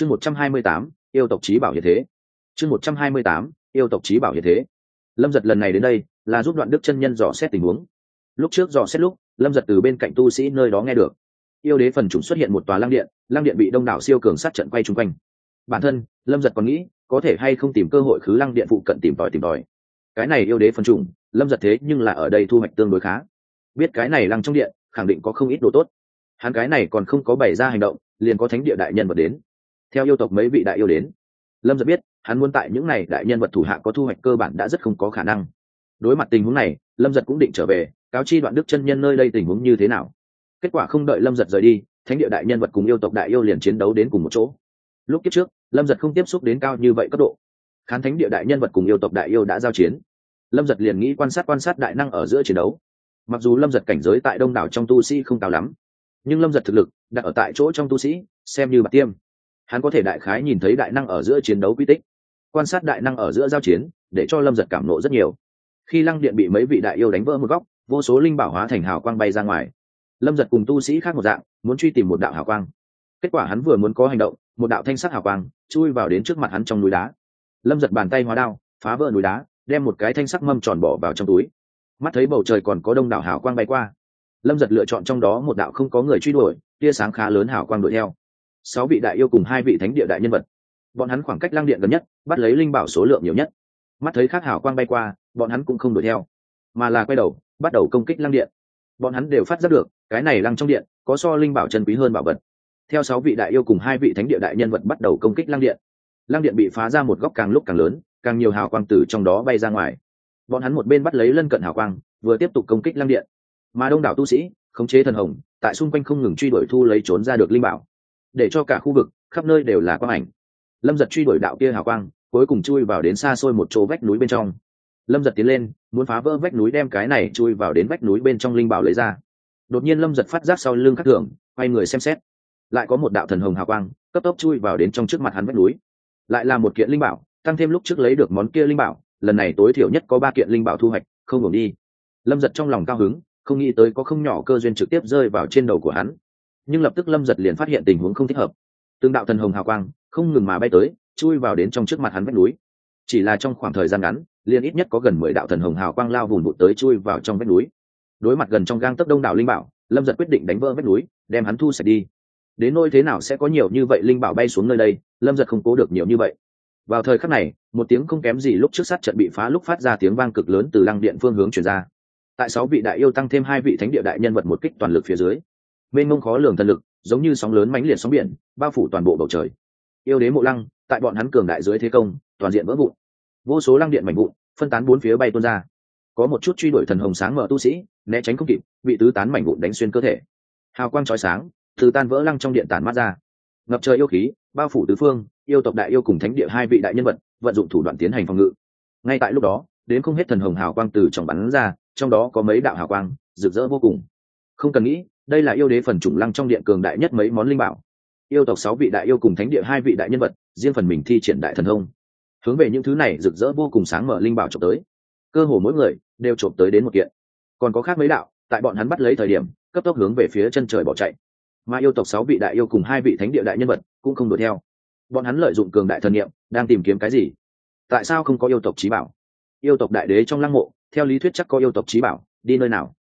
chương một trăm hai mươi tám, yêu tộc trí bảo hiện thế. Chương một trăm hai mươi tám, yêu tộc trí bảo hiện thế. Lâm giật lần này đến đây là giúp đoạn đức chân nhân dò xét tình huống. Lúc trước dò xét lúc, lâm giật từ bên cạnh tu sĩ nơi đó nghe được. Yêu đế phần chủng xuất hiện một tòa lăng điện lăng điện bị đông đảo siêu cường sát trận quay chung quanh. Bản thân, lâm giật còn nghĩ, có thể hay không tìm cơ hội khứ lăng điện phụ cận tìm tòi tìm tòi. Cái này yêu đế phần chủng, lâm giật thế nhưng là ở đây thu hoạch tương đối khá. Biết cái này lăng trong điện, khẳng định có không ít đồ tốt. Hắn cái này còn không có bày ra hành động, liền có thánh địa đại nhân vật đến theo yêu tộc mấy vị đại yêu đến, lâm giật biết, hắn muốn tại những n à y đại nhân vật thủ hạ có thu hoạch cơ bản đã rất không có khả năng. Đối mặt tình huống này, lâm giật cũng định trở về, cáo chi đoạn đức chân nhân nơi đây tình huống như thế nào. Kết quả không đợi lâm giật rời đi, thánh địa đại nhân vật cùng yêu tộc đại yêu liền chiến đấu đến cùng một chỗ. Lúc kiếp trước, lâm giật không tiếp xúc đến cao như vậy cấp độ. Khán thánh địa đại nhân vật cùng yêu tộc đại yêu đã giao chiến. Lâm giật liền nghĩ quan sát quan sát đại năng ở giữa chiến đấu. Mặc dù lâm giật cảnh giới tại đông đảo trong tu sĩ không cao lắm, nhưng lâm giật thực lực đặt ở tại chỗ trong tu sĩ, xem như bạc tiêm hắn có thể đại khái nhìn thấy đại năng ở giữa chiến đấu quy tích, quan sát đại năng ở giữa giao chiến, để cho lâm giật cảm nộ rất nhiều. Khi lăng điện bị mấy vị đại yêu đánh vỡ một góc, vô số linh bảo hóa thành hào quang bay ra ngoài. Lâm giật cùng tu sĩ khác một dạng, muốn truy tìm một đạo hào quang. Kết quả hắn vừa muốn có hành động, một đạo thanh sắc hào quang chui vào đến trước mặt hắn trong núi đá. Lâm giật bàn tay hóa đao, phá vỡ núi đá, đem một cái thanh sắc mâm tròn bỏ vào trong túi. Mắt thấy bầu trời còn có đông đảo hào quang bay qua, lâm giật lựa chọn trong đó một đạo không có người truy đuổi, tia sáng khá lớn hào quang đuổi theo sáu vị đại yêu cùng hai vị thánh địa đại nhân vật. Bọn hắn khoảng cách lang điện gần nhất, bắt lấy linh bảo số lượng nhiều nhất. Mắt thấy khác hào quang bay qua, bọn hắn cũng không đuổi theo, mà là quay đầu, bắt đầu công kích lăng điện. Bọn hắn đều phát giác được, cái này lăng trong điện có so linh bảo chân quý hơn bảo vật. Theo sáu vị đại yêu cùng hai vị thánh địa đại nhân vật bắt đầu công kích lăng điện lăng điện bị phá ra một góc càng lúc càng lớn, càng nhiều hào quang từ trong đó bay ra ngoài. Bọn hắn một bên bắt lấy lân cận hào quang, vừa tiếp tục công kích lăng điện. Mà đông đảo tu sĩ, khống chế thần hồng, tại xung quanh không ngừng truy đuổi thu lấy trốn ra được linh bảo để cho cả khu vực, khắp nơi đều là quang ảnh. Lâm giật truy đuổi đạo kia hào quang, cuối cùng chui vào đến xa xôi một chỗ vách núi bên trong. Lâm giật tiến lên, muốn phá vỡ vách núi đem cái này chui vào đến vách núi bên trong linh bảo lấy ra. Đột nhiên lâm giật phát giác sau lưng khắc thường, quay người xem xét. Lại có một đạo thần hồng hào quang, cấp tốc chui vào đến trong trước mặt hắn vách núi. Lại là một kiện linh bảo, tăng thêm lúc trước lấy được món kia linh bảo, lần này tối thiểu nhất có ba kiện linh bảo thu hoạch, không ngừng đi. Lâm giật trong lòng cao hứng, không nghĩ tới có không nhỏ cơ duyên trực tiếp rơi vào trên đầu của hắn nhưng lập tức lâm giật liền phát hiện tình huống không thích hợp. Tương đạo thần hồng hào quang không ngừng mà bay tới, chui vào đến trong trước mặt hắn vách núi. Chỉ là trong khoảng thời gian ngắn, liền ít nhất có gần mười đạo thần hồng hào quang lao vùng vụt tới chui vào trong vách núi. Đối mặt gần trong gang tấc đông đảo linh bảo, lâm giật quyết định đánh vỡ vách núi, đem hắn thu sạch đi. Đến nơi thế nào sẽ có nhiều như vậy linh bảo bay xuống nơi đây, lâm giật không cố được nhiều như vậy. Vào thời khắc này, một tiếng không kém gì lúc trước sát trận bị phá lúc phát ra tiếng vang cực lớn từ lăng điện phương hướng chuyển ra. Tại sáu vị đại yêu tăng thêm hai vị thánh địa đại nhân vật một kích toàn lực phía dưới mênh mông khó lường thần lực, giống như sóng lớn mãnh liệt sóng biển, bao phủ toàn bộ bầu trời. Yêu đế mộ lăng, tại bọn hắn cường đại dưới thế công, toàn diện vỡ vụn. Vô số lăng điện mảnh vụn, phân tán bốn phía bay tuôn ra. Có một chút truy đuổi thần hồng sáng mở tu sĩ, né tránh không kịp, bị tứ tán mảnh vụn đánh xuyên cơ thể. Hào quang chói sáng, từ tan vỡ lăng trong điện tản mát ra. Ngập trời yêu khí, bao phủ tứ phương, yêu tộc đại yêu cùng thánh địa hai vị đại nhân vật, vận dụng thủ đoạn tiến hành phòng ngự. Ngay tại lúc đó, đến không hết thần hồng hào quang từ trong bắn ra, trong đó có mấy đạo hào quang, rực rỡ vô cùng. Không cần nghĩ đây là yêu đế phần chủng lăng trong điện cường đại nhất mấy món linh bảo. Yêu tộc sáu vị đại yêu cùng thánh địa hai vị đại nhân vật, riêng phần mình thi triển đại thần thông hướng về những thứ này rực rỡ vô cùng sáng mở linh bảo trộm tới. Cơ hồ mỗi người đều trộm tới đến một kiện. Còn có khác mấy đạo, tại bọn hắn bắt lấy thời điểm, cấp tốc hướng về phía chân trời bỏ chạy. Mà yêu tộc sáu vị đại yêu cùng hai vị thánh địa đại nhân vật cũng không đuổi theo. Bọn hắn lợi dụng cường đại thần niệm, đang tìm kiếm cái gì? Tại sao không có yêu tộc trí bảo? Yêu tộc đại đế trong lăng mộ, theo lý thuyết chắc có yêu tộc trí bảo, đi nơi nào?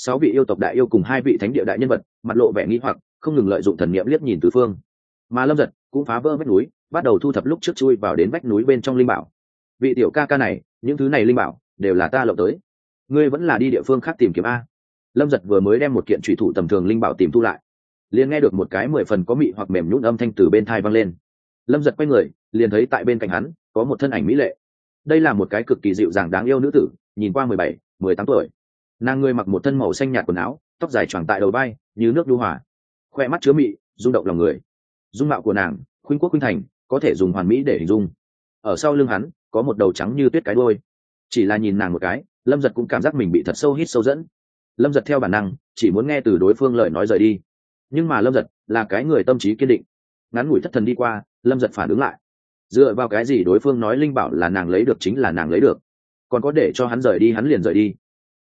Sáu vị yêu tộc đại yêu cùng hai vị thánh địa đại nhân vật, mặt lộ vẻ nghi hoặc, không ngừng lợi dụng thần niệm liếc nhìn tứ phương. Mà lâm giật cũng phá vỡ vách núi, bắt đầu thu thập lúc trước chui vào đến vách núi bên trong linh bảo. Vị tiểu ca ca này, những thứ này linh bảo đều là ta lộng tới. Ngươi vẫn là đi địa phương khác tìm kiếm a. Lâm giật vừa mới đem một kiện trụy thủ tầm thường linh bảo tìm thu lại. Liền nghe được một cái mười phần có mị hoặc mềm nhún âm thanh từ bên thai văng lên. Lâm giật quay người, liền thấy tại bên cạnh hắn, có một thân ảnh mỹ lệ. Đây là một cái cực kỳ dịu dàng đáng yêu nữ tử, nhìn qua mười bảy, mười tám tuổi nàng người mặc một thân màu xanh nhạt quần áo, tóc dài choàng tại đầu vai, như nước đu hỏa. khoe mắt chứa mị, rung động lòng người. Dung mạo của nàng, khuynh quốc khuynh thành, có thể dùng hoàn mỹ để hình dung. Ở sau lưng hắn, có một đầu trắng như tuyết cái đôi chỉ là nhìn nàng một cái, lâm giật cũng cảm giác mình bị thật sâu hít sâu dẫn. Lâm giật theo bản năng, chỉ muốn nghe từ đối phương lời nói rời đi. Nhưng mà lâm giật là cái người tâm trí kiên định. Ngắn ngủi thất thần đi qua, lâm giật phản ứng lại. Dựa vào cái gì đối phương nói linh bảo là nàng lấy được chính là nàng lấy được. Còn có để cho hắn rời đi, hắn liền rời đi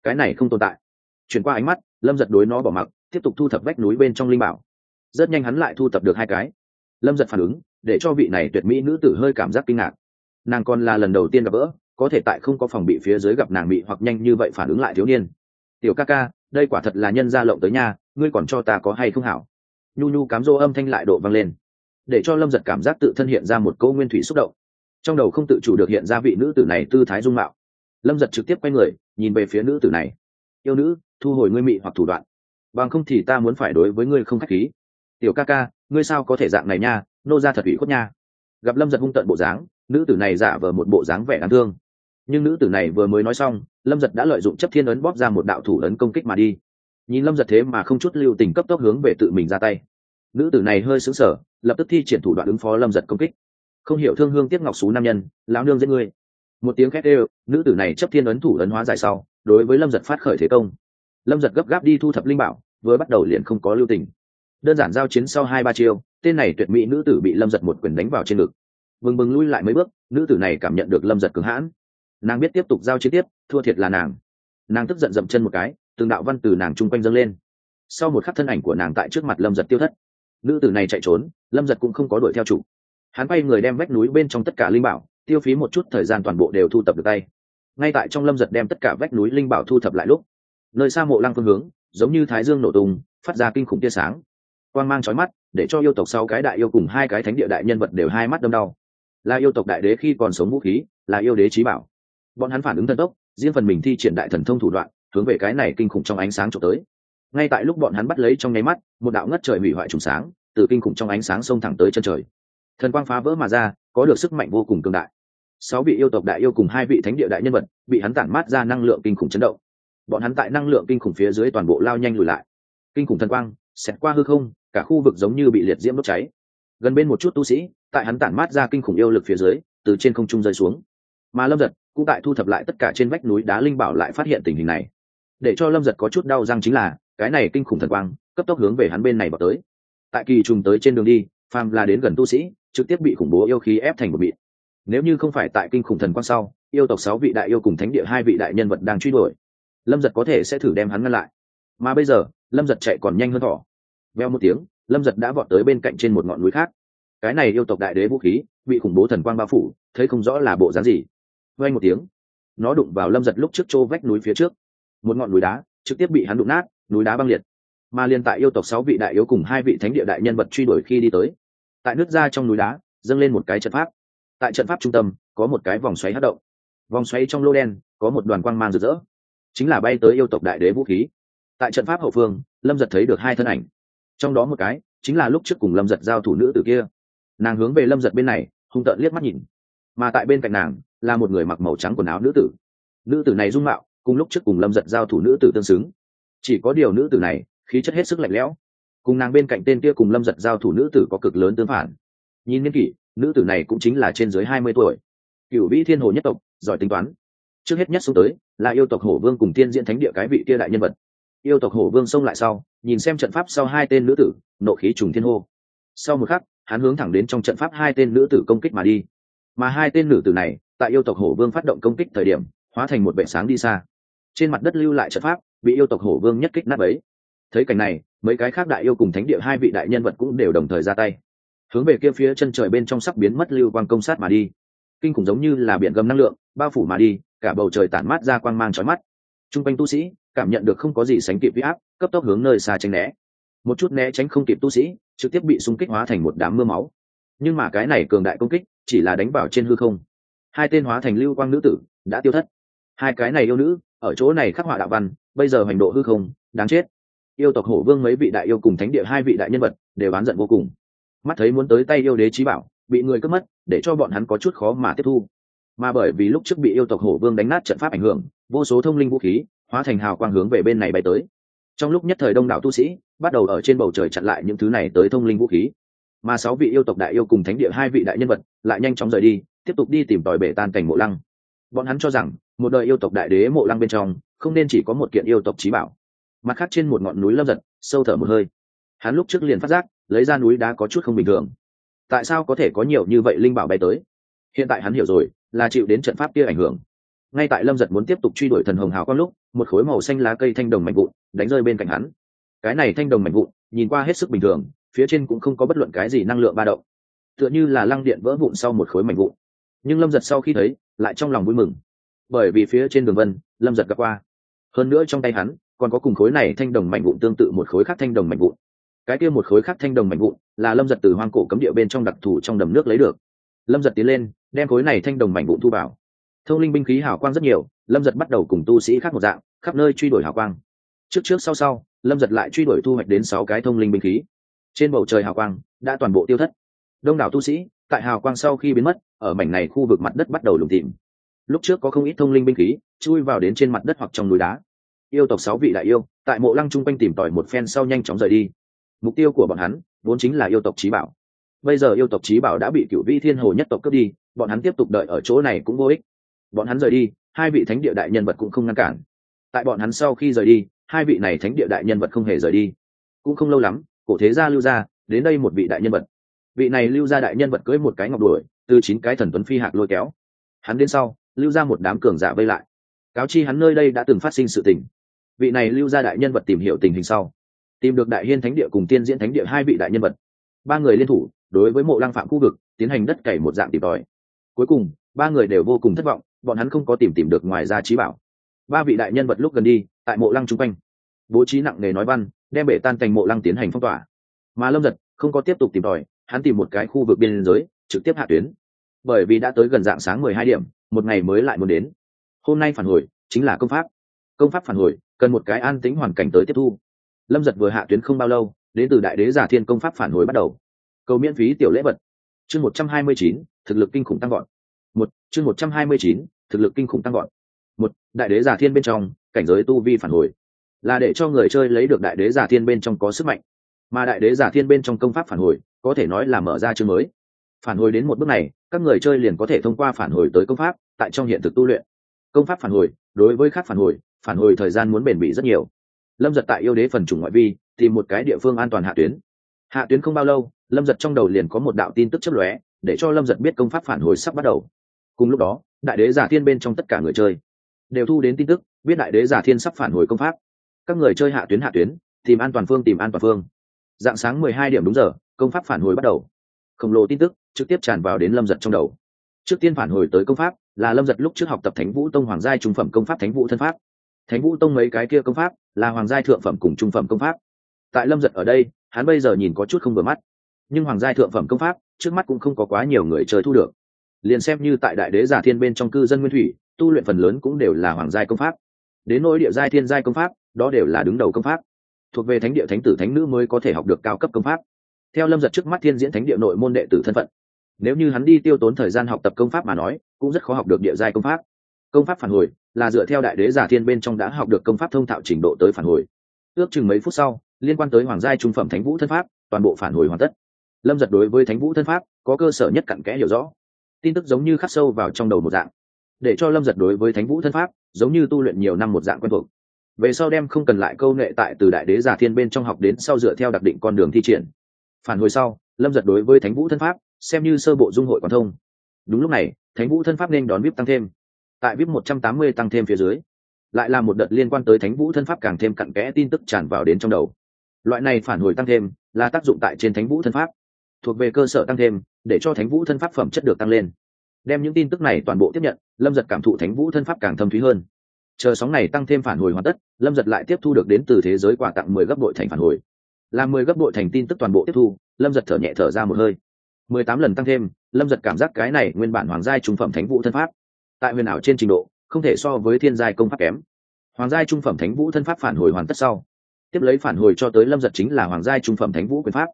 cái này không tồn tại. Chuyển qua ánh mắt, lâm giật đối nó bỏ mặc, tiếp tục thu thập vách núi bên trong linh bảo. Rất nhanh hắn lại thu thập được hai cái. Lâm giật phản ứng, để cho vị này tuyệt mỹ nữ tử hơi cảm giác kinh ngạc. Nàng còn là lần đầu tiên gặp vỡ có thể tại không có phòng bị phía dưới gặp nàng bị hoặc nhanh như vậy phản ứng lại thiếu niên. Tiểu ca ca, đây quả thật là nhân gia lộng tới nhà, ngươi còn cho ta có hay không hảo? Nhu nhu cám dô âm thanh lại độ vang lên, để cho lâm giật cảm giác tự thân hiện ra một câu nguyên thủy xúc động. Trong đầu không tự chủ được hiện ra vị nữ tử này tư thái dung mạo lâm giật trực tiếp quay người, nhìn về phía nữ tử này. Yêu nữ, thu hồi ngươi mị hoặc thủ đoạn. Bằng không thì ta muốn phải đối với ngươi không k h á c h khí. Tiểu ca ca, ngươi sao có thể dạng này nha? Nô ra thật ủy khuất nha. Gặp lâm giật hung tận bộ dáng, nữ tử này giả vờ một bộ dáng vẻ đáng thương. Nhưng nữ tử này vừa mới nói xong, lâm giật đã lợi dụng chấp thiên ấn bóp ra một đạo thủ ấn công kích mà đi. Nhìn lâm giật thế mà không chút lưu tình cấp tốc hướng về tự mình ra tay. Nữ tử này hơi xứng sở lập tức thi triển thủ đoạn ứng phó lâm giật công kích. Không hiểu thương hương tiếc ngọc xú nam nhân, lão nương giết ngươi một tiếng khét đều nữ tử này chấp thiên ấn thủ ấn hóa dài sau, đối với lâm giật phát khởi thế công. Lâm giật gấp gáp đi thu thập linh bảo, vừa bắt đầu liền không có lưu tình. Đơn giản giao chiến sau hai ba chiêu, tên này tuyệt mỹ nữ tử bị lâm giật một quyền đánh vào trên ngực. Bừng bừng lui lại mấy bước, nữ tử này cảm nhận được lâm giật cứng hãn. Nàng biết tiếp tục giao chiến tiếp, thua thiệt là nàng. Nàng tức giận dậm chân một cái, từng đạo văn từ nàng chung quanh dâng lên. Sau một khắc thân ảnh của nàng tại trước mặt lâm giật tiêu thất. Nữ tử này chạy trốn, lâm giật cũng không có đuổi theo chủ. Hắn bay người đem vách núi bên trong tất cả linh bảo tiêu phí một chút thời gian toàn bộ đều thu tập được tay. Ngay tại trong lâm giật đem tất cả vách núi linh bảo thu thập lại lúc, nơi xa mộ lăng phương hướng, giống như thái dương nổ tung, phát ra kinh khủng tia sáng. Quang mang trói mắt, để cho yêu tộc sau cái đại yêu cùng hai cái thánh địa đại nhân vật đều hai mắt đâm đau. Là yêu tộc đại đế khi còn sống vũ khí, là yêu đế trí bảo. Bọn hắn phản ứng thần tốc, riêng phần mình thi triển đại thần thông thủ đoạn, hướng về cái này kinh khủng trong ánh sáng trộm tới. Ngay tại lúc bọn hắn bắt lấy trong nháy mắt, một đạo ngất trời hủy hoại trùng sáng, từ kinh khủng trong ánh sáng xông thẳng tới chân trời. Thần quang phá vỡ mà ra, có được sức mạnh vô cùng cường đại sáu vị yêu tộc đại yêu cùng hai vị thánh địa đại nhân vật bị hắn tản mát ra năng lượng kinh khủng chấn động. Bọn hắn tại năng lượng kinh khủng phía dưới toàn bộ lao nhanh lùi lại. Kinh khủng thần quang, xẹt qua hư không, cả khu vực giống như bị liệt diễm đốt cháy. Gần bên một chút tu sĩ, tại hắn tản mát ra kinh khủng yêu lực phía dưới, từ trên không trung rơi xuống. Mà lâm giật cũng tại thu thập lại tất cả trên vách núi đá linh bảo lại phát hiện tình hình này. Để cho lâm giật có chút đau răng chính là, cái này kinh khủng thần quang, cấp tốc hướng về hắn bên này vào tới. Tại kỳ trùng tới trên đường đi, phàm là đến gần tu sĩ, trực tiếp bị khủng bố yêu khí ép thành một mịn nếu như không phải tại kinh khủng thần quang sau, yêu tộc sáu vị đại yêu cùng thánh địa hai vị đại nhân vật đang truy đuổi, lâm giật có thể sẽ thử đem hắn ngăn lại. Mà bây giờ, lâm giật chạy còn nhanh hơn thỏ veo một tiếng, lâm giật đã vọt tới bên cạnh trên một ngọn núi khác. Cái này yêu tộc đại đế vũ khí, bị khủng bố thần quang bao phủ, thấy không rõ là bộ dáng gì. Vây một tiếng, nó đụng vào lâm giật lúc trước chỗ vách núi phía trước. Một ngọn núi đá, trực tiếp bị hắn đụng nát, núi đá băng liệt. Mà liên tại yêu tộc sáu vị đại yếu cùng hai vị thánh địa đại nhân vật truy đuổi khi đi tới, tại nước ra trong núi đá, dâng lên một cái trận pháp tại trận pháp trung tâm, có một cái vòng xoáy hát động. Vòng xoáy trong lô đen, có một đoàn quang mang rực rỡ. Chính là bay tới yêu tộc đại đế vũ khí. Tại trận pháp hậu phương, lâm giật thấy được hai thân ảnh. Trong đó một cái, chính là lúc trước cùng lâm giật giao thủ nữ tử kia. Nàng hướng về lâm giật bên này, hung tợn liếc mắt nhìn. Mà tại bên cạnh nàng, là một người mặc màu trắng quần áo nữ tử. Nữ tử này dung mạo, cùng lúc trước cùng lâm giật giao thủ nữ tử tương xứng. Chỉ có điều nữ tử này, khí chất hết sức lạnh lẽo. Cùng nàng bên cạnh tên kia cùng lâm giật giao thủ nữ tử có cực lớn tương phản nhìn niên kỷ, nữ tử này cũng chính là trên dưới hai mươi tuổi. Cựu vĩ thiên hồ nhất tộc, giỏi tính toán. Trước hết nhất xuống tới, là yêu tộc hổ vương cùng tiên diễn thánh địa cái vị kia đại nhân vật. Yêu tộc hổ vương xông lại sau, nhìn xem trận pháp sau hai tên nữ tử, nộ khí trùng thiên hô. Sau một khắc, hắn hướng thẳng đến trong trận pháp hai tên nữ tử công kích mà đi. Mà hai tên nữ tử này, tại yêu tộc hổ vương phát động công kích thời điểm, hóa thành một vệ sáng đi xa. Trên mặt đất lưu lại trận pháp, bị yêu tộc hổ vương nhất kích nát ấy thấy cảnh này, mấy cái khác đại yêu cùng thánh địa hai vị đại nhân vật cũng đều đồng thời ra tay hướng về kia phía chân trời bên trong sắc biến mất lưu quang công sát mà đi. Kinh khủng giống như là biển gầm năng lượng, bao phủ mà đi, cả bầu trời tản mát ra quang mang trói mắt. T r u n g quanh tu sĩ cảm nhận được không có gì sánh kịp huy áp, cấp tốc hướng nơi xa tránh né. Một chút né tránh không kịp tu sĩ, trực tiếp bị xung kích hóa thành một đám mưa máu. Nhưng mà cái này cường đại công kích chỉ là đánh vào trên hư không. Hai tên hóa thành lưu quang nữ tử đã tiêu thất. Hai cái này yêu nữ ở chỗ này khắc họa đạo văn, bây giờ hành độ hư không, đáng chết. Yêu tộc hổ vương mấy vị đại yêu cùng thánh địa hai vị đại nhân vật đều bán giận vô cùng mắt thấy muốn tới tay yêu đế trí bảo, bị người cướp mất, để cho bọn hắn có chút khó mà tiếp thu. Mà bởi vì lúc trước bị yêu tộc hổ vương đánh nát trận pháp ảnh hưởng, vô số thông linh vũ khí, hóa thành hào quang hướng về bên này bay tới. Trong lúc nhất thời đông đảo tu sĩ, bắt đầu ở trên bầu trời chặn lại những thứ này tới thông linh vũ khí. Mà sáu vị yêu tộc đại yêu cùng thánh địa hai vị đại nhân vật lại nhanh chóng rời đi, tiếp tục đi tìm tòi bể tan cảnh mộ lăng. Bọn hắn cho rằng, một đời yêu tộc đại đế mộ lăng bên trong, không nên chỉ có một kiện yêu tộc trí bảo. Mặt khác trên một ngọn núi lâm giật, sâu thở một hơi. Hắn lúc trước liền phát giác lấy ra núi đá có chút không bình thường. Tại sao có thể có nhiều như vậy linh bảo bay tới? Hiện tại hắn hiểu rồi, là chịu đến trận pháp kia ảnh hưởng. Ngay tại lâm giật muốn tiếp tục truy đuổi thần hồng hào con lúc, một khối màu xanh lá cây thanh đồng mạnh vụn đánh rơi bên cạnh hắn. Cái này thanh đồng mạnh vụn, nhìn qua hết sức bình thường, phía trên cũng không có bất luận cái gì năng lượng ba động. Tựa như là lăng điện vỡ vụn sau một khối mảnh vụn. Nhưng lâm giật sau khi thấy, lại trong lòng vui mừng. Bởi vì phía trên đường vân, lâm giật gặp qua. Hơn nữa trong tay hắn, còn có cùng khối này thanh đồng mảnh vụn tương tự một khối khác thanh đồng mảnh vụn cái kia một khối khác thanh đồng mảnh vụn, là lâm giật từ hoang cổ cấm địa bên trong đặc thù trong đầm nước lấy được. Lâm giật tiến lên, đem khối này thanh đồng mảnh vụn thu vào. Thông linh binh khí hào quang rất nhiều, lâm giật bắt đầu cùng tu sĩ khác một dạng, khắp nơi truy đuổi hào quang. Trước trước sau sau, lâm giật lại truy đuổi thu hoạch đến sáu cái thông linh binh khí. Trên bầu trời hào quang đã toàn bộ tiêu thất. Đông đảo tu sĩ, tại hào quang sau khi biến mất, ở mảnh này khu vực mặt đất bắt đầu lùng tìm. Lúc trước có không ít thông linh binh khí, chui vào đến trên mặt đất hoặc trong núi đá. Yêu tộc sáu vị đại yêu, tại mộ lăng chung quanh tìm tòi một phen sau nhanh chóng rời đi mục tiêu của bọn hắn vốn chính là yêu tộc trí bảo. Bây giờ yêu tộc trí bảo đã bị cựu vi thiên hồ nhất tộc cướp đi, bọn hắn tiếp tục đợi ở chỗ này cũng vô ích. Bọn hắn rời đi, hai vị thánh địa đại nhân vật cũng không ngăn cản. Tại bọn hắn sau khi rời đi, hai vị này thánh địa đại nhân vật không hề rời đi. Cũng không lâu lắm, cổ thế gia lưu gia, đến đây một vị đại nhân vật. Vị này lưu gia đại nhân vật cưỡi một cái ngọc đuổi, từ chín cái thần tuấn phi hạc lôi kéo. Hắn đến sau, lưu ra một đám cường giả vây lại. Cáo chi hắn nơi đây đã từng phát sinh sự tình. Vị này lưu gia đại nhân vật tìm hiểu tình hình sau tìm được đại hiên thánh địa cùng tiên diễn thánh địa hai vị đại nhân vật. Ba người liên thủ, đối với mộ lăng phạm khu vực, tiến hành đất cày một dạng tìm tòi. Cuối cùng, ba người đều vô cùng thất vọng, bọn hắn không có tìm tìm được ngoài ra trí bảo. Ba vị đại nhân vật lúc gần đi, tại mộ lăng chung quanh. Bố trí nặng nề nói văn, đem bể tan thành mộ lăng tiến hành phong tỏa. Mà lâm giật không có tiếp tục tìm tòi, hắn tìm một cái khu vực biên giới, trực tiếp hạ tuyến. Bởi vì đã tới gần dạng sáng mười hai điểm, một ngày mới lại muốn đến. Hôm nay phản hồi, chính là công pháp. Công pháp phản hồi, cần một cái an tính hoàn cảnh tới tiếp thu lâm giật vừa hạ tuyến không bao lâu, đến từ đại đế giả thiên công pháp phản hồi bắt đầu. Cầu miễn phí tiểu lễ vật. Chương một trăm hai mươi chín, thực lực kinh khủng tăng gọn một, chương một trăm hai mươi chín, thực lực kinh khủng tăng gọn một, đại đế giả thiên bên trong, cảnh giới tu vi phản hồi. Là để cho người chơi lấy được đại đế giả thiên bên trong có sức mạnh. Mà đại đế giả thiên bên trong công pháp phản hồi, có thể nói là mở ra chương mới. Phản hồi đến một bước này, các người chơi liền có thể thông qua phản hồi tới công pháp, tại trong hiện thực tu luyện. Công pháp phản hồi, đối với khác phản hồi phản hồi thời gian muốn bền bỉ rất nhiều lâm giật tại yêu đế phần chủng ngoại vi, tìm một cái địa phương an toàn hạ tuyến. Hạ tuyến không bao lâu, lâm giật trong đầu liền có một đạo tin tức chấp lóe, để cho lâm giật biết công pháp phản hồi sắp bắt đầu. Cùng lúc đó, đại đế giả thiên bên trong tất cả người chơi đều thu đến tin tức, biết đại đế giả thiên sắp phản hồi công pháp. Các người chơi hạ tuyến hạ tuyến, tìm an toàn phương tìm an toàn phương. Dạng sáng mười hai điểm đúng giờ, công pháp phản hồi bắt đầu. Khổng lồ tin tức trực tiếp tràn vào đến lâm giật trong đầu. Trước tiên phản hồi tới công pháp là lâm giật lúc trước học tập thánh vũ tông hoàng giai trung phẩm công pháp thánh vũ thân pháp thánh vũ tông mấy cái kia công pháp là hoàng giai thượng phẩm cùng trung phẩm công pháp. Tại lâm giật ở đây, hắn bây giờ nhìn có chút không vừa mắt. Nhưng hoàng giai thượng phẩm công pháp, trước mắt cũng không có quá nhiều người chơi thu được. Liền xem như tại đại đế giả thiên bên trong cư dân nguyên thủy, tu luyện phần lớn cũng đều là hoàng giai công pháp. Đến nỗi địa giai, thiên giai công pháp, đó đều là đứng đầu công pháp. Thuộc về thánh địa thánh tử thánh nữ mới có thể học được cao cấp công pháp. Theo lâm giật trước mắt thiên diễn thánh địa nội môn đệ tử thân phận, nếu như hắn đi tiêu tốn thời gian học tập công pháp mà nói, cũng rất khó học được địa giai công pháp. Công pháp phản hồi là dựa theo đại đế giả thiên bên trong đã học được công pháp thông thạo trình độ tới phản hồi. Ước chừng mấy phút sau, liên quan tới hoàng giai trung phẩm thánh vũ thân pháp, toàn bộ phản hồi hoàn tất. Lâm giật đối với thánh vũ thân pháp, có cơ sở nhất cặn kẽ hiểu rõ. Tin tức giống như khắc sâu vào trong đầu một dạng. Để cho lâm giật đối với thánh vũ thân pháp, giống như tu luyện nhiều năm một dạng quen thuộc. Về sau đem không cần lại câu nghệ tại từ đại đế giả thiên bên trong học đến sau dựa theo đặc định con đường thi triển. Phản hồi sau, lâm giật đối với thánh vũ thân pháp, xem như sơ bộ dung hội quan thông. Đúng lúc này, thánh vũ thân pháp nên đón vip tăng thêm tại vip một trăm tám mươi tăng thêm phía dưới, lại là một đợt liên quan tới thánh vũ thân pháp càng thêm cặn kẽ tin tức tràn vào đến trong đầu. Loại này phản hồi tăng thêm là tác dụng tại trên thánh vũ thân pháp, thuộc về cơ sở tăng thêm để cho thánh vũ thân pháp phẩm chất được tăng lên. Đem những tin tức này toàn bộ tiếp nhận, lâm giật cảm thụ thánh vũ thân pháp càng thâm thúy hơn. Chờ sóng này tăng thêm phản hồi hoàn tất, lâm giật lại tiếp thu được đến từ thế giới quà tặng mười gấp đội thành phản hồi. Là mười gấp đội thành tin tức toàn bộ tiếp thu, lâm giật thở nhẹ thở ra một hơi. Mười tám lần tăng thêm, lâm giật cảm giác cái này nguyên bản hoàng giai trung phẩm thánh vũ thân pháp tại huyền ảo trên trình độ, không thể so với thiên giai công pháp kém. Hoàng giai trung phẩm thánh vũ thân pháp phản hồi hoàn tất sau, tiếp lấy phản hồi cho tới lâm giật chính là hoàng giai trung phẩm thánh vũ quyền pháp.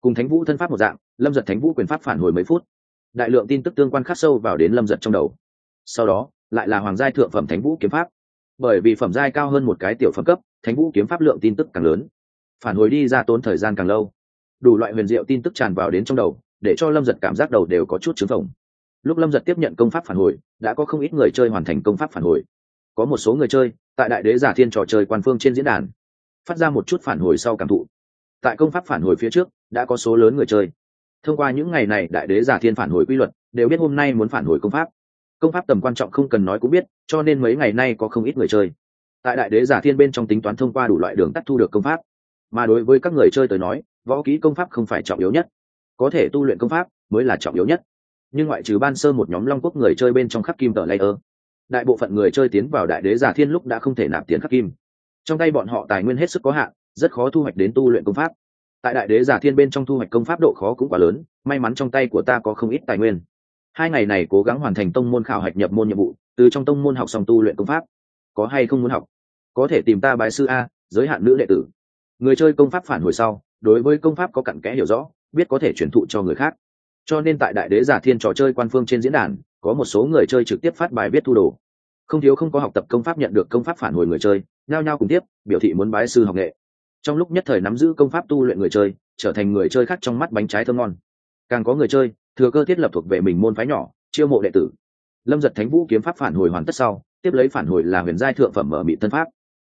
Cùng thánh vũ thân pháp một dạng, lâm giật thánh vũ quyền pháp phản hồi mấy phút. Đại lượng tin tức tương quan khắc sâu vào đến lâm giật trong đầu. Sau đó, lại là hoàng giai thượng phẩm thánh vũ kiếm pháp. Bởi vì phẩm giai cao hơn một cái tiểu phẩm cấp, thánh vũ kiếm pháp lượng tin tức càng lớn. Phản hồi đi ra tốn thời gian càng lâu. Đủ loại huyền diệu tin tức tràn vào đến trong đầu, để cho lâm giật cảm giác đầu đều có chút chứng phồng lúc lâm giật tiếp nhận công pháp phản hồi, đã có không ít người chơi hoàn thành công pháp phản hồi. Có một số người chơi, tại đại đế giả thiên trò chơi quan phương trên diễn đàn, phát ra một chút phản hồi sau cảm thụ. Tại công pháp phản hồi phía trước, đã có số lớn người chơi. Thông qua những ngày này, đại đế giả thiên phản hồi quy luật, đều biết hôm nay muốn phản hồi công pháp. Công pháp tầm quan trọng không cần nói cũng biết, cho nên mấy ngày nay có không ít người chơi. Tại đại đế giả thiên bên trong tính toán thông qua đủ loại đường tắt thu được công pháp. Mà đối với các người chơi tới nói, võ kỹ công pháp không phải trọng yếu nhất. Có thể tu luyện công pháp, mới là trọng yếu nhất nhưng ngoại trừ ban sơ một nhóm long quốc người chơi bên trong khắc kim tờ layer, đại bộ phận người chơi tiến vào đại đế giả thiên lúc đã không thể nạp tiền khắc kim. Trong tay bọn họ tài nguyên hết sức có hạn, rất khó thu hoạch đến tu luyện công pháp. Tại đại đế giả thiên bên trong thu hoạch công pháp độ khó cũng quá lớn, may mắn trong tay của ta có không ít tài nguyên. Hai ngày này cố gắng hoàn thành tông môn khảo hạch nhập môn nhiệm vụ, từ trong tông môn học xong tu luyện công pháp. Có hay không muốn học? Có thể tìm ta bài sư a, giới hạn nữ đệ tử. Người chơi công pháp phản hồi sau, đối với công pháp có cặn kẽ hiểu rõ, biết có thể truyền thụ cho người khác cho nên tại đại đế giả thiên trò chơi quan phương trên diễn đàn, có một số người chơi trực tiếp phát bài viết thu đồ. Không thiếu không có học tập công pháp nhận được công pháp phản hồi người chơi, nhao nhao cùng tiếp, biểu thị muốn bái sư học nghệ. Trong lúc nhất thời nắm giữ công pháp tu luyện người chơi, trở thành người chơi khác trong mắt bánh trái thơm ngon. Càng có người chơi, thừa cơ thiết lập thuộc về mình môn phái nhỏ, chiêu mộ đệ tử. Lâm giật thánh vũ kiếm pháp phản hồi hoàn tất sau, tiếp lấy phản hồi là huyền giai thượng phẩm mở mị thân pháp.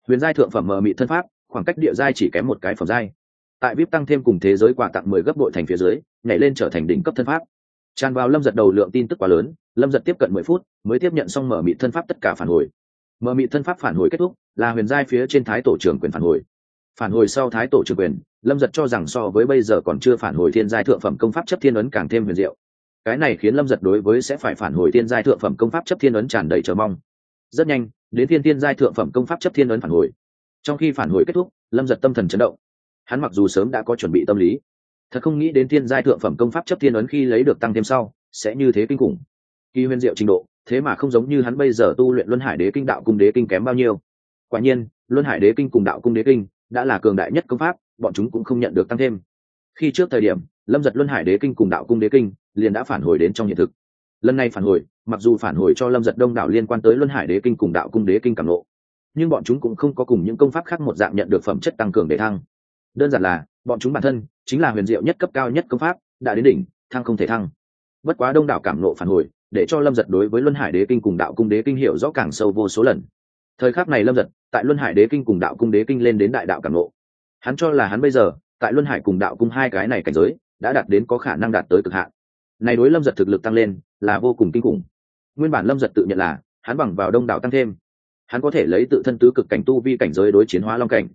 Huyền giai thượng phẩm mở mị thân pháp, khoảng cách địa giai chỉ kém một cái phẩm giai tại vip tăng thêm cùng thế giới quà tặng mười gấp bội thành phía dưới, nhảy lên trở thành đỉnh cấp thân pháp. Tràn vào lâm giật đầu lượng tin tức quá lớn, lâm giật tiếp cận mười phút, mới tiếp nhận xong mở mị thân pháp tất cả phản hồi. Mở mị thân pháp phản hồi kết thúc, là huyền giai phía trên thái tổ trưởng quyền phản hồi. Phản hồi sau thái tổ trưởng quyền, lâm giật cho rằng so với bây giờ còn chưa phản hồi thiên giai thượng phẩm công pháp chấp thiên ấn càng thêm huyền diệu. Cái này khiến lâm giật đối với sẽ phải phản hồi thiên giai thượng phẩm công pháp chấp thiên ấn tràn đầy chờ mong. Rất nhanh, đến thiên thiên giai thượng phẩm công pháp chấp thiên ấn phản hồi. Trong khi phản hồi kết thúc, lâm giật tâm thần chấn động hắn mặc dù sớm đã có chuẩn bị tâm lý, thật không nghĩ đến thiên giai thượng phẩm công pháp chấp thiên ấn khi lấy được tăng thêm sau, sẽ như thế kinh khủng. Kỳ huyền diệu trình độ, thế mà không giống như hắn bây giờ tu luyện luân hải đế kinh đạo cung đế kinh kém bao nhiêu. Quả nhiên, luân hải đế kinh cùng đạo cung đế kinh đã là cường đại nhất công pháp, bọn chúng cũng không nhận được tăng thêm. Khi trước thời điểm, lâm giật luân hải đế kinh cùng đạo cung đế kinh liền đã phản hồi đến trong hiện thực. Lần này phản hồi, mặc dù phản hồi cho lâm giật đông đảo liên quan tới luân hải đế kinh cùng đạo cung đế kinh cảm lộ, nhưng bọn chúng cũng không có cùng những công pháp khác một dạng nhận được phẩm chất tăng cường để thăng đơn giản là, bọn chúng bản thân chính là huyền diệu nhất cấp cao nhất công pháp, đã đến đỉnh, thăng không thể thăng. Bất quá đông đảo cảm nộ phản hồi, để cho lâm giật đối với luân hải đế kinh cùng đạo cung đế kinh hiểu rõ càng sâu vô số lần. Thời khắc này lâm giật, tại luân hải đế kinh cùng đạo cung đế kinh lên đến đại đạo cảm nộ. Hắn cho là hắn bây giờ, tại luân hải cùng đạo cung hai cái này cảnh giới, đã đạt đến có khả năng đạt tới cực hạn. Này đối lâm giật thực lực tăng lên, là vô cùng kinh khủng. Nguyên bản lâm giật tự nhận là, hắn bằng vào đông đảo tăng thêm. Hắn có thể lấy tự thân tứ cực cảnh tu vi cảnh giới đối chiến hóa long cảnh.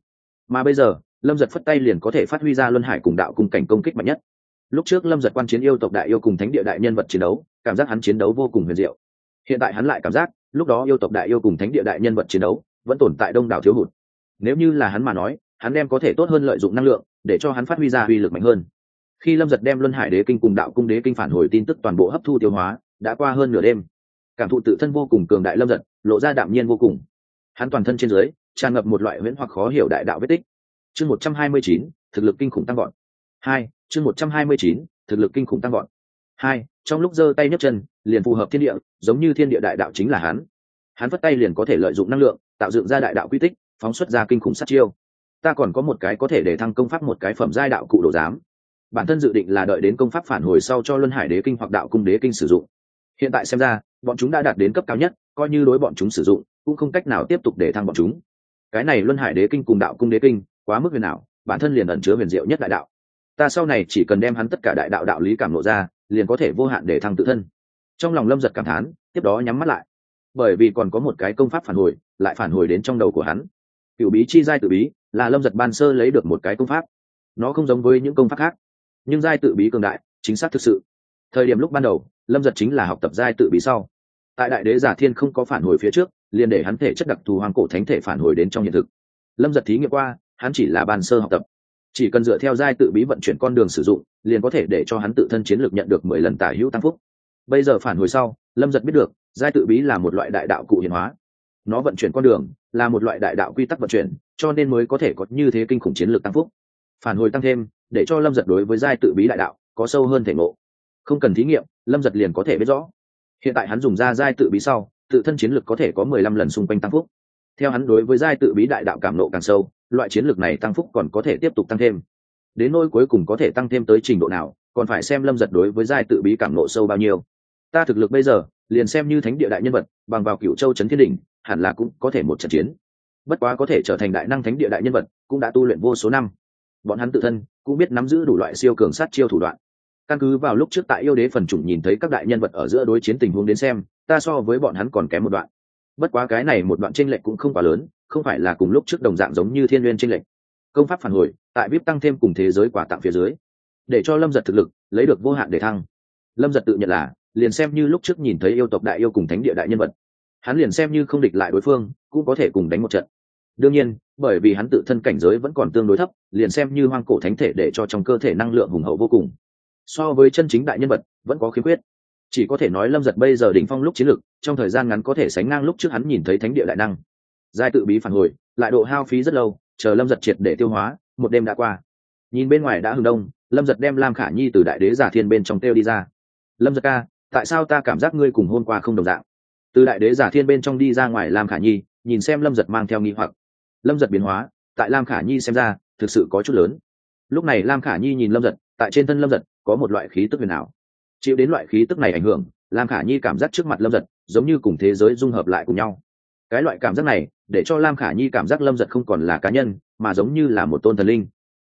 Mà bây giờ lâm giật phất tay liền có thể phát huy ra luân hải cùng đạo cùng cảnh công kích mạnh nhất. Lúc trước lâm giật quan chiến yêu tộc đại yêu cùng thánh địa đại nhân vật chiến đấu, cảm giác hắn chiến đấu vô cùng huyền diệu. Hiện tại hắn lại cảm giác, lúc đó yêu tộc đại yêu cùng thánh địa đại nhân vật chiến đấu vẫn tồn tại đông đảo thiếu hụt. Nếu như là hắn mà nói, hắn đem có thể tốt hơn lợi dụng năng lượng, để cho hắn phát huy ra uy lực mạnh hơn. Khi lâm giật đem luân hải đế kinh cùng đạo cung đế kinh phản hồi tin tức toàn bộ hấp thu tiêu hóa, đã qua hơn nửa đêm. Cảm thụ tự thân vô cùng cường đại lâm giật, lộ ra đạm nhiên vô cùng. Hắn toàn thân trên dưới, tràn ngập một loại huyễn hoặc khó hiểu đại đạo vết tích chương một trăm hai mươi chín, thực lực kinh khủng tăng gọn hai, chương một trăm hai mươi chín, thực lực kinh khủng tăng gọn hai, trong lúc giơ tay nhấc chân, liền phù hợp thiên địa, giống như thiên địa đại đạo chính là hắn. Hắn vất tay liền có thể lợi dụng năng lượng, tạo dựng ra đại đạo quy tích, phóng xuất ra kinh khủng sát chiêu. Ta còn có một cái có thể để thăng công pháp một cái phẩm giai đạo cụ đồ giám. Bản thân dự định là đợi đến công pháp phản hồi sau cho luân hải đế kinh hoặc đạo cung đế kinh sử dụng. Hiện tại xem ra, bọn chúng đã đạt đến cấp cao nhất, coi như đối bọn chúng sử dụng, cũng không cách nào tiếp tục để thăng bọn chúng. Cái này luân hải đế kinh cùng đạo cung đế kinh quá mức huyền ảo, bản thân liền ẩn chứa huyền diệu nhất đại đạo. Ta sau này chỉ cần đem hắn tất cả đại đạo đạo lý cảm lộ ra, liền có thể vô hạn để thăng tự thân. Trong lòng lâm giật cảm thán, tiếp đó nhắm mắt lại. Bởi vì còn có một cái công pháp phản hồi, lại phản hồi đến trong đầu của hắn. Cựu bí chi giai tự bí, là lâm giật ban sơ lấy được một cái công pháp. Nó không giống với những công pháp khác, nhưng giai tự bí cường đại, chính xác thực sự. Thời điểm lúc ban đầu, lâm giật chính là học tập giai tự bí sau. Tại đại đế giả thiên không có phản hồi phía trước, liền để hắn thể chất đặc thù hoàng cổ thánh thể phản hồi đến trong hiện thực. Lâm giật thí nghiệm qua hắn chỉ là bàn sơ học tập. Chỉ cần dựa theo giai tự bí vận chuyển con đường sử dụng, liền có thể để cho hắn tự thân chiến lược nhận được mười lần tả hữu tăng phúc. Bây giờ phản hồi sau, lâm giật biết được, giai tự bí là một loại đại đạo cụ hiền hóa. Nó vận chuyển con đường, là một loại đại đạo quy tắc vận chuyển, cho nên mới có thể có như thế kinh khủng chiến lược tăng phúc. Phản hồi tăng thêm, để cho lâm giật đối với giai tự bí đại đạo, có sâu hơn thể ngộ. Không cần thí nghiệm, lâm giật liền có thể biết rõ. Hiện tại hắn dùng ra giai tự bí sau, tự thân chiến lược có thể có mười lăm lần xung quanh tăng phúc. Theo hắn đối với giai tự bí đại đạo cảm nộ càng sâu loại chiến lược này tăng phúc còn có thể tiếp tục tăng thêm. Đến nôi cuối cùng có thể tăng thêm tới trình độ nào, còn phải xem lâm giật đối với giai tự bí cảm nộ sâu bao nhiêu. Ta thực lực bây giờ, liền xem như thánh địa đại nhân vật, bằng vào cựu châu trấn thiên đỉnh, hẳn là cũng có thể một trận chiến. Bất quá có thể trở thành đại năng thánh địa đại nhân vật, cũng đã tu luyện vô số năm. Bọn hắn tự thân cũng biết nắm giữ đủ loại siêu cường sát chiêu thủ đoạn. Căn cứ vào lúc trước tại yêu đế phần chủng nhìn thấy các đại nhân vật ở giữa đối chiến tình huống đến xem, ta so với bọn hắn còn kém một đoạn. Bất quá cái này một đoạn tranh lệch cũng không quá lớn không phải là cùng lúc trước đồng dạng giống như thiên n g u y ê n tranh lệch. Công pháp phản hồi, tại vip tăng thêm cùng thế giới quả tặng phía dưới. Để cho lâm giật thực lực, lấy được vô hạn để thăng. Lâm giật tự nhận là, liền xem như lúc trước nhìn thấy yêu tộc đại yêu cùng thánh địa đại nhân vật. Hắn liền xem như không địch lại đối phương, cũng có thể cùng đánh một trận. Đương nhiên, bởi vì hắn tự thân cảnh giới vẫn còn tương đối thấp, liền xem như hoang cổ thánh thể để cho trong cơ thể năng lượng hùng hậu vô cùng. So với chân chính đại nhân vật, vẫn có khiếm khuyết. Chỉ có thể nói lâm giật bây giờ đỉnh phong lúc chiến lực trong thời gian ngắn có thể sánh ngang lúc trước hắn nhìn thấy thánh địa đại năng giai tự bí phản hồi, lại độ hao phí rất lâu, chờ lâm giật triệt để tiêu hóa, một đêm đã qua. Nhìn bên ngoài đã hừng đông, lâm giật đem lam khả nhi từ đại đế giả thiên bên trong têu đi ra. Lâm giật ca, tại sao ta cảm giác ngươi cùng hôm qua không đồng dạng? Từ đại đế giả thiên bên trong đi ra ngoài lam khả nhi, nhìn xem lâm giật mang theo nghi hoặc. Lâm giật biến hóa, tại lam khả nhi xem ra, thực sự có chút lớn. Lúc này lam khả nhi nhìn lâm giật, tại trên thân lâm giật, có một loại khí tức huyền ảo. Chịu đến loại khí tức này ảnh hưởng, lam khả nhi cảm giác trước mặt lâm giật, giống như cùng thế giới dung hợp lại cùng nhau. Cái loại cảm giác này để cho lam khả nhi cảm giác lâm giật không còn là cá nhân, mà giống như là một tôn thần linh.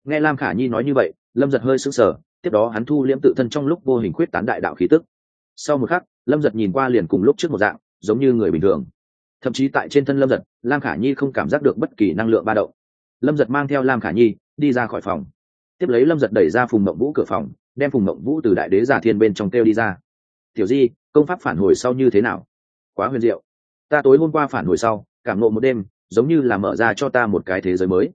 Nghe lam khả nhi nói như vậy, lâm giật hơi sững sờ, tiếp đó hắn thu liễm tự thân trong lúc vô hình khuyết tán đại đạo khí tức. Sau một khắc, lâm giật nhìn qua liền cùng lúc trước một dạng, giống như người bình thường. Thậm chí tại trên thân lâm giật, lam khả nhi không cảm giác được bất kỳ năng lượng ba động. Lâm giật mang theo lam khả nhi, đi ra khỏi phòng. Tiếp lấy lâm giật đẩy ra phùng mộng vũ cửa phòng, đem phùng mộng vũ từ đại đế giả thiên bên trong kêu đi ra. Tiểu di, công pháp phản hồi sau như thế nào? Quá huyền diệu. Ta tối hôm qua phản hồi sau cảm ngộ một đêm, giống như là mở ra cho ta một cái thế giới mới.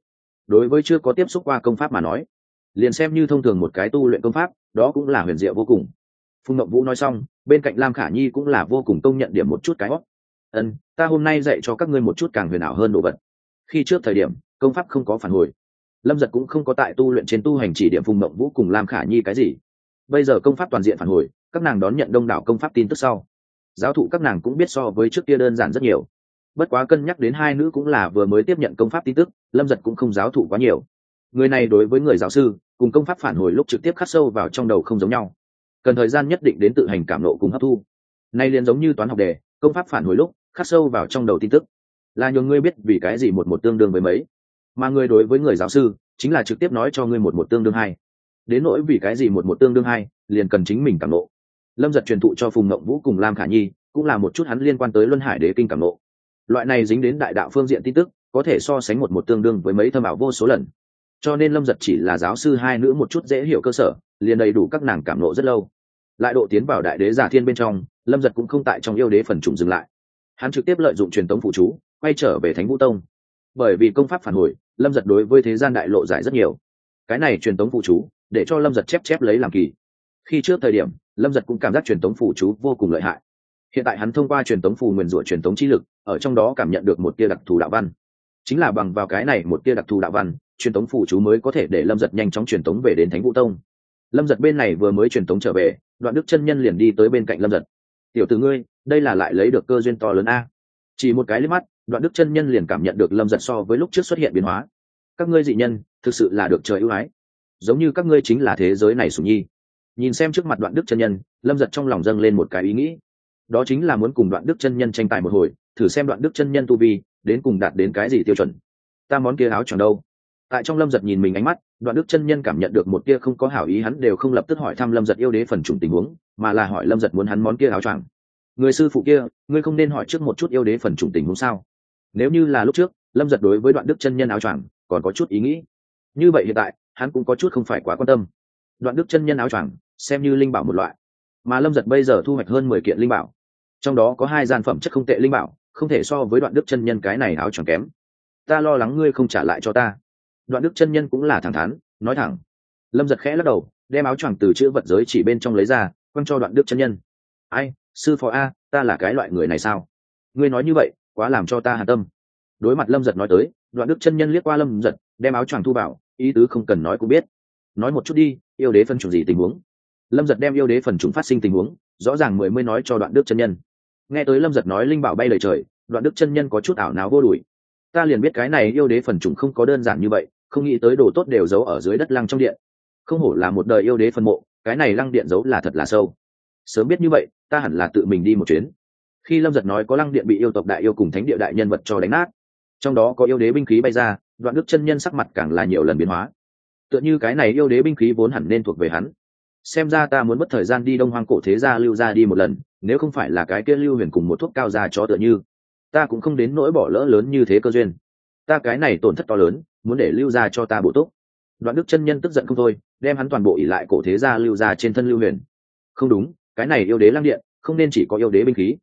Đối với chưa có tiếp xúc qua công pháp mà nói, liền xem như thông thường một cái tu luyện công pháp, đó cũng là huyền diệu vô cùng. Phùng ngậm vũ nói xong, bên cạnh lam khả nhi cũng là vô cùng công nhận điểm một chút cái hót ân, ta hôm nay dạy cho các ngươi một chút càng huyền ảo hơn đồ vật. Khi trước thời điểm, công pháp không có phản hồi. Lâm giật cũng không có tại tu luyện trên tu hành chỉ điểm phùng mộng vũ cùng lam khả nhi cái gì. Bây giờ công pháp toàn diện phản hồi, các nàng đón nhận đông đảo công pháp tin tức sau. Giáo thụ các nàng cũng biết so với trước kia đơn giản rất nhiều bất quá cân nhắc đến hai nữ cũng là vừa mới tiếp nhận công pháp tin tức, lâm giật cũng không giáo thụ quá nhiều. Người này đối với người giáo sư, cùng công pháp phản hồi lúc trực tiếp khắc sâu vào trong đầu không giống nhau. Cần thời gian nhất định đến tự hành cảm nộ cùng hấp thu. Nay liền giống như toán học đề, công pháp phản hồi lúc, khắc sâu vào trong đầu tin tức. Là nhường ngươi biết vì cái gì một một tương đương với mấy. Mà người đối với người giáo sư, chính là trực tiếp nói cho ngươi một một tương đương hai. Đến nỗi vì cái gì một một tương đương hai, liền cần chính mình cảm nộ. Lâm giật truyền thụ cho phùng ngộng vũ cùng lam khả nhi, cũng là một chút hắn liên quan tới luân hải đế kinh cảm nộ loại này dính đến đại đạo phương diện tin tức, có thể so sánh một một tương đương với mấy thâm ảo vô số lần. Cho nên lâm giật chỉ là giáo sư hai nữ một chút dễ hiểu cơ sở, liền đầy đủ các nàng cảm nộ rất lâu. Lại độ tiến vào đại đế giả thiên bên trong, lâm giật cũng không tại trong yêu đế phần trùng dừng lại. Hắn trực tiếp lợi dụng truyền tống phụ chú, quay trở về thánh vũ tông. Bởi vì công pháp phản hồi, lâm giật đối với thế gian đại lộ giải rất nhiều. Cái này truyền tống phụ chú, để cho lâm giật chép chép lấy làm kỳ. Khi trước thời điểm, lâm giật cũng cảm giác truyền tống phụ chú vô cùng lợi hại hiện tại hắn thông qua truyền tống phù nguyền rủa truyền tống chi lực, ở trong đó cảm nhận được một tia đặc thù đạo văn. Chính là bằng vào cái này một tia đặc thù đạo văn, truyền tống phù chú mới có thể để lâm giật nhanh chóng truyền tống về đến thánh vũ tông. Lâm giật bên này vừa mới truyền tống trở về, đoạn đức chân nhân liền đi tới bên cạnh lâm giật. Tiểu từ ngươi, đây là lại lấy được cơ duyên to lớn a. Chỉ một cái liếc mắt, đoạn đức chân nhân liền cảm nhận được lâm giật so với lúc trước xuất hiện biến hóa. Các ngươi dị nhân, thực sự là được trời ưu ái. Giống như các ngươi chính là thế giới này sùng nhi. Nhìn xem trước mặt đoạn đức chân nhân, lâm giật trong lòng dâng lên một cái ý nghĩ đó chính là muốn cùng đoạn đức chân nhân tranh tài một hồi, thử xem đoạn đức chân nhân tu vi, đến cùng đạt đến cái gì tiêu chuẩn. Ta món kia áo choàng đâu? Tại trong lâm giật nhìn mình ánh mắt, đoạn đức chân nhân cảm nhận được một kia không có hảo ý, hắn đều không lập tức hỏi thăm lâm giật yêu đế phần chủng tình huống, mà là hỏi lâm giật muốn hắn món kia áo choàng. Người sư phụ kia, ngươi không nên hỏi trước một chút yêu đế phần chủng tình huống sao? Nếu như là lúc trước, lâm giật đối với đoạn đức chân nhân áo choàng, còn có chút ý nghĩ. Như vậy hiện tại, hắn cũng có chút không phải quá quan tâm. Đoạn đức chân nhân áo choàng, xem như linh bảo một loại. Mà lâm giật bây giờ thu hoạch hơn mười kiện linh bảo trong đó có hai gian phẩm chất không tệ linh bảo, không thể so với đoạn đức chân nhân cái này áo tròn kém. Ta lo lắng ngươi không trả lại cho ta. Đoạn đức chân nhân cũng là thẳng thắn, nói thẳng. Lâm giật khẽ lắc đầu, đem áo choàng từ chữ vật giới chỉ bên trong lấy ra, quăng cho đoạn đức chân nhân. Ai, sư phó a, ta là cái loại người này sao? Ngươi nói như vậy, quá làm cho ta hà tâm. Đối mặt lâm giật nói tới, đoạn đức chân nhân liếc qua lâm giật, đem áo choàng thu bảo ý tứ không cần nói cũng biết. Nói một chút đi, yêu đế phân chủng gì tình huống? Lâm giật đem yêu đế phần chủng phát sinh tình huống, rõ ràng mười mới nói cho đoạn đức chân nhân nghe tới lâm giật nói linh bảo bay lời trời, đoạn đức chân nhân có chút ảo nào vô đùi. Ta liền biết cái này yêu đế phần chủng không có đơn giản như vậy, không nghĩ tới đồ tốt đều giấu ở dưới đất lăng trong điện. Không hổ là một đời yêu đế phân mộ, cái này lăng điện giấu là thật là sâu. Sớm biết như vậy, ta hẳn là tự mình đi một chuyến. Khi lâm giật nói có lăng điện bị yêu tộc đại yêu cùng thánh địa đại nhân vật cho đánh nát, trong đó có yêu đế binh khí bay ra, đoạn đức chân nhân sắc mặt càng là nhiều lần biến hóa. Tựa như cái này yêu đế binh khí vốn hẳn nên thuộc về hắn. Xem ra ta muốn mất thời gian đi đông hoang cổ thế gia lưu ra đi một lần nếu không phải là cái kia lưu huyền cùng một thuốc cao ra cho tựa như, ta cũng không đến nỗi bỏ lỡ lớn như thế cơ duyên. Ta cái này tổn thất to lớn, muốn để lưu ra cho ta bổ túc. Đoạn đức chân nhân tức giận không thôi, đem hắn toàn bộ ỉ lại cổ thế gia lưu ra trên thân lưu huyền. Không đúng, cái này yêu đế lăng điện, không nên chỉ có yêu đế binh khí.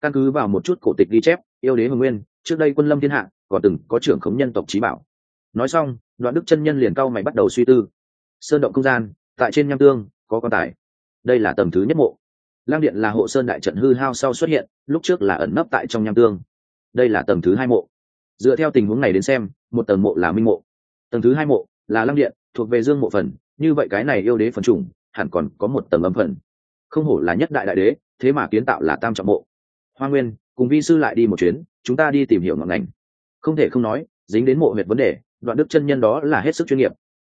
Căn cứ vào một chút cổ tịch ghi chép, yêu đế hồng nguyên, trước đây quân lâm thiên hạ, còn từng có trưởng khống nhân tộc trí bảo. Nói xong, đoạn đức chân nhân liền cau mày bắt đầu suy tư. Sơn động không gian, tại trên nham tương, có quan tài. Đây là tầm thứ nhất mộ lang điện là hộ sơn đại trận hư hao sau xuất hiện, lúc trước là ẩn nấp tại trong nham tương. Đây là tầng thứ hai mộ. Dựa theo tình huống này đến xem, một tầng mộ là minh mộ. Tầng thứ hai mộ là lang điện, thuộc về dương mộ phần, như vậy cái này yêu đế phần trùng hẳn còn có một tầng âm phần. Không hổ là nhất đại đại đế, thế mà kiến tạo là tam trọng mộ. Hoa nguyên, cùng vi sư lại đi một chuyến, chúng ta đi tìm hiểu ngọn ngành. Không thể không nói, dính đến mộ huyệt vấn đề, đoạn đức chân nhân đó là hết sức chuyên nghiệp.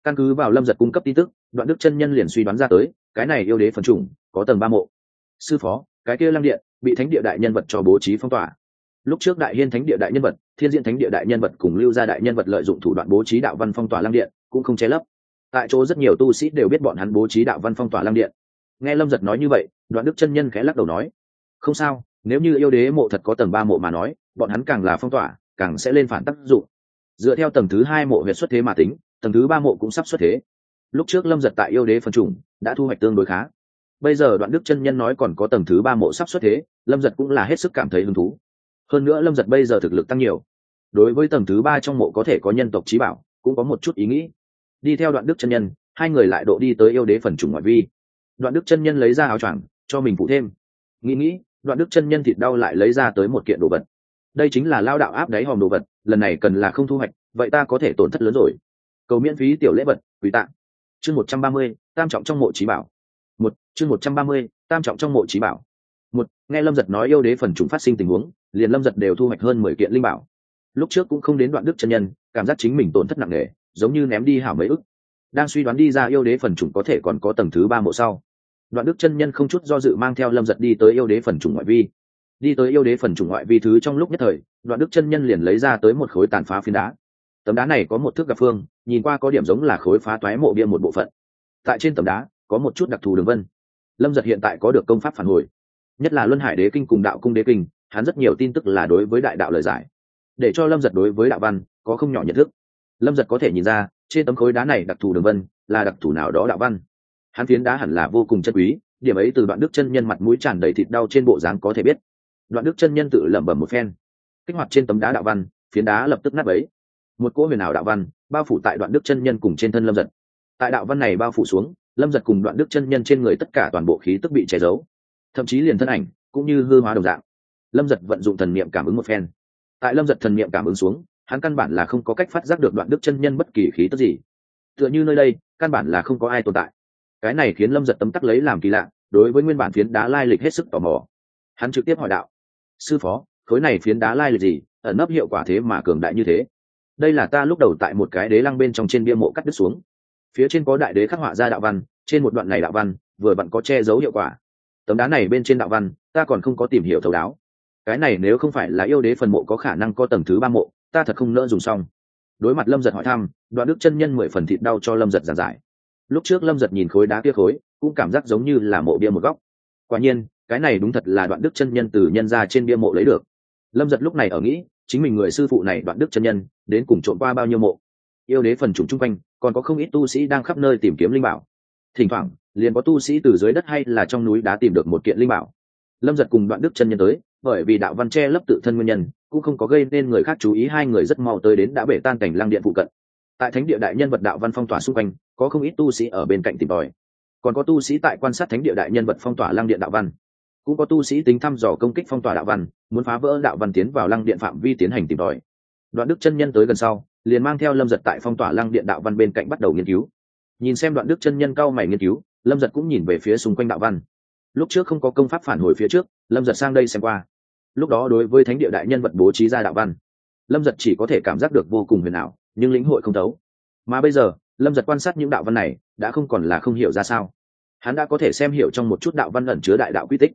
Căn cứ vào lâm giật cung cấp tin tức, đoạn đức chân nhân liền suy đoán ra tới, cái này yêu đế phần trùng có tầng ba mộ sư phó, cái kia lăng điện, bị thánh địa đại nhân vật cho bố trí phong tỏa. Lúc trước đại hiên thánh địa đại nhân vật, thiên diện thánh địa đại nhân vật cùng lưu gia đại nhân vật lợi dụng thủ đoạn bố trí đạo văn phong tỏa lăng điện, cũng không che lấp. Tại chỗ rất nhiều tu sĩ đều biết bọn hắn bố trí đạo văn phong tỏa lăng điện. Nghe lâm giật nói như vậy, đoạn đức chân nhân khẽ lắc đầu nói, không sao, nếu như yêu đế mộ thật có tầng ba mộ mà nói, bọn hắn càng là phong tỏa, càng sẽ lên phản tác dụng. Dựa theo tầng thứ hai mộ huyệt xuất thế mà tính, tầng thứ ba mộ cũng sắp xuất thế. Lúc trước lâm giật tại yêu đế phân chủng, đã thu hoạch tương đối khá bây giờ đoạn đức chân nhân nói còn có tầng thứ ba mộ sắp xuất thế, lâm giật cũng là hết sức cảm thấy hứng thú. Hơn nữa lâm giật bây giờ thực lực tăng nhiều. Đối với tầng thứ ba trong mộ có thể có nhân tộc trí bảo, cũng có một chút ý nghĩ. Đi theo đoạn đức chân nhân, hai người lại độ đi tới yêu đế phần chủng ngoại vi. Đoạn đức chân nhân lấy ra áo choàng, cho mình phụ thêm. Nghĩ nghĩ, đoạn đức chân nhân thịt đau lại lấy ra tới một kiện đồ vật. Đây chính là lao đạo áp đáy hòm đồ vật, lần này cần là không thu hoạch, vậy ta có thể tổn thất lớn rồi. Cầu miễn phí tiểu lễ vật quý tạng chương một trăm ba mươi, tam trọng trong mộ trí bảo một, chương một trăm ba mươi, tam trọng trong mộ trí bảo. Một, nghe lâm giật nói yêu đế phần chúng phát sinh tình huống, liền lâm giật đều thu hoạch hơn mười kiện linh bảo. Lúc trước cũng không đến đoạn đức chân nhân, cảm giác chính mình tổn thất nặng nề, giống như ném đi hảo mấy ức. Đang suy đoán đi ra yêu đế phần chủng có thể còn có tầng thứ ba mộ sau. Đoạn đức chân nhân không chút do dự mang theo lâm giật đi tới yêu đế phần chủng ngoại vi. Đi tới yêu đế phần chủng ngoại vi thứ trong lúc nhất thời, đoạn đức chân nhân liền lấy ra tới một khối tàn phá phiến đá. Tấm đá này có một thước gặp phương, nhìn qua có điểm giống là khối phá toái mộ bia một bộ phận. Tại trên tấm đá có một chút đặc thù đường vân. Lâm giật hiện tại có được công pháp phản hồi. Nhất là luân hải đế kinh cùng đạo cung đế kinh, hắn rất nhiều tin tức là đối với đại đạo lời giải. Để cho lâm giật đối với đạo văn có không nhỏ nhận thức. Lâm giật có thể nhìn ra, trên tấm khối đá này đặc thù đường vân là đặc thù nào đó đạo văn. Hắn phiến đá hẳn là vô cùng chân quý, điểm ấy từ đoạn đức chân nhân mặt mũi tràn đầy thịt đau trên bộ dáng có thể biết. Đoạn đức chân nhân tự lẩm bẩm một phen. Kích hoạt trên tấm đá đạo văn, phiến đá lập tức nát ấy một cỗ huyền ảo đạo văn bao phủ tại đoạn đức chân nhân cùng trên thân lâm giật. Tại đạo văn này bao phủ xuống lâm giật cùng đoạn đức chân nhân trên người tất cả toàn bộ khí tức bị che giấu. Thậm chí liền thân ảnh cũng như hư hóa đồng dạng. Lâm giật vận dụng thần niệm cảm ứng một phen. Tại lâm giật thần niệm cảm ứng xuống, hắn căn bản là không có cách phát giác được đoạn đức chân nhân bất kỳ khí tức gì. Tựa như nơi đây, căn bản là không có ai tồn tại. Cái này khiến lâm giật tấm tắc lấy làm kỳ lạ, đối với nguyên bản phiến đá lai lịch hết sức tò mò. Hắn trực tiếp hỏi đạo, sư phó, khối này phiến đá lai lịch gì? Ẩn nấp hiệu quả thế mà cường đại như thế. Đây là ta lúc đầu tại một cái đế lăng bên trong trên bia mộ cắt đứt xuống phía trên có đại đế khắc họa ra đạo văn, trên một đoạn này đạo văn vừa vặn có che giấu hiệu quả. Tấm đá này bên trên đạo văn, ta còn không có tìm hiểu thấu đáo. Cái này nếu không phải là yêu đế phần mộ có khả năng có tầng thứ ba mộ, ta thật không nỡ dùng xong. Đối mặt lâm giật hỏi thăm, đoạn đức chân nhân mười phần thịt đau cho lâm giật giảng giải. Lúc trước lâm giật nhìn khối đá kia khối, cũng cảm giác giống như là mộ bia một góc. Quả nhiên, cái này đúng thật là đoạn đức chân nhân từ nhân ra trên bia mộ lấy được. Lâm giật lúc này ở nghĩ, chính mình người sư phụ này đoạn đức chân nhân, đến cùng trộm qua bao nhiêu mộ? Yêu đế phần chủng chung quanh, còn có không ít tu sĩ đang khắp nơi tìm kiếm linh bảo. Thỉnh thoảng, liền có tu sĩ từ dưới đất hay là trong núi đá tìm được một kiện linh bảo. Lâm giật cùng đoạn đức chân nhân tới, bởi vì đạo văn che lấp tự thân nguyên nhân, cũng không có gây nên người khác chú ý hai người rất mau tới đến đã bể tan cảnh lang điện phụ cận. Tại thánh địa đại nhân vật đạo văn phong tỏa xung quanh, có không ít tu sĩ ở bên cạnh tìm tòi. Còn có tu sĩ tại quan sát thánh địa đại nhân vật phong tỏa lang điện đạo văn. Cũng có tu sĩ tính thăm dò công kích phong tỏa đạo văn, muốn phá vỡ đạo văn tiến vào lăng điện phạm vi tiến hành tìm tòi. Đoạn đức chân nhân tới gần sau liền mang theo lâm giật tại phong tỏa lăng điện đạo văn bên cạnh bắt đầu nghiên cứu. Nhìn xem đoạn đức chân nhân cao mày nghiên cứu, lâm giật cũng nhìn về phía xung quanh đạo văn. Lúc trước không có công pháp phản hồi phía trước, lâm giật sang đây xem qua. Lúc đó đối với thánh địa đại nhân vật bố trí ra đạo văn, lâm giật chỉ có thể cảm giác được vô cùng huyền ảo, nhưng lĩnh hội không thấu. Mà bây giờ, lâm giật quan sát những đạo văn này, đã không còn là không hiểu ra sao. Hắn đã có thể xem hiểu trong một chút đạo văn ẩn chứa đại đạo quy tích.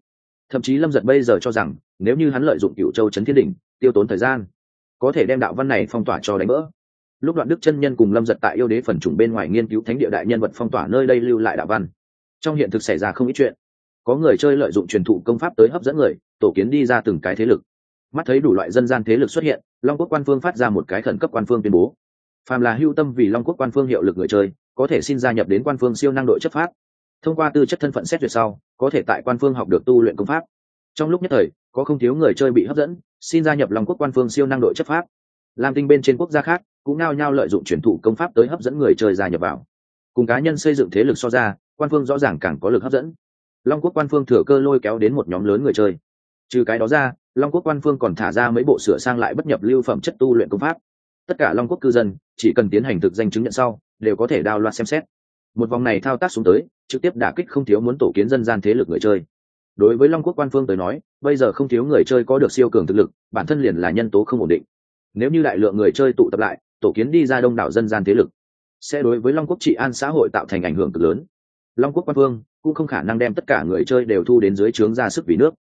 Thậm chí lâm giật bây giờ cho rằng, nếu như hắn lợi dụng cựu châu trấn thiên đỉnh, tiêu tốn thời gian, có thể đem đạo văn này phong tỏa cho đánh vỡ lúc đoạn đức chân nhân cùng lâm giật tại yêu đế phần chủng bên ngoài nghiên cứu thánh địa đại nhân vật phong tỏa nơi đây lưu lại đạo văn. Trong hiện thực xảy ra không ít chuyện. Có người chơi lợi dụng truyền thụ công pháp tới hấp dẫn người, tổ kiến đi ra từng cái thế lực. Mắt thấy đủ loại dân gian thế lực xuất hiện, long quốc quan phương phát ra một cái khẩn cấp quan phương tuyên bố. Phàm là hưu tâm vì long quốc quan phương hiệu lực người chơi, có thể xin gia nhập đến quan phương siêu năng đội chấp pháp. Thông qua tư chất thân phận xét duyệt sau, có thể tại quan phương học được tu luyện công pháp. Trong lúc nhất thời, có không thiếu người chơi bị hấp dẫn, xin gia nhập long quốc quan phương siêu năng đội chấp pháp làm tinh bên trên quốc gia khác cũng nao nhao lợi dụng truyền thụ công pháp tới hấp dẫn người chơi gia nhập vào. Cùng cá nhân xây dựng thế lực so ra, quan phương rõ ràng càng có lực hấp dẫn. Long quốc quan phương thừa cơ lôi kéo đến một nhóm lớn người chơi. Trừ cái đó ra, long quốc quan phương còn thả ra mấy bộ sửa sang lại bất nhập lưu phẩm chất tu luyện công pháp. Tất cả long quốc cư dân, chỉ cần tiến hành thực danh chứng nhận sau, đều có thể đao loạt xem xét. Một vòng này thao tác xuống tới, trực tiếp đả kích không thiếu muốn tổ kiến dân gian thế lực người chơi. Đối với long quốc quan phương tới nói, bây giờ không thiếu người chơi có được siêu cường thực lực, bản thân liền là nhân tố không ổn định nếu như đại lượng người chơi tụ tập lại, tổ kiến đi ra đông đảo dân gian thế lực, sẽ đối với long quốc trị an xã hội tạo thành ảnh hưởng cực lớn. Long quốc quan phương cũng không khả năng đem tất cả người chơi đều thu đến dưới trướng ra sức vì nước.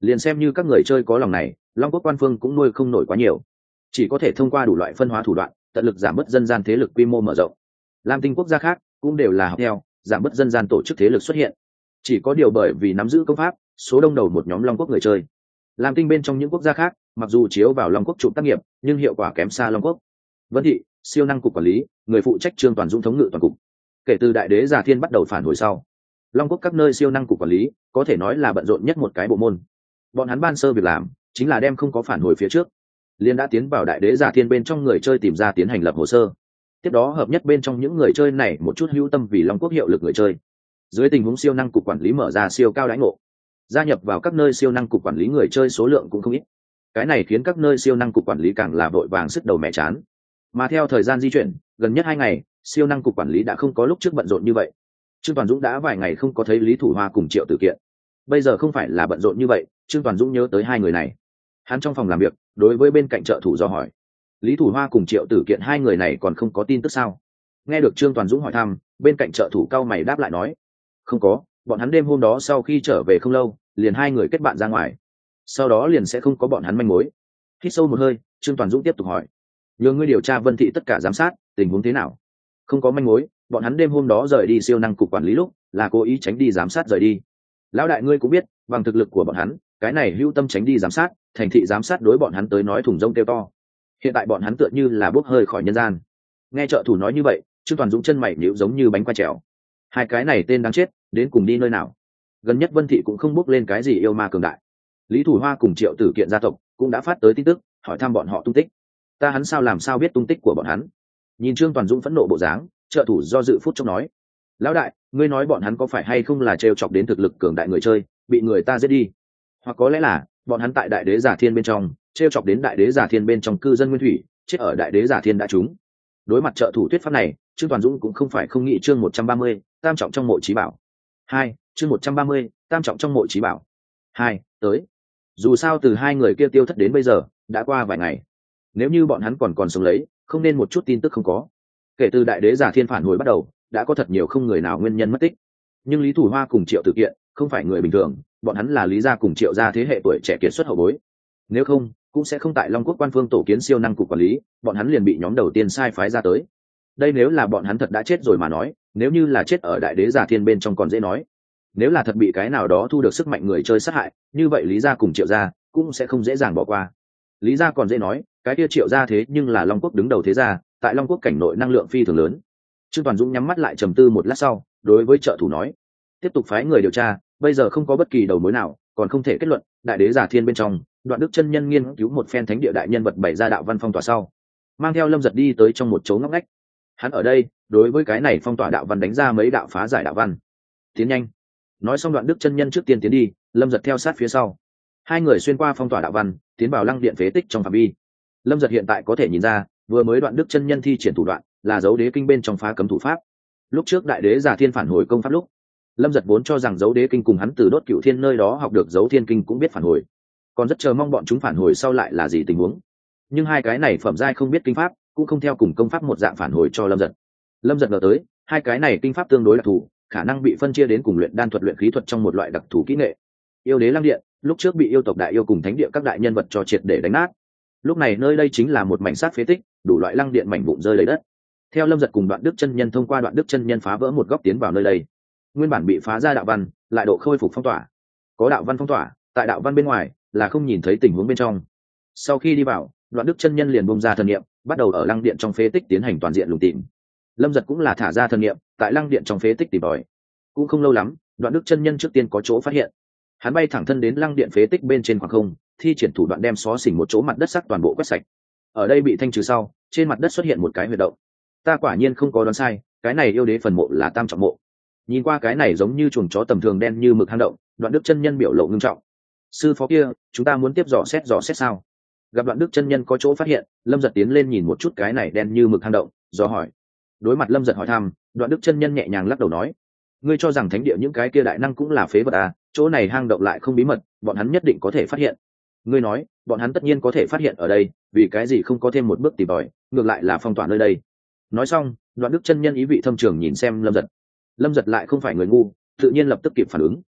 Liền xem như các người chơi có lòng này, long quốc quan phương cũng nuôi không nổi quá nhiều. Chỉ có thể thông qua đủ loại phân hóa thủ đoạn, tận lực giảm bớt dân gian thế lực quy mô mở rộng. Lam tinh quốc gia khác cũng đều là học theo, giảm bớt dân gian tổ chức thế lực xuất hiện. Chỉ có điều bởi vì nắm giữ công pháp, số đông đầu một nhóm long quốc người chơi lam tinh bên trong những quốc gia khác, mặc dù chiếu vào long quốc trụ tác nghiệp, nhưng hiệu quả kém xa long quốc. Vân thị, siêu năng cục quản lý, người phụ trách trương toàn dung thống ngự toàn cục. Kể từ đại đế già thiên bắt đầu phản hồi sau, long quốc các nơi siêu năng cục quản lý, có thể nói là bận rộn nhất một cái bộ môn. Bọn hắn ban sơ việc làm, chính là đem không có phản hồi phía trước. Liên đã tiến vào đại đế giả thiên bên trong người chơi tìm ra tiến hành lập hồ sơ. Tiếp đó hợp nhất bên trong những người chơi này một chút hữu tâm vì long quốc hiệu lực người chơi. Dưới tình huống siêu năng cục quản lý mở ra siêu cao đãi ngộ gia nhập vào các nơi siêu năng cục quản lý người chơi số lượng cũng không ít. Cái này khiến các nơi siêu năng cục quản lý càng là vội vàng sức đầu mẹ chán. Mà theo thời gian di chuyển, gần nhất hai ngày, siêu năng cục quản lý đã không có lúc trước bận rộn như vậy. Trương toàn dũng đã vài ngày không có thấy lý thủ hoa cùng triệu tử kiện. Bây giờ không phải là bận rộn như vậy, trương toàn dũng nhớ tới hai người này. Hắn trong phòng làm việc, đối với bên cạnh trợ thủ do hỏi. Lý thủ hoa cùng triệu tử kiện hai người này còn không có tin tức sao? Nghe được trương toàn dũng hỏi thăm, bên cạnh trợ thủ cao mày đáp lại nói. Không có bọn hắn đêm hôm đó sau khi trở về không lâu, liền hai người kết bạn ra ngoài. Sau đó liền sẽ không có bọn hắn manh mối. Hít sâu một hơi, trương toàn dũng tiếp tục hỏi, nhờ ngươi điều tra vân thị tất cả giám sát, tình huống thế nào? Không có manh mối, bọn hắn đêm hôm đó rời đi siêu năng cục quản lý lúc, là cố ý tránh đi giám sát rời đi. Lão đại ngươi cũng biết, bằng thực lực của bọn hắn, cái này hưu tâm tránh đi giám sát, thành thị giám sát đối bọn hắn tới nói thùng rông kêu to. Hiện tại bọn hắn tựa như là bốc hơi khỏi nhân gian. Nghe trợ thủ nói như vậy, trương toàn dũng chân mày nhịu giống như bánh qua trèo hai cái này tên đáng chết, đến cùng đi nơi nào? Gần nhất vân thị cũng không bước lên cái gì yêu ma cường đại. Lý thủ hoa cùng triệu tử kiện gia tộc cũng đã phát tới tin tức, hỏi thăm bọn họ tung tích. Ta hắn sao làm sao biết tung tích của bọn hắn? Nhìn trương toàn dũng phẫn nộ bộ dáng, trợ thủ do dự phút trong nói. Lão đại, ngươi nói bọn hắn có phải hay không là trêu chọc đến thực lực cường đại người chơi, bị người ta giết đi? Hoặc có lẽ là, bọn hắn tại đại đế giả thiên bên trong, trêu chọc đến đại đế giả thiên bên trong cư dân nguyên thủy, chết ở đại đế giả thiên đã trúng. Đối mặt trợ thủ thuyết pháp này trương toàn dũng cũng không phải không nghĩ chương một trăm ba mươi, tam trọng trong mộ trí bảo. Hai, chương một trăm ba mươi, tam trọng trong mộ trí bảo. Hai, tới. Dù sao từ hai người kia tiêu thất đến bây giờ, đã qua vài ngày. Nếu như bọn hắn còn còn sống lấy, không nên một chút tin tức không có. Kể từ đại đế giả thiên phản hồi bắt đầu, đã có thật nhiều không người nào nguyên nhân mất tích. Nhưng lý thủ hoa cùng triệu tự kiện, không phải người bình thường, bọn hắn là lý gia cùng triệu gia thế hệ tuổi trẻ kiệt xuất hậu bối. Nếu không, cũng sẽ không tại long quốc quan phương tổ kiến siêu năng cục quản lý, bọn hắn liền bị nhóm đầu tiên sai phái ra tới đây nếu là bọn hắn thật đã chết rồi mà nói, nếu như là chết ở đại đế giả thiên bên trong còn dễ nói. Nếu là thật bị cái nào đó thu được sức mạnh người chơi sát hại, như vậy lý gia cùng triệu gia cũng sẽ không dễ dàng bỏ qua. Lý gia còn dễ nói, cái kia triệu gia thế nhưng là long quốc đứng đầu thế gia, tại long quốc cảnh nội năng lượng phi thường lớn. Trương toàn dũng nhắm mắt lại trầm tư một lát sau, đối với trợ thủ nói, tiếp tục phái người điều tra, bây giờ không có bất kỳ đầu mối nào, còn không thể kết luận, đại đế giả thiên bên trong, đoạn đức chân nhân nghiên cứu một phen thánh địa đại nhân vật bảy gia đạo văn phong tỏa sau. Mang theo lâm giật đi tới trong một chỗ ngóc ngách hắn ở đây, đối với cái này phong tỏa đạo văn đánh ra mấy đạo phá giải đạo văn. Tiến nhanh. Nói xong đoạn đức chân nhân trước tiên tiến đi, lâm giật theo sát phía sau. Hai người xuyên qua phong tỏa đạo văn, tiến vào lăng điện phế tích trong phạm vi. Lâm giật hiện tại có thể nhìn ra, vừa mới đoạn đức chân nhân thi triển thủ đoạn, là dấu đế kinh bên trong phá cấm thủ pháp. Lúc trước đại đế giả thiên phản hồi công pháp lúc, lâm giật vốn cho rằng dấu đế kinh cùng hắn từ đốt cựu thiên nơi đó học được dấu thiên kinh cũng biết phản hồi. Còn rất chờ mong bọn chúng phản hồi sau lại là gì tình huống. Nhưng hai cái này phẩm giai không biết kinh pháp cũng không theo cùng công pháp một dạng phản hồi cho lâm giật. Lâm giật ngờ tới, hai cái này kinh pháp tương đối đặc thù, khả năng bị phân chia đến cùng luyện đan thuật, luyện khí thuật trong một loại đặc thù kỹ nghệ. Yêu đế lăng điện, lúc trước bị yêu tộc đại yêu cùng thánh địa các đại nhân vật cho triệt để đánh nát. Lúc này nơi đây chính là một mảnh sát phế tích, đủ loại lăng điện mảnh vụn rơi lấy đất. Theo lâm giật cùng đoạn đức chân nhân thông qua đoạn đức chân nhân phá vỡ một góc tiến vào nơi đây. Nguyên bản bị phá ra đạo văn, lại độ khôi phục phong tỏa. Có đạo văn phong tỏa, tại đạo văn bên ngoài là không nhìn thấy tình huống bên trong. Sau khi đi vào, đoạn đức chân nhân liền bông ra thần nghiệm bắt đầu ở lăng điện trong phế tích tiến hành toàn diện lùng tìm. Lâm giật cũng là thả ra thân nhiệm tại lăng điện trong phế tích tìm tòi. Cũng không lâu lắm, đoạn đức chân nhân trước tiên có chỗ phát hiện. Hắn bay thẳng thân đến lăng điện phế tích bên trên khoảng không, thi triển thủ đoạn đem xó xỉnh một chỗ mặt đất sắc toàn bộ quét sạch. Ở đây bị thanh trừ sau, trên mặt đất xuất hiện một cái huyệt động. Ta quả nhiên không có đoán sai, cái này yêu đế phần mộ là tam trọng mộ. Nhìn qua cái này giống như chuồng chó tầm thường đen như mực hang động, đoạn đức chân nhân biểu lộ ngưng trọng. Sư phó kia, chúng ta muốn tiếp dò xét dò xét sao? Gặp đoạn đức chân nhân có chỗ phát hiện, lâm giật tiến lên nhìn một chút cái này đen như mực hang động, do hỏi. Đối mặt lâm giật hỏi thăm, đoạn đức chân nhân nhẹ nhàng lắc đầu nói. Ngươi cho rằng thánh địa những cái kia đại năng cũng là phế vật à chỗ này hang động lại không bí mật, bọn hắn nhất định có thể phát hiện. Ngươi nói, bọn hắn tất nhiên có thể phát hiện ở đây, vì cái gì không có thêm một bước tìm tòi ngược lại là phong tỏa nơi đây. Nói xong, đoạn đức chân nhân ý vị thâm trường nhìn xem lâm giật. Lâm giật lại không phải người ngu, tự nhiên lập tức kịp phản ứng.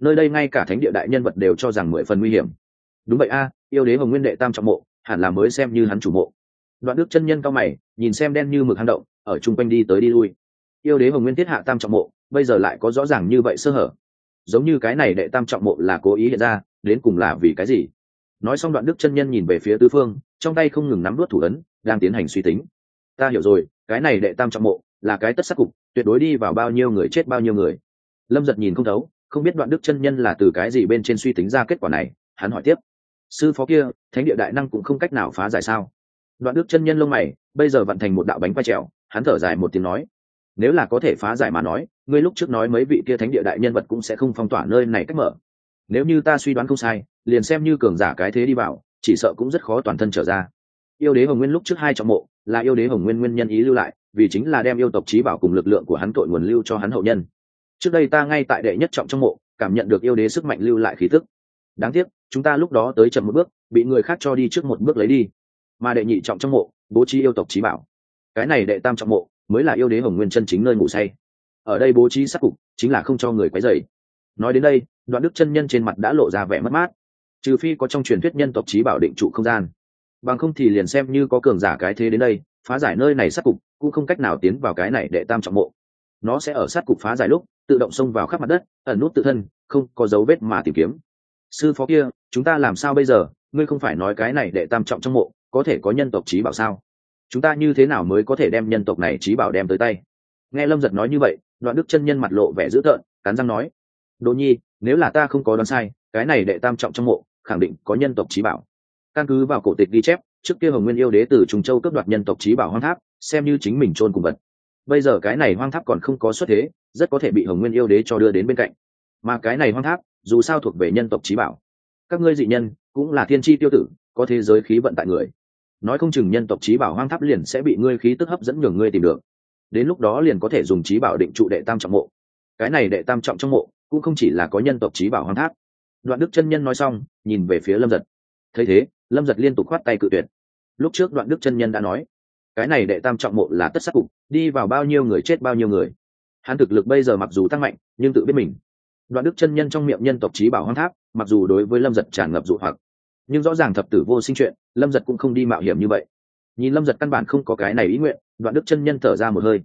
Nơi đây ngay cả thánh địa đại nhân vật đều cho rằng mười phần nguy hiểm. Đúng vậy a yêu đế hồng nguyên đệ tam trọng mộ, hẳn là mới xem như hắn chủ mộ. Đoạn đức chân nhân cao mày, nhìn xem đen như mực hang động, ở chung quanh đi tới đi lui. Yêu đế hồng nguyên thiết hạ tam trọng mộ, bây giờ lại có rõ ràng như vậy sơ hở. Giống như cái này đệ tam trọng mộ là cố ý hiện ra, đến cùng là vì cái gì? Nói xong đoạn đức chân nhân nhìn về phía tư phương, trong tay không ngừng nắm đuốt thủ ấn, đang tiến hành suy tính. Ta hiểu rồi, cái này đệ tam trọng mộ là cái tất sắc cục, tuyệt đối đi vào bao nhiêu người chết bao nhiêu người. Lâm giật nhìn không thấu, không biết đoạn đức chân nhân là từ cái gì bên trên suy tính ra kết quả này, hắn hỏi tiếp sư phó kia, thánh địa đại năng cũng không cách nào phá giải sao? Đoạn đức chân nhân lông mày, bây giờ vận thành một đạo bánh quay trèo, hắn thở dài một tiếng nói, nếu là có thể phá giải mà nói, ngươi lúc trước nói mấy vị kia thánh địa đại nhân vật cũng sẽ không phong tỏa nơi này cách mở. Nếu như ta suy đoán không sai, liền xem như cường giả cái thế đi vào, chỉ sợ cũng rất khó toàn thân trở ra. Yêu đế hồng nguyên lúc trước hai trọng mộ, là yêu đế hồng nguyên nguyên nhân ý lưu lại, vì chính là đem yêu tộc trí bảo cùng lực lượng của hắn tội nguồn lưu cho hắn hậu nhân. Trước đây ta ngay tại đệ nhất trọng trong mộ, cảm nhận được yêu đế sức mạnh lưu lại khí tức. Đáng tiếc chúng ta lúc đó tới chậm một bước, bị người khác cho đi trước một bước lấy đi. Mà đệ nhị trọng trong mộ, bố trí yêu tộc trí bảo. Cái này đệ tam trọng mộ, mới là yêu đế hồng nguyên chân chính nơi ngủ say. Ở đây bố trí sắc cục, chính là không cho người quấy dày nói đến đây, đoạn đức chân nhân trên mặt đã lộ ra vẻ mất mát. Trừ phi có trong truyền thuyết nhân tộc trí bảo định trụ không gian. Bằng không thì liền xem như có cường giả cái thế đến đây, phá giải nơi này sát cục, cũng không cách nào tiến vào cái này để tam trọng mộ. Nó sẽ ở sát cục phá giải lúc, tự động xông vào khắp mặt đất, ẩn nút tự thân, không có dấu vết mà tìm kiếm sư phó kia, chúng ta làm sao bây giờ? Ngươi không phải nói cái này để tam trọng trong mộ, có thể có nhân tộc trí bảo sao? Chúng ta như thế nào mới có thể đem nhân tộc này trí bảo đem tới tay? Nghe lâm giật nói như vậy, đoạn đức chân nhân mặt lộ vẻ dữ tợn, cắn răng nói đỗ nhi, nếu là ta không có đoán sai, cái này đệ tam trọng trong mộ, khẳng định có nhân tộc trí bảo. Căn cứ vào cổ tịch ghi chép, trước kia hồng nguyên yêu đế từ trùng châu cướp đoạt nhân tộc trí bảo hoang tháp, xem như chính mình trôn cùng vật. Bây giờ cái này hoang tháp còn không có xuất thế, rất có thể bị hồng nguyên yêu đế cho đưa đến bên cạnh. Mà cái này hoang tháp dù sao thuộc về nhân tộc trí bảo. Các ngươi dị nhân, cũng là thiên tri tiêu tử, có thế giới khí vận tại người. Nói không chừng nhân tộc trí bảo hoang tháp liền sẽ bị ngươi khí tức hấp dẫn nhường ngươi tìm được. Đến lúc đó liền có thể dùng trí bảo định trụ đệ tam trọng mộ. Cái này đệ tam trọng trong mộ, cũng không chỉ là có nhân tộc trí bảo hoang tháp. Đoạn đức chân nhân nói xong, nhìn về phía lâm giật. Thấy thế, lâm giật liên tục khoát tay cự tuyệt. Lúc trước đoạn đức chân nhân đã nói, cái này đệ tam trọng mộ là tất sắc cục, đi vào bao nhiêu người chết bao nhiêu người. Hắn thực lực bây giờ mặc dù tăng mạnh, nhưng tự biết mình đoạn đức chân nhân trong miệng nhân tộc trí bảo hoang tháp, mặc dù đối với lâm giật tràn ngập dụ hoặc, nhưng rõ ràng thập tử vô sinh chuyện, lâm giật cũng không đi mạo hiểm như vậy. Nhìn lâm giật căn bản không có cái này ý nguyện, đoạn đức chân nhân thở ra một hơi.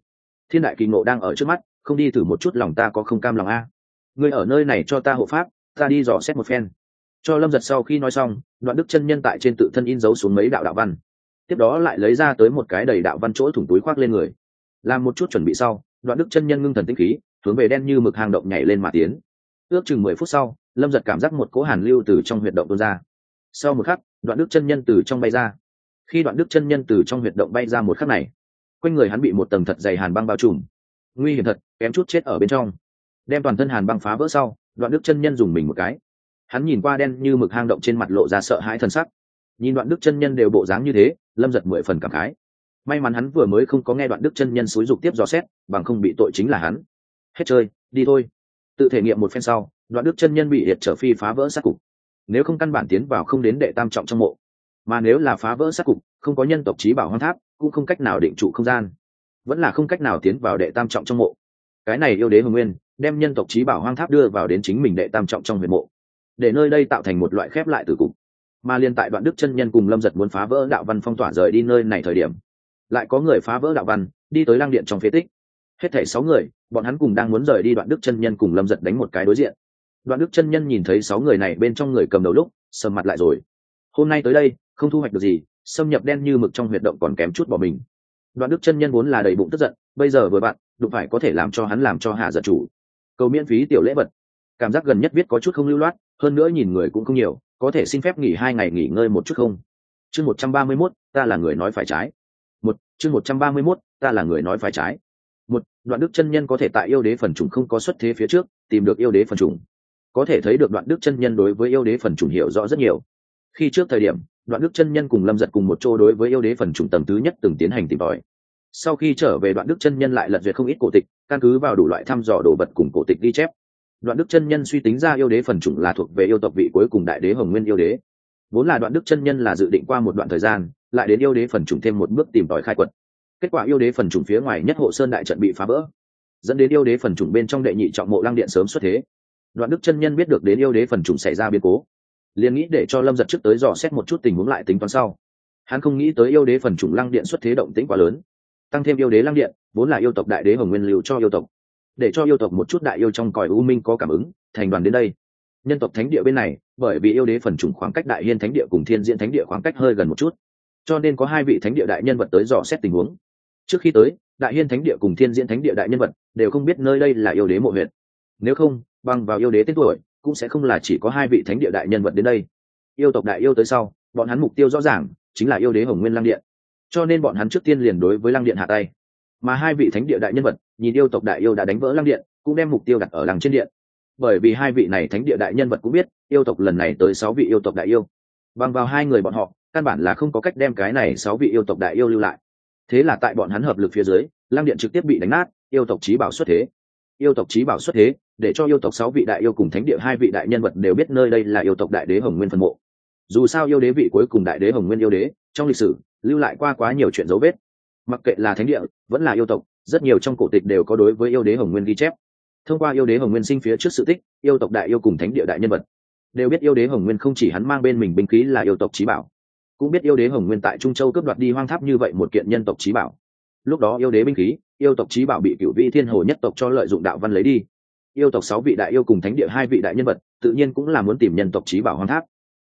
Thiên đại kỳ ngộ đang ở trước mắt, không đi thử một chút lòng ta có không cam lòng a. Người ở nơi này cho ta hộ pháp, ta đi dò xét một phen. Cho lâm giật sau khi nói xong, đoạn đức chân nhân tại trên tự thân in dấu xuống mấy đạo đạo văn. Tiếp đó lại lấy ra tới một cái đầy đạo văn chỗ thủng túi khoác lên người. Làm một chút chuẩn bị sau, đoạn đức chân nhân ngưng thần tinh khí, hướng về đen như mực hang động nhảy lên mà tiến ước chừng mười phút sau, lâm giật cảm giác một cỗ hàn lưu từ trong huyệt động tuôn ra. Sau một khắc, đoạn đức chân nhân từ trong bay ra. Khi đoạn đức chân nhân từ trong huyệt động bay ra một khắc này, quanh người hắn bị một tầng thật dày hàn băng bao trùm. Nguy hiểm thật, kém chút chết ở bên trong. Đem toàn thân hàn băng phá vỡ sau, đoạn đức chân nhân dùng mình một cái. Hắn nhìn qua đen như mực hang động trên mặt lộ ra sợ hãi thân sắc. Nhìn đoạn đức chân nhân đều bộ dáng như thế, lâm giật mười phần cảm khái. May mắn hắn vừa mới không có nghe đoạn đức chân nhân xúi dục tiếp dò xét, bằng không bị tội chính là hắn. Hết chơi, đi thôi tự thể nghiệm một phen sau, đoạn đức chân nhân bị liệt trở phi phá vỡ sát cục. Nếu không căn bản tiến vào không đến đệ tam trọng trong mộ. Mà nếu là phá vỡ sát cục, không có nhân tộc trí bảo hoang tháp, cũng không cách nào định trụ không gian. Vẫn là không cách nào tiến vào đệ tam trọng trong mộ. Cái này yêu đế hồng nguyên, đem nhân tộc trí bảo hoang tháp đưa vào đến chính mình đệ tam trọng trong huyền mộ. Để nơi đây tạo thành một loại khép lại từ cục. Mà liên tại đoạn đức chân nhân cùng lâm giật muốn phá vỡ đạo văn phong tỏa rời đi nơi này thời điểm, lại có người phá vỡ đạo văn, đi tới lang điện trong phế tích. Hết thảy sáu người bọn hắn cùng đang muốn rời đi đoạn đức chân nhân cùng lâm giật đánh một cái đối diện. Đoạn đức chân nhân nhìn thấy sáu người này bên trong người cầm đầu lúc, sầm mặt lại rồi. Hôm nay tới đây, không thu hoạch được gì, xâm nhập đen như mực trong huyệt động còn kém chút bỏ mình. Đoạn đức chân nhân vốn là đầy bụng tức giận, bây giờ vừa bạn, đụng phải có thể làm cho hắn làm cho hạ giật chủ. Cầu miễn phí tiểu lễ vật. Cảm giác gần nhất biết có chút không lưu loát, hơn nữa nhìn người cũng không nhiều, có thể xin phép nghỉ hai ngày nghỉ ngơi một chút không? Chương một trăm ba mươi mốt, ta là người nói phải trái. Một, chương một trăm ba mươi mốt, ta là người nói phải trái một, đoạn đức chân nhân có thể tại yêu đế phần chủng không có xuất thế phía trước, tìm được yêu đế phần chủng. Có thể thấy được đoạn đức chân nhân đối với yêu đế phần chủng hiểu rõ rất nhiều. Khi trước thời điểm, đoạn đức chân nhân cùng lâm giật cùng một chỗ đối với yêu đế phần chủng tầng thứ nhất từng tiến hành tìm tòi. Sau khi trở về, đoạn đức chân nhân lại lật duyệt không ít cổ tịch, căn cứ vào đủ loại thăm dò đồ vật cùng cổ tịch ghi chép. Đoạn đức chân nhân suy tính ra yêu đế phần chủng là thuộc về yêu tộc vị cuối cùng đại đế hồng nguyên yêu đế. Vốn là đoạn đức chân nhân là dự định qua một đoạn thời gian, lại đến yêu đế phần chủng thêm một bước tìm tòi khai quật kết quả yêu đế phần chủng phía ngoài nhất hộ sơn đại trận bị phá vỡ, dẫn đến yêu đế phần chủng bên trong đệ nhị trọng mộ lăng điện sớm xuất thế. Đoạn đức chân nhân biết được đến yêu đế phần chủng xảy ra biến cố, liền nghĩ để cho lâm giật trước tới dò xét một chút tình huống lại tính toán sau. Hắn không nghĩ tới yêu đế phần chủng lăng điện xuất thế động tĩnh quá lớn, tăng thêm yêu đế lăng điện, vốn là yêu tộc đại đế hồng nguyên lưu cho yêu tộc, để cho yêu tộc một chút đại yêu trong còi u minh có cảm ứng, thành đoàn đến đây. Nhân tộc thánh địa bên này, bởi vì yêu đế phần chủng khoảng cách đại hiên thánh địa cùng thiên diễn thánh địa khoảng cách hơi gần một chút, cho nên có hai vị thánh địa đại nhân vật tới dò xét tình huống trước khi tới, đại hiên thánh địa cùng thiên diễn thánh địa đại nhân vật đều không biết nơi đây là yêu đế mộ huyện nếu không, bằng vào yêu đế tên tuổi, cũng sẽ không là chỉ có hai vị thánh địa đại nhân vật đến đây. Yêu tộc đại yêu tới sau, bọn hắn mục tiêu rõ ràng chính là yêu đế hồng nguyên lăng điện. Cho nên bọn hắn trước tiên liền đối với lăng điện hạ tay. Mà hai vị thánh địa đại nhân vật, nhìn yêu tộc đại yêu đã đánh vỡ lăng điện, cũng đem mục tiêu đặt ở lăng trên điện. Bởi vì hai vị này thánh địa đại nhân vật cũng biết, yêu tộc lần này tới sáu vị yêu tộc đại yêu. Bằng vào hai người bọn họ, căn bản là không có cách đem cái này sáu vị yêu tộc đại yêu lưu lại thế là tại bọn hắn hợp lực phía dưới, lăng điện trực tiếp bị đánh nát, yêu tộc trí bảo xuất thế. Yêu tộc trí bảo xuất thế, để cho yêu tộc sáu vị đại yêu cùng thánh địa hai vị đại nhân vật đều biết nơi đây là yêu tộc đại đế hồng nguyên phân mộ. Dù sao yêu đế vị cuối cùng đại đế hồng nguyên yêu đế, trong lịch sử, lưu lại qua quá nhiều chuyện dấu vết. Mặc kệ là thánh địa, vẫn là yêu tộc, rất nhiều trong cổ tịch đều có đối với yêu đế hồng nguyên ghi chép. Thông qua yêu đế hồng nguyên sinh phía trước sự tích, yêu tộc đại yêu cùng thánh địa đại nhân vật, đều biết yêu đế hồng nguyên không chỉ hắn mang bên mình binh khí là yêu tộc trí bảo cũng biết yêu đế hồng nguyên tại trung châu cướp đoạt đi hoang tháp như vậy một kiện nhân tộc trí bảo. Lúc đó yêu đế binh khí, yêu tộc trí bảo bị cựu vị thiên hồ nhất tộc cho lợi dụng đạo văn lấy đi. Yêu tộc sáu vị đại yêu cùng thánh địa hai vị đại nhân vật, tự nhiên cũng là muốn tìm nhân tộc trí bảo hoang tháp.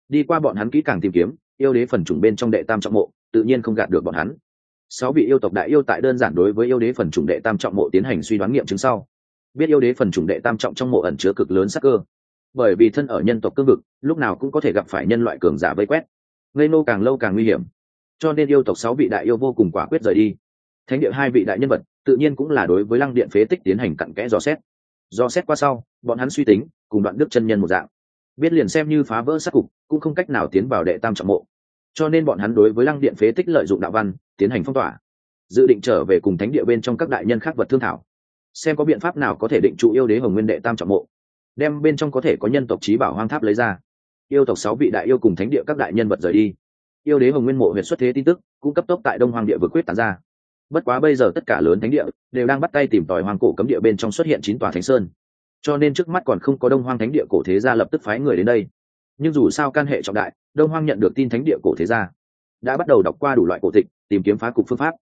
Đi qua bọn hắn kỹ càng tìm kiếm, yêu đế phần chủng bên trong đệ tam trọng mộ, tự nhiên không gạt được bọn hắn. Sáu vị yêu tộc đại yêu tại đơn giản đối với yêu đế phần chủng đệ tam trọng mộ tiến hành suy đoán nghiệm chứng sau, biết yêu đế phần chủng đệ tam trọng trong mộ ẩn chứa cực lớn sắc cơ. Bởi vì thân ở nhân tộc cương vực, lúc nào cũng có thể gặp phải nhân loại cường giả vây quét ngây nô càng lâu càng nguy hiểm. Cho nên yêu tộc sáu vị đại yêu vô cùng quả quyết rời đi. Thánh địa hai vị đại nhân vật tự nhiên cũng là đối với lăng điện phế tích tiến hành cặn kẽ dò xét. Dò xét qua sau, bọn hắn suy tính, cùng đoạn đức chân nhân một dạng. Biết liền xem như phá vỡ sát cục, cũng không cách nào tiến vào đệ tam trọng mộ. Cho nên bọn hắn đối với lăng điện phế tích lợi dụng đạo văn, tiến hành phong tỏa. Dự định trở về cùng thánh địa bên trong các đại nhân khác vật thương thảo. Xem có biện pháp nào có thể định trụ yêu đế hồng nguyên đệ tam trọng mộ. Đem bên trong có thể có nhân tộc trí bảo hoang tháp lấy ra yêu tộc sáu vị đại yêu cùng thánh địa các đại nhân vật rời đi. Yêu đế hồng nguyên mộ huyện xuất thế tin tức cũng cấp tốc tại đông hoàng địa vừa quyết tán ra. Bất quá bây giờ tất cả lớn thánh địa đều đang bắt tay tìm tòi hoàng cổ cấm địa bên trong xuất hiện chín tòa thánh sơn. Cho nên trước mắt còn không có đông hoang thánh địa cổ thế gia lập tức phái người đến đây. Nhưng dù sao can hệ trọng đại, đông hoang nhận được tin thánh địa cổ thế gia đã bắt đầu đọc qua đủ loại cổ tịch, tìm kiếm phá cục phương pháp.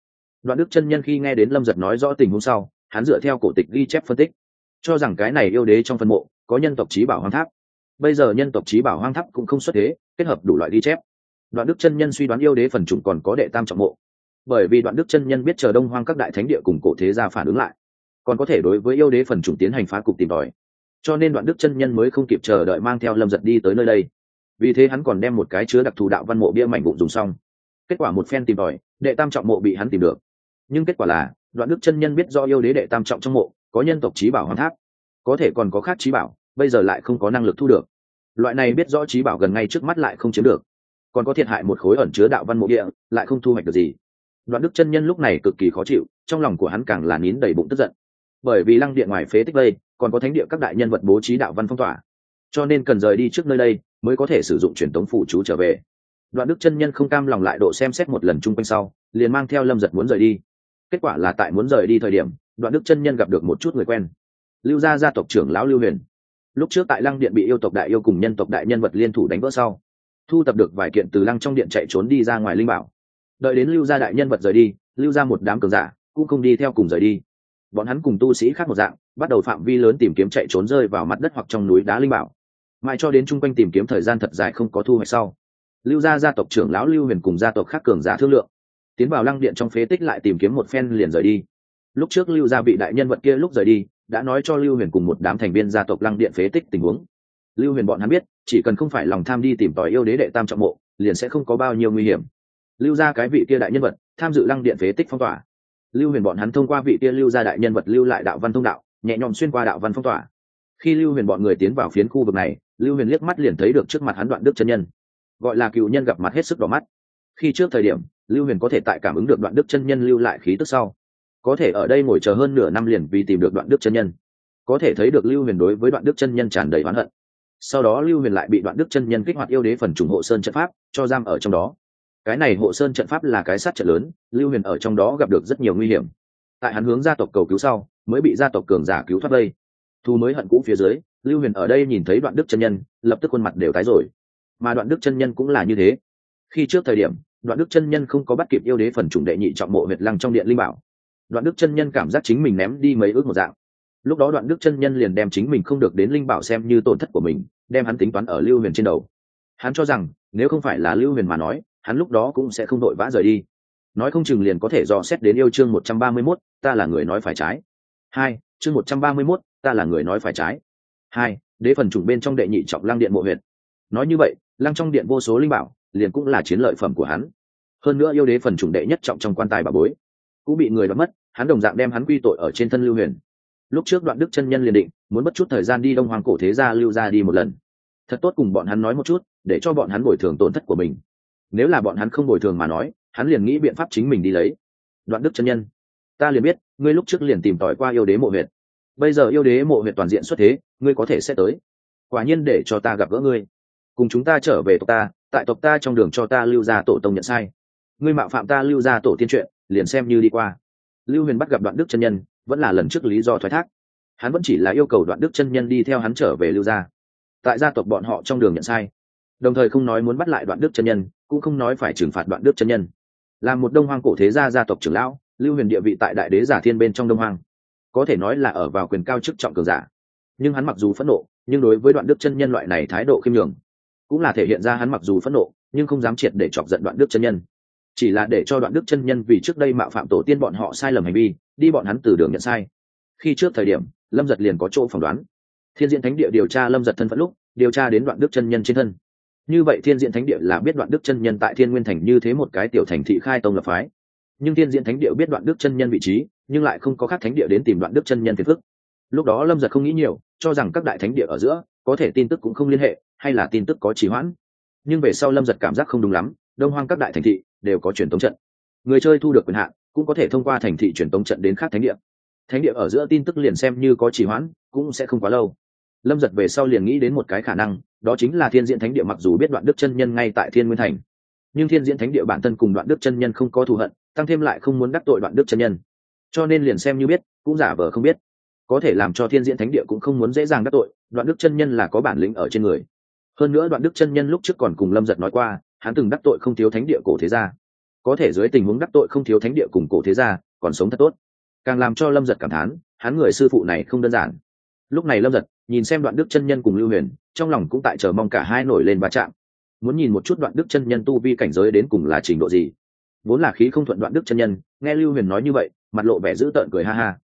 Đoạn đức chân nhân khi nghe đến lâm giật nói rõ tình huống sau, hắn dựa theo cổ tịch ghi chép phân tích, cho rằng cái này yêu đế trong phân mộ có nhân tộc trí bảo hoàng tháp bây giờ nhân tộc trí bảo hoang tháp cũng không xuất thế, kết hợp đủ loại ghi chép. Đoạn đức chân nhân suy đoán yêu đế phần trùng còn có đệ tam trọng mộ. Bởi vì đoạn đức chân nhân biết chờ đông hoang các đại thánh địa cùng cổ thế gia phản ứng lại, còn có thể đối với yêu đế phần trùng tiến hành phá cục tìm tòi. Cho nên đoạn đức chân nhân mới không kịp chờ đợi mang theo lâm giật đi tới nơi đây. Vì thế hắn còn đem một cái chứa đặc thù đạo văn mộ bia mảnh vụn dùng xong. Kết quả một phen tìm tòi, đệ tam trọng mộ bị hắn tìm được. Nhưng kết quả là, đoạn đức chân nhân biết do yêu đế đệ tam trọng trong mộ, có nhân tộc trí bảo hoàng tháp. Có thể còn có khác trí bảo bây giờ lại không có năng lực thu được. Loại này biết rõ trí bảo gần ngay trước mắt lại không chiếm được. Còn có thiệt hại một khối ẩn chứa đạo văn mộ địa, lại không thu hoạch được gì. Đoạn đức chân nhân lúc này cực kỳ khó chịu, trong lòng của hắn càng là nín đầy bụng tức giận. Bởi vì lăng điện ngoài phế tích vây còn có thánh địa các đại nhân vật bố trí đạo văn phong tỏa. Cho nên cần rời đi trước nơi đây, mới có thể sử dụng truyền tống phụ chú trở về. Đoạn đức chân nhân không cam lòng lại độ xem xét một lần chung quanh sau, liền mang theo lâm giật muốn rời đi. Kết quả là tại muốn rời đi thời điểm, đoạn đức chân nhân gặp được một chút người quen. Lưu gia gia tộc trưởng lão lưu huyền lúc trước tại lăng điện bị yêu tộc đại yêu cùng nhân tộc đại nhân vật liên thủ đánh vỡ sau, thu tập được vài kiện từ lăng trong điện chạy trốn đi ra ngoài linh bảo. Đợi đến lưu gia đại nhân vật rời đi, lưu ra một đám cường giả cũng không đi theo cùng rời đi. Bọn hắn cùng tu sĩ khác một dạng, bắt đầu phạm vi lớn tìm kiếm chạy trốn rơi vào mặt đất hoặc trong núi đá linh bảo. Mãi cho đến chung quanh tìm kiếm thời gian thật dài không có thu hoạch sau, lưu gia gia tộc trưởng lão lưu huyền cùng gia tộc khác cường giả thương lượng, tiến vào lăng điện trong phế tích lại tìm kiếm một phen liền rời đi. Lúc trước lưu gia vị đại nhân vật kia lúc rời đi đã nói cho lưu huyền cùng một đám thành viên gia tộc lăng điện phế tích tình huống. Lưu huyền bọn hắn biết, chỉ cần không phải lòng tham đi tìm tòi yêu đế đệ tam trọng mộ, liền sẽ không có bao nhiêu nguy hiểm. Lưu ra cái vị kia đại nhân vật, tham dự lăng điện phế tích phong tỏa. Lưu huyền bọn hắn thông qua vị kia lưu ra đại nhân vật lưu lại đạo văn thông đạo, nhẹ nhõm xuyên qua đạo văn phong tỏa. Khi lưu huyền bọn người tiến vào phiến khu vực này, lưu huyền liếc mắt liền thấy được trước mặt hắn đoạn đức chân nhân. Gọi là cựu nhân gặp mặt hết sức đỏ mắt. Khi trước thời điểm, lưu huyền có thể tại cảm ứng được đoạn đức chân nhân lưu lại khí tức sau có thể ở đây ngồi chờ hơn nửa năm liền vì tìm được đoạn đức chân nhân. Có thể thấy được lưu huyền đối với đoạn đức chân nhân tràn đầy oán hận. Sau đó lưu huyền lại bị đoạn đức chân nhân kích hoạt yêu đế phần trùng hộ sơn trận pháp, cho giam ở trong đó. Cái này hộ sơn trận pháp là cái sát trận lớn, lưu huyền ở trong đó gặp được rất nhiều nguy hiểm. Tại hắn hướng gia tộc cầu cứu sau, mới bị gia tộc cường giả cứu thoát đây. Thu mới hận cũ phía dưới, lưu huyền ở đây nhìn thấy đoạn đức chân nhân, lập tức khuôn mặt đều tái rồi. Mà đoạn đức chân nhân cũng là như thế. Khi trước thời điểm, đoạn đức chân nhân không có bắt kịp yêu đế phần chủng đệ nhị trọng mộ huyệt lăng trong điện linh bảo đoạn đức chân nhân cảm giác chính mình ném đi mấy ước một dạng. Lúc đó đoạn đức chân nhân liền đem chính mình không được đến linh bảo xem như tổn thất của mình, đem hắn tính toán ở lưu huyền trên đầu. Hắn cho rằng, nếu không phải là lưu huyền mà nói, hắn lúc đó cũng sẽ không đội vã rời đi. Nói không chừng liền có thể dò xét đến yêu chương một trăm ba mươi mốt, ta là người nói phải trái. Hai, chương một trăm ba mươi mốt, ta là người nói phải trái. Hai, đế phần chủng bên trong đệ nhị trọng lăng điện mộ huyện nói như vậy, lăng trong điện vô số linh bảo, liền cũng là chiến lợi phẩm của hắn. Hơn nữa yêu đế phần chủng đệ nhất trọng trong quan tài bà bối, cũng bị người đoạt mất hắn đồng dạng đem hắn quy tội ở trên thân lưu huyền. Lúc trước đoạn đức chân nhân liền định, muốn mất chút thời gian đi đông hoàng cổ thế gia lưu ra đi một lần. Thật tốt cùng bọn hắn nói một chút, để cho bọn hắn bồi thường tổn thất của mình. Nếu là bọn hắn không bồi thường mà nói, hắn liền nghĩ biện pháp chính mình đi lấy. Đoạn đức chân nhân, ta liền biết, ngươi lúc trước liền tìm tòi qua yêu đế mộ huyện bây giờ yêu đế mộ huyện toàn diện xuất thế, ngươi có thể sẽ tới. Quả nhiên để cho ta gặp gỡ ngươi. Cùng chúng ta trở về tộc ta, tại tộc ta trong đường cho ta lưu ra tổ tông nhận sai. Ngươi mạo phạm ta lưu ra tổ tiên truyện liền xem như đi qua lưu huyền bắt gặp đoạn đức chân nhân, vẫn là lần trước lý do thoái thác. Hắn vẫn chỉ là yêu cầu đoạn đức chân nhân đi theo hắn trở về lưu gia. Tại gia tộc bọn họ trong đường nhận sai. Đồng thời không nói muốn bắt lại đoạn đức chân nhân, cũng không nói phải trừng phạt đoạn đức chân nhân. Là một đông hoang cổ thế gia gia tộc trưởng lão, lưu huyền địa vị tại đại đế giả thiên bên trong đông hoang. Có thể nói là ở vào quyền cao chức trọng cường giả. Nhưng hắn mặc dù phẫn nộ, nhưng đối với đoạn đức chân nhân loại này thái độ khiêm nhường. Cũng là thể hiện ra hắn mặc dù phẫn nộ, nhưng không dám triệt để chọc giận đoạn đức chân nhân chỉ là để cho đoạn đức chân nhân vì trước đây mạo phạm tổ tiên bọn họ sai lầm hành vi, đi bọn hắn từ đường nhận sai. Khi trước thời điểm, lâm giật liền có chỗ phỏng đoán. Thiên diện thánh địa điều tra lâm giật thân phận lúc, điều tra đến đoạn đức chân nhân trên thân. Như vậy thiên diện thánh địa là biết đoạn đức chân nhân tại thiên nguyên thành như thế một cái tiểu thành thị khai tông lập phái. Nhưng thiên diện thánh địa biết đoạn đức chân nhân vị trí, nhưng lại không có khác thánh địa đến tìm đoạn đức chân nhân phiền phức. Lúc đó lâm giật không nghĩ nhiều, cho rằng các đại thánh địa ở giữa, có thể tin tức cũng không liên hệ, hay là tin tức có trì hoãn. Nhưng về sau lâm giật cảm giác không đúng lắm, đông hoang các đại thành thị đều có truyền tống trận. Người chơi thu được quyền hạn, cũng có thể thông qua thành thị truyền tống trận đến khác thánh địa. Thánh địa ở giữa tin tức liền xem như có trì hoãn, cũng sẽ không quá lâu. Lâm giật về sau liền nghĩ đến một cái khả năng, đó chính là thiên diễn thánh địa mặc dù biết đoạn đức chân nhân ngay tại thiên nguyên thành, nhưng thiên diễn thánh địa bản thân cùng đoạn đức chân nhân không có thù hận, tăng thêm lại không muốn đắc tội đoạn đức chân nhân. Cho nên liền xem như biết, cũng giả vờ không biết. Có thể làm cho thiên diễn thánh địa cũng không muốn dễ dàng đắc tội, đoạn đức chân nhân là có bản lĩnh ở trên người. Hơn nữa đoạn đức chân nhân lúc trước còn cùng lâm giật nói qua hắn từng đắc tội không thiếu thánh địa cổ thế gia. Có thể dưới tình huống đắc tội không thiếu thánh địa cùng cổ thế gia, còn sống thật tốt. Càng làm cho lâm giật cảm thán, hắn người sư phụ này không đơn giản. Lúc này lâm giật, nhìn xem đoạn đức chân nhân cùng lưu huyền, trong lòng cũng tại chờ mong cả hai nổi lên va chạm. Muốn nhìn một chút đoạn đức chân nhân tu vi cảnh giới đến cùng là trình độ gì. Vốn là khí không thuận đoạn đức chân nhân, nghe lưu huyền nói như vậy, mặt lộ vẻ dữ tợn cười ha ha.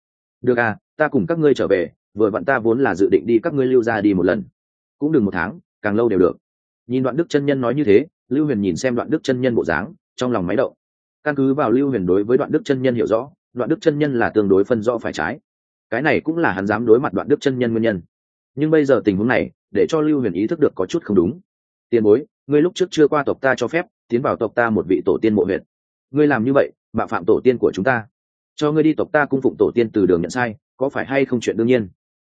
Được à ta cùng các ngươi trở về, vừa vặn ta vốn là dự định đi các ngươi lưu ra đi một lần. Cũng đừng một tháng, càng lâu đều được. Nhìn đoạn đức chân nhân nói như thế lưu huyền nhìn xem đoạn đức chân nhân bộ dáng, trong lòng máy động. Căn cứ vào lưu huyền đối với đoạn đức chân nhân hiểu rõ, đoạn đức chân nhân là tương đối phân rõ phải trái. Cái này cũng là hắn dám đối mặt đoạn đức chân nhân nguyên nhân. Nhưng bây giờ tình huống này, để cho lưu huyền ý thức được có chút không đúng. Tiền bối, ngươi lúc trước chưa qua tộc ta cho phép, tiến vào tộc ta một vị tổ tiên mộ huyện ngươi làm như vậy bạo phạm tổ tiên của chúng ta. Cho ngươi đi tộc ta cung phụng tổ tiên từ đường nhận sai, có phải hay không chuyện đương nhiên?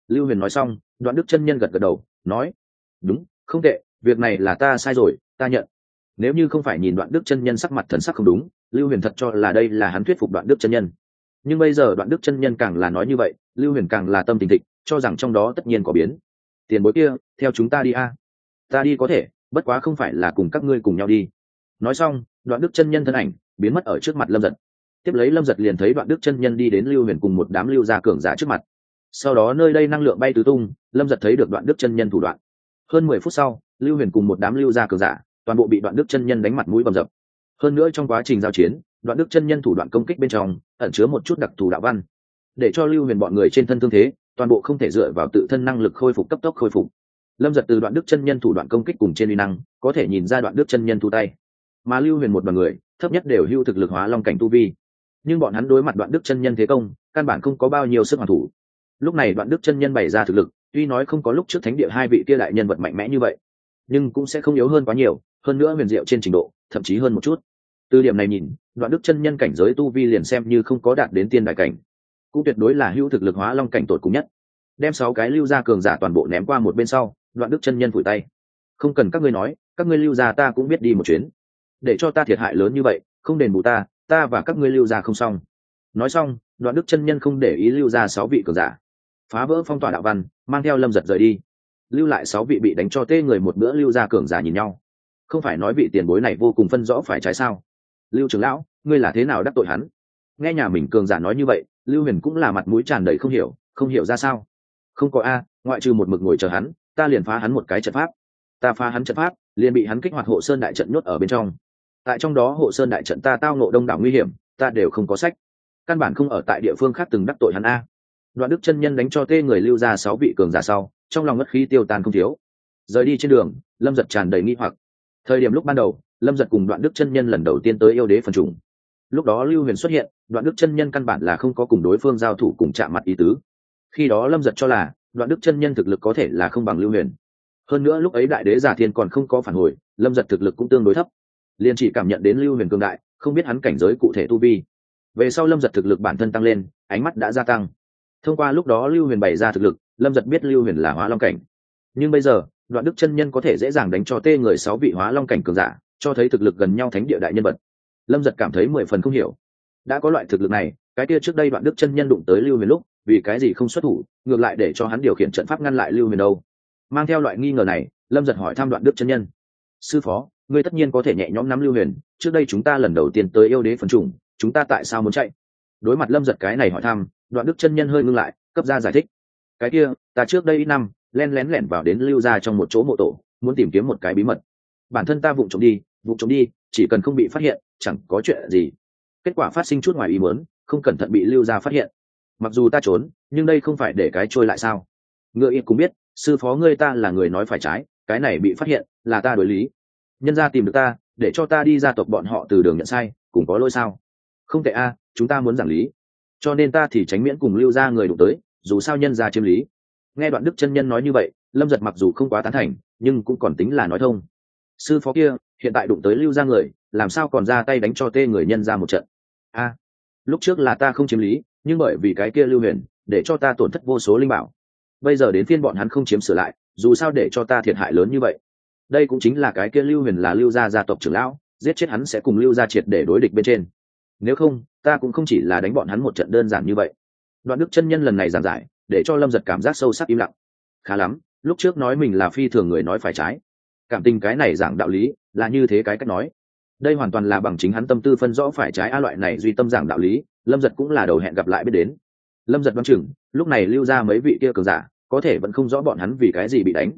Lưu huyền nói xong, đoạn đức chân nhân gật gật đầu, nói, đúng, không tệ, việc này là ta sai rồi, ta nhận nếu như không phải nhìn đoạn đức chân nhân sắc mặt thần sắc không đúng, lưu huyền thật cho là đây là hắn thuyết phục đoạn đức chân nhân. Nhưng bây giờ đoạn đức chân nhân càng là nói như vậy, lưu huyền càng là tâm tình thịnh cho rằng trong đó tất nhiên có biến. Tiền bối kia, theo chúng ta đi a. Ta đi có thể, bất quá không phải là cùng các ngươi cùng nhau đi. Nói xong, đoạn đức chân nhân thân ảnh biến mất ở trước mặt lâm giật. Tiếp lấy lâm giật liền thấy đoạn đức chân nhân đi đến lưu huyền cùng một đám lưu gia cường giả trước mặt. Sau đó nơi đây năng lượng bay tứ tung, lâm giật thấy được đoạn đức chân nhân thủ đoạn. Hơn mười phút sau, lưu huyền cùng một đám lưu gia cường giả toàn bộ bị đoạn đức chân nhân đánh mặt mũi bầm dập. Hơn nữa trong quá trình giao chiến, đoạn đức chân nhân thủ đoạn công kích bên trong, ẩn chứa một chút đặc thù đạo văn. Để cho lưu huyền bọn người trên thân thương thế, toàn bộ không thể dựa vào tự thân năng lực khôi phục cấp tốc khôi phục. Lâm giật từ đoạn đức chân nhân thủ đoạn công kích cùng trên uy năng, có thể nhìn ra đoạn đức chân nhân thu tay. Mà lưu huyền một đoàn người, thấp nhất đều hưu thực lực hóa long cảnh tu vi. Nhưng bọn hắn đối mặt đoạn đức chân nhân thế công, căn bản không có bao nhiêu sức hoàn thủ. Lúc này đoạn đức chân nhân bày ra thực lực, tuy nói không có lúc trước thánh địa hai vị kia đại nhân vật mạnh mẽ như vậy, nhưng cũng sẽ không yếu hơn quá nhiều hơn nữa huyền diệu trên trình độ, thậm chí hơn một chút. Từ điểm này nhìn, đoạn đức chân nhân cảnh giới tu vi liền xem như không có đạt đến tiên đại cảnh. Cũng tuyệt đối là hữu thực lực hóa long cảnh tột cùng nhất. Đem sáu cái lưu ra cường giả toàn bộ ném qua một bên sau, đoạn đức chân nhân phủi tay. Không cần các ngươi nói, các ngươi lưu ra ta cũng biết đi một chuyến. Để cho ta thiệt hại lớn như vậy, không đền bù ta ta và các ngươi lưu ra không xong. Nói xong, đoạn đức chân nhân không để ý lưu ra sáu vị cường giả. Phá vỡ phong tỏa đạo văn, mang theo lâm giật rời đi. Lưu lại sáu vị bị đánh cho tê người một bữa lưu ra cường giả nhìn nhau không phải nói vị tiền bối này vô cùng phân rõ phải trái sao? Lưu trưởng lão, ngươi là thế nào đắc tội hắn? Nghe nhà mình cường giả nói như vậy, lưu huyền cũng là mặt mũi tràn đầy không hiểu không hiểu ra sao? Không có a, ngoại trừ một mực ngồi chờ hắn, ta liền phá hắn một cái trận pháp. Ta phá hắn trận pháp, liền bị hắn kích hoạt hộ sơn đại trận nhốt ở bên trong. Tại trong đó hộ sơn đại trận ta tao nộ đông đảo nguy hiểm, ta đều không có sách. Căn bản không ở tại địa phương khác từng đắc tội hắn a. Đoạn đức chân nhân đánh cho tê người lưu ra sáu vị cường giả sau, trong lòng ngất khí tiêu tan không thiếu. Rời đi trên đường, lâm giật tràn đầy nghi hoặc thời điểm lúc ban đầu, lâm giật cùng đoạn đức chân nhân lần đầu tiên tới yêu đế phần trùng. Lúc đó lưu huyền xuất hiện, đoạn đức chân nhân căn bản là không có cùng đối phương giao thủ cùng chạm mặt ý tứ. Khi đó lâm giật cho là, đoạn đức chân nhân thực lực có thể là không bằng lưu huyền. Hơn nữa lúc ấy đại đế giả thiên còn không có phản hồi, lâm giật thực lực cũng tương đối thấp. Liền chỉ cảm nhận đến lưu huyền cương đại, không biết hắn cảnh giới cụ thể tu vi. Về sau lâm giật thực lực bản thân tăng lên, ánh mắt đã gia tăng. Thông qua lúc đó lưu huyền bày ra thực lực, lâm giật biết lưu huyền là hóa long cảnh. Nhưng bây giờ đoạn đức chân nhân có thể dễ dàng đánh cho tê người sáu vị hóa long cảnh cường giả, cho thấy thực lực gần nhau thánh địa đại nhân vật. Lâm giật cảm thấy mười phần không hiểu. Đã có loại thực lực này, cái kia trước đây đoạn đức chân nhân đụng tới lưu huyền lúc, vì cái gì không xuất thủ, ngược lại để cho hắn điều khiển trận pháp ngăn lại lưu huyền đâu? Mang theo loại nghi ngờ này, lâm giật hỏi thăm đoạn đức chân nhân. Sư phó, ngươi tất nhiên có thể nhẹ nhõm nắm lưu huyền, trước đây chúng ta lần đầu tiên tới yêu đế phần trùng chúng ta tại sao muốn chạy? Đối mặt lâm giật cái này hỏi thăm đoạn đức chân nhân hơi ngưng lại, cấp ra giải thích. Cái kia, ta trước đây ít năm len lén lẻn vào đến lưu ra trong một chỗ mộ tổ, muốn tìm kiếm một cái bí mật. Bản thân ta vụng trộm đi, vụng trộm đi, chỉ cần không bị phát hiện, chẳng có chuyện gì. Kết quả phát sinh chút ngoài ý muốn, không cẩn thận bị lưu ra phát hiện. Mặc dù ta trốn, nhưng đây không phải để cái trôi lại sao? Ngựa ít cũng biết, sư phó ngươi ta là người nói phải trái, cái này bị phát hiện, là ta đối lý. Nhân ra tìm được ta, để cho ta đi ra tộc bọn họ từ đường nhận sai, cùng có lỗi sao? Không tệ a, chúng ta muốn giảng lý. Cho nên ta thì tránh miễn cùng lưu ra người đụng tới, dù sao nhân ra chiếm lý nghe đoạn đức chân nhân nói như vậy, lâm giật mặc dù không quá tán thành, nhưng cũng còn tính là nói thông. Sư phó kia, hiện tại đụng tới lưu ra người, làm sao còn ra tay đánh cho tê người nhân ra một trận? A, lúc trước là ta không chiếm lý, nhưng bởi vì cái kia lưu huyền, để cho ta tổn thất vô số linh bảo. Bây giờ đến phiên bọn hắn không chiếm sửa lại, dù sao để cho ta thiệt hại lớn như vậy. Đây cũng chính là cái kia lưu huyền là lưu gia gia tộc trưởng lão, giết chết hắn sẽ cùng lưu gia triệt để đối địch bên trên. Nếu không, ta cũng không chỉ là đánh bọn hắn một trận đơn giản như vậy. Đoạn đức chân nhân lần này giảng giải để cho lâm giật cảm giác sâu sắc im lặng. Khá lắm, lúc trước nói mình là phi thường người nói phải trái. Cảm tình cái này giảng đạo lý là như thế cái cách nói. Đây hoàn toàn là bằng chính hắn tâm tư phân rõ phải trái a loại này duy tâm giảng đạo lý, lâm giật cũng là đầu hẹn gặp lại biết đến. Lâm giật văn chừng, lúc này lưu ra mấy vị kia cường giả, có thể vẫn không rõ bọn hắn vì cái gì bị đánh.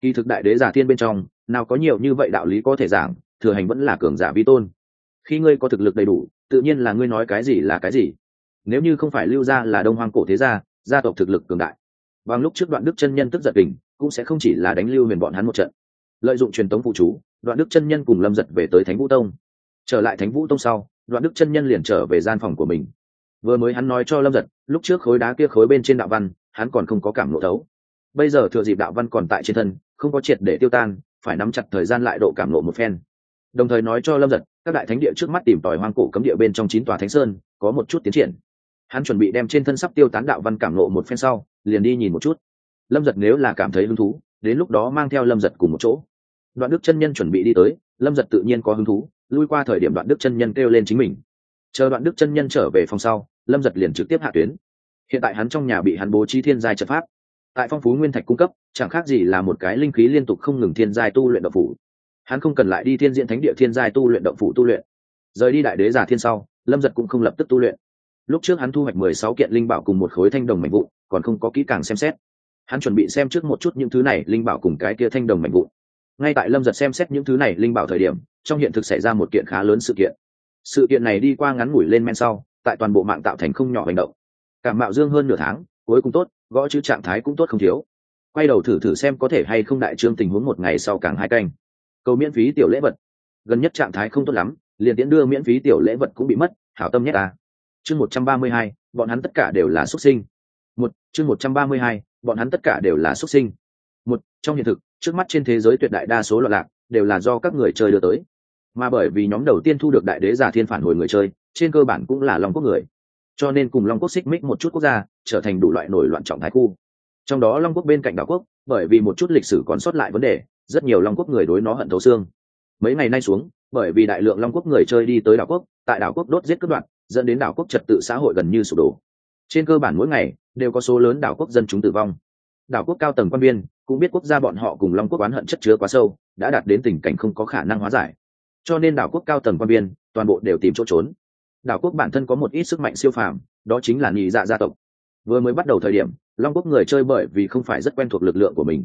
Kỳ thực đại đế giả thiên bên trong, nào có nhiều như vậy đạo lý có thể giảng, thừa hành vẫn là cường giả vi tôn. Khi ngươi có thực lực đầy đủ, tự nhiên là ngươi nói cái gì là cái gì. Nếu như không phải lưu gia là đông hoang cổ thế gia gia tộc thực lực cường đại. Bằng lúc trước đoạn đức chân nhân tức giật bình cũng sẽ không chỉ là đánh lưu huyền bọn hắn một trận. Lợi dụng truyền thống phụ chú, đoạn đức chân nhân cùng lâm giật về tới thánh vũ tông. Trở lại thánh vũ tông sau, đoạn đức chân nhân liền trở về gian phòng của mình. Vừa mới hắn nói cho lâm giật, lúc trước khối đá kia khối bên trên đạo văn, hắn còn không có cảm lộ thấu. Bây giờ thừa dịp đạo văn còn tại trên thân, không có triệt để tiêu tan, phải nắm chặt thời gian lại độ cảm lộ một phen. Đồng thời nói cho lâm giật, các đại thánh địa trước mắt tìm tòi hoang cổ cấm địa bên trong chín tòa thánh sơn, có một chút tiến triển hắn chuẩn bị đem trên thân sắp tiêu tán đạo văn cảm lộ một phen sau, liền đi nhìn một chút. Lâm giật nếu là cảm thấy hứng thú, đến lúc đó mang theo lâm giật cùng một chỗ. Đoạn đức chân nhân chuẩn bị đi tới, lâm giật tự nhiên có hứng thú, lui qua thời điểm đoạn đức chân nhân kêu lên chính mình. Chờ đoạn đức chân nhân trở về phòng sau, lâm giật liền trực tiếp hạ tuyến. Hiện tại hắn trong nhà bị hắn bố trí thiên giai trật pháp. Tại phong phú nguyên thạch cung cấp, chẳng khác gì là một cái linh khí liên tục không ngừng thiên giai tu luyện động phủ. Hắn không cần lại đi thiên diện thánh địa thiên giai tu luyện động phủ tu luyện. Rời đi đại đế giả thiên sau, lâm giật cũng không lập tức tu luyện lúc trước hắn thu hoạch mười sáu kiện linh bảo cùng một khối thanh đồng mạnh vụn, còn không có kỹ càng xem xét. Hắn chuẩn bị xem trước một chút những thứ này linh bảo cùng cái kia thanh đồng mạnh vụn. Ngay tại lâm giật xem xét những thứ này linh bảo thời điểm, trong hiện thực xảy ra một kiện khá lớn sự kiện. Sự kiện này đi qua ngắn ngủi lên men sau, tại toàn bộ mạng tạo thành không nhỏ hành động. Cảm mạo dương hơn nửa tháng, cuối cùng tốt, gõ chữ trạng thái cũng tốt không thiếu. Quay đầu thử thử xem có thể hay không đại trương tình huống một ngày sau càng hai canh. Cầu miễn phí tiểu lễ vật. Gần nhất trạng thái không tốt lắm, liền tiễn đưa miễn phí tiểu lễ vật cũng bị mất, hảo tâm nhất ta chương một trăm ba mươi hai, bọn hắn tất cả đều là xuất sinh. Một, chương một trăm ba mươi hai, bọn hắn tất cả đều là xuất sinh. Một, trong hiện thực, trước mắt trên thế giới tuyệt đại đa số loạn lạc, đều là do các người chơi đưa tới. Mà bởi vì nhóm đầu tiên thu được đại đế giả thiên phản hồi người chơi, trên cơ bản cũng là long quốc người. Cho nên cùng long quốc xích mích một chút quốc gia, trở thành đủ loại nổi loạn trọng thái khu. Trong đó long quốc bên cạnh đảo quốc, bởi vì một chút lịch sử còn sót lại vấn đề, rất nhiều long quốc người đối nó hận thấu xương. Mấy ngày nay xuống, bởi vì đại lượng long quốc người chơi đi tới đảo quốc, tại đảo quốc đốt giết cướp đoạn dẫn đến đảo quốc trật tự xã hội gần như sụp đổ. Trên cơ bản mỗi ngày đều có số lớn đảo quốc dân chúng tử vong. Đảo quốc cao tầng quan viên cũng biết quốc gia bọn họ cùng long quốc oán hận chất chứa quá sâu, đã đạt đến tình cảnh không có khả năng hóa giải. Cho nên đảo quốc cao tầng quan viên toàn bộ đều tìm chỗ trốn. Đảo quốc bản thân có một ít sức mạnh siêu phàm, đó chính là nhị dạ gia tộc. Vừa mới bắt đầu thời điểm, long quốc người chơi bởi vì không phải rất quen thuộc lực lượng của mình.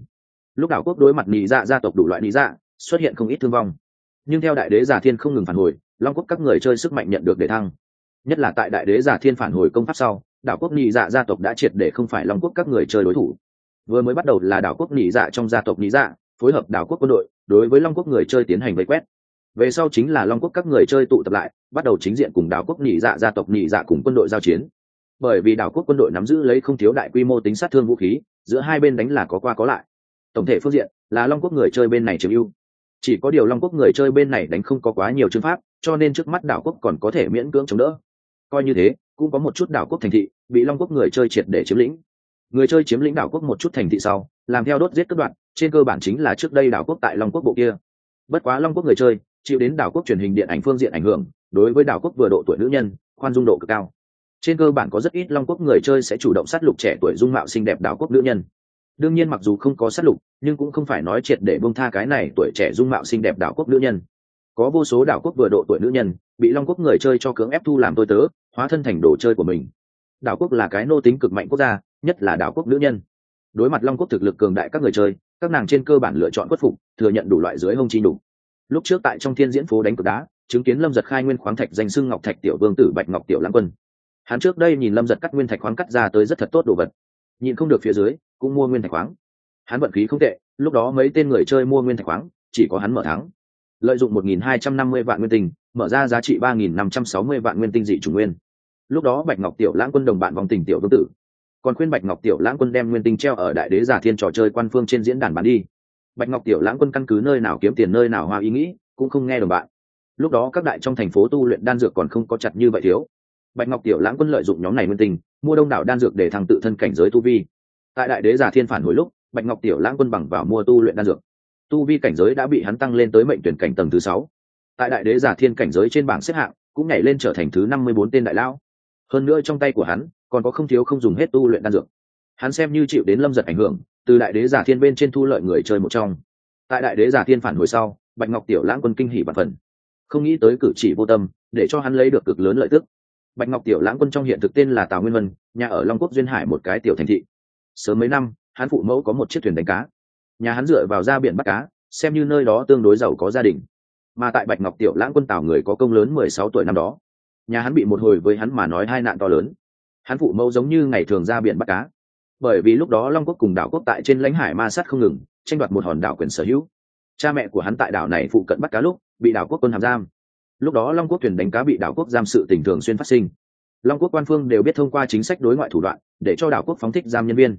Lúc đảo quốc đối mặt nhị dạ gia tộc đủ loại nhị dạ xuất hiện không ít thương vong. Nhưng theo đại đế giả thiên không ngừng phản hồi, long quốc các người chơi sức mạnh nhận được để thăng nhất là tại đại đế giả thiên phản hồi công pháp sau, đảo quốc nhị dạ gia tộc đã triệt để không phải long quốc các người chơi đối thủ. Vừa mới bắt đầu là đảo quốc nhị dạ trong gia tộc nhị dạ phối hợp đảo quốc quân đội, đối với long quốc người chơi tiến hành vây quét. Về sau chính là long quốc các người chơi tụ tập lại, bắt đầu chính diện cùng đảo quốc nhị dạ gia tộc nhị dạ cùng quân đội giao chiến. Bởi vì đảo quốc quân đội nắm giữ lấy không thiếu đại quy mô tính sát thương vũ khí, giữa hai bên đánh là có qua có lại. Tổng thể phương diện, là long quốc người chơi bên này chiếm ưu. Chỉ có điều long quốc người chơi bên này đánh không có quá nhiều chương pháp, cho nên trước mắt đảo quốc còn có thể miễn cưỡng chống đỡ coi như thế, cũng có một chút đảo quốc thành thị, bị long quốc người chơi triệt để chiếm lĩnh. Người chơi chiếm lĩnh đảo quốc một chút thành thị sau, làm theo đốt giết cất đoạn trên cơ bản chính là trước đây đảo quốc tại long quốc bộ kia. Bất quá long quốc người chơi, chịu đến đảo quốc truyền hình điện ảnh phương diện ảnh hưởng, đối với đảo quốc vừa độ tuổi nữ nhân, khoan dung độ cực cao. Trên cơ bản có rất ít long quốc người chơi sẽ chủ động sát lục trẻ tuổi dung mạo xinh đẹp đảo quốc nữ nhân. Đương nhiên mặc dù không có sát lục, nhưng cũng không phải nói triệt để bông tha cái này tuổi trẻ dung mạo xinh đẹp đảo quốc nữ nhân có vô số đảo quốc vừa độ tuổi nữ nhân, bị long quốc người chơi cho cưỡng ép thu làm tôi tớ, hóa thân thành đồ chơi của mình. Đảo quốc là cái nô tính cực mạnh quốc gia, nhất là đảo quốc nữ nhân. Đối mặt long quốc thực lực cường đại các người chơi, các nàng trên cơ bản lựa chọn khuất phục, thừa nhận đủ loại dưới hông chi đủ lúc trước tại trong thiên diễn phố đánh cực đá, chứng kiến lâm giật khai nguyên khoáng thạch danh xưng ngọc thạch tiểu vương tử bạch ngọc tiểu lãng quân. Hắn trước đây nhìn lâm giật cắt nguyên thạch khoáng cắt ra tới rất thật tốt đồ vật. Nhìn không được phía dưới, cũng mua nguyên thạch khoáng. Hắn vận khí không tệ, lúc đó mấy tên người chơi mua nguyên thạch khoáng, chỉ có hắn mở thắng lợi dụng 1.250 vạn nguyên tinh, mở ra giá trị 3.560 vạn nguyên tinh dị chủ nguyên. Lúc đó bạch ngọc tiểu lãng quân đồng bạn vòng tình tiểu vương tử. Còn khuyên bạch ngọc tiểu lãng quân đem nguyên tinh treo ở đại đế giả thiên trò chơi quan phương trên diễn đàn bán đi. Bạch ngọc tiểu lãng quân căn cứ nơi nào kiếm tiền nơi nào hoa ý nghĩ, cũng không nghe đồng bạn. Lúc đó các đại trong thành phố tu luyện đan dược còn không có chặt như vậy thiếu. Bạch ngọc tiểu lãng quân lợi dụng nhóm này nguyên tinh, mua đông đảo đan dược để thăng tự thân cảnh giới tu vi. Tại đại đế giả thiên phản hồi lúc, bạch ngọc tiểu lãng quân bằng vào mua tu luyện đan dược tu vi cảnh giới đã bị hắn tăng lên tới mệnh tuyển cảnh tầng thứ sáu. Tại đại đế giả thiên cảnh giới trên bảng xếp hạng, cũng nhảy lên trở thành thứ năm mươi bốn tên đại lão. Hơn nữa trong tay của hắn, còn có không thiếu không dùng hết tu luyện đan dược. Hắn xem như chịu đến lâm giật ảnh hưởng, từ đại đế giả thiên bên trên thu lợi người chơi một trong. Tại đại đế giả thiên phản hồi sau, bạch ngọc tiểu lãng quân kinh hỉ bản phần. Không nghĩ tới cử chỉ vô tâm, để cho hắn lấy được cực lớn lợi tức. Bạch ngọc tiểu lãng quân trong hiện thực tên là tào nguyên vân, nhà ở long quốc duyên hải một cái tiểu thành thị. Sớm mấy năm, hắn phụ mẫu có một chiếc thuyền đánh cá nhà hắn dựa vào ra biển bắt cá, xem như nơi đó tương đối giàu có gia đình. Mà tại bạch ngọc tiểu lãng quân tào người có công lớn mười sáu tuổi năm đó. Nhà hắn bị một hồi với hắn mà nói hai nạn to lớn. Hắn phụ mẫu giống như ngày thường ra biển bắt cá. Bởi vì lúc đó long quốc cùng đảo quốc tại trên lãnh hải ma sát không ngừng, tranh đoạt một hòn đảo quyền sở hữu. Cha mẹ của hắn tại đảo này phụ cận bắt cá lúc, bị đảo quốc quân hàm giam. Lúc đó long quốc thuyền đánh cá bị đảo quốc giam sự tình thường xuyên phát sinh. Long quốc quan phương đều biết thông qua chính sách đối ngoại thủ đoạn, để cho đảo quốc phóng thích giam nhân viên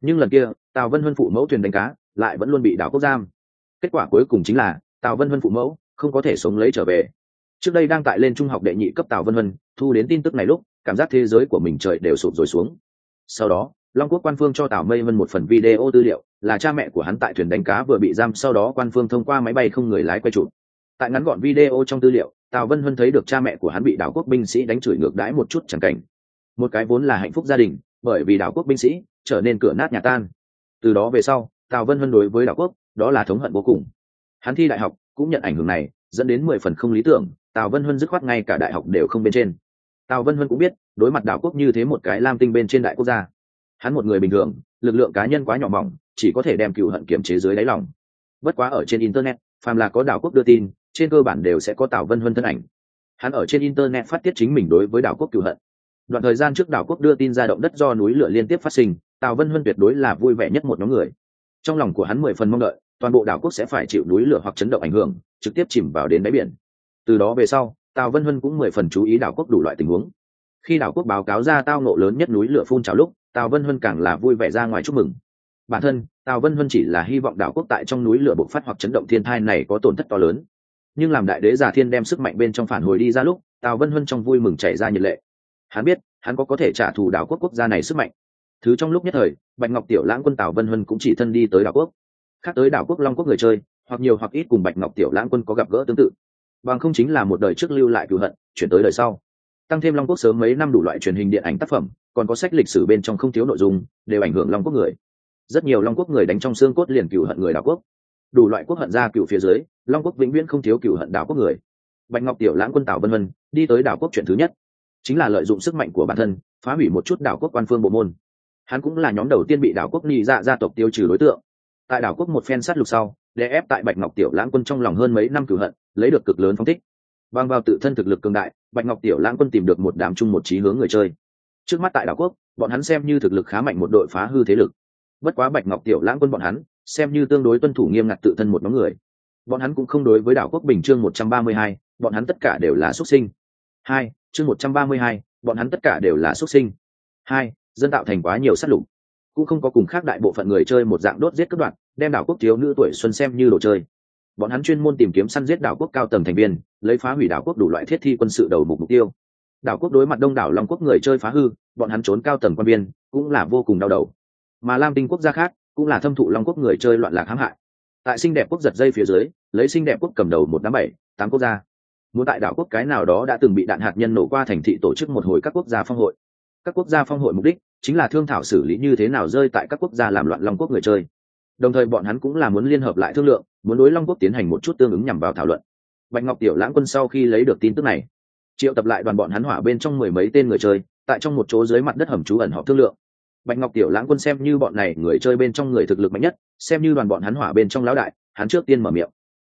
nhưng lần kia, tào vân huân phụ mẫu thuyền đánh cá lại vẫn luôn bị đảo quốc giam. Kết quả cuối cùng chính là, tào vân huân phụ mẫu không có thể sống lấy trở về. Trước đây đang tại lên trung học đệ nhị cấp tào vân huân, thu đến tin tức này lúc, cảm giác thế giới của mình trời đều sụp rồi xuống. Sau đó, long quốc quan phương cho tào mây vân một phần video tư liệu là cha mẹ của hắn tại thuyền đánh cá vừa bị giam, sau đó quan phương thông qua máy bay không người lái quay chụp. Tại ngắn gọn video trong tư liệu, tào vân huân thấy được cha mẹ của hắn bị đảo quốc binh sĩ đánh chửi ngược đãi một chút chẳng cảnh. Một cái vốn là hạnh phúc gia đình bởi vì đảo quốc binh sĩ trở nên cửa nát nhà tan. Từ đó về sau, tào vân hân đối với đảo quốc, đó là thống hận vô cùng. Hắn thi đại học cũng nhận ảnh hưởng này, dẫn đến mười phần không lý tưởng, tào vân hân dứt khoát ngay cả đại học đều không bên trên. Tào vân hân cũng biết, đối mặt đảo quốc như thế một cái lam tinh bên trên đại quốc gia, hắn một người bình thường, lực lượng cá nhân quá nhỏ mỏng, chỉ có thể đem cựu hận kiểm chế dưới đáy lòng. Bất quá ở trên internet, phàm là có đảo quốc đưa tin, trên cơ bản đều sẽ có tào vân hân thân ảnh. Hắn ở trên internet phát tiết chính mình đối với đảo quốc cựu hận đoạn thời gian trước đảo quốc đưa tin ra động đất do núi lửa liên tiếp phát sinh, tào vân huân tuyệt đối là vui vẻ nhất một nhóm người. Trong lòng của hắn mười phần mong đợi, toàn bộ đảo quốc sẽ phải chịu núi lửa hoặc chấn động ảnh hưởng, trực tiếp chìm vào đến đáy biển. Từ đó về sau, tào vân huân cũng mười phần chú ý đảo quốc đủ loại tình huống. Khi đảo quốc báo cáo ra tao nộ lớn nhất núi lửa phun trào lúc, tào vân huân càng là vui vẻ ra ngoài chúc mừng. Bản thân, tào vân huân chỉ là hy vọng đảo quốc tại trong núi lửa bộc phát hoặc chấn động thiên thai này có tổn thất to lớn. Nhưng làm đại đế giả thiên đem sức mạnh bên trong phản hồi đi ra lúc, tào vân huân trong vui mừng chảy ra nhiệt lệ hắn biết, hắn có có thể trả thù đảo quốc quốc gia này sức mạnh. Thứ trong lúc nhất thời, bạch ngọc tiểu lãng quân tào vân huân cũng chỉ thân đi tới đảo quốc. Khác tới đảo quốc long quốc người chơi, hoặc nhiều hoặc ít cùng bạch ngọc tiểu lãng quân có gặp gỡ tương tự. Bằng không chính là một đời trước lưu lại cựu hận, chuyển tới đời sau. Tăng thêm long quốc sớm mấy năm đủ loại truyền hình điện ảnh tác phẩm, còn có sách lịch sử bên trong không thiếu nội dung, đều ảnh hưởng long quốc người. Rất nhiều long quốc người đánh trong xương cốt liền cựu hận người đảo quốc. Đủ loại quốc hận ra cựu phía dưới, long quốc vĩnh viễn không thiếu cựu hận đảo quốc người. Bạch ngọc tiểu lãng quân tảo vân vân đi tới đảo quốc chuyện thứ nhất chính là lợi dụng sức mạnh của bản thân, phá hủy một chút đảo quốc quan phương bộ môn. Hắn cũng là nhóm đầu tiên bị đảo quốc ni dạ gia tộc tiêu trừ đối tượng. Tại đảo quốc một phen sát lục sau, đè ép tại bạch ngọc tiểu lãng quân trong lòng hơn mấy năm cửu hận, lấy được cực lớn phong thích. Bằng vào tự thân thực lực cường đại, bạch ngọc tiểu lãng quân tìm được một đám chung một trí hướng người chơi. Trước mắt tại đảo quốc, bọn hắn xem như thực lực khá mạnh một đội phá hư thế lực. Bất quá bạch ngọc tiểu lãng quân bọn hắn, xem như tương đối tuân thủ nghiêm ngặt tự thân một nhóm người. Bọn hắn cũng không đối với đảo quốc bình chương một trăm ba mươi hai, bọn hắn tất cả đều là xuất sinh. Hai chương một trăm ba mươi hai bọn hắn tất cả đều là xuất sinh. Hai dân tạo thành quá nhiều sát lục. Cũng không có cùng khác đại bộ phận người chơi một dạng đốt giết cướp đoạn đem đảo quốc thiếu nữ tuổi xuân xem như đồ chơi. Bọn hắn chuyên môn tìm kiếm săn giết đảo quốc cao tầng thành viên lấy phá hủy đảo quốc đủ loại thiết thi quân sự đầu mục mục tiêu. Đảo quốc đối mặt đông đảo long quốc người chơi phá hư bọn hắn trốn cao tầng quan viên, cũng là vô cùng đau đầu. Mà lam tinh quốc gia khác cũng là thâm thụ long quốc người chơi loạn lạc hãm hại. Tại xinh đẹp quốc giật dây phía dưới lấy xinh đẹp quốc cầm đầu một đám bảy tám quốc gia muốn tại đảo quốc cái nào đó đã từng bị đạn hạt nhân nổ qua thành thị tổ chức một hồi các quốc gia phong hội. Các quốc gia phong hội mục đích chính là thương thảo xử lý như thế nào rơi tại các quốc gia làm loạn long quốc người chơi. Đồng thời bọn hắn cũng là muốn liên hợp lại thương lượng, muốn đối long quốc tiến hành một chút tương ứng nhằm vào thảo luận. Bạch ngọc tiểu lãng quân sau khi lấy được tin tức này, triệu tập lại đoàn bọn hắn hỏa bên trong mười mấy tên người chơi, tại trong một chỗ dưới mặt đất hầm trú ẩn họp thương lượng. Bạch ngọc tiểu lãng quân xem như bọn này người chơi bên trong người thực lực mạnh nhất, xem như đoàn bọn hắn hỏa bên trong lão đại, hắn trước tiên mở miệng.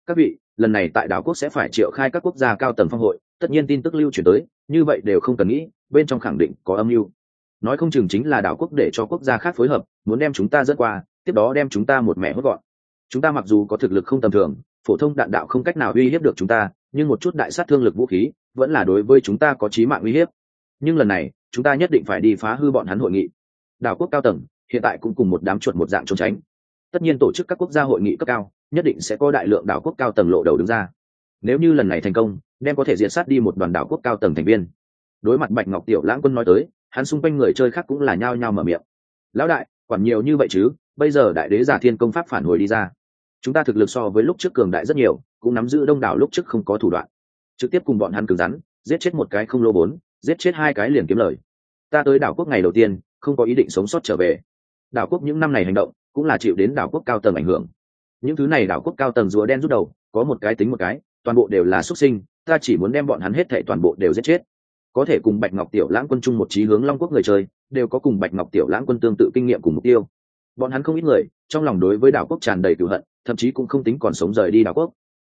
Các vị lần này tại đảo quốc sẽ phải triệu khai các quốc gia cao tầng phong hội, tất nhiên tin tức lưu chuyển tới, như vậy đều không cần nghĩ, bên trong khẳng định có âm mưu. Nói không chừng chính là đảo quốc để cho quốc gia khác phối hợp, muốn đem chúng ta dẫn qua, tiếp đó đem chúng ta một mẹ hốt gọn. Chúng ta mặc dù có thực lực không tầm thường, phổ thông đạn đạo không cách nào uy hiếp được chúng ta, nhưng một chút đại sát thương lực vũ khí, vẫn là đối với chúng ta có trí mạng uy hiếp. Nhưng lần này, chúng ta nhất định phải đi phá hư bọn hắn hội nghị. Đảo quốc cao tầng, hiện tại cũng cùng một đám chuột một dạng trốn tránh. Tất nhiên tổ chức các quốc gia hội nghị cấp cao nhất định sẽ có đại lượng đảo quốc cao tầng lộ đầu đứng ra. Nếu như lần này thành công, đem có thể diệt sát đi một đoàn đảo quốc cao tầng thành viên. Đối mặt bạch ngọc tiểu lãng quân nói tới, hắn xung quanh người chơi khác cũng là nhao nhao mở miệng. Lão đại, quản nhiều như vậy chứ, bây giờ đại đế giả thiên công pháp phản hồi đi ra. Chúng ta thực lực so với lúc trước cường đại rất nhiều, cũng nắm giữ đông đảo lúc trước không có thủ đoạn. Trực tiếp cùng bọn hắn cứng rắn, giết chết một cái không lô bốn, giết chết hai cái liền kiếm lời. Ta tới đảo quốc ngày đầu tiên, không có ý định sống sót trở về. Đảo quốc những năm này hành động, cũng là chịu đến đảo quốc cao tầng ảnh hưởng những thứ này đảo quốc cao tầng rùa đen rút đầu, có một cái tính một cái, toàn bộ đều là xuất sinh, ta chỉ muốn đem bọn hắn hết thệ toàn bộ đều giết chết. Có thể cùng bạch ngọc tiểu lãng quân chung một trí hướng long quốc người chơi, đều có cùng bạch ngọc tiểu lãng quân tương tự kinh nghiệm cùng mục tiêu. Bọn hắn không ít người, trong lòng đối với đảo quốc tràn đầy cựu hận, thậm chí cũng không tính còn sống rời đi đảo quốc.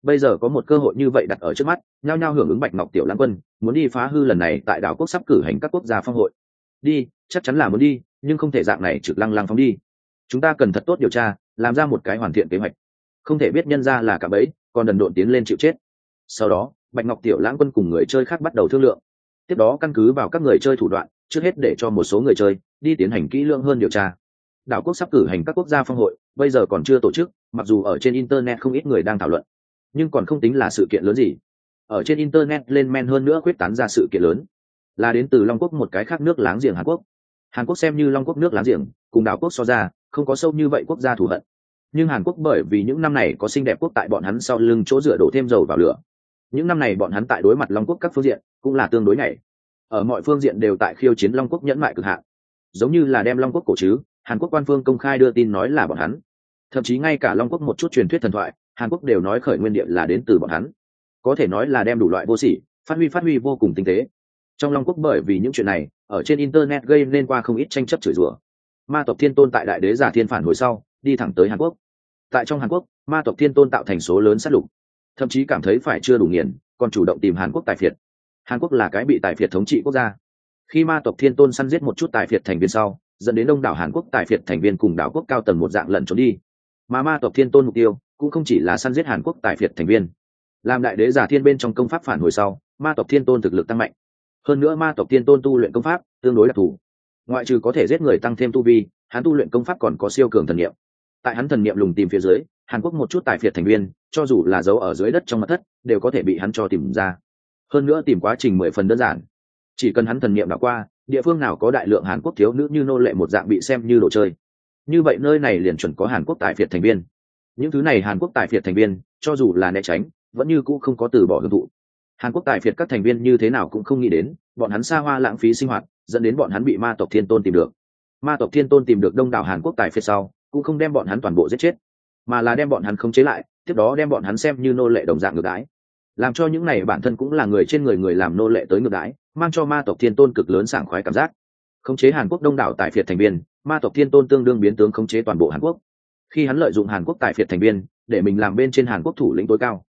Bây giờ có một cơ hội như vậy đặt ở trước mắt, nhao nhao hưởng ứng bạch ngọc tiểu lãng quân, muốn đi phá hư lần này tại đảo quốc sắp cử hành các quốc gia phong hội. Đi, chắc chắn là muốn đi, nhưng không thể dạng này trực lăng lăng phóng đi chúng ta cần thật tốt điều tra, làm ra một cái hoàn thiện kế hoạch. Không thể biết nhân ra là cả bấy còn đần độn tiến lên chịu chết. Sau đó, bạch ngọc tiểu lãng quân cùng người chơi khác bắt đầu thương lượng. Tiếp đó căn cứ vào các người chơi thủ đoạn, trước hết để cho một số người chơi đi tiến hành kỹ lưỡng hơn điều tra. Đảo quốc sắp cử hành các quốc gia phong hội, bây giờ còn chưa tổ chức, mặc dù ở trên internet không ít người đang thảo luận, nhưng còn không tính là sự kiện lớn gì. Ở trên internet lên men hơn nữa quyết tán ra sự kiện lớn. Là đến từ long quốc một cái khác nước láng giềng hàn quốc. Hàn quốc xem như long quốc nước láng giềng, cùng đảo quốc so ra không có sâu như vậy quốc gia thù hận. Nhưng hàn quốc bởi vì những năm này có xinh đẹp quốc tại bọn hắn sau lưng chỗ dựa đổ thêm dầu vào lửa. Những năm này bọn hắn tại đối mặt long quốc các phương diện cũng là tương đối nhảy ở mọi phương diện đều tại khiêu chiến long quốc nhẫn mại cực hạn. Giống như là đem long quốc cổ chứ, hàn quốc quan phương công khai đưa tin nói là bọn hắn. Thậm chí ngay cả long quốc một chút truyền thuyết thần thoại, hàn quốc đều nói khởi nguyên địa là đến từ bọn hắn. Có thể nói là đem đủ loại vô sỉ, phát huy phát huy vô cùng tinh tế. Trong long quốc bởi vì những chuyện này, ở trên internet gây nên qua không ít tranh chấp chửi rủa ma tộc thiên tôn tại đại đế giả thiên phản hồi sau, đi thẳng tới hàn quốc. Tại trong hàn quốc, ma tộc thiên tôn tạo thành số lớn sát lục. Thậm chí cảm thấy phải chưa đủ nghiền, còn chủ động tìm hàn quốc tài phiệt. Hàn quốc là cái bị tài phiệt thống trị quốc gia. Khi ma tộc thiên tôn săn giết một chút tài phiệt thành viên sau, dẫn đến đông đảo hàn quốc tài phiệt thành viên cùng đảo quốc cao tầng một dạng lẩn trốn đi. Mà ma tộc thiên tôn mục tiêu cũng không chỉ là săn giết hàn quốc tài phiệt thành viên. Làm đại đế giả thiên bên trong công pháp phản hồi sau, ma tộc thiên tôn thực lực tăng mạnh. Hơn nữa ma tộc thiên tôn tu luyện công pháp tương đối đặc thù ngoại trừ có thể giết người tăng thêm tu vi, hắn tu luyện công pháp còn có siêu cường thần niệm. Tại hắn thần niệm lùng tìm phía dưới, hàn quốc một chút tài phiệt thành viên, cho dù là giấu ở dưới đất trong mặt thất, đều có thể bị hắn cho tìm ra. Hơn nữa tìm quá trình mười phần đơn giản. Chỉ cần hắn thần niệm đã qua, địa phương nào có đại lượng hàn quốc thiếu nữ như nô lệ một dạng bị xem như đồ chơi. Như vậy nơi này liền chuẩn có hàn quốc tài phiệt thành viên. Những thứ này hàn quốc tài phiệt thành viên, cho dù là né tránh, vẫn như cũ không có từ bỏ hưởng thụ hàn quốc tài phiệt các thành viên như thế nào cũng không nghĩ đến, bọn hắn xa hoa lãng phí sinh hoạt, dẫn đến bọn hắn bị ma tộc thiên tôn tìm được. Ma tộc thiên tôn tìm được đông đảo hàn quốc tài phiệt sau, cũng không đem bọn hắn toàn bộ giết chết, mà là đem bọn hắn khống chế lại, tiếp đó đem bọn hắn xem như nô lệ đồng dạng ngược đái làm cho những này bản thân cũng là người trên người người làm nô lệ tới ngược đái mang cho ma tộc thiên tôn cực lớn sảng khoái cảm giác. Khống chế hàn quốc đông đảo tại phiệt thành viên, ma tộc thiên tôn tương đương biến tướng khống chế toàn bộ hàn quốc. Khi hắn lợi dụng hàn quốc tại phiệt thành viên, để mình làm bên trên hàn quốc thủ lĩnh tối cao.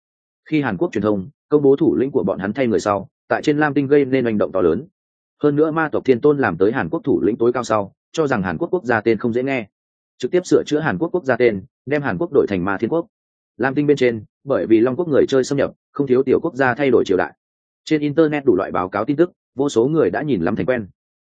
Khi hàn quốc truyền thông công bố thủ lĩnh của bọn hắn thay người sau, tại trên lam tinh gây nên hành động to lớn. Hơn nữa ma tộc thiên tôn làm tới hàn quốc thủ lĩnh tối cao sau, cho rằng hàn quốc quốc gia tên không dễ nghe. Trực tiếp sửa chữa hàn quốc quốc gia tên, đem hàn quốc đổi thành ma thiên quốc. Lam tinh bên trên, bởi vì long quốc người chơi xâm nhập, không thiếu tiểu quốc gia thay đổi triều đại. Trên internet đủ loại báo cáo tin tức, vô số người đã nhìn lắm thành quen.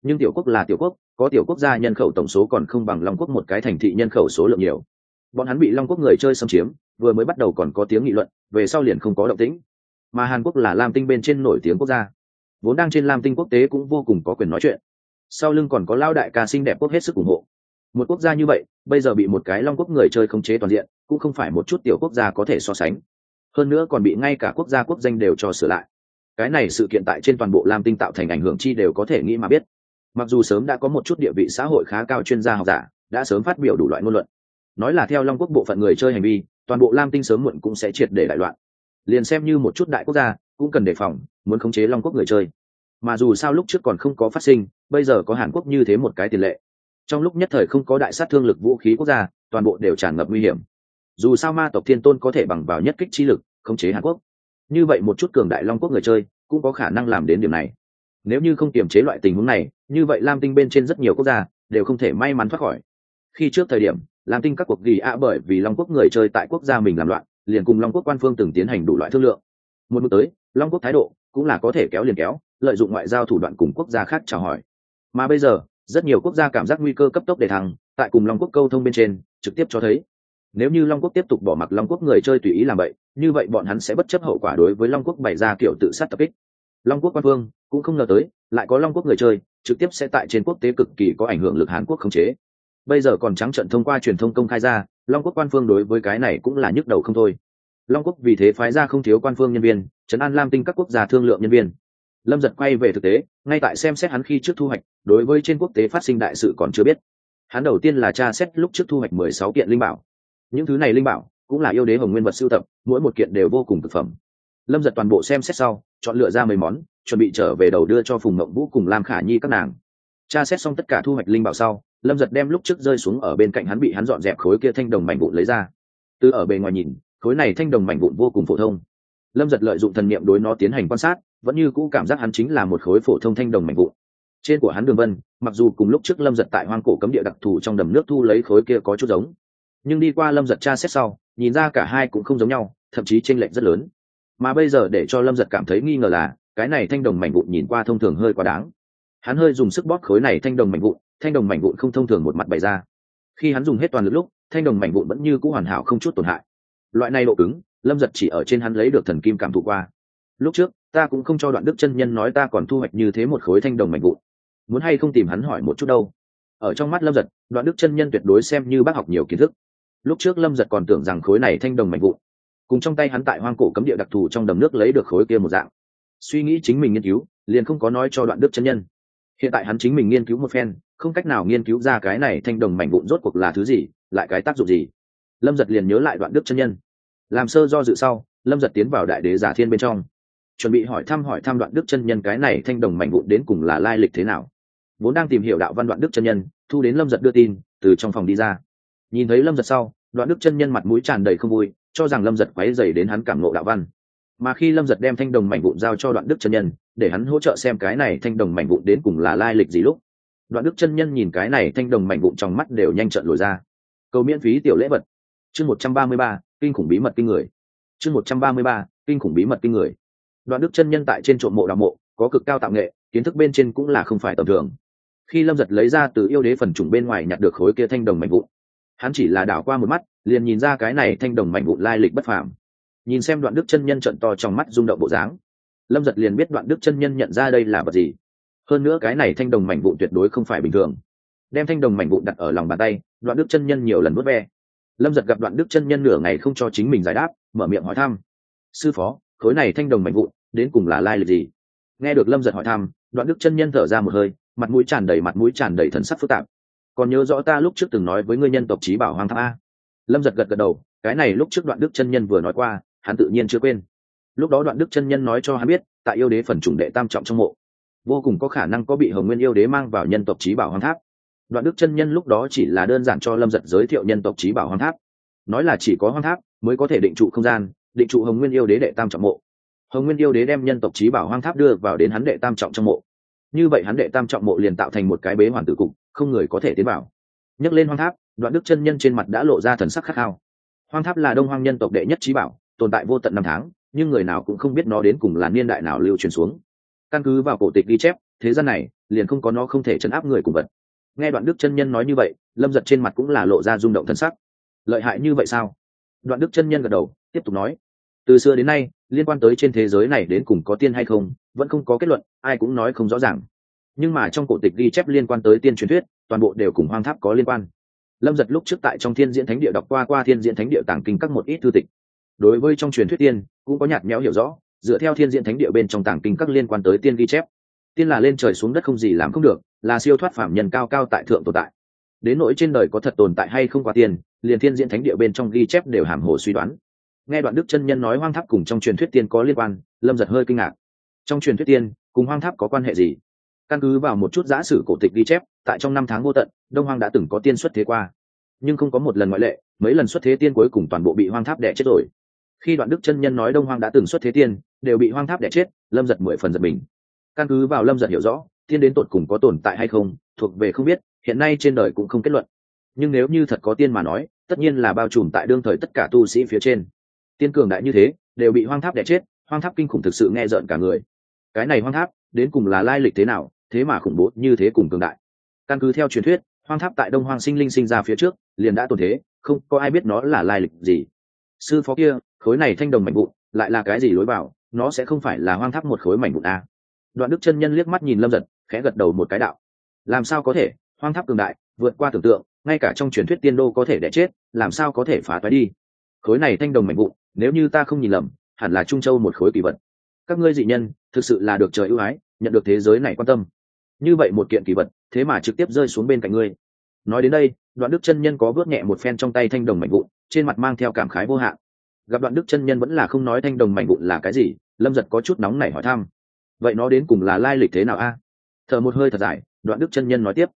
Nhưng tiểu quốc là tiểu quốc, có tiểu quốc gia nhân khẩu tổng số còn không bằng long quốc một cái thành thị nhân khẩu số lượng nhiều. Bọn hắn bị long quốc người chơi xâm chiếm, vừa mới bắt đầu còn có tiếng nghị luận, về sau liền không có động tĩnh mà hàn quốc là lam tinh bên trên nổi tiếng quốc gia. Vốn đang trên lam tinh quốc tế cũng vô cùng có quyền nói chuyện. Sau lưng còn có lao đại ca xinh đẹp quốc hết sức ủng hộ. Một quốc gia như vậy, bây giờ bị một cái long quốc người chơi khống chế toàn diện, cũng không phải một chút tiểu quốc gia có thể so sánh. Hơn nữa còn bị ngay cả quốc gia quốc danh đều cho sửa lại. Cái này sự kiện tại trên toàn bộ lam tinh tạo thành ảnh hưởng chi đều có thể nghĩ mà biết. Mặc dù sớm đã có một chút địa vị xã hội khá cao chuyên gia học giả, đã sớm phát biểu đủ loại ngôn luận. Nói là theo long quốc bộ phận người chơi hành vi, toàn bộ lam tinh sớm muộn cũng sẽ triệt để đại loạn liền xem như một chút đại quốc gia, cũng cần đề phòng, muốn khống chế long quốc người chơi. Mà dù sao lúc trước còn không có phát sinh, bây giờ có hàn quốc như thế một cái tiền lệ. Trong lúc nhất thời không có đại sát thương lực vũ khí quốc gia, toàn bộ đều tràn ngập nguy hiểm. Dù sao ma tộc thiên tôn có thể bằng vào nhất kích chi lực, khống chế hàn quốc. Như vậy một chút cường đại long quốc người chơi, cũng có khả năng làm đến điểm này. Nếu như không kiềm chế loại tình huống này, như vậy lam tinh bên trên rất nhiều quốc gia, đều không thể may mắn thoát khỏi. Khi trước thời điểm, lam tinh các cuộc ghi ạ bởi vì long quốc người chơi tại quốc gia mình làm loạn liền cùng long quốc quan phương từng tiến hành đủ loại thương lượng. Một bước tới, long quốc thái độ cũng là có thể kéo liền kéo, lợi dụng ngoại giao thủ đoạn cùng quốc gia khác chào hỏi. Mà bây giờ, rất nhiều quốc gia cảm giác nguy cơ cấp tốc để thăng, tại cùng long quốc câu thông bên trên, trực tiếp cho thấy, nếu như long quốc tiếp tục bỏ mặc long quốc người chơi tùy ý làm vậy, như vậy bọn hắn sẽ bất chấp hậu quả đối với long quốc bày ra kiểu tự sát tập kích. Long quốc quan vương cũng không ngờ tới, lại có long quốc người chơi, trực tiếp sẽ tại trên quốc tế cực kỳ có ảnh hưởng lực hàn quốc khống chế. Bây giờ còn trắng trận thông qua truyền thông công khai ra long quốc quan phương đối với cái này cũng là nhức đầu không thôi. Long quốc vì thế phái ra không thiếu quan phương nhân viên, trấn an lam tinh các quốc gia thương lượng nhân viên. Lâm giật quay về thực tế, ngay tại xem xét hắn khi trước thu hoạch, đối với trên quốc tế phát sinh đại sự còn chưa biết. Hắn đầu tiên là tra xét lúc trước thu hoạch mười sáu kiện linh bảo. Những thứ này linh bảo cũng là yêu đế hồng nguyên vật sưu tập, mỗi một kiện đều vô cùng thực phẩm. Lâm giật toàn bộ xem xét sau, chọn lựa ra mấy món, chuẩn bị trở về đầu đưa cho phùng mộng vũ cùng lam khả nhi các nàng. Tra xét xong tất cả thu hoạch linh bảo sau lâm giật đem lúc trước rơi xuống ở bên cạnh hắn bị hắn dọn dẹp khối kia thanh đồng mảnh vụn lấy ra. Từ ở bề ngoài nhìn, khối này thanh đồng mảnh vụn vô cùng phổ thông. Lâm giật lợi dụng thần niệm đối nó tiến hành quan sát, vẫn như cũ cảm giác hắn chính là một khối phổ thông thanh đồng mảnh vụn. Trên của hắn đường vân, mặc dù cùng lúc trước lâm giật tại hoang cổ cấm địa đặc thù trong đầm nước thu lấy khối kia có chút giống, nhưng đi qua lâm giật tra xét sau, nhìn ra cả hai cũng không giống nhau, thậm chí t r ê n lệch rất lớn. Mà bây giờ để cho lâm giật cảm thấy nghi ngờ là, cái này thanh đồng mảnh vụn nhìn qua thông thường hơi quá đáng. Hắn hơi dùng sức bóp khối này thanh đồng mảnh vụn thanh đồng mảnh vụn không thông thường một mặt bày ra. Khi hắn dùng hết toàn lực lúc, thanh đồng mảnh vụn vẫn như c ũ hoàn hảo không chút tổn hại. Loại này độ cứng, lâm giật chỉ ở trên hắn lấy được thần kim cảm thụ qua. Lúc trước, ta cũng không cho đoạn đức chân nhân nói ta còn thu hoạch như thế một khối thanh đồng mảnh vụn. Muốn hay không tìm hắn hỏi một chút đâu. Ở trong mắt lâm giật, đoạn đức chân nhân tuyệt đối xem như bác học nhiều kiến thức. Lúc trước lâm giật còn tưởng rằng khối này thanh đồng mảnh vụn, cùng trong tay hắn tại hoang cổ cấm địa đặc thù trong đầm nước lấy được khối kia một dạng. Suy nghĩ chính mình nghiên cứu, liền không có nói cho đoạn đức chân nhân. Hiện tại hắn chính mình nghiên cứu một phen không cách nào nghiên cứu ra cái này thanh đồng mảnh vụn rốt cuộc là thứ gì, lại cái tác dụng gì. Lâm giật liền nhớ lại đoạn đức chân nhân. Làm sơ do dự sau, lâm giật tiến vào đại đế giả thiên bên trong. Chuẩn bị hỏi thăm hỏi thăm đoạn đức chân nhân cái này thanh đồng mảnh vụn đến cùng là lai lịch thế nào. Vốn đang tìm hiểu đạo văn đoạn đức chân nhân, thu đến lâm giật đưa tin, từ trong phòng đi ra. Nhìn thấy lâm giật sau, đoạn đức chân nhân mặt mũi tràn đầy không vui, cho rằng lâm giật quáy dày đến hắn cảm nộ đạo văn. Mà khi lâm giật đem thanh đồng mảnh vụn giao cho đoạn đức chân nhân, để hắn hỗ trợ xem cái này thanh đồng mảnh vụn đến cùng là lai lịch gì lúc đoạn đức chân nhân nhìn cái này thanh đồng mảnh vụn trong mắt đều nhanh trận lồi ra. Cầu miễn phí tiểu lễ vật. Chương một trăm ba mươi ba, kinh khủng bí mật kinh người. Chương một trăm ba mươi ba, kinh khủng bí mật kinh người. Đoạn đức chân nhân tại trên trộm mộ đạo mộ, có cực cao tạo nghệ, kiến thức bên trên cũng là không phải tầm thường. Khi lâm giật lấy ra từ yêu đế phần trùng bên ngoài nhặt được khối kia thanh đồng mảnh vụn, hắn chỉ là đảo qua một mắt, liền nhìn ra cái này thanh đồng mảnh vụn lai lịch bất phàm. Nhìn xem đoạn đức chân nhân trận to trong mắt rung động bộ dáng, lâm giật liền biết đoạn đức chân nhân nhận ra đây là vật gì hơn nữa cái này thanh đồng mảnh vụn tuyệt đối không phải bình thường. Đem thanh đồng mảnh vụn đặt ở lòng bàn tay, đoạn đức chân nhân nhiều lần vớt ve. Lâm giật gặp đoạn đức chân nhân nửa ngày không cho chính mình giải đáp, mở miệng hỏi thăm. Sư phó, khối này thanh đồng mảnh vụn, đến cùng là lai lịch gì? Nghe được lâm giật hỏi thăm, đoạn đức chân nhân thở ra một hơi, mặt mũi tràn đầy mặt mũi tràn đầy thần sắc phức tạp. Còn nhớ rõ ta lúc trước từng nói với ngươi nhân tộc trí bảo hoàng tháp a? Lâm giật gật gật đầu, cái này lúc trước đoạn đức chân nhân vừa nói qua, hắn tự nhiên chưa quên. Lúc đó đoạn đức chân nhân nói cho hắn biết, tại yêu đế phần chủng đệ tam trọng trong mộ vô cùng có khả năng có bị hồng nguyên yêu đế mang vào nhân tộc trí bảo hoàng tháp. Đoạn đức chân nhân lúc đó chỉ là đơn giản cho lâm giật giới thiệu nhân tộc trí bảo hoàng tháp. Nói là chỉ có hoàng tháp mới có thể định trụ không gian, định trụ hồng nguyên yêu đế đệ tam trọng mộ. Hồng nguyên yêu đế đem nhân tộc trí bảo hoàng tháp đưa vào đến hắn đệ tam trọng trong mộ. Như vậy hắn đệ tam trọng mộ liền tạo thành một cái bế hoàn tử cục, không người có thể tiến vào. Nhấc lên hoang tháp, đoạn đức chân nhân trên mặt đã lộ ra thần sắc khát khao. Hoang tháp là đông hoang nhân tộc đệ nhất trí bảo, tồn tại vô tận năm tháng, nhưng người nào cũng không biết nó đến cùng là niên đại nào lưu truyền xuống căn cứ vào cổ tịch ghi chép, thế gian này, liền không có nó không thể chấn áp người cùng vật. Nghe đoạn đức chân nhân nói như vậy, lâm giật trên mặt cũng là lộ ra rung động thân sắc. Lợi hại như vậy sao? Đoạn đức chân nhân gật đầu, tiếp tục nói. Từ xưa đến nay, liên quan tới trên thế giới này đến cùng có tiên hay không, vẫn không có kết luận, ai cũng nói không rõ ràng. Nhưng mà trong cổ tịch ghi chép liên quan tới tiên truyền thuyết, toàn bộ đều cùng hoang tháp có liên quan. Lâm giật lúc trước tại trong thiên diễn thánh địa đọc qua qua thiên diễn thánh địa tàng kinh các một ít thư tịch. Đối với trong truyền thuyết tiên, cũng có nhạt nhẽo hiểu rõ dựa theo thiên diện thánh địa bên trong tàng kinh các liên quan tới tiên ghi chép. Tiên là lên trời xuống đất không gì làm không được, là siêu thoát phạm nhân cao cao tại thượng tồn tại. Đến nỗi trên đời có thật tồn tại hay không qua tiền liền thiên diễn thánh địa bên trong ghi chép đều hàm hồ suy đoán. Nghe đoạn đức chân nhân nói hoang tháp cùng trong truyền thuyết tiên có liên quan, lâm giật hơi kinh ngạc. Trong truyền thuyết tiên, cùng hoang tháp có quan hệ gì? Căn cứ vào một chút giã sử cổ tịch ghi chép, tại trong năm tháng vô tận, đông hoang đã từng có tiên xuất thế qua. Nhưng không có một lần ngoại lệ, mấy lần xuất thế tiên cuối cùng toàn bộ bị hoang tháp đẻ chết rồi. Khi đoạn đức chân nhân nói đông hoang đã từng xuất thế tiên đều bị hoang tháp đẻ chết, lâm giật mười phần giật mình. Căn cứ vào lâm giật hiểu rõ, tiên đến tột cùng có tồn tại hay không, thuộc về không biết, hiện nay trên đời cũng không kết luận. Nhưng nếu như thật có tiên mà nói, tất nhiên là bao trùm tại đương thời tất cả tu sĩ phía trên. Tiên cường đại như thế, đều bị hoang tháp đẻ chết, hoang tháp kinh khủng thực sự nghe rợn cả người. Cái này hoang tháp, đến cùng là lai lịch thế nào, thế mà khủng bố như thế cùng cường đại. Căn cứ theo truyền thuyết, hoang tháp tại đông hoang sinh linh sinh ra phía trước, liền đã tồn thế, không có ai biết nó là lai lịch gì. Sư phó kia, khối này thanh đồng mạnh vụn, lại là cái gì lối vào nó sẽ không phải là hoang tháp một khối mảnh vụn a. Đoạn đức chân nhân liếc mắt nhìn lâm giật, khẽ gật đầu một cái đạo. Làm sao có thể? Hoang tháp cường đại, vượt qua tưởng tượng, ngay cả trong truyền thuyết tiên đô có thể đẻ chết, làm sao có thể phá toái đi? Khối này thanh đồng mảnh vụn, nếu như ta không nhìn lầm, hẳn là trung châu một khối kỳ vật. Các ngươi dị nhân, thực sự là được trời ưu ái, nhận được thế giới này quan tâm. Như vậy một kiện kỳ vật, thế mà trực tiếp rơi xuống bên cạnh ngươi. Nói đến đây, đoạn đức chân nhân có vớt nhẹ một phen trong tay thanh đồng mảnh vụn, trên mặt mang theo cảm khái vô hạn. Gặp đoạn đức chân nhân vẫn là không nói thanh đồng mảnh vụn là cái gì lâm giật có chút nóng nảy hỏi thăm. Vậy nó đến cùng là lai lịch thế nào a? À? thở một hơi thật dài, đoạn đức chân nhân nói tiếp.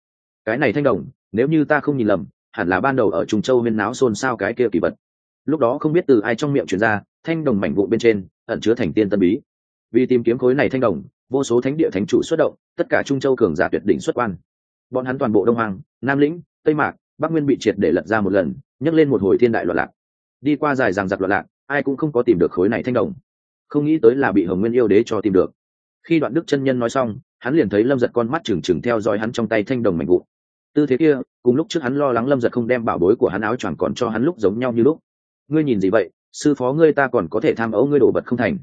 Cái này thanh đồng, nếu như ta không nhìn lầm, hẳn là ban đầu ở trùng châu huyên náo xôn xao cái kia kỳ vật. Lúc đó không biết từ ai trong miệng truyền ra, thanh đồng mảnh vụn bên trên, ẩn chứa thành tiên tân bí. Vì tìm kiếm khối này thanh đồng, vô số thánh địa thánh chủ xuất động, tất cả trung châu cường giả tuyệt đỉnh xuất quan. Bọn hắn toàn bộ đông hoàng nam lĩnh, tây mạc, bắc nguyên bị triệt để lật ra một lần, nhấc lên một hồi thiên đại loạn lạc. Đi qua dài ràng giặc loạn lạc, ai cũng không có tìm được khối này thanh đồng không nghĩ tới là bị hồng nguyên yêu đế cho tìm được. Khi đoạn đức chân nhân nói xong, hắn liền thấy lâm giật con mắt trừng trừng theo dõi hắn trong tay thanh đồng mạnh vụ tư thế kia, cùng lúc trước hắn lo lắng lâm giật không đem bảo bối của hắn áo choàng còn cho hắn lúc giống nhau như lúc. Ngươi nhìn gì vậy? Sư phó ngươi ta còn có thể tham ấu ngươi đồ vật không thành.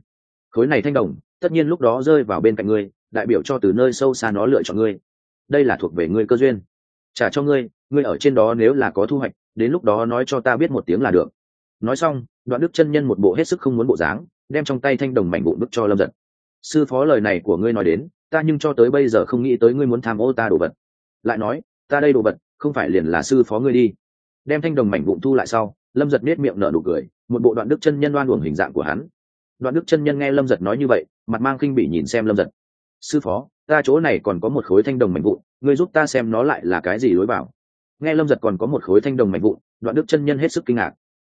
Khối này thanh đồng, tất nhiên lúc đó rơi vào bên cạnh ngươi, đại biểu cho từ nơi sâu xa nó lựa chọn ngươi. Đây là thuộc về ngươi cơ duyên. Trả cho ngươi ngươi ở trên đó nếu là có thu hoạch, đến lúc đó nói cho ta biết một tiếng là được. Nói xong, đoạn đức chân nhân một bộ hết sức không muốn bộ dáng đem trong tay thanh đồng mảnh vụn bức cho lâm giật. Sư phó lời này của ngươi nói đến, ta nhưng cho tới bây giờ không nghĩ tới ngươi muốn tham ô ta đồ vật. Lại nói, ta đây đồ vật, không phải liền là sư phó ngươi đi. Đem thanh đồng mảnh vụn thu lại sau, lâm giật nết miệng nở nụ cười, một bộ đoạn đức chân nhân đoan uổng hình dạng của hắn. Đoạn đức chân nhân nghe lâm giật nói như vậy, mặt mang khinh bị nhìn xem lâm giật. Sư phó, ta chỗ này còn có một khối thanh đồng mảnh vụn, ngươi giúp ta xem nó lại là cái gì lối bảo nghe lâm giật còn có một khối thanh đồng mảnh vụn, đoạn đức chân nhân hết sức kinh ngạc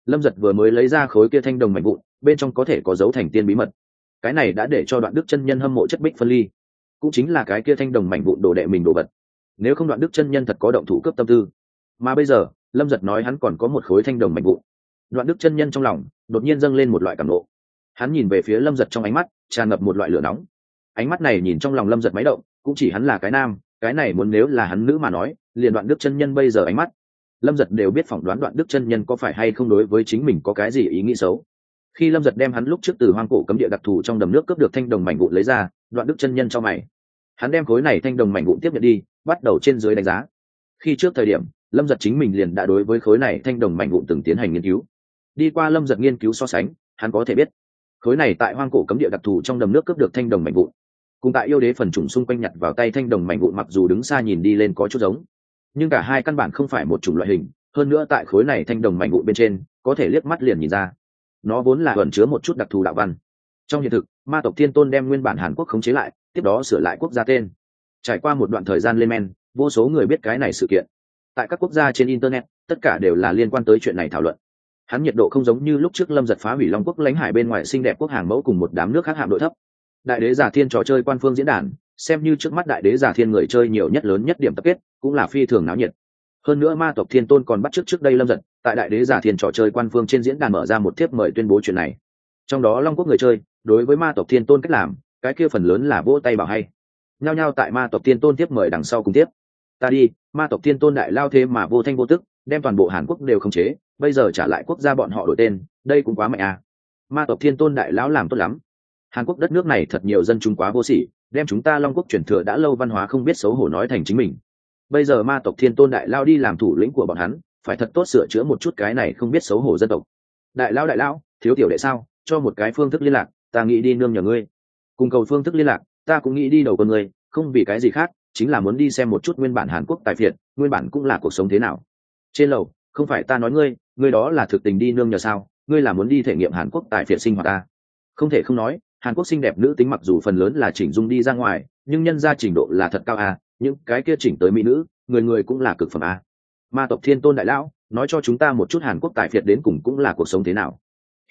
lâm giật vừa mới lấy ra khối kia thanh đồng mạnh vụn, bên trong có thể có dấu thành tiên bí mật. Cái này đã để cho đoạn đức chân nhân hâm mộ chất bích phân ly. Cũng chính là cái kia thanh đồng mảnh vụn đồ đệ mình đồ vật. Nếu không đoạn đức chân nhân thật có động thủ cấp tâm tư. Mà bây giờ, lâm giật nói hắn còn có một khối thanh đồng mảnh vụn. Đoạn đức chân nhân trong lòng, đột nhiên dâng lên một loại cảm nộ. Hắn nhìn về phía lâm giật trong ánh mắt, tràn ngập một loại lửa nóng. Ánh mắt này nhìn trong lòng lâm giật máy động, cũng chỉ hắn là cái nam, cái này muốn nếu là hắn nữ mà nói, liền đoạn đức chân nhân bây giờ ánh mắt lâm giật đều biết phỏng đoán đoạn đức chân nhân có phải hay không đối với chính mình có cái gì ý nghĩ xấu. Khi lâm giật đem hắn lúc trước từ hoang cổ cấm địa đặc thù trong đầm nước cướp được thanh đồng mảnh vụn lấy ra, đoạn đức chân nhân cho mày. Hắn đem khối này thanh đồng mảnh vụn tiếp nhận đi, bắt đầu trên dưới đánh giá. Khi trước thời điểm, lâm giật chính mình liền đã đối với khối này thanh đồng mảnh vụn từng tiến hành nghiên cứu. Đi qua lâm giật nghiên cứu so sánh, hắn có thể biết, khối này tại hoang cổ cấm địa đặc thù trong đầm nước cướp được thanh đồng mảnh vụn. Cùng tại yêu đế phần trùng xung quanh nhặt vào tay thanh đồng mảnh vụn mặc dù đứng xa nhìn đi lên có chút giống nhưng cả hai căn bản không phải một chủng loại hình, hơn nữa tại khối này thanh đồng mảnh vụn bên trên, có thể liếc mắt liền nhìn ra. Nó vốn là ẩn chứa một chút đặc thù đạo văn. Trong hiện thực, ma tộc thiên tôn đem nguyên bản hàn quốc khống chế lại, tiếp đó sửa lại quốc gia tên. Trải qua một đoạn thời gian lên men, vô số người biết cái này sự kiện. Tại các quốc gia trên internet, tất cả đều là liên quan tới chuyện này thảo luận. Hắn nhiệt độ không giống như lúc trước lâm giật phá hủy long quốc lãnh hải bên ngoài xinh đẹp quốc hàng mẫu cùng một đám nước khác hạm đội thấp. Đại đế giả thiên trò chơi quan phương diễn đàn, xem như trước mắt đại đế giả thiên người chơi nhiều nhất lớn nhất điểm tập kết cũng là phi thường náo nhiệt. Hơn nữa ma tộc thiên tôn còn bắt trước trước đây lâm giật, tại đại đế giả thiên trò chơi quan phương trên diễn đàn mở ra một thiếp mời tuyên bố chuyện này. Trong đó long quốc người chơi, đối với ma tộc thiên tôn cách làm, cái kia phần lớn là vỗ tay bảo hay. Nhao nhao tại ma tộc thiên tôn tiếp mời đằng sau cùng tiếp. Ta đi, ma tộc thiên tôn đại lao thế mà vô thanh vô tức, đem toàn bộ hàn quốc đều khống chế, bây giờ trả lại quốc gia bọn họ đổi tên, đây cũng quá mạnh à. Ma tộc thiên tôn đại lão làm tốt lắm. Hàn quốc đất nước này thật nhiều dân chúng quá vô sỉ, đem chúng ta long quốc truyền thừa đã lâu văn hóa không biết xấu hổ nói thành chính mình bây giờ ma tộc thiên tôn đại lao đi làm thủ lĩnh của bọn hắn, phải thật tốt sửa chữa một chút cái này không biết xấu hổ dân tộc. Đại lao đại lao, thiếu tiểu đệ sao? Cho một cái phương thức liên lạc, ta nghĩ đi nương nhờ ngươi. Cùng cầu phương thức liên lạc, ta cũng nghĩ đi đầu con ngươi, không vì cái gì khác, chính là muốn đi xem một chút nguyên bản hàn quốc tài phiệt, nguyên bản cũng là cuộc sống thế nào. Trên lầu, không phải ta nói ngươi ngươi đó là thực tình đi nương nhờ sao? Ngươi là muốn đi thể nghiệm hàn quốc tài phiệt sinh hoạt ta. Không thể không nói, hàn quốc xinh đẹp nữ tính mặc dù phần lớn là chỉnh dung đi ra ngoài, nhưng nhân ra trình độ là thật cao à những cái kia chỉnh tới mỹ nữ, người người cũng là cực phẩm a. Ma tộc thiên tôn đại lão, nói cho chúng ta một chút hàn quốc tài phiệt đến cùng cũng là cuộc sống thế nào.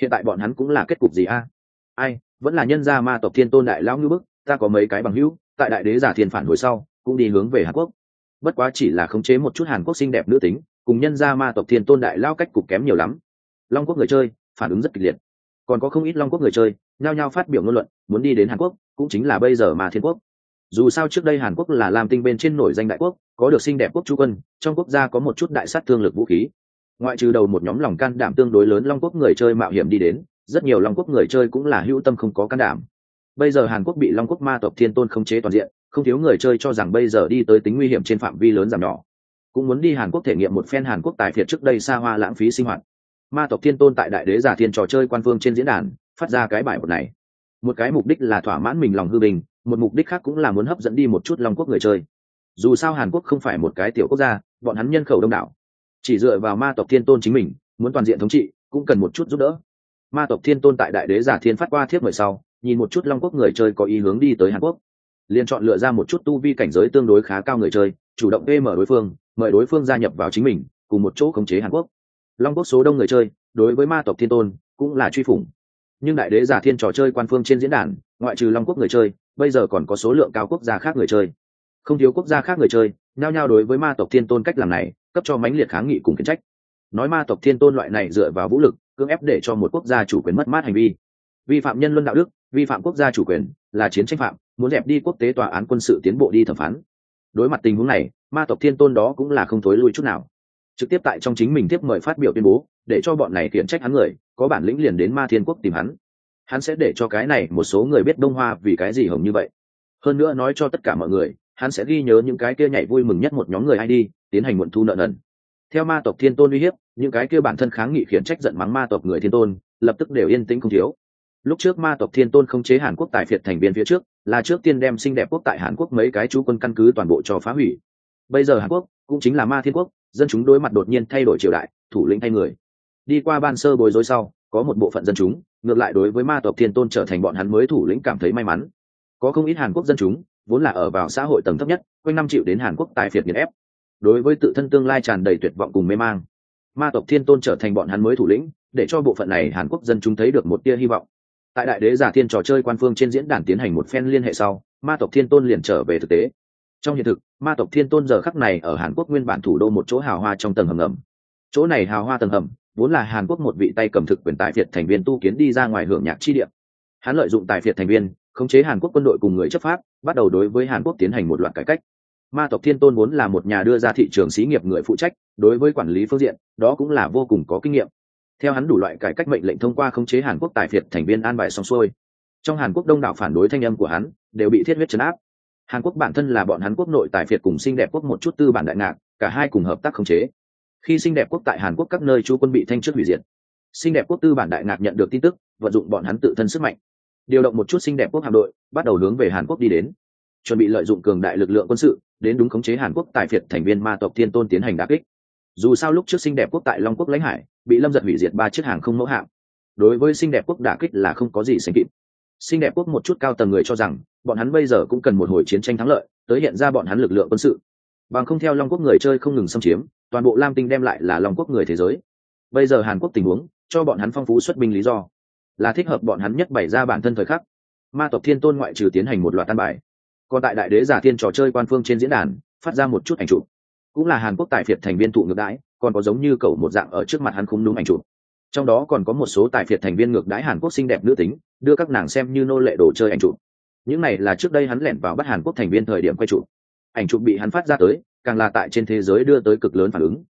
Hiện tại bọn hắn cũng là kết cục gì a? Ai, vẫn là nhân gia ma tộc thiên tôn đại lão như bức, ta có mấy cái bằng hữu, tại đại đế giả thiên phản hồi sau, cũng đi hướng về hàn quốc. Bất quá chỉ là khống chế một chút hàn quốc xinh đẹp nữ tính, cùng nhân gia ma tộc thiên tôn đại lão cách cục kém nhiều lắm. Long quốc người chơi, phản ứng rất kịch liệt. Còn có không ít long quốc người chơi, nhao nhao phát biểu ngôn luận, muốn đi đến hàn quốc, cũng chính là bây giờ mà thiên quốc dù sao trước đây hàn quốc là làm tinh bên trên nổi danh đại quốc, có được xinh đẹp quốc chú quân, trong quốc gia có một chút đại sát thương lực vũ khí. Ngoại trừ đầu một nhóm lòng can đảm tương đối lớn long quốc người chơi mạo hiểm đi đến, rất nhiều long quốc người chơi cũng là hữu tâm không có can đảm. Bây giờ hàn quốc bị long quốc ma tộc thiên tôn khống chế toàn diện, không thiếu người chơi cho rằng bây giờ đi tới tính nguy hiểm trên phạm vi lớn giảm nhỏ. Cũng muốn đi hàn quốc thể nghiệm một phen hàn quốc tài phiệt trước đây xa hoa lãng phí sinh hoạt. Ma tộc thiên tôn tại đại đế giả thiên trò chơi quan phương trên diễn đàn, phát ra cái bài một này. Một cái mục đích là thỏa mãn mình lòng hư bình một mục đích khác cũng là muốn hấp dẫn đi một chút long quốc người chơi. Dù sao hàn quốc không phải một cái tiểu quốc gia, bọn hắn nhân khẩu đông đảo. Chỉ dựa vào ma tộc thiên tôn chính mình, muốn toàn diện thống trị, cũng cần một chút giúp đỡ. Ma tộc thiên tôn tại đại đế giả thiên phát qua thiếp mời sau, nhìn một chút long quốc người chơi có ý hướng đi tới hàn quốc. Liền chọn lựa ra một chút tu vi cảnh giới tương đối khá cao người chơi, chủ động mở đối phương, mời đối phương gia nhập vào chính mình, cùng một chỗ khống chế hàn quốc. Long quốc số đông người chơi, đối với ma tộc thiên tôn, cũng là truy phủng. Nhưng đại đế giả thiên trò chơi quan phương trên diễn đàn, ngoại trừ long quốc người chơi bây giờ còn có số lượng cao quốc gia khác người chơi. Không thiếu quốc gia khác người chơi, nhao nhao đối với ma tộc thiên tôn cách làm này, cấp cho mãnh liệt kháng nghị cùng kiến trách. Nói ma tộc thiên tôn loại này dựa vào vũ lực, cưỡng ép để cho một quốc gia chủ quyền mất mát hành vi. Vi phạm nhân luân đạo đức, vi phạm quốc gia chủ quyền, là chiến tranh phạm, muốn dẹp đi quốc tế tòa án quân sự tiến bộ đi thẩm phán. Đối mặt tình huống này, ma tộc thiên tôn đó cũng là không thối lui chút nào. Trực tiếp tại trong chính mình tiếp mời phát biểu tuyên bố, để cho bọn này khiển trách hắn người, có bản lĩnh liền đến ma thiên quốc tìm hắn hắn sẽ để cho cái này một số người biết đông hoa vì cái gì hồng như vậy. Hơn nữa nói cho tất cả mọi người, hắn sẽ ghi nhớ những cái kia nhảy vui mừng nhất một nhóm người ai đi, tiến hành muộn thu nợ nần. Theo ma tộc thiên tôn uy hiếp, những cái kia bản thân kháng nghị khiển trách giận mắng ma tộc người thiên tôn, lập tức đều yên tĩnh không thiếu. Lúc trước ma tộc thiên tôn không chế hàn quốc tại phiệt thành viên phía trước, là trước tiên đem xinh đẹp quốc tại hàn quốc mấy cái chú quân căn cứ toàn bộ cho phá hủy. Bây giờ hàn quốc cũng chính là ma thiên quốc, dân chúng đối mặt đột nhiên thay đổi triều đại, thủ lĩnh thay người. Đi qua ban sơ bồi dối sau, có một bộ phận dân chúng ngược lại đối với ma tộc thiên tôn trở thành bọn hắn mới thủ lĩnh cảm thấy may mắn. Có không ít hàn quốc dân chúng, vốn là ở vào xã hội tầng thấp nhất, quanh năm chịu đến hàn quốc tài phiệt nghiền ép. Đối với tự thân tương lai tràn đầy tuyệt vọng cùng mê mang, ma tộc thiên tôn trở thành bọn hắn mới thủ lĩnh, để cho bộ phận này hàn quốc dân chúng thấy được một tia hy vọng. Tại đại đế giả thiên trò chơi quan phương trên diễn đàn tiến hành một phen liên hệ sau, ma tộc thiên tôn liền trở về thực tế. Trong hiện thực, ma tộc thiên tôn giờ khắc này ở hàn quốc nguyên bản thủ đô một chỗ hào hoa trong tầng hầm ngầm. Chỗ này hào hoa tầng hầm vốn là hàn quốc một vị tay cầm thực quyền tại việt thành viên tu kiến đi ra ngoài hưởng nhạc chi điểm hắn lợi dụng tài việt thành viên, khống chế hàn quốc quân đội cùng người chấp pháp, bắt đầu đối với hàn quốc tiến hành một loạt cải cách. Ma tộc thiên tôn vốn là một nhà đưa ra thị trường xí nghiệp người phụ trách, đối với quản lý phương diện, đó cũng là vô cùng có kinh nghiệm. Theo hắn đủ loại cải cách mệnh lệnh thông qua khống chế hàn quốc tài việt thành viên an bài xong xuôi. Trong hàn quốc đông đảo phản đối thanh âm của hắn, đều bị thiết huyết chấn áp. Hàn quốc bản thân là bọn hắn quốc nội tài việt cùng xinh đẹp quốc một chút tư bản đại ngạc, cả hai cùng hợp tác khống chế khi xinh đẹp quốc tại hàn quốc các nơi chú quân bị thanh trước hủy diệt, xinh đẹp quốc tư bản đại ngạc nhận được tin tức, vận dụng bọn hắn tự thân sức mạnh. Điều động một chút xinh đẹp quốc hạm đội, bắt đầu hướng về hàn quốc đi đến. Chuẩn bị lợi dụng cường đại lực lượng quân sự, đến đúng khống chế hàn quốc tại phiệt thành viên ma tộc thiên tôn tiến hành đà kích. Dù sao lúc trước xinh đẹp quốc tại long quốc lãnh hải, bị lâm giật hủy diệt ba chiếc hàng không mẫu hạm. Đối với xinh đẹp quốc đà kích là không có gì sánh kịp. Xinh đẹp quốc một chút cao tầng người cho rằng, bọn hắn bây giờ cũng cần một hồi chiến tranh thắng lợi, tới hiện ra bọn hắn lực lượng quân sự. Bằng không theo long quốc người chơi không ngừng xâm chiếm toàn bộ lam tinh đem lại là long quốc người thế giới bây giờ hàn quốc tình huống cho bọn hắn phong phú xuất binh lý do là thích hợp bọn hắn nhất bày ra bản thân thời khắc ma tộc thiên tôn ngoại trừ tiến hành một loạt tan bài còn tại đại đế giả thiên trò chơi quan phương trên diễn đàn phát ra một chút ảnh chụp cũng là hàn quốc tài phiệt thành viên thụ ngược đãi còn có giống như cầu một dạng ở trước mặt hắn khung đúng ảnh chụp trong đó còn có một số tài phiệt thành viên ngược đãi hàn quốc xinh đẹp nữ tính đưa các nàng xem như nô lệ đồ chơi ảnh chụp những này là trước đây hắn lẻn vào bắt hàn quốc thành viên thời điểm quay chụp ảnh chụp bị hắn phát ra tới càng là tại trên thế giới đưa tới cực lớn phản ứng.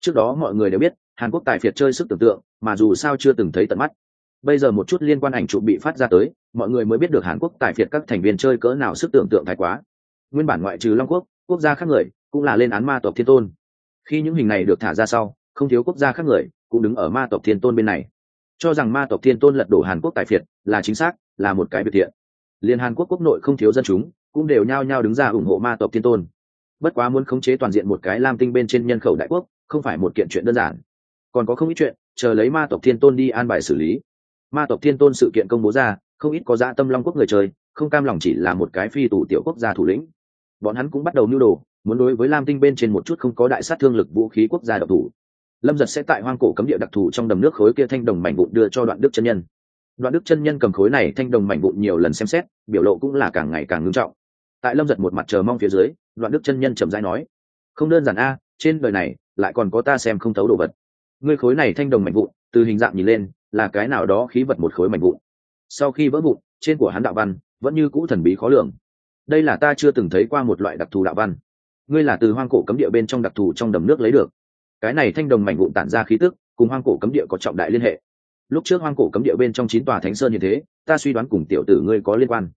Trước đó mọi người đều biết, hàn quốc tài phiệt chơi sức tưởng tượng, mà dù sao chưa từng thấy tận mắt. Bây giờ một chút liên quan ảnh chụp bị phát ra tới, mọi người mới biết được hàn quốc tài phiệt các thành viên chơi cỡ nào sức tưởng tượng thái quá. Nguyên bản ngoại trừ long quốc quốc gia khác người, cũng là lên án ma tộc thiên tôn. Khi những hình này được thả ra sau, không thiếu quốc gia khác người cũng đứng ở ma tộc thiên tôn bên này. Cho rằng ma tộc thiên tôn lật đổ hàn quốc tài phiệt là chính xác, là một cái biệt thiện liên hàn quốc quốc nội không thiếu dân chúng, cũng đều nhao nhao đứng ra ủng hộ ma tộc thiên tôn bất quá muốn khống chế toàn diện một cái lam tinh bên trên nhân khẩu đại quốc, không phải một kiện chuyện đơn giản. Còn có không ít chuyện, chờ lấy ma tộc thiên tôn đi an bài xử lý. Ma tộc thiên tôn sự kiện công bố ra, không ít có dã tâm long quốc người chơi, không cam lòng chỉ là một cái phi tù tiểu quốc gia thủ lĩnh. Bọn hắn cũng bắt đầu mưu đồ, muốn đối với lam tinh bên trên một chút không có đại sát thương lực vũ khí quốc gia độc thủ. Lâm giật sẽ tại hoang cổ cấm địa đặc thù trong đầm nước khối kia thanh đồng mảnh vụn đưa cho đoạn đức chân nhân. Đoạn đức chân nhân cầm khối này thanh đồng mảnh vụn nhiều lần xem xét, biểu lộ cũng là càng ngày càng ngưng trọng. Tại lâm giật một mặt chờ mong phía dưới đoạn đức chân nhân chậm rãi nói, không đơn giản a, trên đời này lại còn có ta xem không thấu đồ vật. Ngươi khối này thanh đồng mảnh vụn, từ hình dạng nhìn lên, là cái nào đó khí vật một khối mảnh vụn. Sau khi vỡ vụn, trên của hắn đạo văn vẫn như cũ thần bí khó lường. Đây là ta chưa từng thấy qua một loại đặc thù đạo văn. Ngươi là từ hoang cổ cấm địa bên trong đặc thù trong đầm nước lấy được. Cái này thanh đồng mảnh vụn tản ra khí tức, cùng hoang cổ cấm địa có trọng đại liên hệ. Lúc trước hoang cổ cấm địa bên trong chín tòa thánh sơn như thế, ta suy đoán cùng tiểu tử ngươi có liên quan.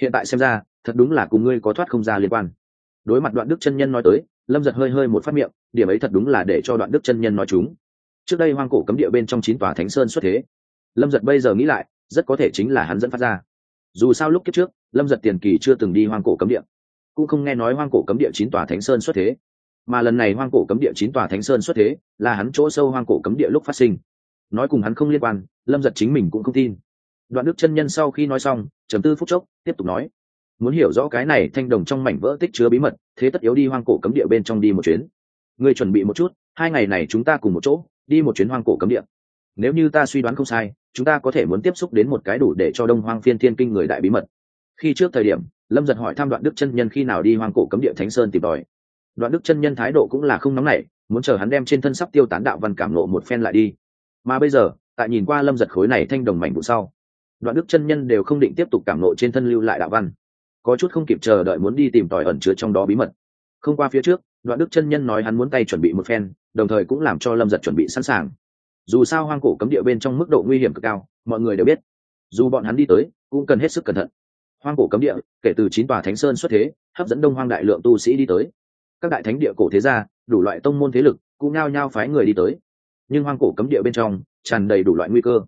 Hiện tại xem ra, thật đúng là cùng ngươi có thoát không ra liên quan đối mặt đoạn đức chân nhân nói tới, lâm giật hơi hơi một phát miệng, điểm ấy thật đúng là để cho đoạn đức chân nhân nói chúng. Trước đây hoang cổ cấm địa bên trong chín tòa thánh sơn xuất thế. Lâm giật bây giờ nghĩ lại, rất có thể chính là hắn dẫn phát ra. Dù sao lúc kiếp trước, lâm giật tiền kỳ chưa từng đi hoang cổ cấm địa. Cũng không nghe nói hoang cổ cấm địa chín tòa thánh sơn xuất thế. Mà lần này hoang cổ cấm địa chín tòa thánh sơn xuất thế, là hắn chỗ sâu hoang cổ cấm địa lúc phát sinh. Nói cùng hắn không liên quan, lâm giật chính mình cũng không tin. Đoạn đức chân nhân sau khi nói xong chấm tư phút chốc, tiếp tục nói muốn hiểu rõ cái này thanh đồng trong mảnh vỡ tích chứa bí mật, thế tất yếu đi hoang cổ cấm địa bên trong đi một chuyến. Người chuẩn bị một chút, hai ngày này chúng ta cùng một chỗ, đi một chuyến hoang cổ cấm địa. Nếu như ta suy đoán không sai, chúng ta có thể muốn tiếp xúc đến một cái đủ để cho đông hoang phiên thiên kinh người đại bí mật. Khi trước thời điểm, lâm giật hỏi thăm đoạn đức chân nhân khi nào đi hoang cổ cấm địa thánh sơn tìm tòi. Đoạn đức chân nhân thái độ cũng là không nóng nảy, muốn chờ hắn đem trên thân sắp tiêu tán đạo văn cảm nộ một phen lại đi. Mà bây giờ, tại nhìn qua lâm giật khối này thanh đồng mảnh vụ sau, đoạn đức chân nhân đều không định tiếp tục cảm nộ trên thân lưu lại đạo văn có chút không kịp chờ đợi muốn đi tìm tòi ẩn chứa trong đó bí mật. Không qua phía trước, đoạn đức chân nhân nói hắn muốn tay chuẩn bị một phen, đồng thời cũng làm cho lâm giật chuẩn bị sẵn sàng. Dù sao hoang cổ cấm địa bên trong mức độ nguy hiểm cực cao, mọi người đều biết, dù bọn hắn đi tới, cũng cần hết sức cẩn thận. Hoang cổ cấm địa, kể từ chín tòa thánh sơn xuất thế, hấp dẫn đông hoang đại lượng tu sĩ đi tới. Các đại thánh địa cổ thế gia, đủ loại tông môn thế lực, cũng nhao nhao phái người đi tới. Nhưng hoang cổ cấm địa bên trong, tràn đầy đủ loại nguy cơ.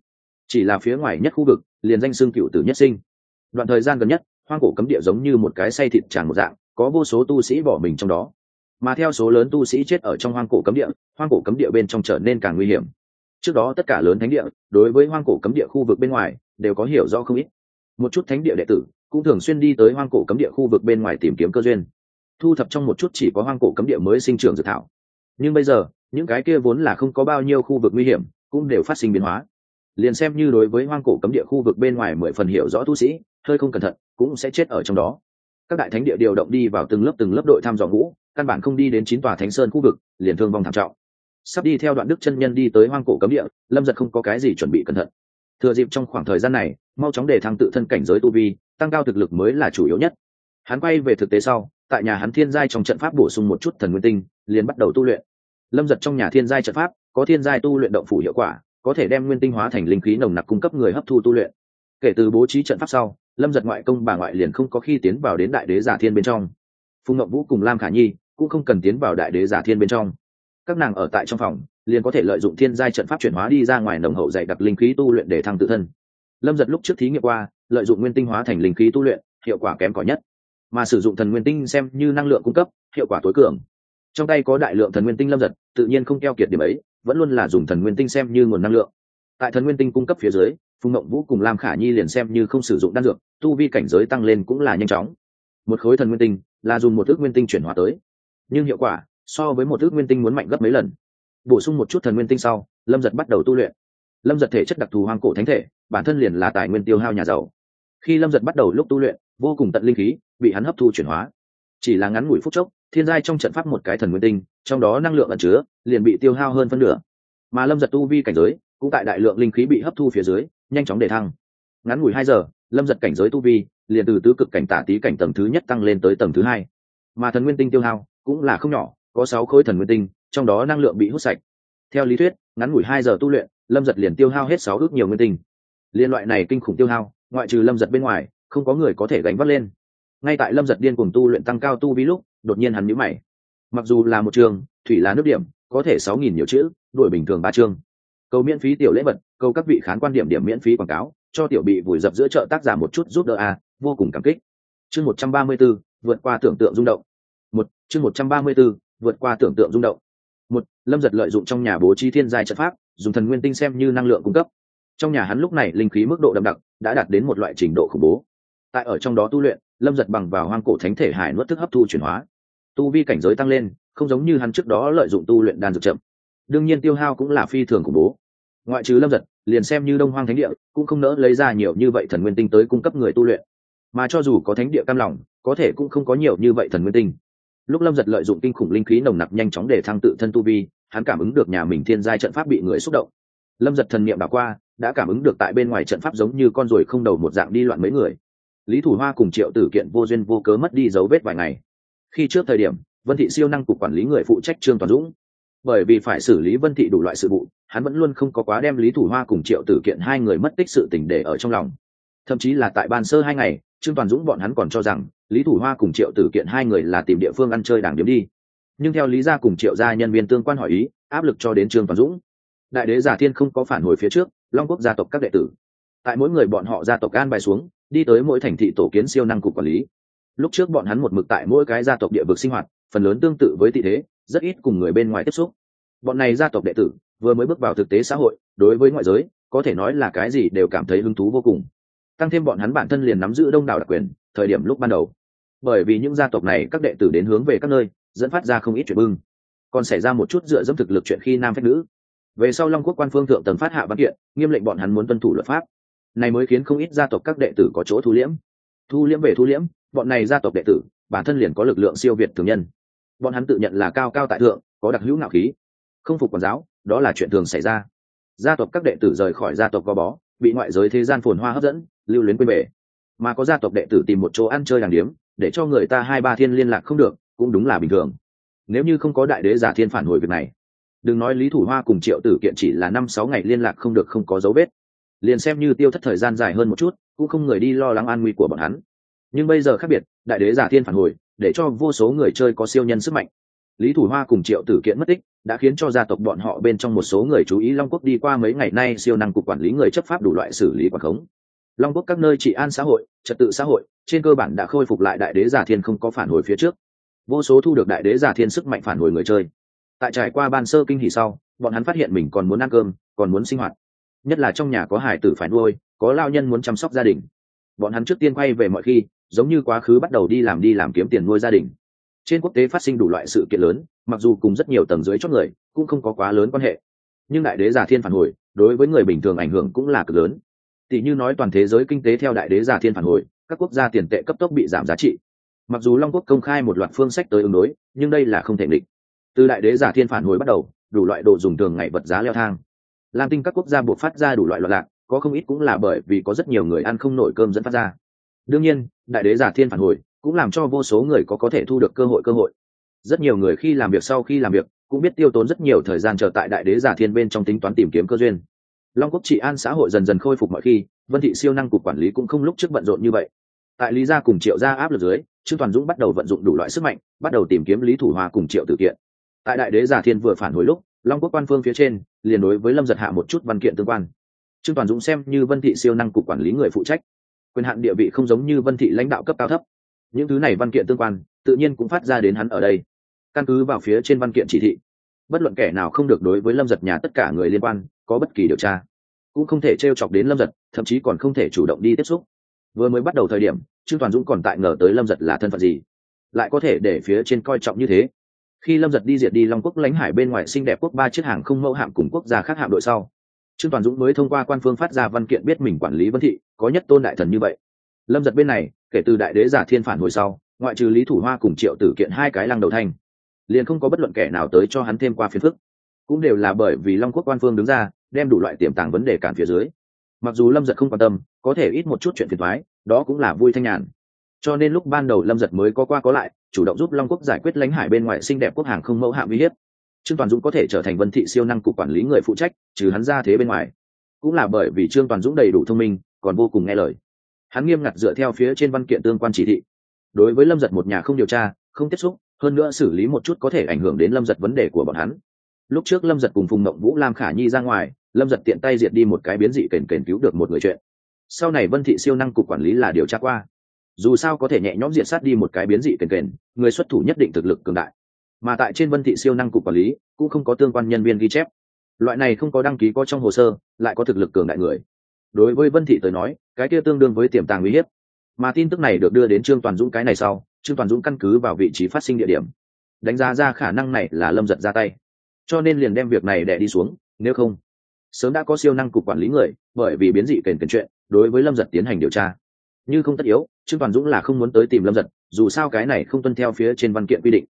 Chỉ là phía ngoài nhất khu vực, liền danh xương cựu tử nhất sinh. Đoạn thời gian gần nhất hoang cổ cấm địa giống như một cái say thịt tràn một dạng, có vô số tu sĩ bỏ mình trong đó. Mà theo số lớn tu sĩ chết ở trong hoang cổ cấm địa, hoang cổ cấm địa bên trong trở nên càng nguy hiểm. Trước đó tất cả lớn thánh địa, đối với hoang cổ cấm địa khu vực bên ngoài, đều có hiểu rõ không ít. Một chút thánh địa đệ tử, cũng thường xuyên đi tới hoang cổ cấm địa khu vực bên ngoài tìm kiếm cơ duyên. Thu thập trong một chút chỉ có hoang cổ cấm địa mới sinh trưởng dự thảo. Nhưng bây giờ, những cái kia vốn là không có bao nhiêu khu vực nguy hiểm, cũng đều phát sinh biến hóa liền xem như đối với hoang cổ cấm địa khu vực bên ngoài mười phần hiểu rõ tu sĩ, hơi không cẩn thận, cũng sẽ chết ở trong đó. Các đại thánh địa điều động đi vào từng lớp từng lớp đội thăm dò ngũ, căn bản không đi đến chín tòa thánh sơn khu vực, liền thương vong thảm trọng. Sắp đi theo đoạn đức chân nhân đi tới hoang cổ cấm địa, lâm giật không có cái gì chuẩn bị cẩn thận. Thừa dịp trong khoảng thời gian này, mau chóng để thăng tự thân cảnh giới tu vi, tăng cao thực lực mới là chủ yếu nhất. Hắn quay về thực tế sau, tại nhà hắn thiên giai trong trận pháp bổ sung một chút thần nguyên tinh, liền bắt đầu tu luyện. Lâm giật trong nhà thiên giai trận pháp, có thiên giai tu luyện động phủ hiệu quả có thể đem nguyên tinh hóa thành linh khí nồng nặc cung cấp người hấp thu tu luyện. Kể từ bố trí trận pháp sau, lâm giật ngoại công bà ngoại liền không có khi tiến vào đến đại đế giả thiên bên trong. Phùng ngậm vũ cùng lam khả nhi cũng không cần tiến vào đại đế giả thiên bên trong. Các nàng ở tại trong phòng, liền có thể lợi dụng thiên giai trận pháp chuyển hóa đi ra ngoài nồng hậu dạy đặc linh khí tu luyện để thăng tự thân. Lâm giật lúc trước thí nghiệm qua, lợi dụng nguyên tinh hóa thành linh khí tu luyện, hiệu quả kém cỏi nhất. Mà sử dụng thần nguyên tinh xem như năng lượng cung cấp, hiệu quả tối cường. Trong tay có đại lượng thần nguyên tinh lâm giật, tự nhiên không keo kiệt điểm ấy vẫn luôn là dùng thần nguyên tinh xem như nguồn năng lượng. Tại thần nguyên tinh cung cấp phía dưới, phùng mộng vũ cùng lam khả nhi liền xem như không sử dụng đan dược, tu vi cảnh giới tăng lên cũng là nhanh chóng. Một khối thần nguyên tinh là dùng một ước nguyên tinh chuyển hóa tới. Nhưng hiệu quả, so với một ước nguyên tinh muốn mạnh gấp mấy lần. Bổ sung một chút thần nguyên tinh sau, lâm giật bắt đầu tu luyện. Lâm giật thể chất đặc thù hoang cổ thánh thể, bản thân liền là tài nguyên tiêu hao nhà giàu. Khi lâm giật bắt đầu lúc tu luyện, vô cùng tận linh khí, bị hắn hấp thu chuyển hóa. Chỉ là ngắn ngủi phút chốc thiên giai trong trận pháp một cái thần nguyên tinh, trong đó năng lượng ẩn chứa, liền bị tiêu hao hơn phân nửa. Mà lâm giật tu vi cảnh giới, cũng tại đại lượng linh khí bị hấp thu phía dưới, nhanh chóng để thăng. Ngắn ngủi hai giờ, lâm giật cảnh giới tu vi, liền từ tứ cực cảnh tả tý cảnh tầng thứ nhất tăng lên tới tầng thứ hai. Mà thần nguyên tinh tiêu hao, cũng là không nhỏ, có sáu khối thần nguyên tinh, trong đó năng lượng bị hút sạch. Theo lý thuyết, ngắn ngủi hai giờ tu luyện, lâm giật liền tiêu hao hết sáu ước nhiều nguyên tinh. Liên loại này kinh khủng tiêu hao, ngoại trừ lâm giật bên ngoài, không có người có thể gánh vác lên. Ngay tại lâm giật điên cùng tu luyện tăng cao tu vi lúc đột nhiên hắn nhíu mày. Mặc dù là một trường, thủy là nước điểm, có thể sáu nghìn nhiều chữ, đuổi bình thường ba chương. Câu miễn phí tiểu lễ vật câu các vị khán quan điểm điểm miễn phí quảng cáo, cho tiểu bị vùi dập giữa chợ tác giả một chút giúp đỡ a, vô cùng cảm kích. Chương một trăm ba mươi b ố vượt qua tưởng tượng rung động. Một, chương một trăm ba mươi b ố vượt qua tưởng tượng rung động. Một, lâm giật lợi dụng trong nhà bố trí thiên giai trận pháp, dùng thần nguyên tinh xem như năng lượng cung cấp. Trong nhà hắn lúc này linh khí mức độ đậm đặc, đã đạt đến một loại trình độ khủng bố. Tại ở trong đó tu luyện, lâm giật bằng vào hoang cổ thánh thể hải nuốt thức hấp thu chuyển hóa tu vi cảnh giới tăng lên, không giống như hắn trước đó lợi dụng tu luyện đan dược chậm. Đương nhiên tiêu hao cũng là phi thường khủng bố. Ngoại trừ lâm giật, liền xem như đông hoang thánh địa, cũng không nỡ lấy ra nhiều như vậy thần nguyên tinh tới cung cấp người tu luyện. Mà cho dù có thánh địa cam lòng, có thể cũng không có nhiều như vậy thần nguyên tinh. Lúc lâm giật lợi dụng kinh khủng linh khí nồng nặc nhanh chóng để thăng tự thân tu vi, hắn cảm ứng được nhà mình thiên giai trận pháp bị người xúc động. Lâm giật thần n i ệ m đảo qua, đã cảm ứng được tại bên ngoài trận pháp giống như con ruồi không đầu một dạng đi loạn mấy người. Lý thủ hoa cùng triệu tử kiện vô duyên vô cớ mất đi dấu vết vài ngày khi trước thời điểm, vân thị siêu năng cục quản lý người phụ trách trương toàn dũng. Bởi vì phải xử lý vân thị đủ loại sự vụ, hắn vẫn luôn không có quá đem lý thủ hoa cùng triệu tử kiện hai người mất tích sự tình để ở trong lòng. Thậm chí là tại ban sơ hai ngày, trương toàn dũng bọn hắn còn cho rằng, lý thủ hoa cùng triệu tử kiện hai người là tìm địa phương ăn chơi đảng điếm đi. Nhưng theo lý gia cùng triệu gia nhân viên tương quan hỏi ý, áp lực cho đến trương toàn dũng. Đại đế giả thiên không có phản hồi phía trước, long quốc gia tộc các đệ tử. Tại mỗi người bọn họ gia tộc an bài xuống, đi tới mỗi thành thị tổ kiến siêu năng cục quản lý lúc trước bọn hắn một mực tại mỗi cái gia tộc địa vực sinh hoạt, phần lớn tương tự với tị thế, rất ít cùng người bên ngoài tiếp xúc. Bọn này gia tộc đệ tử vừa mới bước vào thực tế xã hội, đối với ngoại giới, có thể nói là cái gì đều cảm thấy hứng thú vô cùng. Tăng thêm bọn hắn bản thân liền nắm giữ đông đảo đặc quyền, thời điểm lúc ban đầu. Bởi vì những gia tộc này, các đệ tử đến hướng về các nơi, dẫn phát ra không ít chuyện bưng. Còn xảy ra một chút dựa dẫm thực lực chuyện khi nam phép nữ. Về sau long quốc quan phương thượng tầng phát hạ văn kiện, nghiêm lệnh bọn hắn muốn tuân thủ luật pháp. Này mới khiến không ít gia tộc các đệ tử có chỗ thu liễm thu liễm về thu liễm, bọn này gia tộc đệ tử, bản thân liền có lực lượng siêu việt thường nhân. Bọn hắn tự nhận là cao cao tại thượng, có đặc hữu ngạo khí. Không phục quản giáo, đó là chuyện thường xảy ra. Gia tộc các đệ tử rời khỏi gia tộc có bó, bị ngoại giới thế gian phồn hoa hấp dẫn, lưu luyến quên bể. Mà có gia tộc đệ tử tìm một chỗ ăn chơi đàng điếm, để cho người ta hai ba thiên liên lạc không được, cũng đúng là bình thường. Nếu như không có đại đế giả thiên phản hồi việc này, đừng nói lý thủ hoa cùng triệu tử kiện chỉ là năm sáu ngày liên lạc không được không có dấu vết. Liền xem như tiêu thất thời gian dài hơn một chút cũng không người đi lo lắng an nguy của bọn hắn. Nhưng bây giờ khác biệt, đại đế giả thiên phản hồi, để cho vô số người chơi có siêu nhân sức mạnh. Lý thủ hoa cùng triệu tử kiện mất tích, đã khiến cho gia tộc bọn họ bên trong một số người chú ý long quốc đi qua mấy ngày nay siêu năng cục quản lý người chấp pháp đủ loại xử lý quản khống. Long quốc các nơi trị an xã hội, trật tự xã hội, trên cơ bản đã khôi phục lại đại đế giả thiên không có phản hồi phía trước. Vô số thu được đại đế giả thiên sức mạnh phản hồi người chơi. Tại trải qua ban sơ kinh hỉ sau, bọn hắn phát hiện mình còn muốn ăn cơm, còn muốn sinh hoạt. Nhất là trong nhà có hải tử phải nuôi có lao nhân muốn chăm sóc gia đình. Bọn hắn trước tiên quay về mọi khi, giống như quá khứ bắt đầu đi làm đi làm kiếm tiền nuôi gia đình. Trên quốc tế phát sinh đủ loại sự kiện lớn, mặc dù cùng rất nhiều tầng dưới chót người, cũng không có quá lớn quan hệ. Nhưng đại đế giả thiên phản hồi, đối với người bình thường ảnh hưởng cũng là cực lớn. Tỷ như nói toàn thế giới kinh tế theo đại đế giả thiên phản hồi, các quốc gia tiền tệ cấp tốc bị giảm giá trị. Mặc dù long quốc công khai một loạt phương sách tới ứng đối, nhưng đây là không thể định từ đại đế giả thiên phản hồi bắt đầu, đủ loại đồ dùng thường ngày vật giá leo thang. Lam tinh các quốc gia buộc phát ra đủ loại loạn lạc có không ít cũng là bởi vì có rất nhiều người ăn không nổi cơm dẫn phát ra. Đương nhiên, đại đế giả thiên phản hồi, cũng làm cho vô số người có có thể thu được cơ hội cơ hội. Rất nhiều người khi làm việc sau khi làm việc, cũng biết tiêu tốn rất nhiều thời gian chờ tại đại đế giả thiên bên trong tính toán tìm kiếm cơ duyên. Long quốc trị an xã hội dần dần khôi phục mọi khi, vân thị siêu năng cục quản lý cũng không lúc trước bận rộn như vậy. Tại lý gia cùng triệu gia áp lực dưới, trương toàn dũng bắt đầu vận dụng đủ loại sức mạnh, bắt đầu tìm kiếm lý thủ hòa cùng triệu tử kiện. Tại đại đế giả thiên vừa phản hồi lúc, long quốc quan phương phía trên, liền đối với lâm giật hạ một chút văn kiện tương quan trương toàn dũng xem như vân thị siêu năng cục quản lý người phụ trách. Quyền hạn địa vị không giống như vân thị lãnh đạo cấp cao thấp. Những thứ này văn kiện tương quan, tự nhiên cũng phát ra đến hắn ở đây. Căn cứ vào phía trên văn kiện chỉ thị, bất luận kẻ nào không được đối với lâm giật nhà tất cả người liên quan, có bất kỳ điều tra, cũng không thể t r e o chọc đến lâm giật, thậm chí còn không thể chủ động đi tiếp xúc. Vừa mới bắt đầu thời điểm, trương toàn dũng còn tại ngờ tới lâm giật là thân phận gì, lại có thể để phía trên coi trọng như thế. Khi lâm giật đi diệt đi long quốc lãnh hải bên ngoài xinh đẹp quốc ba chiếc hàng không mẫu hạm cùng quốc gia khác hạm đội sau trương toàn dũng mới thông qua quan phương phát ra văn kiện biết mình quản lý vân thị, có nhất tôn đại thần như vậy. Lâm giật bên này, kể từ đại đế giả thiên phản hồi sau, ngoại trừ lý thủ hoa cùng triệu tử kiện hai cái lăng đầu thanh liền không có bất luận kẻ nào tới cho hắn thêm qua phiền phức. Cũng đều là bởi vì long quốc quan phương đứng ra, đem đủ loại tiềm tàng vấn đề cản phía dưới. Mặc dù lâm giật không quan tâm, có thể ít một chút chuyện phiền thoái đó cũng là vui thanh nhàn. Cho nên lúc ban đầu lâm giật mới có qua có lại, chủ động giúp long quốc giải quyết lãnh hải bên ngoài xinh đẹp quốc hàng không mẫu hạm uy hiếp trương toàn dũng có thể trở thành vân thị siêu năng cục quản lý người phụ trách, trừ hắn ra thế bên ngoài. Cũng là bởi vì trương toàn dũng đầy đủ thông minh, còn vô cùng nghe lời. Hắn nghiêm ngặt dựa theo phía trên văn kiện tương quan chỉ thị. Đối với lâm giật một nhà không điều tra, không tiếp xúc, hơn nữa xử lý một chút có thể ảnh hưởng đến lâm giật vấn đề của bọn hắn. Lúc trước lâm giật cùng phùng mộng vũ, lam khả nhi ra ngoài, lâm giật tiện tay diệt đi một cái biến dị kền kền cứu được một người chuyện. Sau này vân thị siêu năng cục quản lý là điều tra qua. Dù sao có thể nhẹ nhõm diệt sát đi một cái biến dị kền kền, người xuất thủ nhất định thực lực cường đại mà tại trên vân thị siêu năng cục quản lý, cũng không có tương quan nhân viên ghi chép. Loại này không có đăng ký có trong hồ sơ, lại có thực lực cường đại người. Đối với vân thị tới nói, cái kia tương đương với tiềm tàng uy hiếp. Mà tin tức này được đưa đến trương toàn dũng cái này sau, trương toàn dũng căn cứ vào vị trí phát sinh địa điểm. Đánh giá ra khả năng này là lâm giật ra tay. Cho nên liền đem việc này đẻ đi xuống, nếu không, sớm đã có siêu năng cục quản lý người, bởi vì biến dị kền kền chuyện, đối với lâm giật tiến hành điều tra. Như không tất yếu, trương toàn dũng là không muốn tới tìm lâm giật, dù sao cái này không tuân theo phía trên văn kiện quy định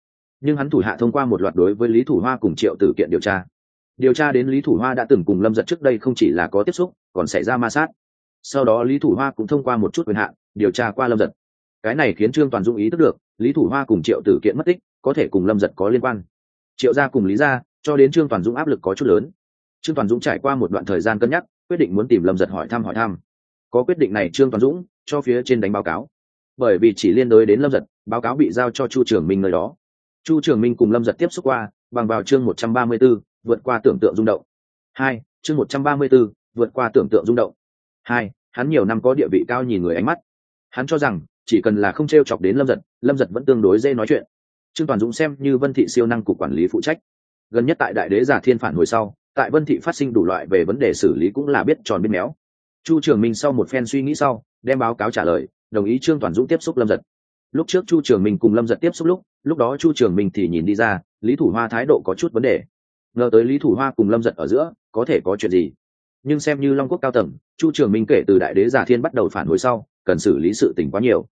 nhưng hắn thủ hạ thông qua một loạt đối với lý thủ hoa cùng triệu tử kiện điều tra. Điều tra đến lý thủ hoa đã từng cùng lâm giật trước đây không chỉ là có tiếp xúc, còn xảy ra ma sát. Sau đó lý thủ hoa cũng thông qua một chút quyền hạn, điều tra qua lâm giật. Cái này khiến trương toàn dung ý thức được, lý thủ hoa cùng triệu tử kiện mất tích, có thể cùng lâm giật có liên quan. Triệu gia cùng lý gia, cho đến trương toàn dung áp lực có chút lớn. Trương toàn dũng trải qua một đoạn thời gian cân nhắc, quyết định muốn tìm lâm giật hỏi thăm hỏi thăm. Có quyết định này trương toàn dũng cho phía trên đánh báo cáo. Bởi vì chỉ liên đối đến lâm giật, báo cáo bị giao cho chu trường minh nơi đó chu trường minh cùng lâm giật tiếp xúc qua, bằng vào chương một trăm ba mươi b ố vượt qua tưởng tượng rung động. Hai, chương một trăm ba mươi b ố vượt qua tưởng tượng rung động. Hai, hắn nhiều năm có địa vị cao nhìn người ánh mắt. Hắn cho rằng, chỉ cần là không t r e o chọc đến lâm giật lâm giật vẫn tương đối dễ nói chuyện. Trương toàn dũng xem như vân thị siêu năng cục quản lý phụ trách. Gần nhất tại đại đế giả thiên phản hồi sau, tại vân thị phát sinh đủ loại về vấn đề xử lý cũng là biết tròn biết méo. Chu trường minh sau một phen suy nghĩ sau, đem báo cáo trả lời, đồng ý trương toàn dũng tiếp xúc lâm giật lúc trước chu trường minh cùng lâm giật tiếp xúc lúc lúc đó chu trường minh thì nhìn đi ra, lý thủ hoa thái độ có chút vấn đề. Ngờ tới lý thủ hoa cùng lâm giật ở giữa, có thể có chuyện gì? Nhưng xem như long quốc cao tầng, chu trường minh kể từ đại đế giả thiên bắt đầu phản hồi sau, cần xử lý sự tình quá nhiều.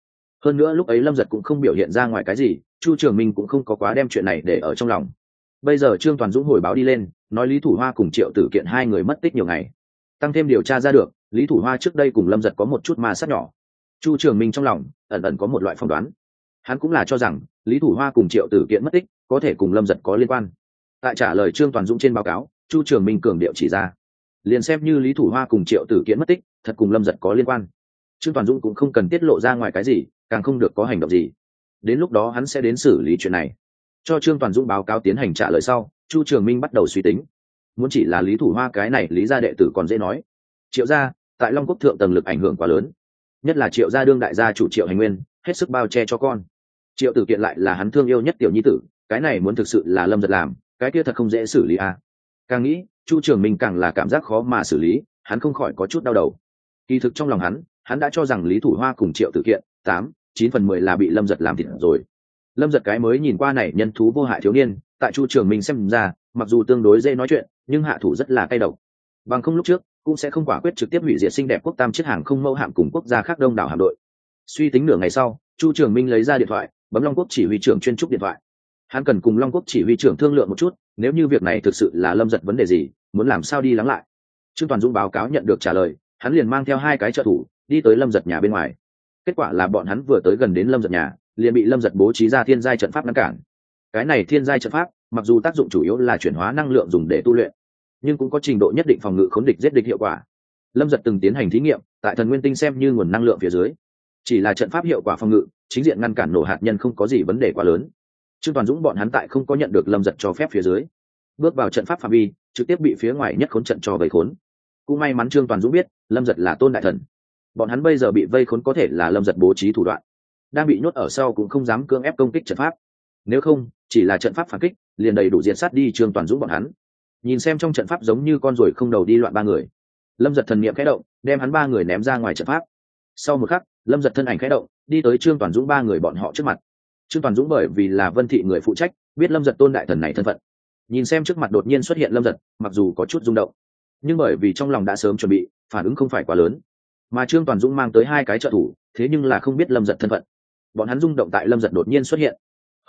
Hơn nữa lúc ấy lâm giật cũng không biểu hiện ra ngoài cái gì, chu trường minh cũng không có quá đem chuyện này để ở trong lòng. Bây giờ trương toàn dũng hồi báo đi lên, nói lý thủ hoa cùng triệu tử kiện hai người mất tích nhiều ngày. Tăng thêm điều tra ra được, lý thủ hoa trước đây cùng lâm giật có một chút ma sát nhỏ chu trường minh trong lòng ẩn ẩn có một loại phỏng đoán. Hắn cũng là cho rằng lý thủ hoa cùng triệu tử kiện mất tích có thể cùng lâm giật có liên quan. Tại trả lời trương toàn dũng trên báo cáo, chu trường minh cường điệu chỉ ra, liền xem như lý thủ hoa cùng triệu tử kiện mất tích, thật cùng lâm giật có liên quan. Trương toàn dũng cũng không cần tiết lộ ra ngoài cái gì, càng không được có hành động gì. Đến lúc đó hắn sẽ đến xử lý chuyện này. Cho trương toàn dũng báo cáo tiến hành trả lời sau, chu trường minh bắt đầu suy tính. Muốn chỉ là lý thủ hoa cái này lý gia đệ tử còn dễ nói. Triệu gia, tại long quốc thượng tầng lực ảnh hưởng quá lớn nhất là triệu gia đương đại gia chủ triệu hành nguyên, hết sức bao che cho con. Triệu tử kiện lại là hắn thương yêu nhất tiểu nhi tử, cái này muốn thực sự là lâm giật làm, cái kia thật không dễ xử lý à. càng nghĩ, chu trường minh càng là cảm giác khó mà xử lý, hắn không khỏi có chút đau đầu. Kỳ thực trong lòng hắn hắn đã cho rằng lý thủ hoa cùng triệu tử kiện, tám, chín phần mười là bị lâm giật làm thịt rồi. Lâm giật cái mới nhìn qua này nhân thú vô hại thiếu niên, tại chu trường minh xem ra, mặc dù tương đối dễ nói chuyện, nhưng hạ thủ rất là cay độc. Bằng không lúc trước cũng sẽ không quả quyết trực tiếp hủy diệt xinh đẹp quốc tam chiếc hàng không mẫu hạm cùng quốc gia khác đông đảo hạm đội. Suy tính nửa ngày sau, chu trường minh lấy ra điện thoại, bấm long quốc chỉ huy trưởng chuyên trúc điện thoại. Hắn cần cùng long quốc chỉ huy trưởng thương lượng một chút, nếu như việc này thực sự là lâm giật vấn đề gì, muốn làm sao đi lắng lại. Trương toàn dũng báo cáo nhận được trả lời, hắn liền mang theo hai cái trợ thủ, đi tới lâm giật nhà bên ngoài. Kết quả là bọn hắn vừa tới gần đến lâm giật nhà, liền bị lâm giật bố trí ra thiên giai trận pháp ngăn cản. Cái này thiên giai trận pháp, mặc dù tác dụng chủ yếu là chuyển hóa năng lượng dùng để tu luyện nhưng cũng có trình độ nhất định phòng ngự khống địch giết địch hiệu quả. Lâm giật từng tiến hành thí nghiệm, tại thần nguyên tinh xem như nguồn năng lượng phía dưới. Chỉ là trận pháp hiệu quả phòng ngự, chính diện ngăn cản nổ hạt nhân không có gì vấn đề quá lớn. Trương toàn dũng bọn hắn tại không có nhận được lâm giật cho phép phía dưới, bước vào trận pháp phạm vi, trực tiếp bị phía ngoài nhất khốn trận cho vây khốn. Cũng may mắn trương toàn dũng biết, lâm giật là tôn đại thần. Bọn hắn bây giờ bị vây khốn có thể là lâm giật bố trí thủ đoạn. Đang bị nhốt ở sau cũng không dám cưỡng ép công kích trận pháp. Nếu không, chỉ là trận pháp phản kích, liền đầy đủ diện sát đi trương toàn dũng bọn hắn nhìn xem trong trận pháp giống như con ruồi không đầu đi loạn ba người. Lâm giật thần n i ệ m khẽ động, đem hắn ba người ném ra ngoài trận pháp. Sau một khắc, lâm giật thân ảnh khẽ động, đi tới trương toàn dũng ba người bọn họ trước mặt. Trương toàn dũng bởi vì là vân thị người phụ trách, biết lâm giật tôn đại thần này thân phận. Nhìn xem trước mặt đột nhiên xuất hiện lâm giật, mặc dù có chút rung động, nhưng bởi vì trong lòng đã sớm chuẩn bị, phản ứng không phải quá lớn. Mà trương toàn dũng mang tới hai cái trợ thủ, thế nhưng là không biết lâm giật thân phận. Bọn hắn rung động tại lâm giật đột nhiên xuất hiện.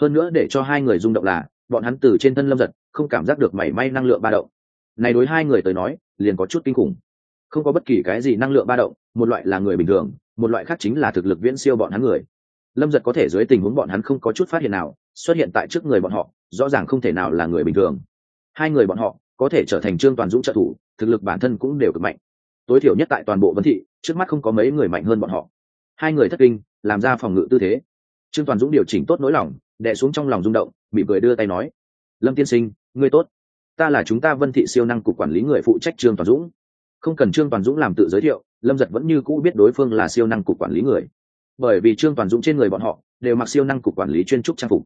Hơn nữa để cho hai người rung động là bọn hắn từ trên thân lâm giật, không cảm giác được mảy may năng lượng ba động. Này đối hai người tới nói, liền có chút kinh khủng. Không có bất kỳ cái gì năng lượng ba động, một loại là người bình thường, một loại khác chính là thực lực viễn siêu bọn hắn người. Lâm giật có thể dưới tình huống bọn hắn không có chút phát hiện nào, xuất hiện tại trước người bọn họ, rõ ràng không thể nào là người bình thường. Hai người bọn họ, có thể trở thành trương toàn dũng trợ thủ, thực lực bản thân cũng đều cực mạnh. Tối thiểu nhất tại toàn bộ vấn thị, trước mắt không có mấy người mạnh hơn bọn họ. Hai người thất kinh, làm ra phòng ngự tư thế. Trương toàn dũng điều chỉnh tốt nỗi lòng đè xuống trong lòng rung động bị cười đưa tay nói, lâm tiên sinh, ngươi tốt. Ta là chúng ta vân thị siêu năng cục quản lý người phụ trách trương toàn dũng. Không cần trương toàn dũng làm tự giới thiệu, lâm giật vẫn như cũ biết đối phương là siêu năng cục quản lý người. Bởi vì trương toàn dũng trên người bọn họ đều mặc siêu năng cục quản lý chuyên trúc trang phục.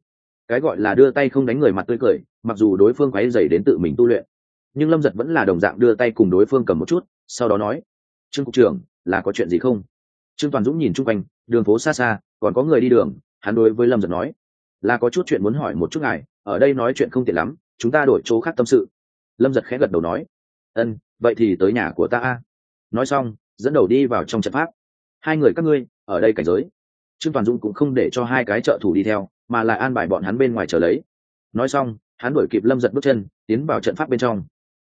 Cái gọi là đưa tay không đánh người mặt tươi cười, mặc dù đối phương quáy dày đến tự mình tu luyện, nhưng lâm giật vẫn là đồng dạng đưa tay cùng đối phương cầm một chút, sau đó nói, trương cục trưởng, là có chuyện gì không? Trương toàn dũng nhìn chung quanh, đường phố xa xa, còn có người đi đường, hắn đối với lâm giật nói là có chút chuyện muốn hỏi một chút ngài, ở đây nói chuyện không tiện lắm, chúng ta đổi chỗ khác tâm sự. Lâm giật khẽ gật đầu nói, ân, vậy thì tới nhà của ta a. Nói xong, dẫn đầu đi vào trong trận pháp. Hai người các ngươi, ở đây cảnh giới. Trương toàn Dung cũng không để cho hai cái trợ thủ đi theo, mà lại an bài bọn hắn bên ngoài trở lấy. Nói xong, hắn đuổi kịp lâm giật bước chân, tiến vào trận pháp bên trong.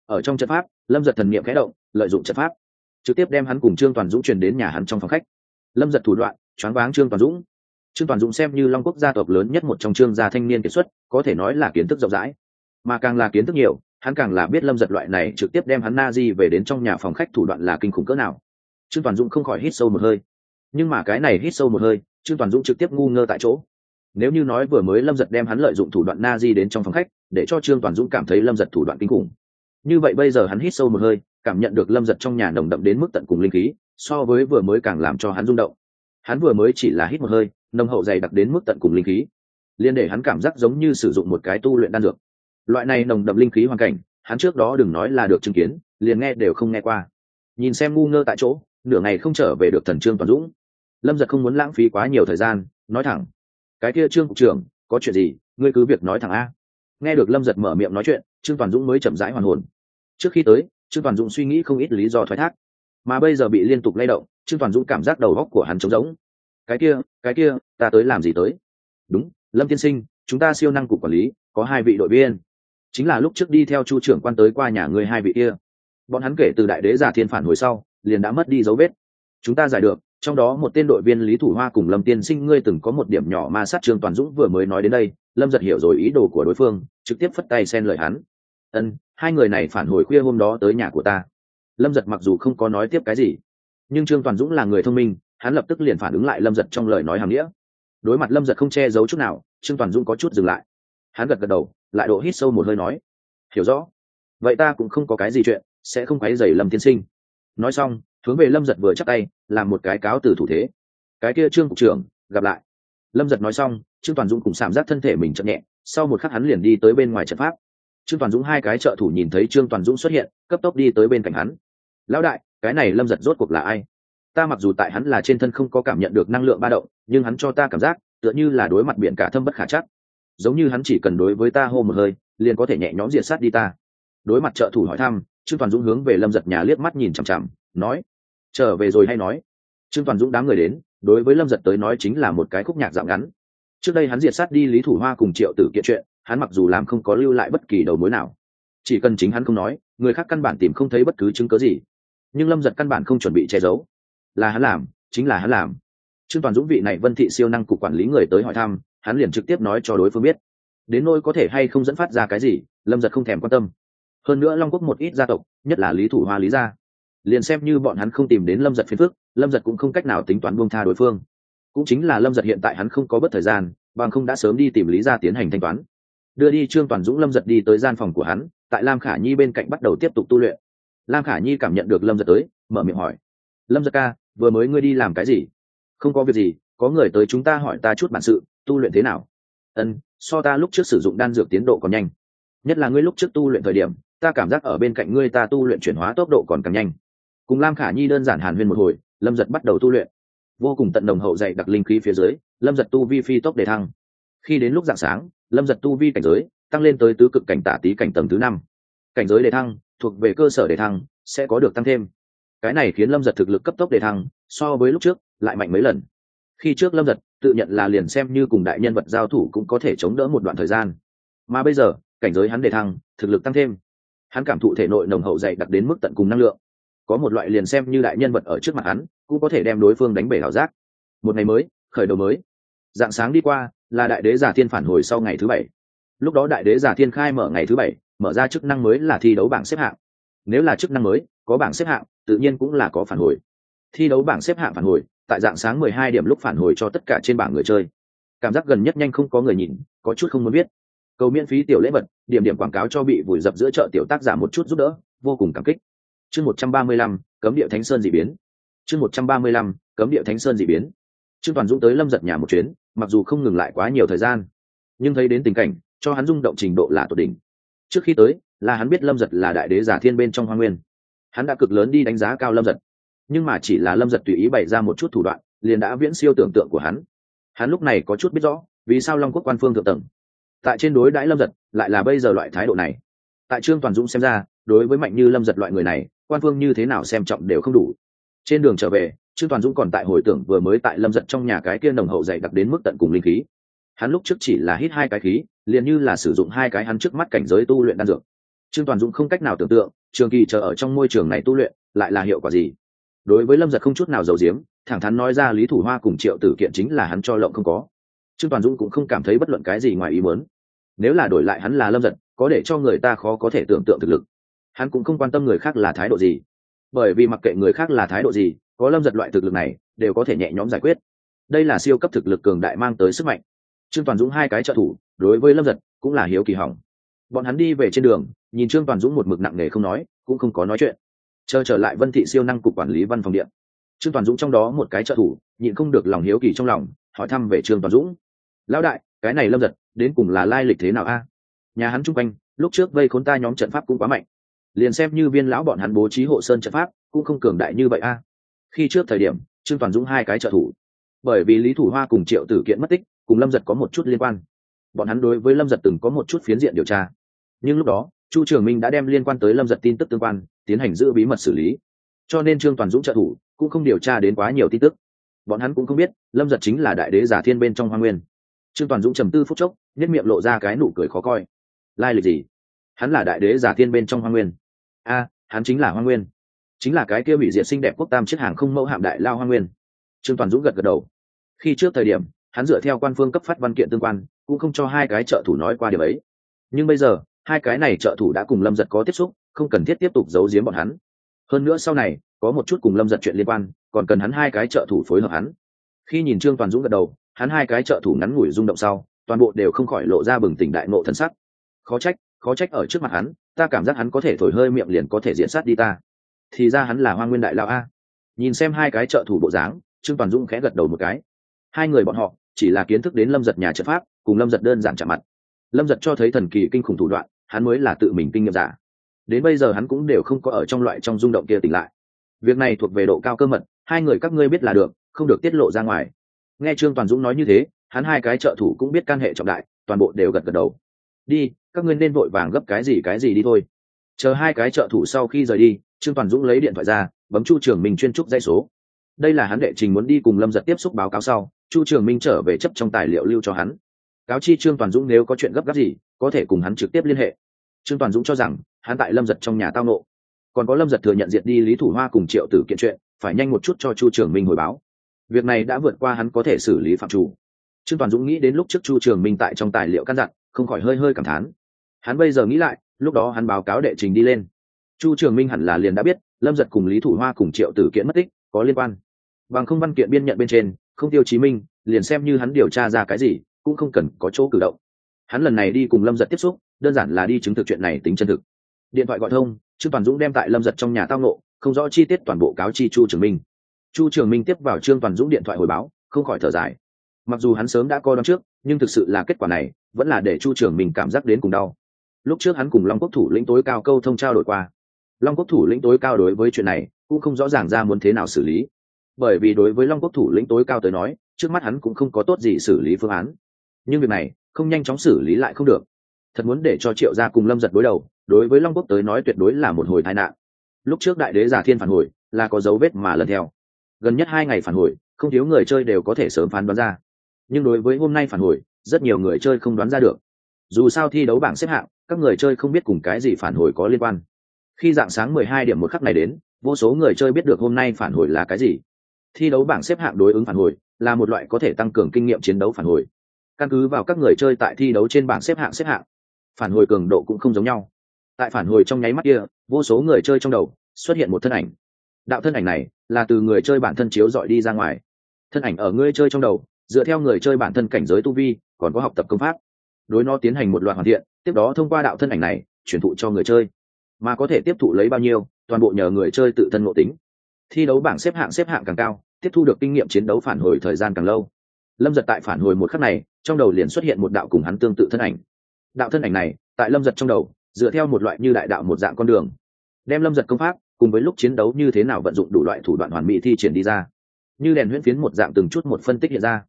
Ở trong trận pháp, lâm giật thần n i ệ m khẽ động, lợi dụng trận pháp. Trực tiếp đem hắn cùng trương toàn dũng truyền đến nhà hắn trong phòng khách. Lâm giật thủ đoạn, choáng váng trương toàn dũng trương toàn dũng xem như long quốc gia tộc lớn nhất một trong trương gia thanh niên kiệt xuất, có thể nói là kiến thức rộng rãi. Mà càng là kiến thức nhiều, hắn càng là biết lâm giật loại này trực tiếp đem hắn na di về đến trong nhà phòng khách thủ đoạn là kinh khủng cỡ nào. Trương toàn dũng không khỏi hít sâu một hơi. Nhưng mà cái này hít sâu một hơi, trương toàn dũng trực tiếp ngu ngơ tại chỗ. Nếu như nói vừa mới lâm giật đem hắn lợi dụng thủ đoạn na di đến trong phòng khách, để cho trương toàn dũng cảm thấy lâm giật thủ đoạn kinh khủng. Như vậy bây giờ hắn hít sâu một hơi, cảm nhận được lâm giật trong nhà nồng đậm đến mức tận cùng linh khí, so với vừa mới càng làm cho hắn rung động. Hắn vừa mới chỉ là hít một hơi nồng hậu dày đặc đến mức tận cùng linh khí liên để hắn cảm giác giống như sử dụng một cái tu luyện đan dược. Loại này nồng đậm linh khí hoàn cảnh, hắn trước đó đừng nói là được chứng kiến, liền nghe đều không nghe qua. Nhìn xem ngu ngơ tại chỗ, nửa ngày không trở về được thần trương toàn dũng. Lâm giật không muốn lãng phí quá nhiều thời gian, nói thẳng, cái kia trương cục trưởng, có chuyện gì, ngươi cứ việc nói thẳng a. Nghe được lâm giật mở miệng nói chuyện, trương toàn dũng mới chậm rãi hoàn hồn. Trước khi tới, trương toàn dũng suy nghĩ không ít lý do thoái thác. Mà bây giờ bị liên tục lay động, trương toàn dũng cảm giác đầu góc của hắn trống rỗng cái kia cái kia, ta tới làm gì tới? Đúng, lâm tiên sinh, chúng ta siêu năng cục quản lý, có hai vị đội viên. Chính là lúc trước đi theo chu trưởng quan tới qua nhà người hai vị kia. Bọn hắn kể từ đại đế giả thiên phản hồi sau, liền đã mất đi dấu vết. Chúng ta giải được, trong đó một tên đội viên lý thủ hoa cùng lâm tiên sinh, ngươi từng có một điểm nhỏ mà sát trương toàn dũng vừa mới nói đến đây. Lâm giật hiểu rồi ý đồ của đối phương, trực tiếp phất tay xen lời hắn. Ân, hai người này phản hồi khuya hôm đó tới nhà của ta. Lâm giật mặc dù không có nói tiếp cái gì, nhưng trương toàn dũng là người thông minh hắn lập tức liền phản ứng lại lâm giật trong lời nói hàm nghĩa. Đối mặt lâm giật không che giấu chút nào, trương toàn dũng có chút dừng lại. Hắn gật gật đầu, lại độ hít sâu một hơi nói, hiểu rõ. Vậy ta cũng không có cái gì chuyện, sẽ không quấy dày lâm tiên sinh. Nói xong, hướng về lâm giật vừa chắc tay, làm một cái cáo từ thủ thế. Cái kia trương cục trưởng, gặp lại. Lâm giật nói xong, trương toàn dũng cùng cảm giác thân thể mình chậm nhẹ, sau một khắc hắn liền đi tới bên ngoài trận pháp. Trương toàn dũng hai cái trợ thủ nhìn thấy trương toàn dũng xuất hiện, cấp tốc đi tới bên cạnh hắn. Lão đại, cái này lâm giật rốt cuộc là ai? Ta mặc dù tại hắn là trên thân không có cảm nhận được năng lượng ba động, nhưng hắn cho ta cảm giác, tựa như là đối mặt biển cả thâm bất khả chắc. Giống như hắn chỉ cần đối với ta hô một hơi, liền có thể nhẹ nhõm diệt sát đi ta. Đối mặt trợ thủ hỏi thăm, trương toàn dũng hướng về lâm giật nhà liếc mắt nhìn chằm chằm, nói, trở về rồi hay nói? Trương toàn dũng đám người đến, đối với lâm giật tới nói chính là một cái khúc nhạc dạng ngắn. Trước đây hắn diệt sát đi lý thủ hoa cùng triệu tử kiện chuyện, hắn mặc dù làm không có lưu lại bất kỳ đầu mối nào. Chỉ cần chính hắn không nói, người khác căn bản tìm không thấy bất cứ chứng cớ gì. Nhưng lâm giật căn bản không chuẩn bị che giấu là hắn làm, chính là hắn làm. Trương toàn dũng vị này vân thị siêu năng cục quản lý người tới hỏi thăm, hắn liền trực tiếp nói cho đối phương biết. Đến nôi có thể hay không dẫn phát ra cái gì, lâm giật không thèm quan tâm. Hơn nữa long quốc một ít gia tộc, nhất là lý thủ hoa lý gia, liền xem như bọn hắn không tìm đến lâm giật phiền phức, lâm giật cũng không cách nào tính toán buông tha đối phương. Cũng chính là lâm giật hiện tại hắn không có bất thời gian, bằng không đã sớm đi tìm lý gia tiến hành thanh toán. Đưa đi trương toàn dũng lâm giật đi tới gian phòng của hắn, tại lam khả nhi bên cạnh bắt đầu tiếp tục tu luyện. Lam khả nhi cảm nhận được lâm giật tới, mở miệng hỏi. Lâm giật ca vừa mới ngươi đi làm cái gì? Không có việc gì, có người tới chúng ta hỏi ta chút bản sự, tu luyện thế nào? Ân, so ta lúc trước sử dụng đan dược tiến độ còn nhanh. Nhất là ngươi lúc trước tu luyện thời điểm, ta cảm giác ở bên cạnh ngươi ta tu luyện chuyển hóa tốc độ còn càng nhanh. Cùng lam khả nhi đơn giản hàn huyên một hồi, lâm giật bắt đầu tu luyện. Vô cùng tận đồng hậu dạy đặc linh khí phía dưới, lâm giật tu vi phi tốc đề thăng. Khi đến lúc d ạ n g sáng, lâm giật tu vi cảnh giới tăng lên tới tứ cực cảnh tả tý cảnh tầng thứ năm. Cảnh giới đề thăng thuộc về cơ sở đề thăng, sẽ có được tăng thêm cái này khiến lâm giật thực lực cấp tốc đề thăng, so với lúc trước, lại mạnh mấy lần. Khi trước lâm giật tự nhận là liền xem như cùng đại nhân vật giao thủ cũng có thể chống đỡ một đoạn thời gian. Mà bây giờ, cảnh giới hắn đề thăng, thực lực tăng thêm. Hắn cảm thụ thể nội nồng hậu dày đặc đến mức tận cùng năng lượng. Có một loại liền xem như đại nhân vật ở trước mặt hắn, cũng có thể đem đối phương đánh bể ảo giác. Một ngày mới, khởi đầu mới. Dạng sáng đi qua, là đại đế giả thiên phản hồi sau ngày thứ bảy. Lúc đó đại đế giả thiên khai mở ngày thứ bảy, mở ra chức năng mới là thi đấu bảng xếp hạng. Nếu là chức năng mới, có bảng xếp hạng tự nhiên cũng là có phản hồi. Thi đấu bảng xếp hạng phản hồi, tại dạng sáng mười hai điểm lúc phản hồi cho tất cả trên bảng người chơi. Cảm giác gần nhất nhanh không có người nhìn, có chút không muốn biết. Cầu miễn phí tiểu lễ vật, điểm điểm quảng cáo cho bị vùi dập giữa chợ tiểu tác giả một chút giúp đỡ, vô cùng cảm kích. Chương một trăm ba mươi lăm, cấm địa thánh sơn dị biến. Chương một trăm ba mươi lăm, cấm địa thánh sơn dị biến. Trương toàn dũng tới lâm giật nhà một chuyến, mặc dù không ngừng lại quá nhiều thời gian, nhưng thấy đến tình cảnh, cho hắn rung động trình độ là tột đỉnh. Trước khi tới, là hắn biết lâm giật là đại đế giả thiên bên trong hoa nguyên hắn đã cực lớn đi đánh giá cao lâm giật. Nhưng mà chỉ là lâm giật tùy ý bày ra một chút thủ đoạn, liền đã viễn siêu tưởng tượng của hắn. Hắn lúc này có chút biết rõ, vì sao long quốc quan phương thượng tầng. Tại trên đối đãi lâm giật, lại là bây giờ loại thái độ này. Tại trương toàn dũng xem ra, đối với mạnh như lâm giật loại người này, quan phương như thế nào xem trọng đều không đủ. Trên đường trở về, trương toàn dũng còn tại hồi tưởng vừa mới tại lâm giật trong nhà cái kia nồng hậu dày đặc đến mức tận cùng linh khí. Hắn lúc trước chỉ là hít hai cái khí, liền như là sử dụng hai cái hắn trước mắt cảnh giới tu luyện đan dược trương toàn dũng không cách nào tưởng tượng, trường kỳ chờ ở trong môi trường này tu luyện, lại là hiệu quả gì? Đối với lâm giật không chút nào giàu giếm, thẳng thắn nói ra lý thủ hoa cùng triệu tử kiện chính là hắn cho lộng không có. Trương toàn dũng cũng không cảm thấy bất luận cái gì ngoài ý muốn. Nếu là đổi lại hắn là lâm giật, có để cho người ta khó có thể tưởng tượng thực lực. Hắn cũng không quan tâm người khác là thái độ gì. Bởi vì mặc kệ người khác là thái độ gì, có lâm giật loại thực lực này, đều có thể nhẹ nhõm giải quyết. Đây là siêu cấp thực lực cường đại mang tới sức mạnh. Trương toàn dũng hai cái trợ thủ, đối với lâm giật cũng là hiếu kỳ hỏng. Bọn hắn đi về trên đường nhìn trương toàn dũng một mực nặng nề không nói, cũng không có nói chuyện. Chờ trở lại vân thị siêu năng cục quản lý văn phòng điện. Trương toàn dũng trong đó một cái trợ thủ, nhịn không được lòng hiếu kỳ trong lòng, hỏi thăm về trương toàn dũng. Lão đại, cái này lâm giật, đến cùng là lai lịch thế nào a? Nhà hắn chung quanh, lúc trước vây khốn ta nhóm trận pháp cũng quá mạnh. Liền xem như viên lão bọn hắn bố trí hộ sơn trận pháp, cũng không cường đại như vậy a. Khi trước thời điểm, trương toàn dũng hai cái trợ thủ, bởi vì lý thủ hoa cùng triệu tử kiện mất tích, cùng lâm giật có một chút liên quan. Bọn hắn đối với lâm giật từng có một chút phiến diện điều tra. Nhưng lúc đó chu trường minh đã đem liên quan tới lâm giật tin tức tương quan, tiến hành giữ bí mật xử lý. Cho nên trương toàn dũng trợ thủ cũng không điều tra đến quá nhiều tin tức. Bọn hắn cũng không biết, lâm giật chính là đại đế giả thiên bên trong hoa nguyên. Trương toàn dũng trầm tư phút chốc nhất miệng lộ ra cái nụ cười khó coi. Lai lịch gì? Hắn là đại đế giả thiên bên trong hoa nguyên. A, hắn chính là hoa nguyên. Chính là cái kia bị diệt sinh đẹp quốc tam chiếc hàng không mẫu hạm đại lao hoa nguyên. Trương toàn dũng gật gật đầu. Khi trước thời điểm, hắn dựa theo quan phương cấp phát văn kiện tương quan, cũng không cho hai cái trợ thủ nói qua điều ấy. Nhưng bây giờ hai cái này trợ thủ đã cùng lâm giật có tiếp xúc, không cần thiết tiếp tục giấu giếm bọn hắn. Hơn nữa sau này, có một chút cùng lâm giật chuyện liên quan, còn cần hắn hai cái trợ thủ phối hợp hắn. Khi nhìn trương toàn dũng gật đầu, hắn hai cái trợ thủ ngắn ngủi rung động sau, toàn bộ đều không khỏi lộ ra bừng tỉnh đại nộ thân sắc. Khó trách khó trách ở trước mặt hắn, ta cảm giác hắn có thể thổi hơi miệng liền có thể diễn sát đi ta. Thì ra hắn là hoa nguyên đại lão a. Nhìn xem hai cái trợ thủ bộ dáng, trương toàn dũng khẽ gật đầu một cái. Hai người bọn họ, chỉ là kiến thức đến lâm giật nhà trợ pháp, cùng lâm giật đơn giản chạm mặt. Lâm giật cho thấy thần kỳ kinh khủng thủ đoạn hắn mới là tự mình kinh nghiệm giả. Đến bây giờ hắn cũng đều không có ở trong loại trong rung động kia tỉnh lại. Việc này thuộc về độ cao cơ mật, hai người các ngươi biết là được, không được tiết lộ ra ngoài. Nghe trương toàn dũng nói như thế, hắn hai cái trợ thủ cũng biết can hệ trọng đại, toàn bộ đều gật gật đầu. Đi, các ngươi nên vội vàng gấp cái gì cái gì đi thôi. Chờ hai cái trợ thủ sau khi rời đi, trương toàn dũng lấy điện thoại ra, bấm chu trường minh chuyên trúc dây số. Đây là hắn đệ trình muốn đi cùng lâm giật tiếp xúc báo cáo sau, chu trường minh trở về chấp trong tài liệu lưu cho hắn. Cáo chi trương toàn dũng nếu có chuyện gấp gáp gì có thể cùng hắn trực tiếp liên hệ. Trương toàn dũng cho rằng, hắn tại lâm giật trong nhà tao nộ. Còn có lâm giật thừa nhận diệt đi lý thủ hoa cùng triệu tử kiện chuyện, phải nhanh một chút cho chu trường minh hồi báo. Việc này đã vượt qua hắn có thể xử lý phạm chủ. Trương toàn dũng nghĩ đến lúc trước chu trường minh tại trong tài liệu căn dặn, không khỏi hơi hơi cảm thán. Hắn bây giờ nghĩ lại, lúc đó hắn báo cáo đệ trình đi lên. Chu trường minh hẳn là liền đã biết, lâm giật cùng lý thủ hoa cùng triệu tử kiện mất tích, có liên quan. Bằng không văn kiện biên nhận bên trên, không tiêu chí minh, liền xem như hắn điều tra ra cái gì, cũng không cần có chỗ cử động hắn lần này đi cùng lâm giật tiếp xúc, đơn giản là đi chứng thực chuyện này tính chân thực. Điện thoại gọi thông, trương toàn dũng đem tại lâm giật trong nhà tao nộ không rõ chi tiết toàn bộ cáo chi chu trường minh. Chu trường minh tiếp vào trương toàn dũng điện thoại hồi báo, không khỏi thở dài. Mặc dù hắn sớm đã coi đón trước, nhưng thực sự là kết quả này, vẫn là để chu trường minh cảm giác đến cùng đau. Lúc trước hắn cùng long quốc thủ lĩnh tối cao câu thông trao đổi qua. Long quốc thủ lĩnh tối cao đối với chuyện này, cũng không rõ ràng ra muốn thế nào xử lý. Bởi vì đối với long quốc thủ lĩnh tối cao tới nói, trước mắt hắn cũng không có tốt gì xử lý phương án. Nhưng việc này không nhanh chóng xử lý lại không được. Thật muốn để cho triệu gia cùng lâm giật đối đầu, đối với long quốc tới nói tuyệt đối là một hồi tai nạn. Lúc trước đại đế giả thiên phản hồi, là có dấu vết mà lần theo. Gần nhất hai ngày phản hồi, không thiếu người chơi đều có thể sớm phán đoán ra. Nhưng đối với hôm nay phản hồi, rất nhiều người chơi không đoán ra được. Dù sao thi đấu bảng xếp hạng, các người chơi không biết cùng cái gì phản hồi có liên quan. Khi dạng sáng mười hai điểm một khắc này đến, vô số người chơi biết được hôm nay phản hồi là cái gì. Thi đấu bảng xếp hạng đối ứng phản hồi, là một loại có thể tăng cường kinh nghiệm chiến đấu phản hồi căn cứ vào các người chơi tại thi đấu trên bảng xếp hạng xếp hạng, phản hồi cường độ cũng không giống nhau. Tại phản hồi trong nháy mắt kia, vô số người chơi trong đầu xuất hiện một thân ảnh. Đạo thân ảnh này là từ người chơi bản thân chiếu dọi đi ra ngoài. Thân ảnh ở người chơi trong đầu, dựa theo người chơi bản thân cảnh giới tu vi, còn có học tập công pháp. Đối nó tiến hành một loạt hoàn thiện, tiếp đó thông qua đạo thân ảnh này chuyển thụ cho người chơi. Mà có thể tiếp thụ lấy bao nhiêu, toàn bộ nhờ người chơi tự thân ngộ tính. Thi đấu bảng xếp hạng xếp hạng càng cao, tiếp thu được kinh nghiệm chiến đấu phản hồi thời gian càng lâu. Lâm giật tại phản hồi một khắc này trong đầu liền xuất hiện một đạo cùng hắn tương tự thân ảnh. Đạo thân ảnh này, tại lâm giật trong đầu, dựa theo một loại như đại đạo một dạng con đường. Đem lâm giật công pháp, cùng với lúc chiến đấu như thế nào vận dụng đủ loại thủ đoạn hoàn mỹ thi triển đi ra. Như đèn huyễn phiến một dạng từng chút một phân tích hiện ra.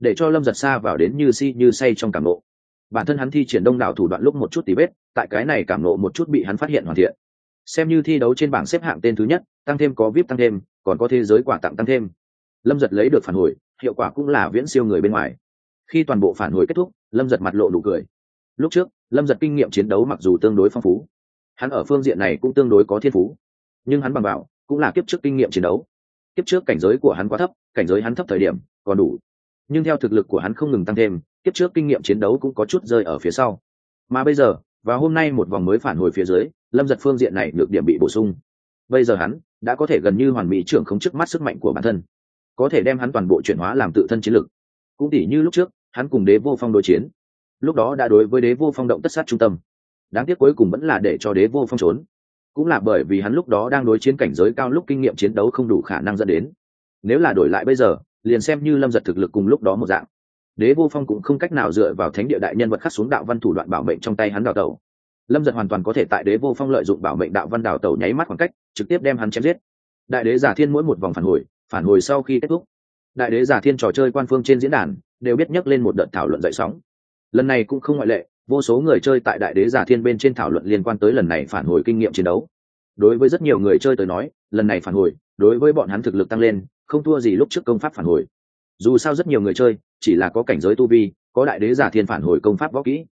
Để cho lâm giật xa vào đến như si như say trong cảm nộ. Bản thân hắn thi triển đông đảo thủ đoạn lúc một chút tí vết, tại cái này cảm nộ một chút bị hắn phát hiện hoàn thiện. Xem như thi đấu trên bảng xếp hạng tên thứ nhất, tăng thêm có vip tăng thêm, còn có thế giới quà tặng tăng thêm. Lâm giật lấy được phản hồi, hiệu quả cũng là viễn siêu người bên ngoài khi toàn bộ phản hồi kết thúc, lâm giật mặt lộ nụ cười. Lúc trước, lâm giật kinh nghiệm chiến đấu mặc dù tương đối phong phú, hắn ở phương diện này cũng tương đối có thiên phú, nhưng hắn bằng bảo cũng là kiếp trước kinh nghiệm chiến đấu. Kiếp trước cảnh giới của hắn quá thấp, cảnh giới hắn thấp thời điểm còn đủ, nhưng theo thực lực của hắn không ngừng tăng thêm, kiếp trước kinh nghiệm chiến đấu cũng có chút rơi ở phía sau. Mà bây giờ và hôm nay một vòng mới phản hồi phía dưới, lâm giật phương diện này được điểm bị bổ sung. Bây giờ hắn đã có thể gần như hoàn mỹ trưởng không trước mắt sức mạnh của bản thân, có thể đem hắn toàn bộ chuyển hóa làm tự thân chiến lực. Cũng tỉ như lúc trước hắn cùng đế vô phong đối chiến. Lúc đó đã đối với đế vô phong động tất sát trung tâm. Đáng tiếc cuối cùng vẫn là để cho đế vô phong trốn. Cũng là bởi vì hắn lúc đó đang đối chiến cảnh giới cao lúc kinh nghiệm chiến đấu không đủ khả năng dẫn đến. Nếu là đổi lại bây giờ, liền xem như lâm giật thực lực cùng lúc đó một dạng. Đế vô phong cũng không cách nào dựa vào thánh địa đại nhân vật khắc xuống đạo văn thủ đoạn bảo mệnh trong tay hắn đào tẩu. Lâm giật hoàn toàn có thể tại đế vô phong lợi dụng bảo mệnh đạo văn đào tẩu nháy mắt khoảng cách, trực tiếp đem hắn chém giết. Đại đế giả thiên mỗi một vòng phản hồi phản hồi sau khi kết thúc. Đại đế giả thiên trò chơi quan phương trên diễn đàn đều biết nhắc lên một đợt thảo luận dậy sóng. Lần này cũng không ngoại lệ, vô số người chơi tại đại đế giả thiên bên trên thảo luận liên quan tới lần này phản hồi kinh nghiệm chiến đấu. Đối với rất nhiều người chơi tới nói, lần này phản hồi, đối với bọn hắn thực lực tăng lên, không thua gì lúc trước công pháp phản hồi. Dù sao rất nhiều người chơi, chỉ là có cảnh giới tu vi, có đại đế giả thiên phản hồi công pháp võ kỹ.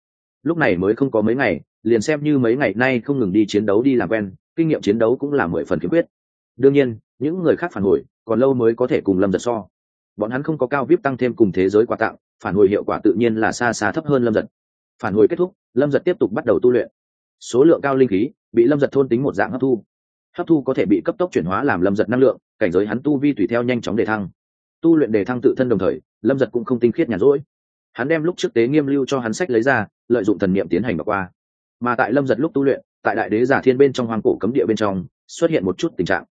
Lúc này mới không có mấy ngày, liền xem như mấy ngày nay không ngừng đi chiến đấu đi làm quen, kinh nghiệm chiến đấu cũng là mười phần khiếm khuyết. Đương nhiên, những người khác phản hồi, còn lâu mới có thể cùng lâm giật so bọn hắn không có cao vip tăng thêm cùng thế giới quà tặng, phản hồi hiệu quả tự nhiên là xa xa thấp hơn lâm giật. Phản hồi kết thúc, lâm giật tiếp tục bắt đầu tu luyện. Số lượng cao linh khí bị lâm giật thôn tính một dạng hấp thu. Hấp thu có thể bị cấp tốc chuyển hóa làm lâm giật năng lượng, cảnh giới hắn tu vi tùy theo nhanh chóng đề thăng. Tu luyện đề thăng tự thân đồng thời, lâm giật cũng không tinh khiết nhàn rỗi. Hắn đem lúc trước tế nghiêm lưu cho hắn sách lấy ra, lợi dụng thần niệm tiến hành và qua. Mà tại lâm giật lúc tu luyện, tại đại đế giả thiên bên trong hoàng cổ cấm địa bên trong, xuất hiện một chút tình trạng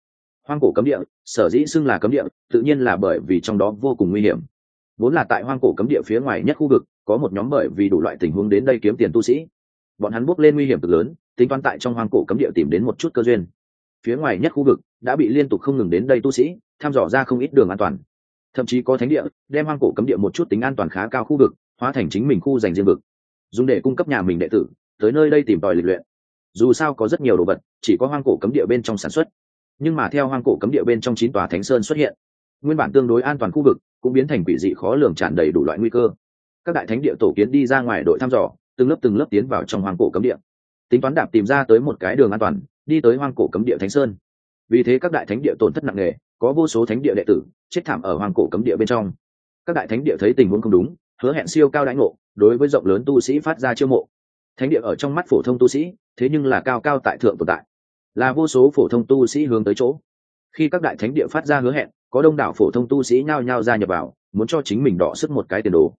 hoang cổ cấm địa, sở dĩ xưng là cấm địa, tự nhiên là bởi vì trong đó vô cùng nguy hiểm. Vốn là tại hoang cổ cấm địa phía ngoài nhất khu vực, có một nhóm bởi vì đủ loại tình huống đến đây kiếm tiền tu sĩ. Bọn hắn bước lên nguy hiểm cực lớn, tính toán tại trong hoang cổ cấm địa tìm đến một chút cơ duyên. Phía ngoài nhất khu vực đã bị liên tục không ngừng đến đây tu sĩ, thăm dò ra không ít đường an toàn. Thậm chí có thánh địa, đem hoang cổ cấm địa một chút tính an toàn khá cao khu vực, hóa thành chính mình khu dành riêng vực. Dùng để cung cấp nhà mình đệ tử, tới nơi đây tìm tòi lịch luyện. Dù sao có rất nhiều đồ vật, chỉ có hoang cổ cấm địa bên trong sản xuất nhưng mà theo hoang cổ cấm địa bên trong chín tòa thánh sơn xuất hiện, nguyên bản tương đối an toàn khu vực cũng biến thành quỷ dị khó lường tràn đầy đủ loại nguy cơ. Các đại thánh địa tổ kiến đi ra ngoài đội thăm dò, từng lớp từng lớp tiến vào trong hoang cổ cấm địa. Tính toán đạp tìm ra tới một cái đường an toàn, đi tới hoang cổ cấm địa thánh sơn. Vì thế các đại thánh địa tổn thất nặng nề, có vô số thánh địa đệ tử chết thảm ở hoang cổ cấm địa bên trong. Các đại thánh địa thấy tình huống không đúng, hứa hẹn siêu cao đãi ngộ, đối với rộng lớn tu sĩ phát ra chiêu mộ. Thánh địa ở trong mắt phổ thông tu sĩ, thế nhưng là cao cao tại thượng tồn tại là vô số phổ thông tu sĩ hướng tới chỗ. Khi các đại thánh địa phát ra hứa hẹn, có đông đảo phổ thông tu sĩ nhao nhao ra nhập vào, muốn cho chính mình đỏ sức một cái tiền đồ.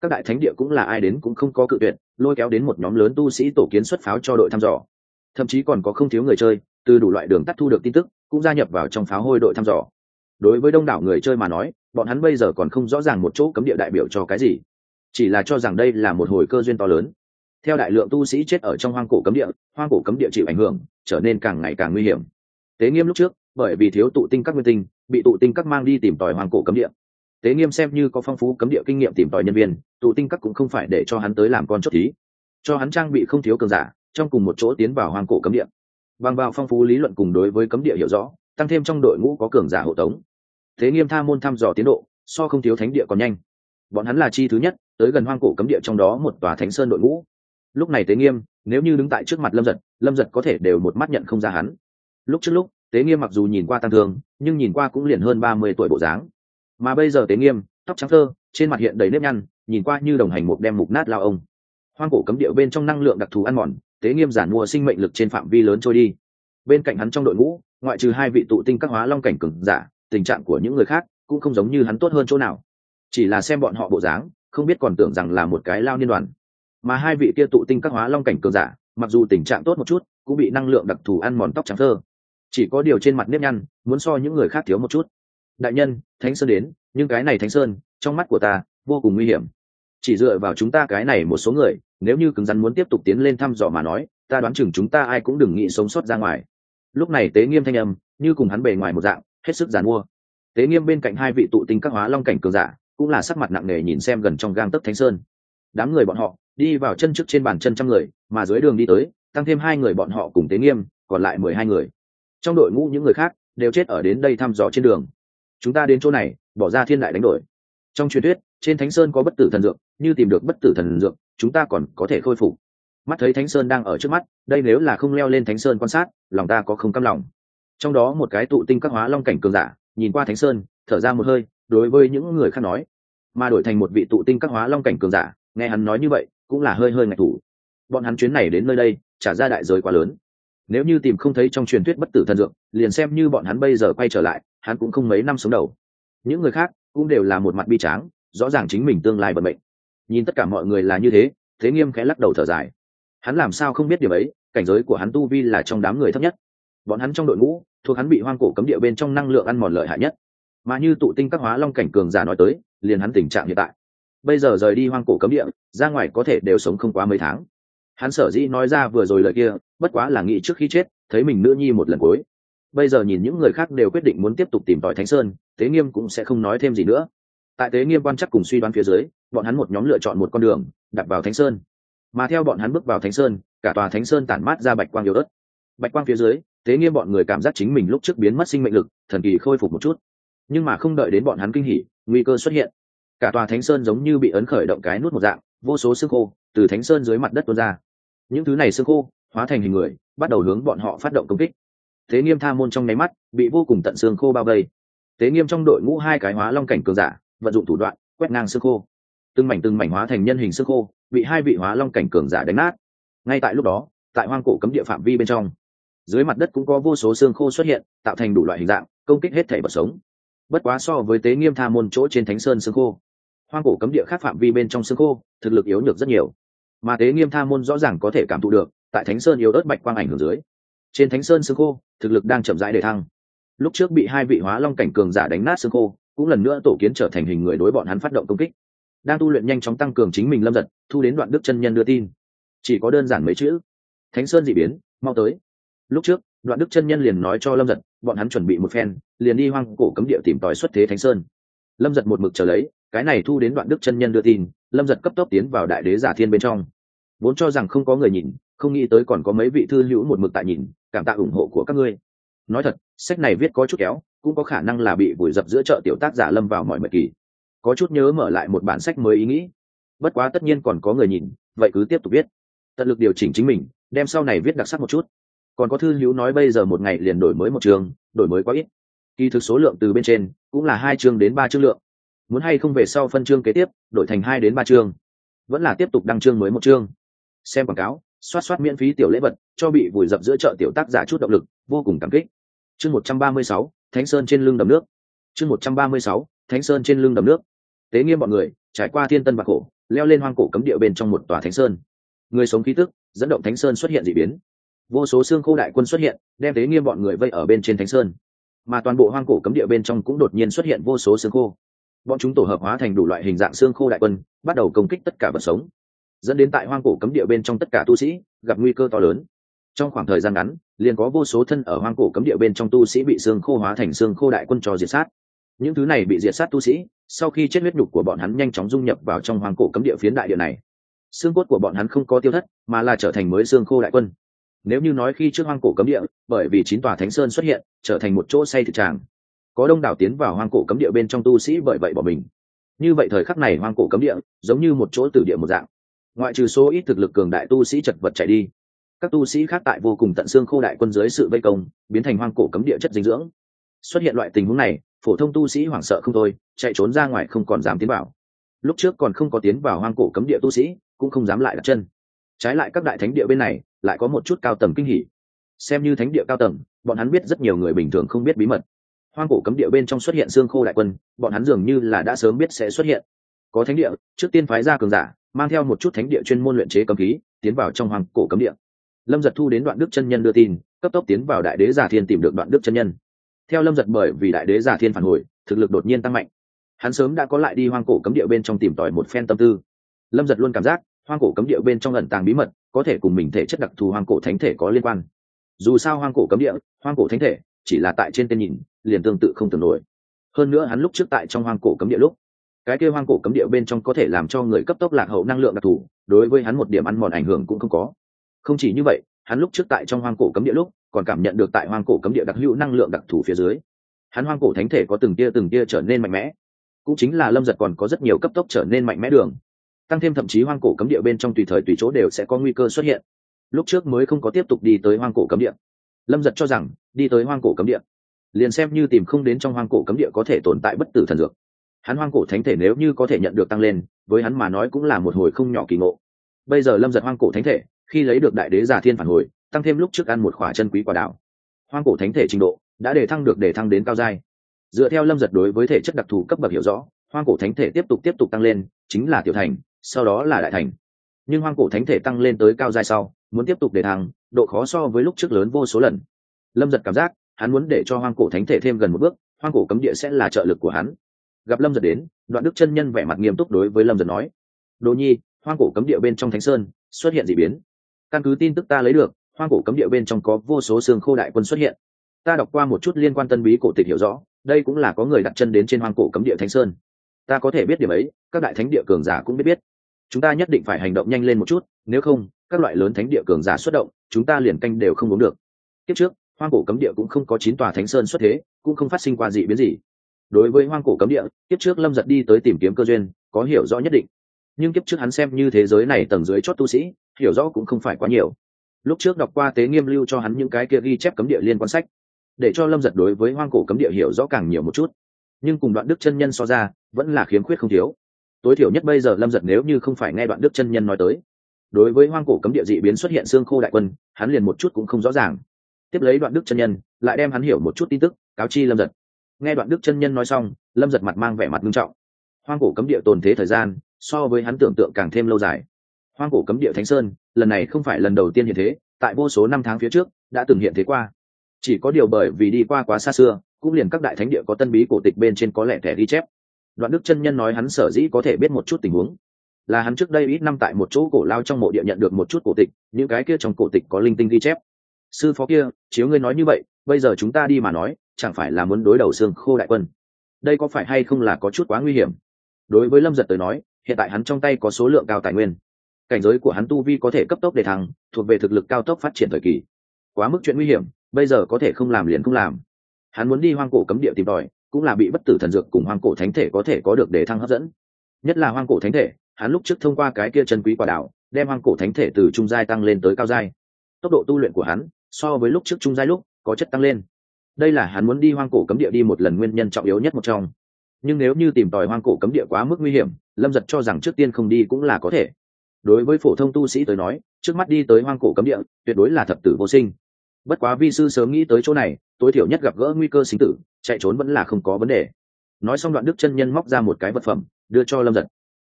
Các đại thánh địa cũng là ai đến cũng không có cự tuyệt, lôi kéo đến một nhóm lớn tu sĩ tổ kiến xuất pháo cho đội thăm dò. Thậm chí còn có không thiếu người chơi, từ đủ loại đường tắt thu được tin tức, cũng gia nhập vào trong pháo hôi đội thăm dò. Đối với đông đảo người chơi mà nói, bọn hắn bây giờ còn không rõ ràng một chỗ cấm địa đại biểu cho cái gì. Chỉ là cho rằng đây là một hồi cơ duyên to lớn theo đại lượng tu sĩ chết ở trong hoang cổ cấm địa, hoang cổ cấm địa chịu ảnh hưởng, trở nên càng ngày càng nguy hiểm. Tế nghiêm lúc trước, bởi vì thiếu tụ tinh các nguyên tinh, bị tụ tinh các mang đi tìm tòi hoang cổ cấm địa. Tế nghiêm xem như có phong phú cấm địa kinh nghiệm tìm tòi nhân viên, tụ tinh các cũng không phải để cho hắn tới làm con chốt thí. Cho hắn trang bị không thiếu cường giả, trong cùng một chỗ tiến vào hoang cổ cấm địa. Bằng vào phong phú lý luận cùng đối với cấm địa hiểu rõ, tăng thêm trong đội ngũ có cường giả hộ tống. Thế nghiêm tha môn thăm dò tiến độ, so không thiếu thánh địa còn nhanh. Bọn hắn là chi thứ nhất, tới gần hoang cổ cấm địa trong đó một tòa thánh sơn đội ngũ lúc này tế nghiêm, nếu như đứng tại trước mặt lâm giật lâm giật có thể đều một mắt nhận không ra hắn. Lúc trước lúc, tế nghiêm mặc dù nhìn qua tăng thương, nhưng nhìn qua cũng liền hơn ba mươi tuổi bộ dáng. Mà bây giờ tế nghiêm, tóc trắng thơ, trên mặt hiện đầy nếp nhăn, nhìn qua như đồng hành một đem mục nát lao ông. Hoang cổ cấm điệu bên trong năng lượng đặc thù ăn mòn, tế nghiêm giản mua sinh mệnh lực trên phạm vi lớn trôi đi. Bên cạnh hắn trong đội ngũ, ngoại trừ hai vị tụ tinh các hóa long cảnh cừng giả, tình trạng của những người khác cũng không giống như hắn tốt hơn chỗ nào. Chỉ là xem bọn họ bộ dáng, không biết còn tưởng rằng là một cái lao niên đoàn mà hai vị kia tụ tinh các hóa long cảnh cường giả, mặc dù tình trạng tốt một chút, cũng bị năng lượng đặc thù ăn mòn tóc trắng thơ. Chỉ có điều trên mặt nếp nhăn, muốn so những người khác thiếu một chút. Đại nhân, thánh sơn đến, nhưng cái này thánh sơn, trong mắt của ta, vô cùng nguy hiểm. Chỉ dựa vào chúng ta cái này một số người, nếu như cứng rắn muốn tiếp tục tiến lên thăm dò mà nói, ta đoán chừng chúng ta ai cũng đừng nghĩ sống sót ra ngoài. Lúc này tế nghiêm thanh âm, như cùng hắn bề ngoài một dạng, hết sức giàn mua. Tế nghiêm bên cạnh hai vị tụ tinh các hóa long cảnh cường giả, cũng là sắc mặt nặng nề nhìn xem gần trong gang tấc thánh sơn. Đám người bọn họ đi vào chân trước trên bàn chân trăm người, mà dưới đường đi tới, tăng thêm hai người bọn họ cùng tế nghiêm, còn lại mười hai người. Trong đội ngũ những người khác đều chết ở đến đây thăm dò trên đường. Chúng ta đến chỗ này, bỏ ra thiên đại đánh đổi. Trong truyền thuyết, trên thánh sơn có bất tử thần dược, như tìm được bất tử thần dược, chúng ta còn có thể khôi phục. Mắt thấy thánh sơn đang ở trước mắt, đây nếu là không leo lên thánh sơn quan sát, lòng ta có không căm lòng. Trong đó một cái tụ tinh các hóa long cảnh cường giả, nhìn qua thánh sơn, thở ra một hơi, đối với những người khác nói mà đổi thành một vị tụ tinh các hóa long cảnh cường giả nghe hắn nói như vậy, cũng là hơi hơi ngạch thủ. Bọn hắn chuyến này đến nơi đây, trả ra đại giới quá lớn. Nếu như tìm không thấy trong truyền thuyết bất tử thần dược, liền xem như bọn hắn bây giờ quay trở lại, hắn cũng không mấy năm sống đầu. Những người khác cũng đều là một mặt bi tráng, rõ ràng chính mình tương lai bận mệnh. nhìn tất cả mọi người là như thế thế nghiêm khẽ lắc đầu thở dài. Hắn làm sao không biết điều ấy, cảnh giới của hắn tu vi là trong đám người thấp nhất. Bọn hắn trong đội ngũ, thuộc hắn bị hoang cổ cấm địa bên trong năng lượng ăn mòn lợi hại nhất. Mà như tụ tinh các hóa long cảnh cường giả nói tới, liền hắn tình trạng hiện tại bây giờ rời đi hoang cổ cấm địa, ra ngoài có thể đều sống không quá mấy tháng. Hắn sở dĩ nói ra vừa rồi lời kia, bất quá là nghĩ trước khi chết, thấy mình nữ nhi một lần cuối. Bây giờ nhìn những người khác đều quyết định muốn tiếp tục tìm tòi thánh sơn, tế nghiêm cũng sẽ không nói thêm gì nữa. Tại tế nghiêm quan chắc cùng suy đoán phía dưới, bọn hắn một nhóm lựa chọn một con đường đặt vào thánh sơn. Mà theo bọn hắn bước vào thánh sơn, cả tòa thánh sơn tản mát ra bạch quang yếu đất bạch quang phía dưới, tế nghiêm bọn người cảm giác chính mình lúc trước biến mất sinh mệnh lực, thần kỳ khôi phục một chút. Nhưng mà không đợi đến bọn hắn kinh hỉ, nguy cơ xuất hiện cả tòa thánh sơn giống như bị ấn khởi động cái nút một dạng, vô số xương khô từ thánh sơn dưới mặt đất tuôn ra. Những thứ này xương khô hóa thành hình người, bắt đầu hướng bọn họ phát động công kích. Thế nghiêm tha môn trong nháy mắt bị vô cùng tận xương khô bao vây. Tế nghiêm trong đội ngũ hai cái hóa long cảnh cường giả, vận dụng thủ đoạn quét ngang xương khô. Từng mảnh từng mảnh hóa thành nhân hình xương khô, bị hai vị hóa long cảnh cường giả đánh nát. Ngay tại lúc đó, tại hoang cổ cấm địa phạm vi bên trong, dưới mặt đất cũng có vô số xương khô xuất hiện, tạo thành đủ loại hình dạng, công kích hết thể vật sống. Bất quá so với tế nghiêm tha môn chỗ trên thánh sơn xương khô hoang cổ cấm địa khác phạm vi bên trong xương khô, thực lực yếu nhược rất nhiều. Mà tế nghiêm tha môn rõ ràng có thể cảm thụ được, tại thánh sơn yếu ớt bạch quang ảnh hưởng dưới, trên thánh sơn xương khô, thực lực đang chậm rãi để thăng. Lúc trước bị hai vị hóa long cảnh cường giả đánh nát xương khô, cũng lần nữa tổ kiến trở thành hình người đối bọn hắn phát động công kích. Đang tu luyện nhanh chóng tăng cường chính mình lâm giật, thu đến đoạn đức chân nhân đưa tin. Chỉ có đơn giản mấy chữ. Thánh sơn d ị biến, mau tới. Lúc trước, đoạn đức chân nhân liền nói cho lâm giật, bọn hắn chuẩn bị một phen, liền đi hoang cổ cấm địa tìm tòi xuất thế thánh sơn. Lâm giật một mực trở lấy cái này thu đến đoạn đức chân nhân đưa tin lâm giật cấp tốc tiến vào đại đế giả thiên bên trong. Vốn cho rằng không có người nhìn không nghĩ tới còn có mấy vị thư hữu một mực tại nhìn cảm tạ ủng hộ của các ngươi. Nói thật sách này viết có chút kéo cũng có khả năng là bị vùi dập giữa chợ tiểu tác giả lâm vào mọi mật kỳ. Có chút nhớ mở lại một bản sách mới ý nghĩ. Bất quá tất nhiên còn có người nhìn vậy cứ tiếp tục viết. Tận lực điều chỉnh chính mình đem sau này viết đặc sắc một chút. Còn có thư hữu nói bây giờ một ngày liền đổi mới một trường, đổi mới quá ít. Kỳ thực số lượng từ bên trên cũng là hai chương đến ba chương lượng muốn hay không về sau phân chương kế tiếp, đổi thành hai đến ba chương. Vẫn là tiếp tục đăng chương mới một chương. Xem quảng cáo, xoát xoát miễn phí tiểu lễ vật, cho bị vùi dập giữa chợ tiểu tác giả chút động lực, vô cùng cảm kích. Chương một trăm ba mươi sáu, thánh sơn trên lưng đầm nước. Chương một trăm ba mươi sáu, thánh sơn trên lưng đầm nước. Tế nghiêm bọn người, trải qua thiên tân bạc khổ, leo lên hoang cổ cấm địa bên trong một tòa thánh sơn. Người sống khí tức, dẫn động thánh sơn xuất hiện d ị biến. Vô số xương khô đại quân xuất hiện, đem tế nghiêm bọn người vây ở bên trên thánh sơn. Mà toàn bộ hoang cổ cấm địa bên trong cũng đột nhiên xuất hiện vô số xương khô bọn chúng tổ hợp hóa thành đủ loại hình dạng xương khô đại quân, bắt đầu công kích tất cả vật sống. Dẫn đến tại hoang cổ cấm địa bên trong tất cả tu sĩ gặp nguy cơ to lớn. Trong khoảng thời gian ngắn, liền có vô số thân ở hoang cổ cấm địa bên trong tu sĩ bị xương khô hóa thành xương khô đại quân cho diệt sát. Những thứ này bị diệt sát tu sĩ, sau khi chết huyết nhục của bọn hắn nhanh chóng dung nhập vào trong hoang cổ cấm địa phiến đại địa này. Xương cốt của bọn hắn không có tiêu thất, mà là trở thành mới xương khô đại quân. Nếu như nói khi trước hoang cổ cấm địa, bởi vì chín tòa thánh sơn xuất hiện, trở thành một chỗ say thực tràng có đông đảo tiến vào hoang cổ cấm địa bên trong tu sĩ bởi vậy bỏ mình. Như vậy thời khắc này hoang cổ cấm địa giống như một chỗ tử địa một dạng. Ngoại trừ số ít thực lực cường đại tu sĩ chật vật chạy đi, các tu sĩ khác tại vô cùng tận xương khô đại quân dưới sự vây công, biến thành hoang cổ cấm địa chất dinh dưỡng. Xuất hiện loại tình huống này, phổ thông tu sĩ hoảng sợ không thôi, chạy trốn ra ngoài không còn dám tiến vào. Lúc trước còn không có tiến vào hoang cổ cấm địa tu sĩ, cũng không dám lại đặt chân. Trái lại các đại thánh địa bên này lại có một chút cao tầng kinh hỉ. Xem như thánh địa cao tầng, bọn hắn biết rất nhiều người bình thường không biết bí mật hoang cổ cấm địa bên trong xuất hiện xương khô đại quân, bọn hắn dường như là đã sớm biết sẽ xuất hiện. Có thánh địa, trước tiên phái ra cường giả, mang theo một chút thánh địa chuyên môn luyện chế cấm khí, tiến vào trong hoang cổ cấm địa. Lâm giật thu đến đoạn đức chân nhân đưa tin, cấp tốc tiến vào đại đế giả thiên tìm được đoạn đức chân nhân. Theo lâm giật bởi vì đại đế giả thiên phản hồi, thực lực đột nhiên tăng mạnh. Hắn sớm đã có lại đi hoang cổ cấm địa bên trong tìm tòi một phen tâm tư. Lâm giật luôn cảm giác, hoang cổ cấm địa bên trong ẩn tàng bí mật, có thể cùng mình thể chất đặc thù hoang cổ thánh thể có liên quan. Dù sao hoang cổ cấm địa, hoang cổ thánh thể, chỉ là tại trên tên nhìn liền tương tự không tưởng nổi. Hơn nữa hắn lúc trước tại trong hoang cổ cấm địa lúc, cái kêu hoang cổ cấm địa bên trong có thể làm cho người cấp tốc lạc hậu năng lượng đặc thù, đối với hắn một điểm ăn mòn ảnh hưởng cũng không có. Không chỉ như vậy, hắn lúc trước tại trong hoang cổ cấm địa lúc, còn cảm nhận được tại hoang cổ cấm địa đặc hữu năng lượng đặc thù phía dưới. Hắn hoang cổ thánh thể có từng tia từng tia trở nên mạnh mẽ, cũng chính là lâm giật còn có rất nhiều cấp tốc trở nên mạnh mẽ đường. Tăng thêm thậm chí hoang cổ cấm địa bên trong tùy thời tùy chỗ đều sẽ có nguy cơ xuất hiện. Lúc trước mới không có tiếp tục đi tới hoang cổ cấm địa. Lâm giật cho rằng, đi tới hoang cổ cấm địa liền xem như tìm không đến trong hoang cổ cấm địa có thể tồn tại bất tử thần dược. Hắn hoang cổ thánh thể nếu như có thể nhận được tăng lên, với hắn mà nói cũng là một hồi không nhỏ kỳ ngộ. Bây giờ lâm giật hoang cổ thánh thể, khi lấy được đại đế giả thiên phản hồi, tăng thêm lúc trước ăn một khỏa chân quý quả đạo hoang cổ thánh thể trình độ đã để thăng được để thăng đến cao giai. Dựa theo lâm giật đối với thể chất đặc thù cấp bậc hiểu rõ, hoang cổ thánh thể tiếp tục tiếp tục tăng lên, chính là tiểu thành, sau đó là đại thành. Nhưng hoang cổ thánh thể tăng lên tới cao giai sau, muốn tiếp tục để thăng, độ khó so với lúc trước lớn vô số lần. Lâm giật cảm giác hắn muốn để cho hoang cổ thánh thể thêm gần một bước, hoang cổ cấm địa sẽ là trợ lực của hắn. Gặp lâm giật đến, đoạn đức chân nhân vẻ mặt nghiêm túc đối với lâm giật nói, đồ nhi, hoang cổ cấm địa bên trong thánh sơn xuất hiện d ị biến. Căn cứ tin tức ta lấy được, hoang cổ cấm địa bên trong có vô số xương khô đại quân xuất hiện. Ta đọc qua một chút liên quan tân bí cổ tịch hiểu rõ, đây cũng là có người đặt chân đến trên hoang cổ cấm địa thánh sơn. Ta có thể biết điểm ấy, các đại thánh địa cường giả cũng biết biết. Chúng ta nhất định phải hành động nhanh lên một chút, nếu không, các loại lớn thánh địa cường giả xuất động, chúng ta liền canh đều không uống được. Kiếp trước hoang cổ cấm địa cũng không có chín tòa thánh sơn xuất thế, cũng không phát sinh qua dị biến gì. Đối với hoang cổ cấm địa, kiếp trước lâm giật đi tới tìm kiếm cơ duyên, có hiểu rõ nhất định. Nhưng kiếp trước hắn xem như thế giới này tầng dưới chót tu sĩ, hiểu rõ cũng không phải quá nhiều. Lúc trước đọc qua tế nghiêm lưu cho hắn những cái kia ghi chép cấm địa liên quan sách, để cho lâm giật đối với hoang cổ cấm địa hiểu rõ càng nhiều một chút. Nhưng cùng đoạn đức chân nhân so ra, vẫn là khiếm khuyết không thiếu. Tối thiểu nhất bây giờ lâm giật nếu như không phải nghe đoạn đức chân nhân nói tới. Đối với hoang cổ cấm địa dị biến xuất hiện xương khô đại quân, hắn liền một chút cũng không rõ ràng tiếp lấy đoạn đức chân nhân, lại đem hắn hiểu một chút tin tức, cáo chi lâm giật. Nghe đoạn đức chân nhân nói xong, lâm giật mặt mang vẻ mặt nghiêm trọng. Hoang cổ cấm địa tồn thế thời gian, so với hắn tưởng tượng càng thêm lâu dài. Hoang cổ cấm địa thánh sơn, lần này không phải lần đầu tiên hiện thế, tại vô số năm tháng phía trước, đã từng hiện thế qua. Chỉ có điều bởi vì đi qua quá xa xưa, cũng liền các đại thánh địa có tân bí cổ tịch bên trên có lẽ thẻ ghi chép. Đoạn đức chân nhân nói hắn sở dĩ có thể biết một chút tình huống, là hắn trước đây ít năm tại một chỗ cổ lao trong mộ địa nhận được một chút cổ tịch, những cái kia trong cổ tịch có linh tinh ghi chép sư phó kia, chiếu ngươi nói như vậy, bây giờ chúng ta đi mà nói, chẳng phải là muốn đối đầu xương khô đại quân? Đây có phải hay không là có chút quá nguy hiểm? Đối với lâm giật tới nói, hiện tại hắn trong tay có số lượng cao tài nguyên. Cảnh giới của hắn tu vi có thể cấp tốc để thăng, thuộc về thực lực cao tốc phát triển thời kỳ. Quá mức chuyện nguy hiểm, bây giờ có thể không làm liền không làm. Hắn muốn đi hoang cổ cấm địa tìm tòi, cũng là bị bất tử thần dược cùng hoang cổ thánh thể có thể có được để thăng hấp dẫn. Nhất là hoang cổ thánh thể, hắn lúc trước thông qua cái kia chân quý quả đạo đem hoang cổ thánh thể từ trung giai tăng lên tới cao giai. Tốc độ tu luyện của hắn so với lúc trước trung giai lúc, có chất tăng lên. Đây là hắn muốn đi hoang cổ cấm địa đi một lần nguyên nhân trọng yếu nhất một trong. Nhưng nếu như tìm tòi hoang cổ cấm địa quá mức nguy hiểm, lâm giật cho rằng trước tiên không đi cũng là có thể. Đối với phổ thông tu sĩ tới nói, trước mắt đi tới hoang cổ cấm địa, tuyệt đối là thập tử vô sinh. Bất quá vi sư sớm nghĩ tới chỗ này, tối thiểu nhất gặp gỡ nguy cơ sinh tử, chạy trốn vẫn là không có vấn đề. Nói xong đoạn đức chân nhân móc ra một cái vật phẩm, đưa cho lâm giật.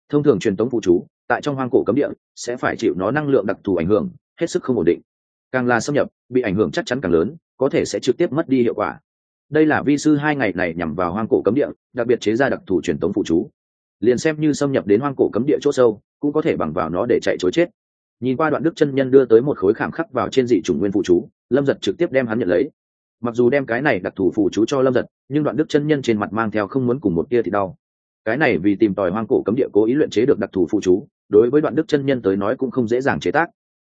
Thông thường truyền tống phụ trú tại trong hoang cổ cấm địa, sẽ phải chịu nó năng lượng đặc thù ảnh hưởng, hết sức không ổn định càng là xâm nhập, bị ảnh hưởng chắc chắn càng lớn, có thể sẽ trực tiếp mất đi hiệu quả. Đây là vi sư hai ngày này nhằm vào hoang cổ cấm địa, đặc biệt chế ra đặc thù truyền tống phụ chú. Liền xem như xâm nhập đến hoang cổ cấm địa chỗ sâu, cũng có thể bằng vào nó để chạy chối chết. Nhìn qua đoạn đức chân nhân đưa tới một khối khảm khắc vào trên dị chủng nguyên phụ chú, lâm giật trực tiếp đem hắn nhận lấy. Mặc dù đem cái này đặc thù phụ chú cho lâm giật, nhưng đoạn đức chân nhân trên mặt mang theo không muốn cùng một tia thì đau. Cái này vì tìm tòi hoang cổ cấm địa cố ý luyện chế được đặc thù phụ chú, đối với đoạn đức chân nhân tới nói cũng không dễ dàng chế tác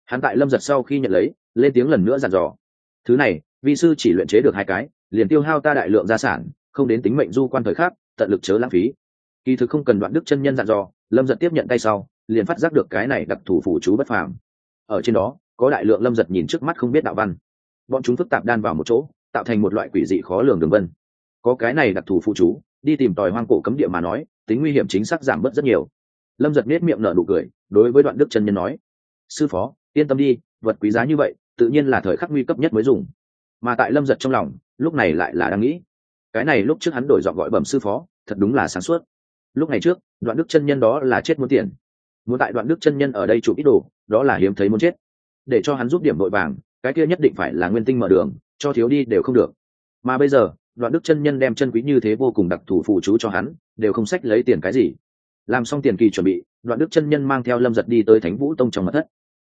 hắn tại lâm giật sau khi nhận lấy, lên tiếng lần nữa dặn dò. Thứ này vị sư chỉ luyện chế được hai cái, liền tiêu hao ta đại lượng gia sản, không đến tính mệnh du quan thời khác tận lực chớ lãng phí. Kỳ thực không cần đoạn đức chân nhân dặn dò, lâm giật tiếp nhận tay sau, liền phát giác được cái này đặc thù phủ chú bất phàm. Ở trên đó, có đại lượng lâm giật nhìn trước mắt không biết đạo văn. Bọn chúng phức tạp đan vào một chỗ, tạo thành một loại quỷ dị khó lường đường vân. Có cái này đặc thù phụ chú, đi tìm tòi hoang cổ cấm địa mà nói, tính nguy hiểm chính xác giảm bớt rất nhiều. Lâm giật nết miệng nở nụ cười, đối với đoạn đức chân nhân nói, sư phó yên tâm đi, vật quý giá như vậy, tự nhiên là thời khắc nguy cấp nhất mới dùng. Mà tại lâm giật trong lòng, lúc này lại là đang nghĩ, cái này lúc trước hắn đổi dọn gọi bẩm sư phó, thật đúng là sáng suốt. Lúc này trước, đoạn đức chân nhân đó là chết muốn tiền. Muốn tại đoạn đức chân nhân ở đây chụp ít đồ, đó là hiếm thấy muốn chết. Để cho hắn giúp điểm vội vàng, cái kia nhất định phải là nguyên tinh mở đường, cho thiếu đi đều không được. Mà bây giờ, đoạn đức chân nhân đem chân quý như thế vô cùng đặc thù phụ chú cho hắn, đều không sách lấy tiền cái gì. Làm xong tiền kỳ chuẩn bị, đoạn đức chân nhân mang theo lâm giật đi tới thánh vũ tông trong mật thất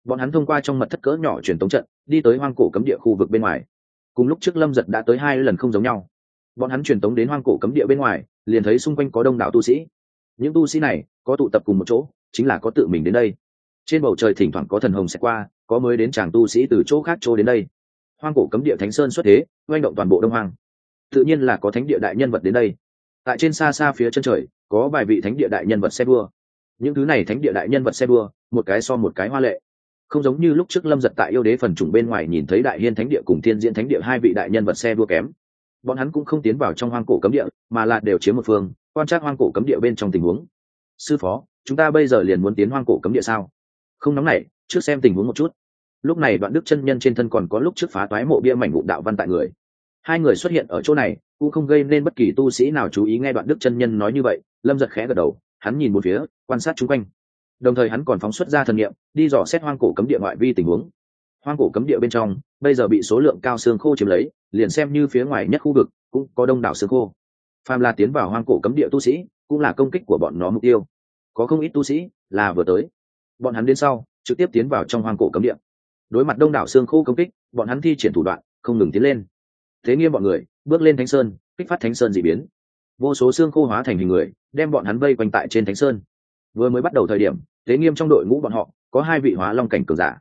bọn hắn thông qua trong mật thất cỡ nhỏ truyền tống trận, đi tới hoang cổ cấm địa khu vực bên ngoài. Cùng lúc trước lâm giật đã tới hai lần không giống nhau. Bọn hắn truyền tống đến hoang cổ cấm địa bên ngoài, liền thấy xung quanh có đông đảo tu sĩ. Những tu sĩ này có tụ tập cùng một chỗ, chính là có tự mình đến đây. Trên bầu trời thỉnh thoảng có thần hồng sẽ qua, có mới đến chàng tu sĩ từ chỗ khác chỗ đến đây. Hoang cổ cấm địa thánh sơn xuất thế, oanh động toàn bộ đông hoang. Tự nhiên là có thánh địa đại nhân vật đến đây. Tại trên xa xa phía chân trời, có vài vị thánh địa đại nhân vật xe đua. Những thứ này thánh địa đại nhân vật xe đua, một cái so một cái hoa lệ không giống như lúc trước lâm giật tại yêu đế phần chủng bên ngoài nhìn thấy đại hiên thánh địa cùng thiên diễn thánh địa hai vị đại nhân vật xe đua kém. Bọn hắn cũng không tiến vào trong hoang cổ cấm địa, mà là đều chiếm một phương, quan trắc hoang cổ cấm địa bên trong tình huống. Sư phó, chúng ta bây giờ liền muốn tiến hoang cổ cấm địa sao? Không nóng này trước xem tình huống một chút. Lúc này đoạn đức chân nhân trên thân còn có lúc trước phá toái mộ bia mảnh ngụ đạo văn tại người. Hai người xuất hiện ở chỗ này, cũng không gây nên bất kỳ tu sĩ nào chú ý nghe đoạn đức chân nhân nói như vậy, lâm giật khẽ gật đầu, hắn nhìn một phía, quan sát chung quanh đồng thời hắn còn phóng xuất ra thần nghiệm đi dò xét hoang cổ cấm địa ngoại vi tình huống. Hoang cổ cấm địa bên trong, bây giờ bị số lượng cao xương khô chiếm lấy, liền xem như phía ngoài nhất khu vực, cũng có đông đảo xương khô. Phàm là tiến vào hoang cổ cấm địa tu sĩ, cũng là công kích của bọn nó mục tiêu. Có không ít tu sĩ là vừa tới. Bọn hắn đến sau, trực tiếp tiến vào trong hoang cổ cấm địa. Đối mặt đông đảo xương khô công kích, bọn hắn thi triển thủ đoạn, không ngừng tiến lên. Thế nghiêm bọn người, bước lên thánh sơn, kích phát thánh sơn d ị biến. Vô số xương khô hóa thành hình người, đem bọn hắn vây quanh tại trên thánh sơn vừa mới bắt đầu thời điểm, tế nghiêm trong đội ngũ bọn họ có hai vị hóa long cảnh cường giả.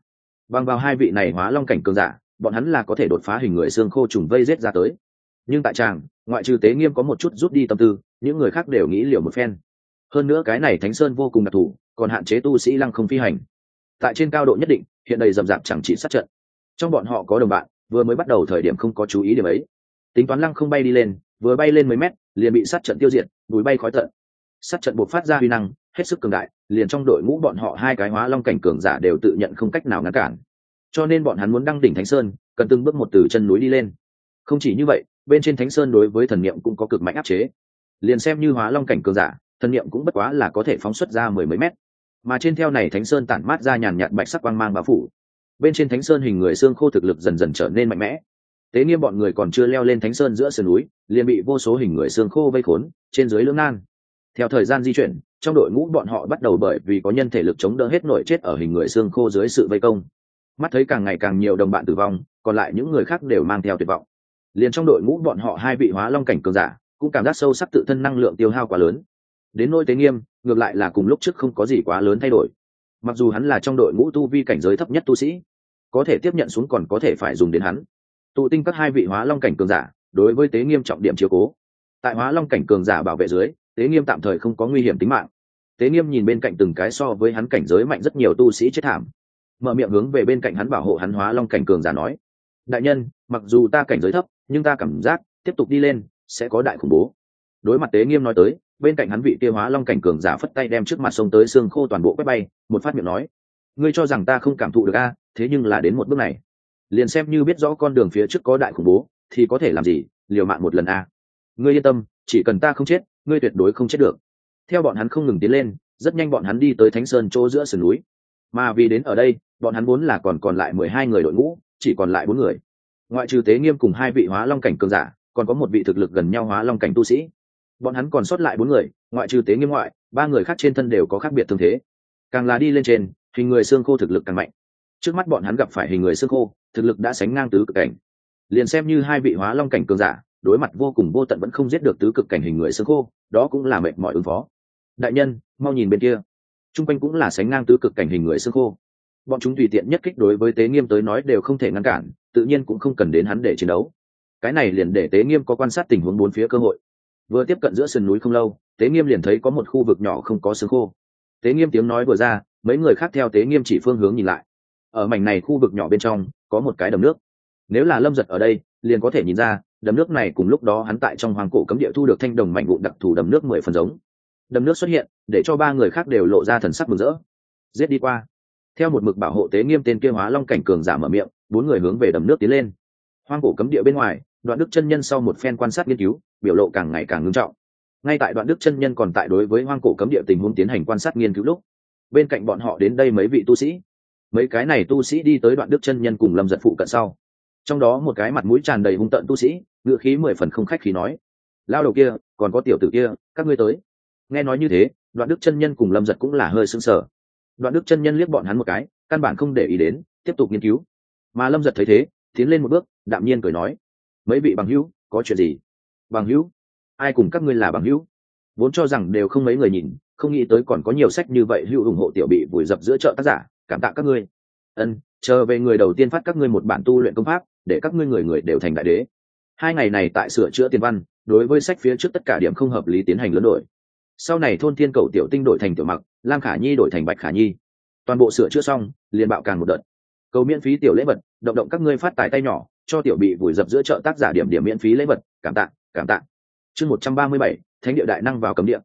Bằng vào hai vị này hóa long cảnh cường giả, bọn hắn là có thể đột phá hình người xương khô trùng vây rết ra tới. Nhưng tại tràng, ngoại trừ tế nghiêm có một chút rút đi tâm tư, những người khác đều nghĩ liều một phen. Hơn nữa cái này thánh sơn vô cùng đặc thù, còn hạn chế tu sĩ lăng không phi hành. Tại trên cao độ nhất định, hiện đầy rậm rạp chẳng chỉ sát trận. Trong bọn họ có đồng bạn, vừa mới bắt đầu thời điểm không có chú ý điểm ấy. Tính toán lăng không bay đi lên, vừa bay lên mấy mét, liền bị sát trận tiêu diệt bùi bay khói tận. Sát trận buộc phát ra huy năng hết sức cường đại, liền trong đội ngũ bọn họ hai cái hóa long cảnh cường giả đều tự nhận không cách nào ngăn cản. Cho nên bọn hắn muốn đăng đỉnh thánh sơn, cần từng bước một từ chân núi đi lên. Không chỉ như vậy, bên trên thánh sơn đối với thần niệm cũng có cực mạnh áp chế. Liền xem như hóa long cảnh cường giả, thần niệm cũng bất quá là có thể phóng xuất ra mười mấy mét. Mà trên theo này thánh sơn tản mát ra nhàn nhạt bạch sắc quang mang bao phủ. Bên trên thánh sơn hình người xương khô thực lực dần dần trở nên mạnh mẽ. Tế nghiêm bọn người còn chưa leo lên thánh sơn giữa sườn núi, liền bị vô số hình người xương khô vây khốn, trên dưới lưỡng nan. Theo thời gian di chuyển trong đội ngũ bọn họ bắt đầu bởi vì có nhân thể lực chống đỡ hết nổi chết ở hình người xương khô dưới sự vây công. Mắt thấy càng ngày càng nhiều đồng bạn tử vong, còn lại những người khác đều mang theo tuyệt vọng. Liền trong đội ngũ bọn họ hai vị hóa long cảnh cường giả, cũng cảm giác sâu sắc tự thân năng lượng tiêu hao quá lớn. Đến nỗi tế nghiêm, ngược lại là cùng lúc trước không có gì quá lớn thay đổi. Mặc dù hắn là trong đội ngũ tu vi cảnh giới thấp nhất tu sĩ, có thể tiếp nhận xuống còn có thể phải dùng đến hắn. Tụ tinh các hai vị hóa long cảnh cường giả, đối với tế nghiêm trọng điểm chiều cố. Tại hóa long cảnh cường giả bảo vệ dưới tế nghiêm tạm thời không có nguy hiểm tính mạng. Tế nghiêm nhìn bên cạnh từng cái so với hắn cảnh giới mạnh rất nhiều tu sĩ chết thảm. Mở miệng hướng về bên cạnh hắn bảo hộ hắn hóa long cảnh cường giả nói, đại nhân, mặc dù ta cảnh giới thấp, nhưng ta cảm giác tiếp tục đi lên sẽ có đại khủng bố. Đối mặt tế nghiêm nói tới, bên cạnh hắn vị tiêu hóa long cảnh cường giả phất tay đem trước mặt sông tới xương khô toàn bộ quét bay, một phát miệng nói, ngươi cho rằng ta không cảm thụ được a, thế nhưng là đến một bước này. Liền xem như biết rõ con đường phía trước có đại khủng bố, thì có thể làm gì, liều mạng một lần a ngươi yên tâm, chỉ cần ta không chết, ngươi tuyệt đối không chết được. Theo bọn hắn không ngừng tiến lên, rất nhanh bọn hắn đi tới thánh sơn chỗ giữa sườn núi. Mà vì đến ở đây, bọn hắn vốn là còn còn lại mười hai người đội ngũ, chỉ còn lại bốn người. Ngoại trừ tế nghiêm cùng hai vị hóa long cảnh cường giả, còn có một vị thực lực gần nhau hóa long cảnh tu sĩ. Bọn hắn còn sót lại bốn người, ngoại trừ tế nghiêm ngoại, ba người khác trên thân đều có khác biệt thương thế. Càng là đi lên trên, hình người xương khô thực lực càng mạnh. Trước mắt bọn hắn gặp phải hình người xương khô, thực lực đã sánh ngang tứ cực cảnh. Liền xem như hai vị hóa long cảnh cường giả đối mặt vô cùng vô tận vẫn không giết được tứ cực cảnh hình người xương khô, đó cũng là mệt mỏi ứng phó. Đại nhân, mau nhìn bên kia. T r u n g quanh cũng là sánh ngang tứ cực cảnh hình người xương khô. Bọn chúng tùy tiện nhất kích đối với tế nghiêm tới nói đều không thể ngăn cản, tự nhiên cũng không cần đến hắn để chiến đấu. Cái này liền để tế nghiêm có quan sát tình huống bốn phía cơ hội. Vừa tiếp cận giữa sườn núi không lâu, tế nghiêm liền thấy có một khu vực nhỏ không có xương khô. Tế nghiêm tiếng nói vừa ra, mấy người khác theo tế nghiêm chỉ phương hướng nhìn lại. Ở mảnh này khu vực nhỏ bên trong, có một cái đầm nước. Nếu là lâm giật ở đây, liền có thể nhìn ra đầm nước này cùng lúc đó hắn tại trong hoàng cổ cấm địa thu được thanh đồng mạnh vụn đặc thù đầm nước mười phần giống. Đầm nước xuất hiện, để cho ba người khác đều lộ ra thần sắc mừng rỡ. Giết đi qua. Theo một mực bảo hộ tế nghiêm tên kia hóa long cảnh cường giả mở miệng, bốn người hướng về đầm nước tiến lên. Hoang cổ cấm địa bên ngoài, đoạn đức chân nhân sau một phen quan sát nghiên cứu, biểu lộ càng ngày càng ngưng trọng. Ngay tại đoạn đức chân nhân còn tại đối với hoang cổ cấm địa tình huống tiến hành quan sát nghiên cứu lúc, bên cạnh bọn họ đến đây mấy vị tu sĩ. Mấy cái này tu sĩ đi tới đoạn đức chân nhân cùng lâm giật phụ cận sau trong đó một cái mặt mũi tràn đầy hung tận tu sĩ, ngựa khí mười phần không khách khí nói, lao đầu kia, còn có tiểu tử kia, các ngươi tới. Nghe nói như thế, đoạn đức chân nhân cùng lâm giật cũng là hơi sưng sờ. Đoạn đức chân nhân liếc bọn hắn một cái, căn bản không để ý đến, tiếp tục nghiên cứu. Mà lâm giật thấy thế, tiến lên một bước, đạm nhiên cười nói, mấy vị bằng hữu, có chuyện gì? Bằng hữu? Ai cùng các ngươi là bằng hữu? Vốn cho rằng đều không mấy người nhìn, không nghĩ tới còn có nhiều sách như vậy hữu ủng hộ tiểu bị vùi dập giữa chợ tác giả, cảm tạ các ngươi ân, chờ về người đầu tiên phát các ngươi một bản tu luyện công pháp, để các ngươi người người đều thành đại đế. Hai ngày này tại sửa chữa tiền văn, đối với sách phía trước tất cả điểm không hợp lý tiến hành lớn đổi. Sau này thôn thiên cầu tiểu tinh đổi thành tiểu mặc, lam khả nhi đổi thành bạch khả nhi. Toàn bộ sửa chữa xong, liền bạo càng một đợt. Cầu miễn phí tiểu lễ vật, động động các ngươi phát tài tay nhỏ, cho tiểu bị vùi dập giữa chợ tác giả điểm điểm miễn phí lễ vật, cảm tạ cảm tạ. Chương một trăm ba mươi bảy, thánh địa đại năng vào cấm địa.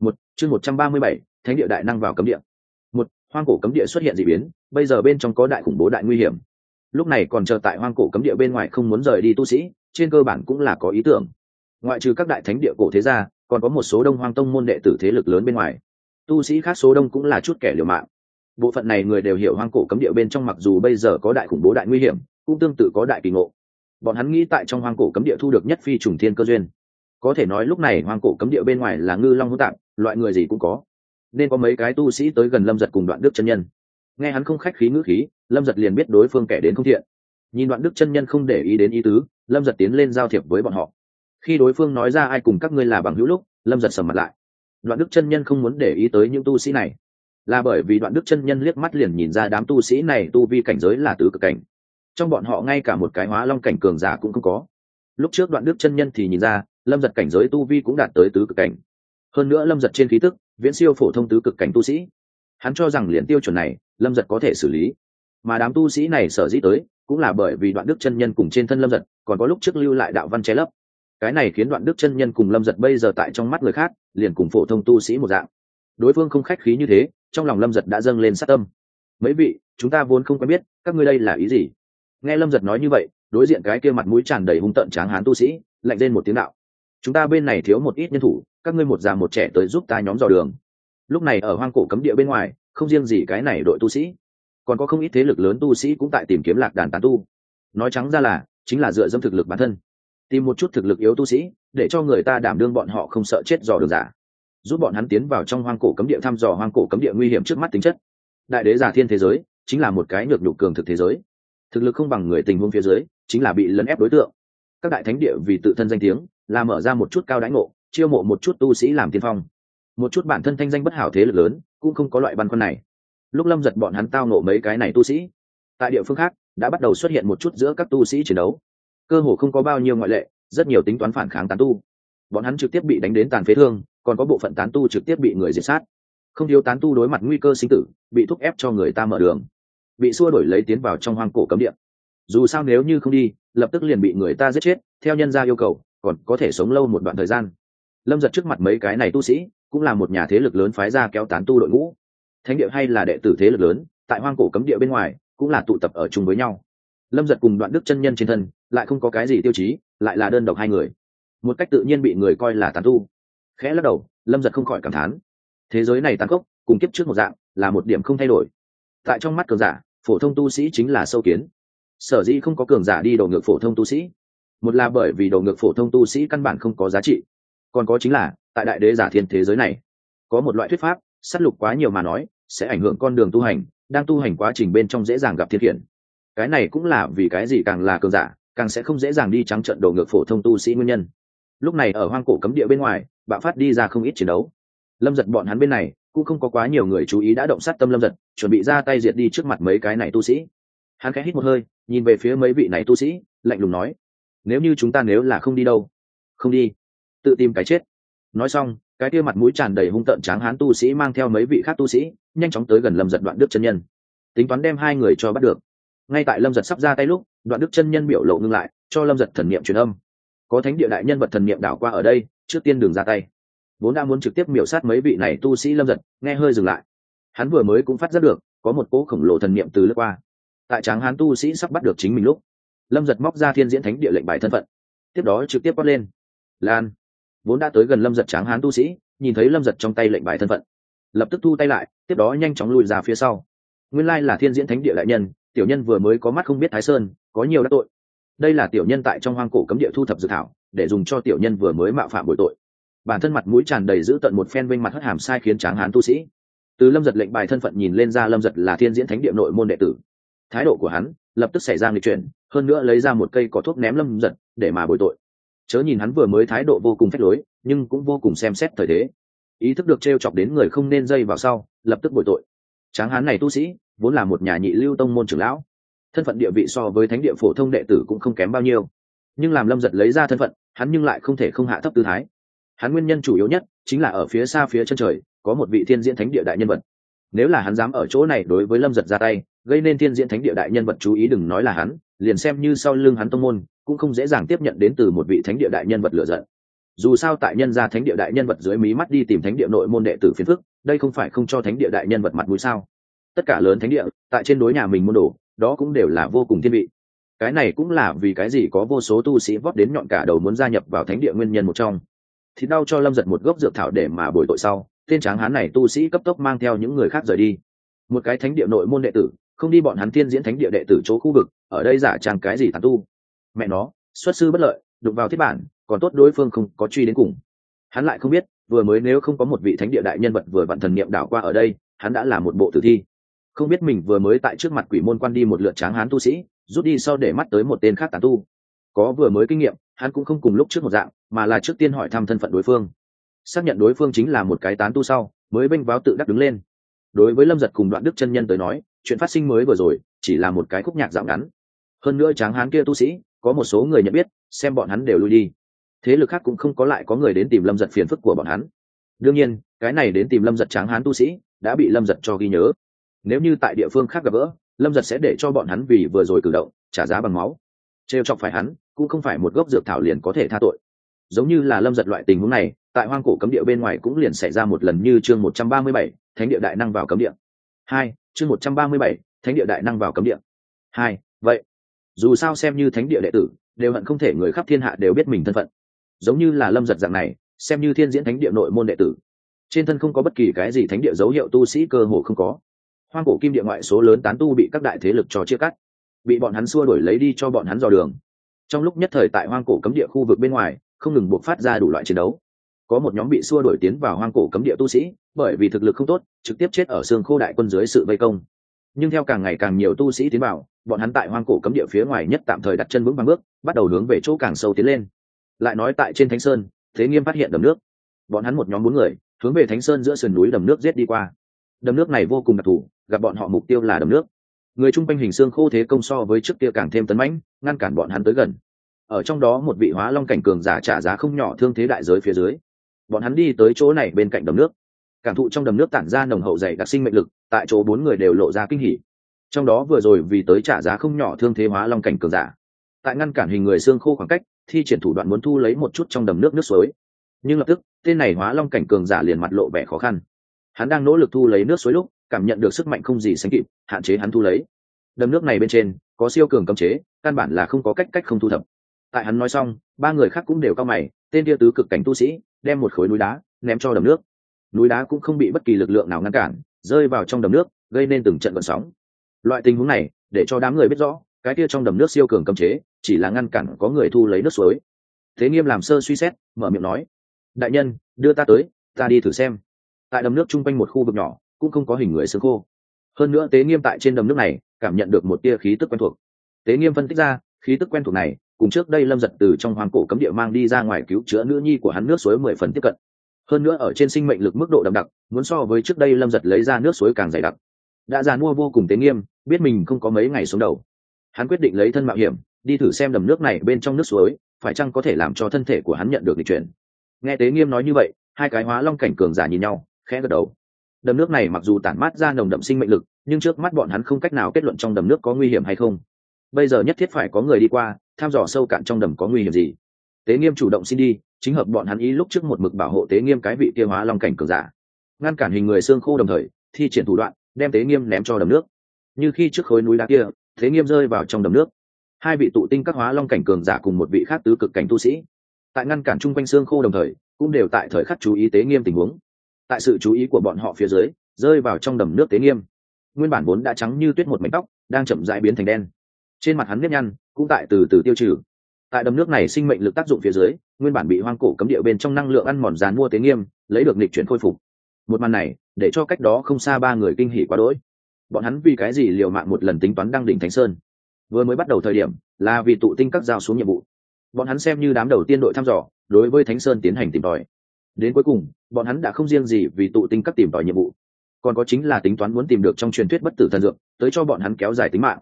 Một, chương một trăm ba mươi bảy, thánh địa đại năng vào cấm địa một, hoang cổ cấm địa xuất hiện d ị biến, bây giờ bên trong có đại khủng bố đại nguy hiểm. Lúc này còn chờ tại hoang cổ cấm địa bên ngoài không muốn rời đi tu sĩ, trên cơ bản cũng là có ý tưởng. Ngoại trừ các đại thánh địa cổ thế gia, còn có một số đông hoang tông môn đệ tử thế lực lớn bên ngoài. Tu sĩ khác số đông cũng là chút kẻ liều mạng. Bộ phận này người đều hiểu hoang cổ cấm địa bên trong mặc dù bây giờ có đại khủng bố đại nguy hiểm, cũng tương tự có đại kỳ ngộ. Bọn hắn nghĩ tại trong hoang cổ cấm địa thu được nhất phi trùng thiên cơ duyên. Có thể nói lúc này hoang cổ cấm địa bên ngoài là ngư long hữu tạng loại người gì cũng có nên có mấy cái tu sĩ tới gần lâm giật cùng đoạn đức chân nhân. Nghe hắn không khách khí ngữ khí, lâm giật liền biết đối phương kẻ đến không thiện. Nhìn đoạn đức chân nhân không để ý đến ý tứ, lâm giật tiến lên giao thiệp với bọn họ. Khi đối phương nói ra ai cùng các ngươi là bằng hữu lúc, lâm giật sầm mặt lại. Đoạn đức chân nhân không muốn để ý tới những tu sĩ này. Là bởi vì đoạn đức chân nhân liếc mắt liền nhìn ra đám tu sĩ này tu vi cảnh giới là tứ cực cảnh. Trong bọn họ ngay cả một cái hóa long cảnh cường giả cũng không có. Lúc trước đoạn đức chân nhân thì nhìn ra, lâm giật cảnh giới tu vi cũng đạt tới tứ cực cảnh. Hơn nữa lâm giật trên khí tức viễn siêu phổ thông tứ cực cảnh tu sĩ. Hắn cho rằng liền tiêu chuẩn này, lâm giật có thể xử lý. Mà đám tu sĩ này sở dĩ tới, cũng là bởi vì đoạn đức chân nhân cùng trên thân lâm giật, còn có lúc trước lưu lại đạo văn che lấp. Cái này khiến đoạn đức chân nhân cùng lâm giật bây giờ tại trong mắt người khác, liền cùng phổ thông tu sĩ một dạng. Đối phương không khách khí như thế, trong lòng lâm giật đã dâng lên sát tâm. Mấy vị, chúng ta vốn không quen biết, các ngươi đây là ý gì? Nghe lâm giật nói như vậy, đối diện cái kia mặt mũi tràn đầy hung tợn tráng hán tu sĩ, lạnh lên một tiếng đạo. Chúng ta bên này thiếu một ít nhân thủ các ngươi một già một trẻ tới giúp ta nhóm dò đường. Lúc này ở hoang cổ cấm địa bên ngoài, không riêng gì cái này đội tu sĩ, còn có không ít thế lực lớn tu sĩ cũng tại tìm kiếm lạc đàn tán tu. Nói trắng ra là, chính là dựa dẫm thực lực bản thân. Tìm một chút thực lực yếu tu sĩ, để cho người ta đảm đương bọn họ không sợ chết dò đường giả. Giúp bọn hắn tiến vào trong hoang cổ cấm địa thăm dò hoang cổ cấm địa nguy hiểm trước mắt tính chất. Đại đế giả thiên thế giới, chính là một cái nhược nhục cường thực thế giới. Thực lực không bằng người tình huống phía dưới, chính là bị lấn ép đối tượng. Các đại thánh địa vì tự thân danh tiếng, là mở ra một chút cao đánh ngộ chiêu mộ một chút tu sĩ làm tiên phong. Một chút bản thân thanh danh bất hảo thế lực lớn, cũng không có loại băn khoăn này. Lúc lâm giật bọn hắn tao nộ mấy cái này tu sĩ, tại địa phương khác, đã bắt đầu xuất hiện một chút giữa các tu sĩ chiến đấu. Cơ hồ không có bao nhiêu ngoại lệ, rất nhiều tính toán phản kháng tán tu. Bọn hắn trực tiếp bị đánh đến tàn phế thương, còn có bộ phận tán tu trực tiếp bị người diệt sát. Không thiếu tán tu đối mặt nguy cơ sinh tử, bị thúc ép cho người ta mở đường, bị xua đổi lấy tiến vào trong hoang cổ cấm địa. Dù sao nếu như không đi, lập tức liền bị người ta giết chết, theo nhân gia yêu cầu, còn có thể sống lâu một đoạn thời gian lâm giật trước mặt mấy cái này tu sĩ, cũng là một nhà thế lực lớn phái ra kéo tán tu đội ngũ. Thánh địa hay là đệ tử thế lực lớn, tại hoang cổ cấm địa bên ngoài, cũng là tụ tập ở chung với nhau. Lâm giật cùng đoạn đức chân nhân trên thân, lại không có cái gì tiêu chí, lại là đơn độc hai người. Một cách tự nhiên bị người coi là tán tu. Khẽ lắc đầu, lâm giật không khỏi cảm thán. Thế giới này tàn khốc, cùng kiếp trước một dạng, là một điểm không thay đổi. Tại trong mắt cường giả, phổ thông tu sĩ chính là sâu kiến. Sở dĩ không có cường giả đi đầu ngược phổ thông tu sĩ. Một là bởi vì đầu ngược phổ thông tu sĩ căn bản không có giá trị còn có chính là, tại đại đế giả thiên thế giới này, có một loại thuyết pháp s á t lục quá nhiều mà nói, sẽ ảnh hưởng con đường tu hành, đang tu hành quá trình bên trong dễ dàng gặp thiên khiển. Cái này cũng là vì cái gì càng là cường giả, càng sẽ không dễ dàng đi trắng trận đổ ngược phổ thông tu sĩ nguyên nhân. Lúc này ở hoang cổ cấm địa bên ngoài, bạo phát đi ra không ít chiến đấu. Lâm giật bọn hắn bên này, cũng không có quá nhiều người chú ý đã động sát tâm lâm giật, chuẩn bị ra tay diệt đi trước mặt mấy cái này tu sĩ. Hắn khẽ hít một hơi, nhìn về phía mấy vị này tu sĩ, lạnh lùng nói, nếu như chúng ta nếu là không đi đâu? Không đi tự tìm cái chết. Nói xong, cái kia mặt mũi tràn đầy hung tợn tráng hán tu sĩ mang theo mấy vị khác tu sĩ, nhanh chóng tới gần lâm giật đoạn đức chân nhân. Tính toán đem hai người cho bắt được. Ngay tại lâm giật sắp ra tay lúc, đoạn đức chân nhân biểu lộ ngưng lại, cho lâm giật thần niệm truyền âm. Có thánh địa đại nhân vật thần niệm đảo qua ở đây, trước tiên đường ra tay. Vốn đã muốn trực tiếp miểu sát mấy vị này tu sĩ lâm giật, nghe hơi dừng lại. Hắn vừa mới cũng phát giác được, có một cỗ khổng lồ thần niệm từ lướt qua. Tại tráng hán tu sĩ sắp bắt được chính mình lúc, lâm giật móc ra thiên diễn thánh địa lệnh bài thân phận. Tiếp đó trực tiếp bắt lên. Lan vốn đã tới gần lâm giật tráng hán tu sĩ, nhìn thấy lâm giật trong tay lệnh bài thân phận, lập tức thu tay lại, tiếp đó nhanh chóng lùi ra phía sau. Nguyên lai là thiên diễn thánh địa đại nhân, tiểu nhân vừa mới có mắt không biết thái sơn, có nhiều đắc tội. Đây là tiểu nhân tại trong hoang cổ cấm địa thu thập dự thảo, để dùng cho tiểu nhân vừa mới mạo phạm bội tội. Bản thân mặt mũi tràn đầy giữ tận một phen bên mặt hất hàm sai khiến tráng hán tu sĩ. Từ lâm giật lệnh bài thân phận nhìn lên ra lâm giật là thiên diễn thánh địa nội môn đệ tử. Thái độ của hắn lập tức xảy ra nghịch chuyển, hơn nữa lấy ra một cây cỏ thuốc ném lâm giật, để mà bồi tội chớ nhìn hắn vừa mới thái độ vô cùng phách lối, nhưng cũng vô cùng xem xét thời thế. Ý thức được t r e o chọc đến người không nên dây vào sau, lập tức bồi tội. Tráng hán này tu sĩ, vốn là một nhà nhị lưu tông môn trưởng lão. Thân phận địa vị so với thánh địa phổ thông đệ tử cũng không kém bao nhiêu. Nhưng làm lâm giật lấy ra thân phận, hắn nhưng lại không thể không hạ thấp tư thái. Hắn nguyên nhân chủ yếu nhất chính là ở phía xa phía chân trời, có một vị thiên diễn thánh địa đại nhân vật. Nếu là hắn dám ở chỗ này đối với lâm giật ra tay, gây nên thiên diễn thánh địa đại nhân vật chú ý đừng nói là hắn, liền xem như sau lưng hắn tông môn cũng không dễ dàng tiếp nhận đến từ một vị thánh địa đại nhân vật lựa giận. Dù sao tại nhân gia thánh địa đại nhân vật dưới mí mắt đi tìm thánh địa nội môn đệ tử phiền phức, đây không phải không cho thánh địa đại nhân vật mặt mũi sao? Tất cả lớn thánh địa, tại trên đối nhà mình môn đồ, đó cũng đều là vô cùng thiên vị. Cái này cũng là vì cái gì có vô số tu sĩ vót đến nhọn cả đầu muốn gia nhập vào thánh địa nguyên nhân một trong. Thì đau cho lâm giật một gốc dược thảo để mà bồi tội sau, tên tráng hán này tu sĩ cấp tốc mang theo những người khác rời đi. Một cái thánh địa nội môn đệ tử, không đi bọn hắn thiên diễn thánh địa đệ tử chỗ khu vực, ở đây giả trang cái gì tàn tu mẹ nó, xuất sư bất lợi, đụng vào thiết bản, còn tốt đối phương không có truy đến cùng. Hắn lại không biết, vừa mới nếu không có một vị thánh địa đại nhân vật vừa vặn thần niệm đảo qua ở đây, hắn đã là một bộ tử thi. Không biết mình vừa mới tại trước mặt quỷ môn quan đi một lượt tráng hán tu sĩ, rút đi sau để mắt tới một tên khác tàn tu. Có vừa mới kinh nghiệm, hắn cũng không cùng lúc trước một dạng, mà là trước tiên hỏi thăm thân phận đối phương. Xác nhận đối phương chính là một cái tán tu sau, mới bênh báo tự đắc đứng lên. Đối với lâm giật cùng đoạn đức chân nhân tới nói, chuyện phát sinh mới vừa rồi, chỉ là một cái khúc nhạc dạo ngắn. Hơn nữa tráng hán kia tu sĩ có một số người nhận biết, xem bọn hắn đều lui đi. Thế lực khác cũng không có lại có người đến tìm lâm giật phiền phức của bọn hắn. Đương nhiên, cái này đến tìm lâm giật tráng hán tu sĩ, đã bị lâm giật cho ghi nhớ. Nếu như tại địa phương khác gặp gỡ, lâm giật sẽ để cho bọn hắn vì vừa rồi cử động, trả giá bằng máu. Trêu chọc phải hắn, cũng không phải một gốc dược thảo liền có thể tha tội. Giống như là lâm giật loại tình huống này, tại hoang cổ cấm địa bên ngoài cũng liền xảy ra một lần như chương một trăm ba mươi bảy, thánh địa đại năng vào cấm địa. Hai, chương một trăm ba mươi bảy, thánh địa đại năng vào cấm địa. Hai, vậy dù sao xem như thánh địa đệ tử, đều hận không thể người khắp thiên hạ đều biết mình thân phận. Giống như là lâm giật dạng này, xem như thiên diễn thánh địa nội môn đệ tử, trên thân không có bất kỳ cái gì thánh địa dấu hiệu tu sĩ cơ hồ không có. Hoang cổ kim địa ngoại số lớn tán tu bị các đại thế lực cho chia cắt, bị bọn hắn xua đổi lấy đi cho bọn hắn dò đường. Trong lúc nhất thời tại hoang cổ cấm địa khu vực bên ngoài, không ngừng buộc phát ra đủ loại chiến đấu. Có một nhóm bị xua đổi tiến vào hoang cổ cấm địa tu sĩ, bởi vì thực lực không tốt, trực tiếp chết ở xương khô đại quân dưới sự vây công. Nhưng theo càng ngày càng nhiều tu sĩ tiến vào bọn hắn tại hoang cổ cấm địa phía ngoài nhất tạm thời đặt chân vững bằng bước, bắt đầu hướng về chỗ càng sâu tiến lên. Lại nói tại trên thánh sơn, thế nghiêm phát hiện đầm nước. Bọn hắn một nhóm bốn người, hướng về thánh sơn giữa sườn núi đầm nước giết đi qua. Đầm nước này vô cùng đặc thù, gặp bọn họ mục tiêu là đầm nước. Người chung quanh hình xương khô thế công so với trước kia càng thêm tấn mãnh, ngăn cản bọn hắn tới gần. Ở trong đó một vị hóa long cảnh cường giả trả giá không nhỏ thương thế đại giới phía dưới. Bọn hắn đi tới chỗ này bên cạnh đầm nước. Cảm thụ trong đầm nước tản ra nồng hậu dày đặc sinh mệnh lực, tại chỗ bốn người đều lộ ra kinh hỉ trong đó vừa rồi vì tới trả giá không nhỏ thương thế hóa long cảnh cường giả. Tại ngăn cản hình người xương khô khoảng cách, thi triển thủ đoạn muốn thu lấy một chút trong đầm nước nước suối. Nhưng lập tức, tên này hóa long cảnh cường giả liền mặt lộ vẻ khó khăn. Hắn đang nỗ lực thu lấy nước suối lúc, cảm nhận được sức mạnh không gì sánh kịp, hạn chế hắn thu lấy. Đầm nước này bên trên, có siêu cường cấm chế, căn bản là không có cách cách không thu thập. Tại hắn nói xong, ba người khác cũng đều cao mày, tên tia tứ cực cảnh tu sĩ, đem một khối núi đá ném cho đầm nước. Núi đá cũng không bị bất kỳ lực lượng nào ngăn cản, rơi vào trong đầm nước, gây nên từng trận vận sóng loại tình huống này, để cho đám người biết rõ, cái kia trong đầm nước siêu cường cấm chế, chỉ là ngăn cản có người thu lấy nước suối. Thế nghiêm làm sơ suy xét, mở miệng nói, đại nhân, đưa ta tới, ta đi thử xem. Tại đầm nước chung quanh một khu vực nhỏ, cũng không có hình người xương khô. Hơn nữa tế nghiêm tại trên đầm nước này, cảm nhận được một tia khí tức quen thuộc. Tế nghiêm phân tích ra, khí tức quen thuộc này, cùng trước đây lâm giật từ trong hoàng cổ cấm địa mang đi ra ngoài cứu chữa nữ nhi của hắn nước suối mười phần tiếp cận. Hơn nữa ở trên sinh mệnh lực mức độ đậm đặc, muốn so với trước đây lâm giật lấy ra nước suối càng dày đặc. Đã già mua vô cùng tế nghiêm biết mình không có mấy ngày xuống đầu. Hắn quyết định lấy thân mạo hiểm, đi thử xem đầm nước này bên trong nước suối, phải chăng có thể làm cho thân thể của hắn nhận được lịch chuyển. Nghe tế nghiêm nói như vậy, hai cái hóa long cảnh cường giả nhìn nhau, khẽ gật đầu. Đầm nước này mặc dù tản mát ra nồng đậm sinh mệnh lực, nhưng trước mắt bọn hắn không cách nào kết luận trong đầm nước có nguy hiểm hay không. Bây giờ nhất thiết phải có người đi qua thăm dò sâu cạn trong đầm có nguy hiểm gì. Tế nghiêm chủ động xin đi, chính hợp bọn hắn ý lúc trước một mực bảo hộ tế nghiêm cái vị tiêu hóa long cảnh cường giả. Ngăn cản hình người xương khô đồng thời, thi triển thủ đoạn, đem tế nghiêm ném cho đầm nước như khi trước khối núi đá kia tế nghiêm rơi vào trong đầm nước. Hai vị tụ tinh các hóa long cảnh cường giả cùng một vị khác tứ cực cảnh tu sĩ, tại ngăn cản chung quanh xương khô đồng thời, cũng đều tại thời khắc chú ý tế nghiêm tình huống. Tại sự chú ý của bọn họ phía dưới, rơi vào trong đầm nước tế nghiêm. Nguyên bản vốn đã trắng như tuyết một mảnh tóc, đang chậm rãi biến thành đen. Trên mặt hắn nếp nhăn, cũng tại từ từ tiêu trừ. Tại đầm nước này sinh mệnh lực tác dụng phía dưới, nguyên bản bị hoang cổ cấm địa bên trong năng lượng ăn mòn dán mua tế nghiêm, lấy được nịch chuyển khôi phục. Một màn này, để cho cách đó không xa ba người kinh hỉ quá đỗi bọn hắn vì cái gì liều mạng một lần tính toán đăng đỉnh thánh sơn? Vừa mới bắt đầu thời điểm, là vì tụ tinh các giao xuống nhiệm vụ. Bọn hắn xem như đám đầu tiên đội thăm dò, đối với thánh sơn tiến hành tìm tòi. Đến cuối cùng, bọn hắn đã không riêng gì vì tụ tinh các tìm tòi nhiệm vụ, còn có chính là tính toán muốn tìm được trong truyền thuyết bất tử thần dược, tới cho bọn hắn kéo dài tính mạng.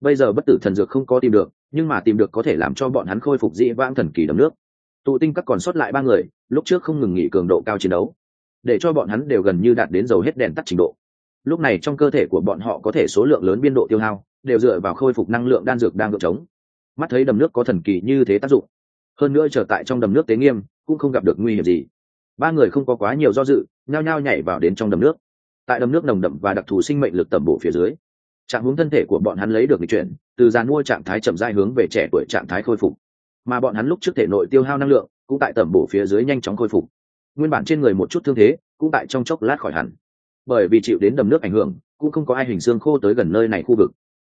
Bây giờ bất tử thần dược không có tìm được, nhưng mà tìm được có thể làm cho bọn hắn khôi phục dĩ vãng thần kỳ đầm nước. Tụ tinh các còn sót lại ba người, lúc trước không ngừng nghỉ cường độ cao chiến đấu, để cho bọn hắn đều gần như đạt đến dầu hết đèn tắt trình độ lúc này trong cơ thể của bọn họ có thể số lượng lớn biên độ tiêu hao, đều dựa vào khôi phục năng lượng đan dược đang gợp trống mắt thấy đầm nước có thần kỳ như thế tác dụng, hơn nữa trở tại trong đầm nước tế nghiêm, cũng không gặp được nguy hiểm gì. Ba người không có quá nhiều do dự, nhao nhao nhảy vào đến trong đầm nước. Tại đầm nước nồng đậm và đặc thù sinh mệnh lực tẩm bổ phía dưới, trạng hướng thân thể của bọn hắn lấy được lịch chuyển, từ giàn mua trạng thái chậm dai hướng về trẻ tuổi trạng thái khôi phục. Mà bọn hắn lúc trước thể nội tiêu hao năng lượng, cũng tại tẩm bổ phía dưới nhanh chóng khôi phục. Nguyên bản trên người một chút thương thế, cũng tại trong chốc lát khỏi hẳn bởi vì chịu đến đầm nước ảnh hưởng, cũng không có ai hình xương khô tới gần nơi này khu vực.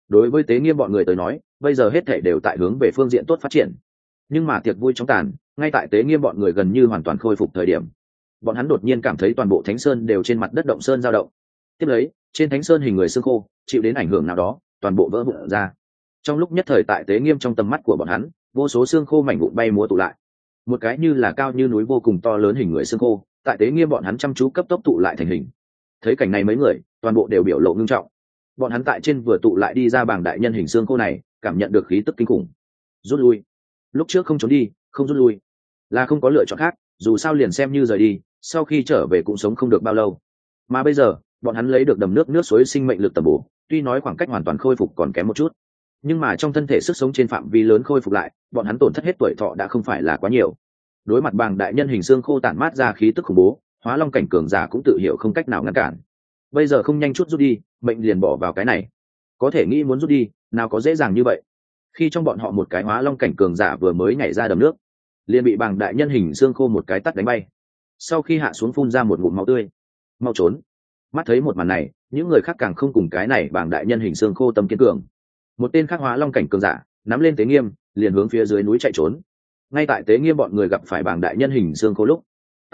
Đối với tế nghiêm bọn người tới nói, bây giờ hết thể đều tại hướng về phương diện tốt phát triển. Nhưng mà tiệc vui chóng tàn, ngay tại tế nghiêm bọn người gần như hoàn toàn khôi phục thời điểm. Bọn hắn đột nhiên cảm thấy toàn bộ thánh sơn đều trên mặt đất động sơn giao động. Tiếp lấy, trên thánh sơn hình người xương khô, chịu đến ảnh hưởng nào đó, toàn bộ vỡ vụn ra. Trong lúc nhất thời tại tế nghiêm trong tầm mắt của bọn hắn, vô số xương khô mảnh vụn bay múa tụ lại. Một cái như là cao như núi vô cùng to lớn hình người xương khô, tại tế nghiêm bọn hắn chăm chú cấp tốc tụ lại thành hình thấy cảnh này mấy người, toàn bộ đều biểu lộ ngưng trọng. Bọn hắn tại trên vừa tụ lại đi ra bảng đại nhân hình xương cô này, cảm nhận được khí tức kinh khủng. Rút lui. Lúc trước không trốn đi, không rút lui. Là không có lựa chọn khác, dù sao liền xem như rời đi, sau khi trở về cũng sống không được bao lâu. Mà bây giờ, bọn hắn lấy được đầm nước nước suối sinh mệnh lực tầm bổ, tuy nói khoảng cách hoàn toàn khôi phục còn kém một chút. Nhưng mà trong thân thể sức sống trên phạm vi lớn khôi phục lại, bọn hắn tổn thất hết tuổi thọ đã không phải là quá nhiều. Đối mặt bằng đại nhân hình xương khô tản mát ra khí tức khủng bố hóa long cảnh cường giả cũng tự hiểu không cách nào ngăn cản. Bây giờ không nhanh chút rút đi, mệnh liền bỏ vào cái này. Có thể nghĩ muốn rút đi, nào có dễ dàng như vậy. Khi trong bọn họ một cái hóa long cảnh cường giả vừa mới nhảy ra đầm nước, liền bị bàng đại nhân hình xương khô một cái tắt đánh bay. Sau khi hạ xuống phun ra một ngụm máu tươi, mau trốn. Mắt thấy một màn này, những người khác càng không cùng cái này bàng đại nhân hình xương khô tâm kiên cường. Một tên khác hóa long cảnh cường giả, nắm lên tế nghiêm, liền hướng phía dưới núi chạy trốn. Ngay tại tế nghiêm bọn người gặp phải bàng đại nhân hình xương khô lúc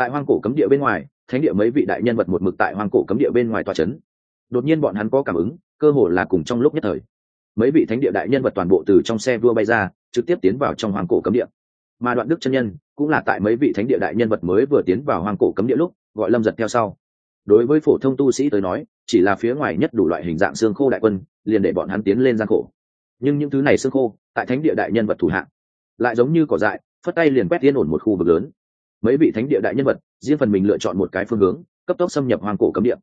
tại hoang cổ cấm địa bên ngoài, thánh địa mấy vị đại nhân vật một mực tại hoang cổ cấm địa bên ngoài tòa c h ấ n đột nhiên bọn hắn có cảm ứng, cơ hồ là cùng trong lúc nhất thời. Mấy vị thánh địa đại nhân vật toàn bộ từ trong xe vua bay ra, trực tiếp tiến vào trong hoang cổ cấm địa. Mà đoạn đức chân nhân, cũng là tại mấy vị thánh địa đại nhân vật mới vừa tiến vào hoang cổ cấm địa lúc, gọi lâm giật theo sau. Đối với phổ thông tu sĩ tới nói, chỉ là phía ngoài nhất đủ loại hình dạng xương khô đại quân, liền để bọn hắn tiến lên gian khổ. Nhưng những thứ này xương khô, tại thánh địa đại nhân vật thủ hạng lại giống như cỏ dại, phất tay liền quét tiên ổn một khu vực lớn mấy vị thánh địa đại nhân vật, riêng phần mình lựa chọn một cái phương hướng, cấp tốc xâm nhập hoang cổ cấm địa.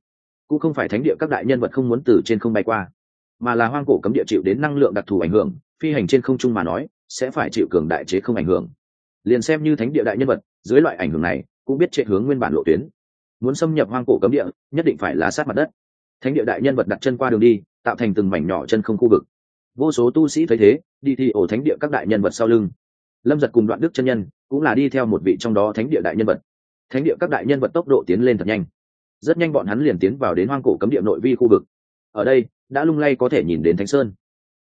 Cũng không phải thánh địa các đại nhân vật không muốn từ trên không bay qua, mà là hoang cổ cấm địa chịu đến năng lượng đặc thù ảnh hưởng, phi hành trên không trung mà nói, sẽ phải chịu cường đại chế không ảnh hưởng. Liền xem như thánh địa đại nhân vật, dưới loại ảnh hưởng này, cũng biết chạy hướng nguyên bản lộ tuyến. Muốn xâm nhập hoang cổ cấm địa, nhất định phải là sát mặt đất. Thánh địa đại nhân vật đặt chân qua đường đi, tạo thành từng mảnh nhỏ chân không khu vực. Vô số tu sĩ thấy thế, đi thi ổ thánh địa các đại nhân vật sau lưng lâm giật cùng đoạn đức chân nhân cũng là đi theo một vị trong đó thánh địa đại nhân vật. Thánh địa các đại nhân vật tốc độ tiến lên thật nhanh. Rất nhanh bọn hắn liền tiến vào đến hoang cổ cấm địa nội vi khu vực. Ở đây, đã lung lay có thể nhìn đến thánh sơn.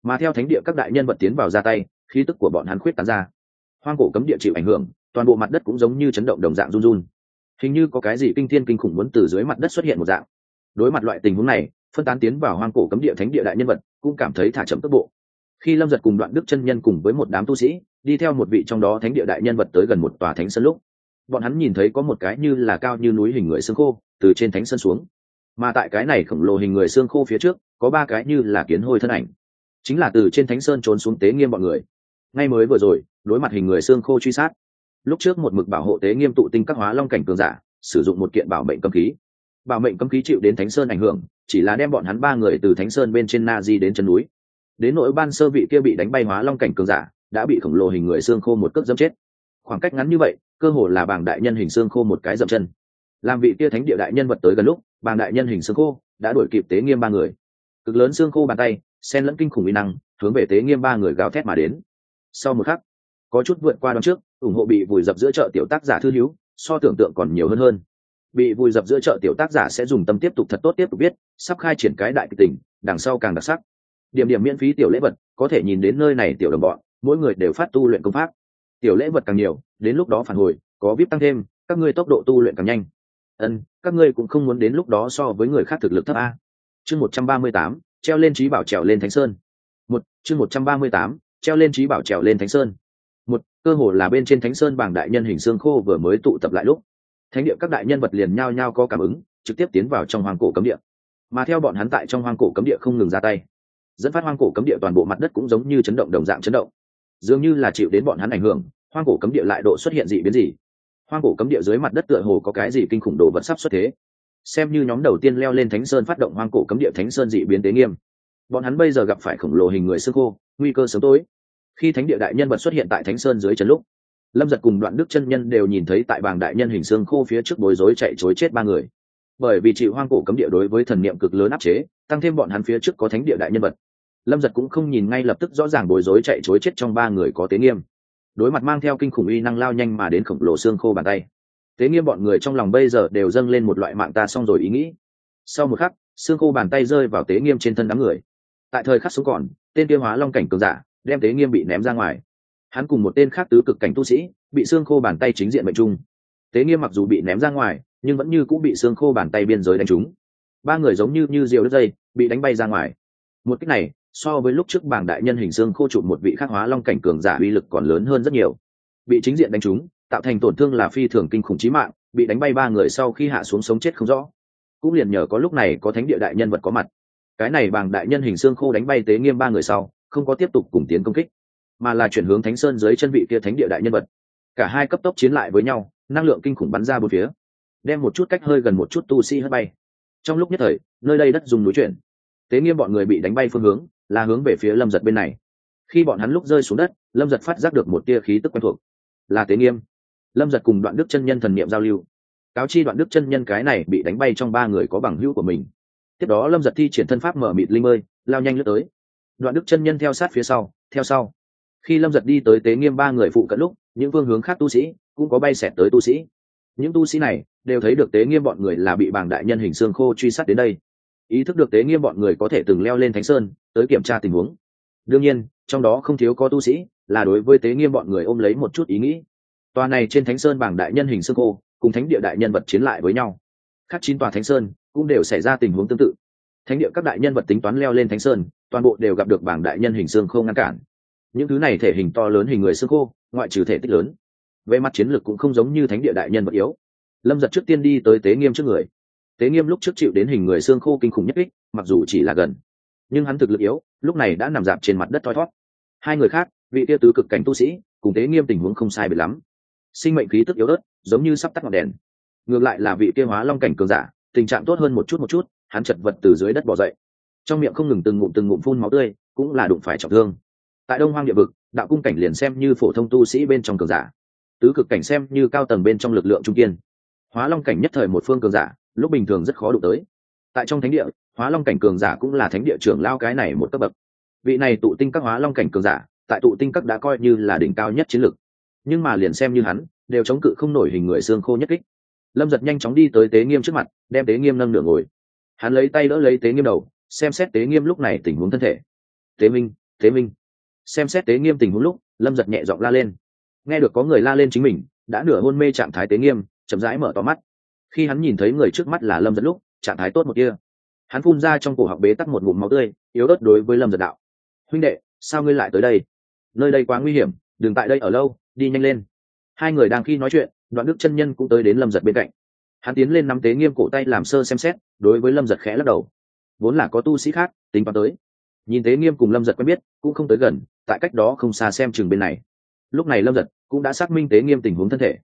Mà theo thánh địa các đại nhân vật tiến vào ra tay, khí tức của bọn hắn khuyết tán ra. Hoang cổ cấm địa chịu ảnh hưởng, toàn bộ mặt đất cũng giống như chấn động đồng dạng run run. Hình như có cái gì kinh thiên kinh khủng muốn từ dưới mặt đất xuất hiện một dạng. Đối mặt loại tình huống này, phân tán tiến vào hoang cổ cấm địa thánh địa đại nhân vật cũng cảm thấy thả chậm tốc bộ khi lâm giật cùng đoạn đức chân nhân cùng với một đám tu sĩ đi theo một vị trong đó thánh địa đại nhân vật tới gần một tòa thánh sơn lúc, bọn hắn nhìn thấy có một cái như là cao như núi hình người xương khô từ trên thánh sơn xuống. Mà tại cái này khổng lồ hình người xương khô phía trước, có ba cái như là kiến hôi thân ảnh. Chính là từ trên thánh sơn trốn xuống tế nghiêm bọn người. Ngay mới vừa rồi, đối mặt hình người xương khô truy sát. Lúc trước một mực bảo hộ tế nghiêm tụ tinh các hóa long cảnh cường giả, sử dụng một kiện bảo mệnh cấm khí. Bảo mệnh cấm khí chịu đến thánh sơn ảnh hưởng, chỉ là đem bọn hắn ba người từ thánh sơn bên trên na di đến chân núi đến nỗi ban sơ vị kia bị đánh bay hóa long cảnh cường giả, đã bị khổng lồ hình người xương khô một cước dẫm chết. Khoảng cách ngắn như vậy, cơ hồ là bảng đại nhân hình xương khô một cái dậm chân. Làm vị kia thánh địa đại nhân vật tới gần lúc bảng đại nhân hình xương khô đã đuổi kịp tế nghiêm ba người. Cực lớn xương khô bàn tay sen lẫn kinh khủng uy năng, hướng về tế nghiêm ba người gào thét mà đến. Sau một khắc, có chút vượt qua đón trước, ủng hộ bị vùi dập giữa chợ tiểu tác giả thư hữu, so tưởng tượng còn nhiều hơn hơn. Bị vùi dập giữa chợ tiểu tác giả sẽ dùng tâm tiếp tục thật tốt tiếp tục viết, sắp khai triển cái đại kịch tình, đằng sau càng đặc sắc điểm điểm miễn phí tiểu lễ vật, có thể nhìn đến nơi này tiểu đồng bọn, mỗi người đều phát tu luyện công pháp. Tiểu lễ vật càng nhiều, đến lúc đó phản hồi, có vip tăng thêm, các ngươi tốc độ tu luyện càng nhanh. Ân, các ngươi cũng không muốn đến lúc đó so với người khác thực lực thấp a. Chương một trăm ba mươi tám, treo lên trí bảo trèo lên thánh sơn. Một, chương một trăm ba mươi tám, treo lên trí bảo trèo lên thánh sơn. Một, cơ hồ là bên trên thánh sơn bảng đại nhân hình xương khô vừa mới tụ tập lại lúc. Thánh địa các đại nhân vật liền nhao nhao có cảm ứng, trực tiếp tiến vào trong hoàng cổ cấm địa. Mà theo bọn hắn tại trong hoàng cổ cấm địa không ngừng ra tay dẫn phát hoang cổ cấm địa toàn bộ mặt đất cũng giống như chấn động đồng dạng chấn động. Dường như là chịu đến bọn hắn ảnh hưởng, hoang cổ cấm địa lại độ xuất hiện dị biến gì? Hoang cổ cấm địa dưới mặt đất tựa hồ có cái gì kinh khủng đồ vật sắp xuất thế? Xem như nhóm đầu tiên leo lên thánh sơn phát động hoang cổ cấm địa thánh sơn dị biến tế nghiêm. Bọn hắn bây giờ gặp phải khổng lồ hình người xương khô, nguy cơ sớm tối. Khi thánh địa đại nhân vật xuất hiện tại thánh sơn dưới trấn lúc, lâm giật cùng đoạn đức chân nhân đều nhìn thấy tại bảng đại nhân hình xương khô phía trước bối rối chạy chối chết ba người. Bởi vì chịu hoang cổ cấm địa đối với thần niệm cực lớn áp chế, tăng thêm bọn hắn phía trước có thánh địa đại nhân vật lâm giật cũng không nhìn ngay lập tức rõ ràng bối rối chạy chối chết trong ba người có tế nghiêm. Đối mặt mang theo kinh khủng uy năng lao nhanh mà đến khổng lồ xương khô bàn tay. Tế nghiêm bọn người trong lòng bây giờ đều dâng lên một loại mạng ta xong rồi ý nghĩ. Sau một khắc, xương khô bàn tay rơi vào tế nghiêm trên thân đám người. Tại thời khắc sống còn, tên tiêu hóa long cảnh cường giả đem tế nghiêm bị ném ra ngoài. Hắn cùng một tên khác tứ cực cảnh tu sĩ bị xương khô bàn tay chính diện mệnh trung. Tế nghiêm mặc dù bị ném ra ngoài, nhưng vẫn như cũng bị xương khô bàn tay biên giới đánh trúng. Ba người giống như như diều đất dây, bị đánh bay ra ngoài. Một cách này so với lúc trước bảng đại nhân hình xương khô chụp một vị khắc hóa long cảnh cường giả uy lực còn lớn hơn rất nhiều. Bị chính diện đánh trúng, tạo thành tổn thương là phi thường kinh khủng chí mạng, bị đánh bay ba người sau khi hạ xuống sống chết không rõ. Cũng liền nhờ có lúc này có thánh địa đại nhân vật có mặt. Cái này bảng đại nhân hình xương khô đánh bay tế nghiêm ba người sau, không có tiếp tục cùng tiến công kích, mà là chuyển hướng thánh sơn dưới chân vị kia thánh địa đại nhân vật. Cả hai cấp tốc chiến lại với nhau, năng lượng kinh khủng bắn ra bốn phía, đem một chút cách hơi gần một chút tu sĩ hất bay. Trong lúc nhất thời, nơi đây đất dùng núi chuyển. Tế nghiêm bọn người bị đánh bay phương hướng là hướng về phía lâm giật bên này. Khi bọn hắn lúc rơi xuống đất, lâm giật phát giác được một tia khí tức quen thuộc. Là tế nghiêm. Lâm giật cùng đoạn đức chân nhân thần n i ệ m giao lưu. Cáo chi đoạn đức chân nhân cái này bị đánh bay trong ba người có bằng hữu của mình. Tiếp đó lâm giật thi triển thân pháp mở mịt linh ơi, lao nhanh lướt tới. Đoạn đức chân nhân theo sát phía sau, theo sau. Khi lâm giật đi tới tế nghiêm ba người phụ cận lúc, những phương hướng khác tu sĩ cũng có bay xẹt tới tu sĩ. Những tu sĩ này đều thấy được tế nghiêm bọn người là bị bảng đại nhân hình xương khô truy sát đến đây. Ý thức được tế nghiêm bọn người có thể từng leo lên thánh sơn tới kiểm tra tình huống. Đương nhiên, trong đó không thiếu có tu sĩ, là đối với tế nghiêm bọn người ôm lấy một chút ý nghĩ. Tòa này trên thánh sơn bảng đại nhân hình xương khô, cùng thánh địa đại nhân vật chiến lại với nhau. Khác chín tòa thánh sơn cũng đều xảy ra tình huống tương tự. Thánh địa các đại nhân vật tính toán leo lên thánh sơn, toàn bộ đều gặp được bảng đại nhân hình xương khô ngăn cản. Những thứ này thể hình to lớn hình người xương khô, ngoại trừ thể tích lớn. Về mặt chiến lược cũng không giống như thánh địa đại nhân vật yếu. Lâm giật trước tiên đi tới tế nghiêm trước người. Tế nghiêm lúc trước chịu đến hình người xương khô kinh khủng nhất ích mặc dù chỉ là gần nhưng hắn thực lực yếu, lúc này đã nằm dạp trên mặt đất thoi thót. Hai người khác, vị tia tứ cực cảnh tu sĩ, cùng tế nghiêm tình huống không sai biệt lắm. Sinh mệnh khí tức yếu ớt, giống như sắp tắt ngọn đèn. Ngược lại là vị kia hóa long cảnh cường giả, tình trạng tốt hơn một chút một chút, hắn chật vật từ dưới đất bỏ dậy. Trong miệng không ngừng từng ngụm từng ngụm phun máu tươi, cũng là đụng phải trọng thương. Tại đông hoang địa vực, đạo cung cảnh liền xem như phổ thông tu sĩ bên trong cường giả. Tứ cực cảnh xem như cao tầng bên trong lực lượng trung kiên. Hóa long cảnh nhất thời một phương cường giả, lúc bình thường rất khó đụng tới. Tại trong thánh địa hóa long cảnh cường giả cũng là thánh địa trưởng lao cái này một cấp bậc. Vị này tụ tinh các hóa long cảnh cường giả, tại tụ tinh các đã coi như là đỉnh cao nhất chiến lược. nhưng mà liền xem như hắn, đều chống cự không nổi hình người xương khô nhất kích. Lâm giật nhanh chóng đi tới tế nghiêm trước mặt, đem tế nghiêm nâng nửa ngồi. Hắn lấy tay đỡ lấy tế nghiêm đầu, xem xét tế nghiêm lúc này tình huống thân thể. Tế minh tế minh. Xem xét tế nghiêm tình huống lúc, lâm giật nhẹ giọng la lên. Nghe được có người la lên chính mình, đã nửa hôn mê trạng thái tế nghiêm, chậm rãi mở to mắt. Khi hắn nhìn thấy người trước mắt là lâm giật lúc, trạng thái tốt một kia hắn phun ra trong cổ học bế tắc một ngụm máu tươi, yếu ớt đối với lâm giật đạo. Huynh đệ, sao ngươi lại tới đây? Nơi đây quá nguy hiểm, đừng tại đây ở lâu, đi nhanh lên. Hai người đang khi nói chuyện, đoạn đức chân nhân cũng tới đến lâm giật bên cạnh. Hắn tiến lên nắm tế nghiêm cổ tay làm sơ xem xét, đối với lâm giật khẽ lắc đầu. Vốn là có tu sĩ khác, tính toán tới. Nhìn tế nghiêm cùng lâm giật quen biết, cũng không tới gần, tại cách đó không xa xem chừng bên này. Lúc này lâm giật cũng đã xác minh tế nghiêm tình huống thân thể.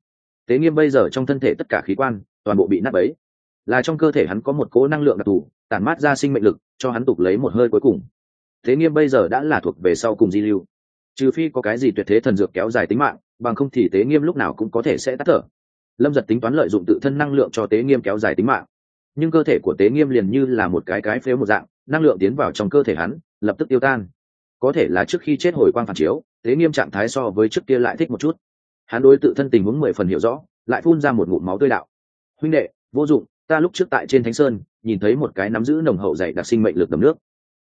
Tế nghiêm bây giờ trong thân thể tất cả khí quan, toàn bộ bị nát ấy là trong cơ thể hắn có một cố năng lượng đặc thù tản mát ra sinh mệnh lực, cho hắn tục lấy một hơi cuối cùng. Tế nghiêm bây giờ đã là thuộc về sau cùng di lưu. Trừ phi có cái gì tuyệt thế thần dược kéo dài tính mạng, bằng không thì tế nghiêm lúc nào cũng có thể sẽ tắt thở. Lâm giật tính toán lợi dụng tự thân năng lượng cho tế nghiêm kéo dài tính mạng. Nhưng cơ thể của tế nghiêm liền như là một cái cái phếu một dạng, năng lượng tiến vào trong cơ thể hắn, lập tức tiêu tan. Có thể là trước khi chết hồi quang phản chiếu, tế nghiêm trạng thái so với trước kia lại thích một chút. Hắn đối tự thân tình huống mười phần hiểu rõ, lại phun ra một ngụm máu tươi đạo. Huynh đệ, vô dụng ta lúc trước tại trên thánh sơn, nhìn thấy một cái nắm giữ nồng hậu dày đặc sinh mệnh lực đầm nước.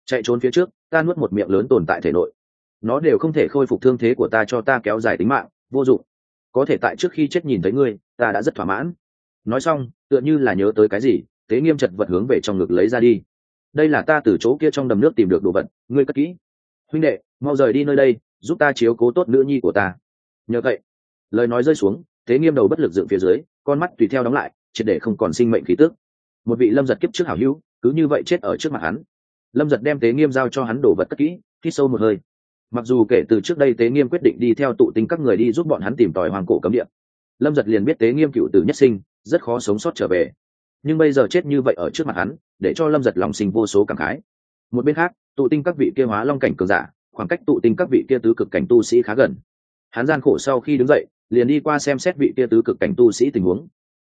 Chạy trốn phía trước, ta nuốt một miệng lớn tồn tại thể nội. Nó đều không thể khôi phục thương thế của ta cho ta kéo dài tính mạng, vô dụng. Có thể tại trước khi chết nhìn thấy ngươi, ta đã rất thỏa mãn. Nói xong, tựa như là nhớ tới cái gì, tế nghiêm chật vật hướng về trong ngực lấy ra đi. Đây là ta từ chỗ kia trong đầm nước tìm được đồ vật, ngươi cất kỹ. Huynh đệ, mau rời đi nơi đây, giúp ta chiếu cố tốt nữ nhi của ta. Nhờ vậy, lời nói rơi xuống, tế nghiêm đầu bất lực dựng phía dưới, con mắt tùy theo đóng lại triệt để không còn sinh mệnh khí tước một vị lâm giật kiếp trước hảo hữu, cứ như vậy chết ở trước mặt hắn. Lâm giật đem tế nghiêm giao cho hắn đổ vật cất kỹ, hít sâu một hơi. Mặc dù kể từ trước đây tế nghiêm quyết định đi theo tụ tinh các người đi giúp bọn hắn tìm tòi hoàng cổ cấm địa, lâm giật liền biết tế nghiêm cựu tử nhất sinh, rất khó sống sót trở về. Nhưng bây giờ chết như vậy ở trước mặt hắn, để cho lâm giật lòng sinh vô số cảm khái. Một bên khác, tụ tinh các vị kia hóa long cảnh cường giả, khoảng cách tụ tinh các vị kia tứ cực cảnh tu sĩ khá gần. Hắn gian khổ sau khi đứng dậy, liền đi qua xem xét vị kia tứ cực cảnh tu sĩ tình huống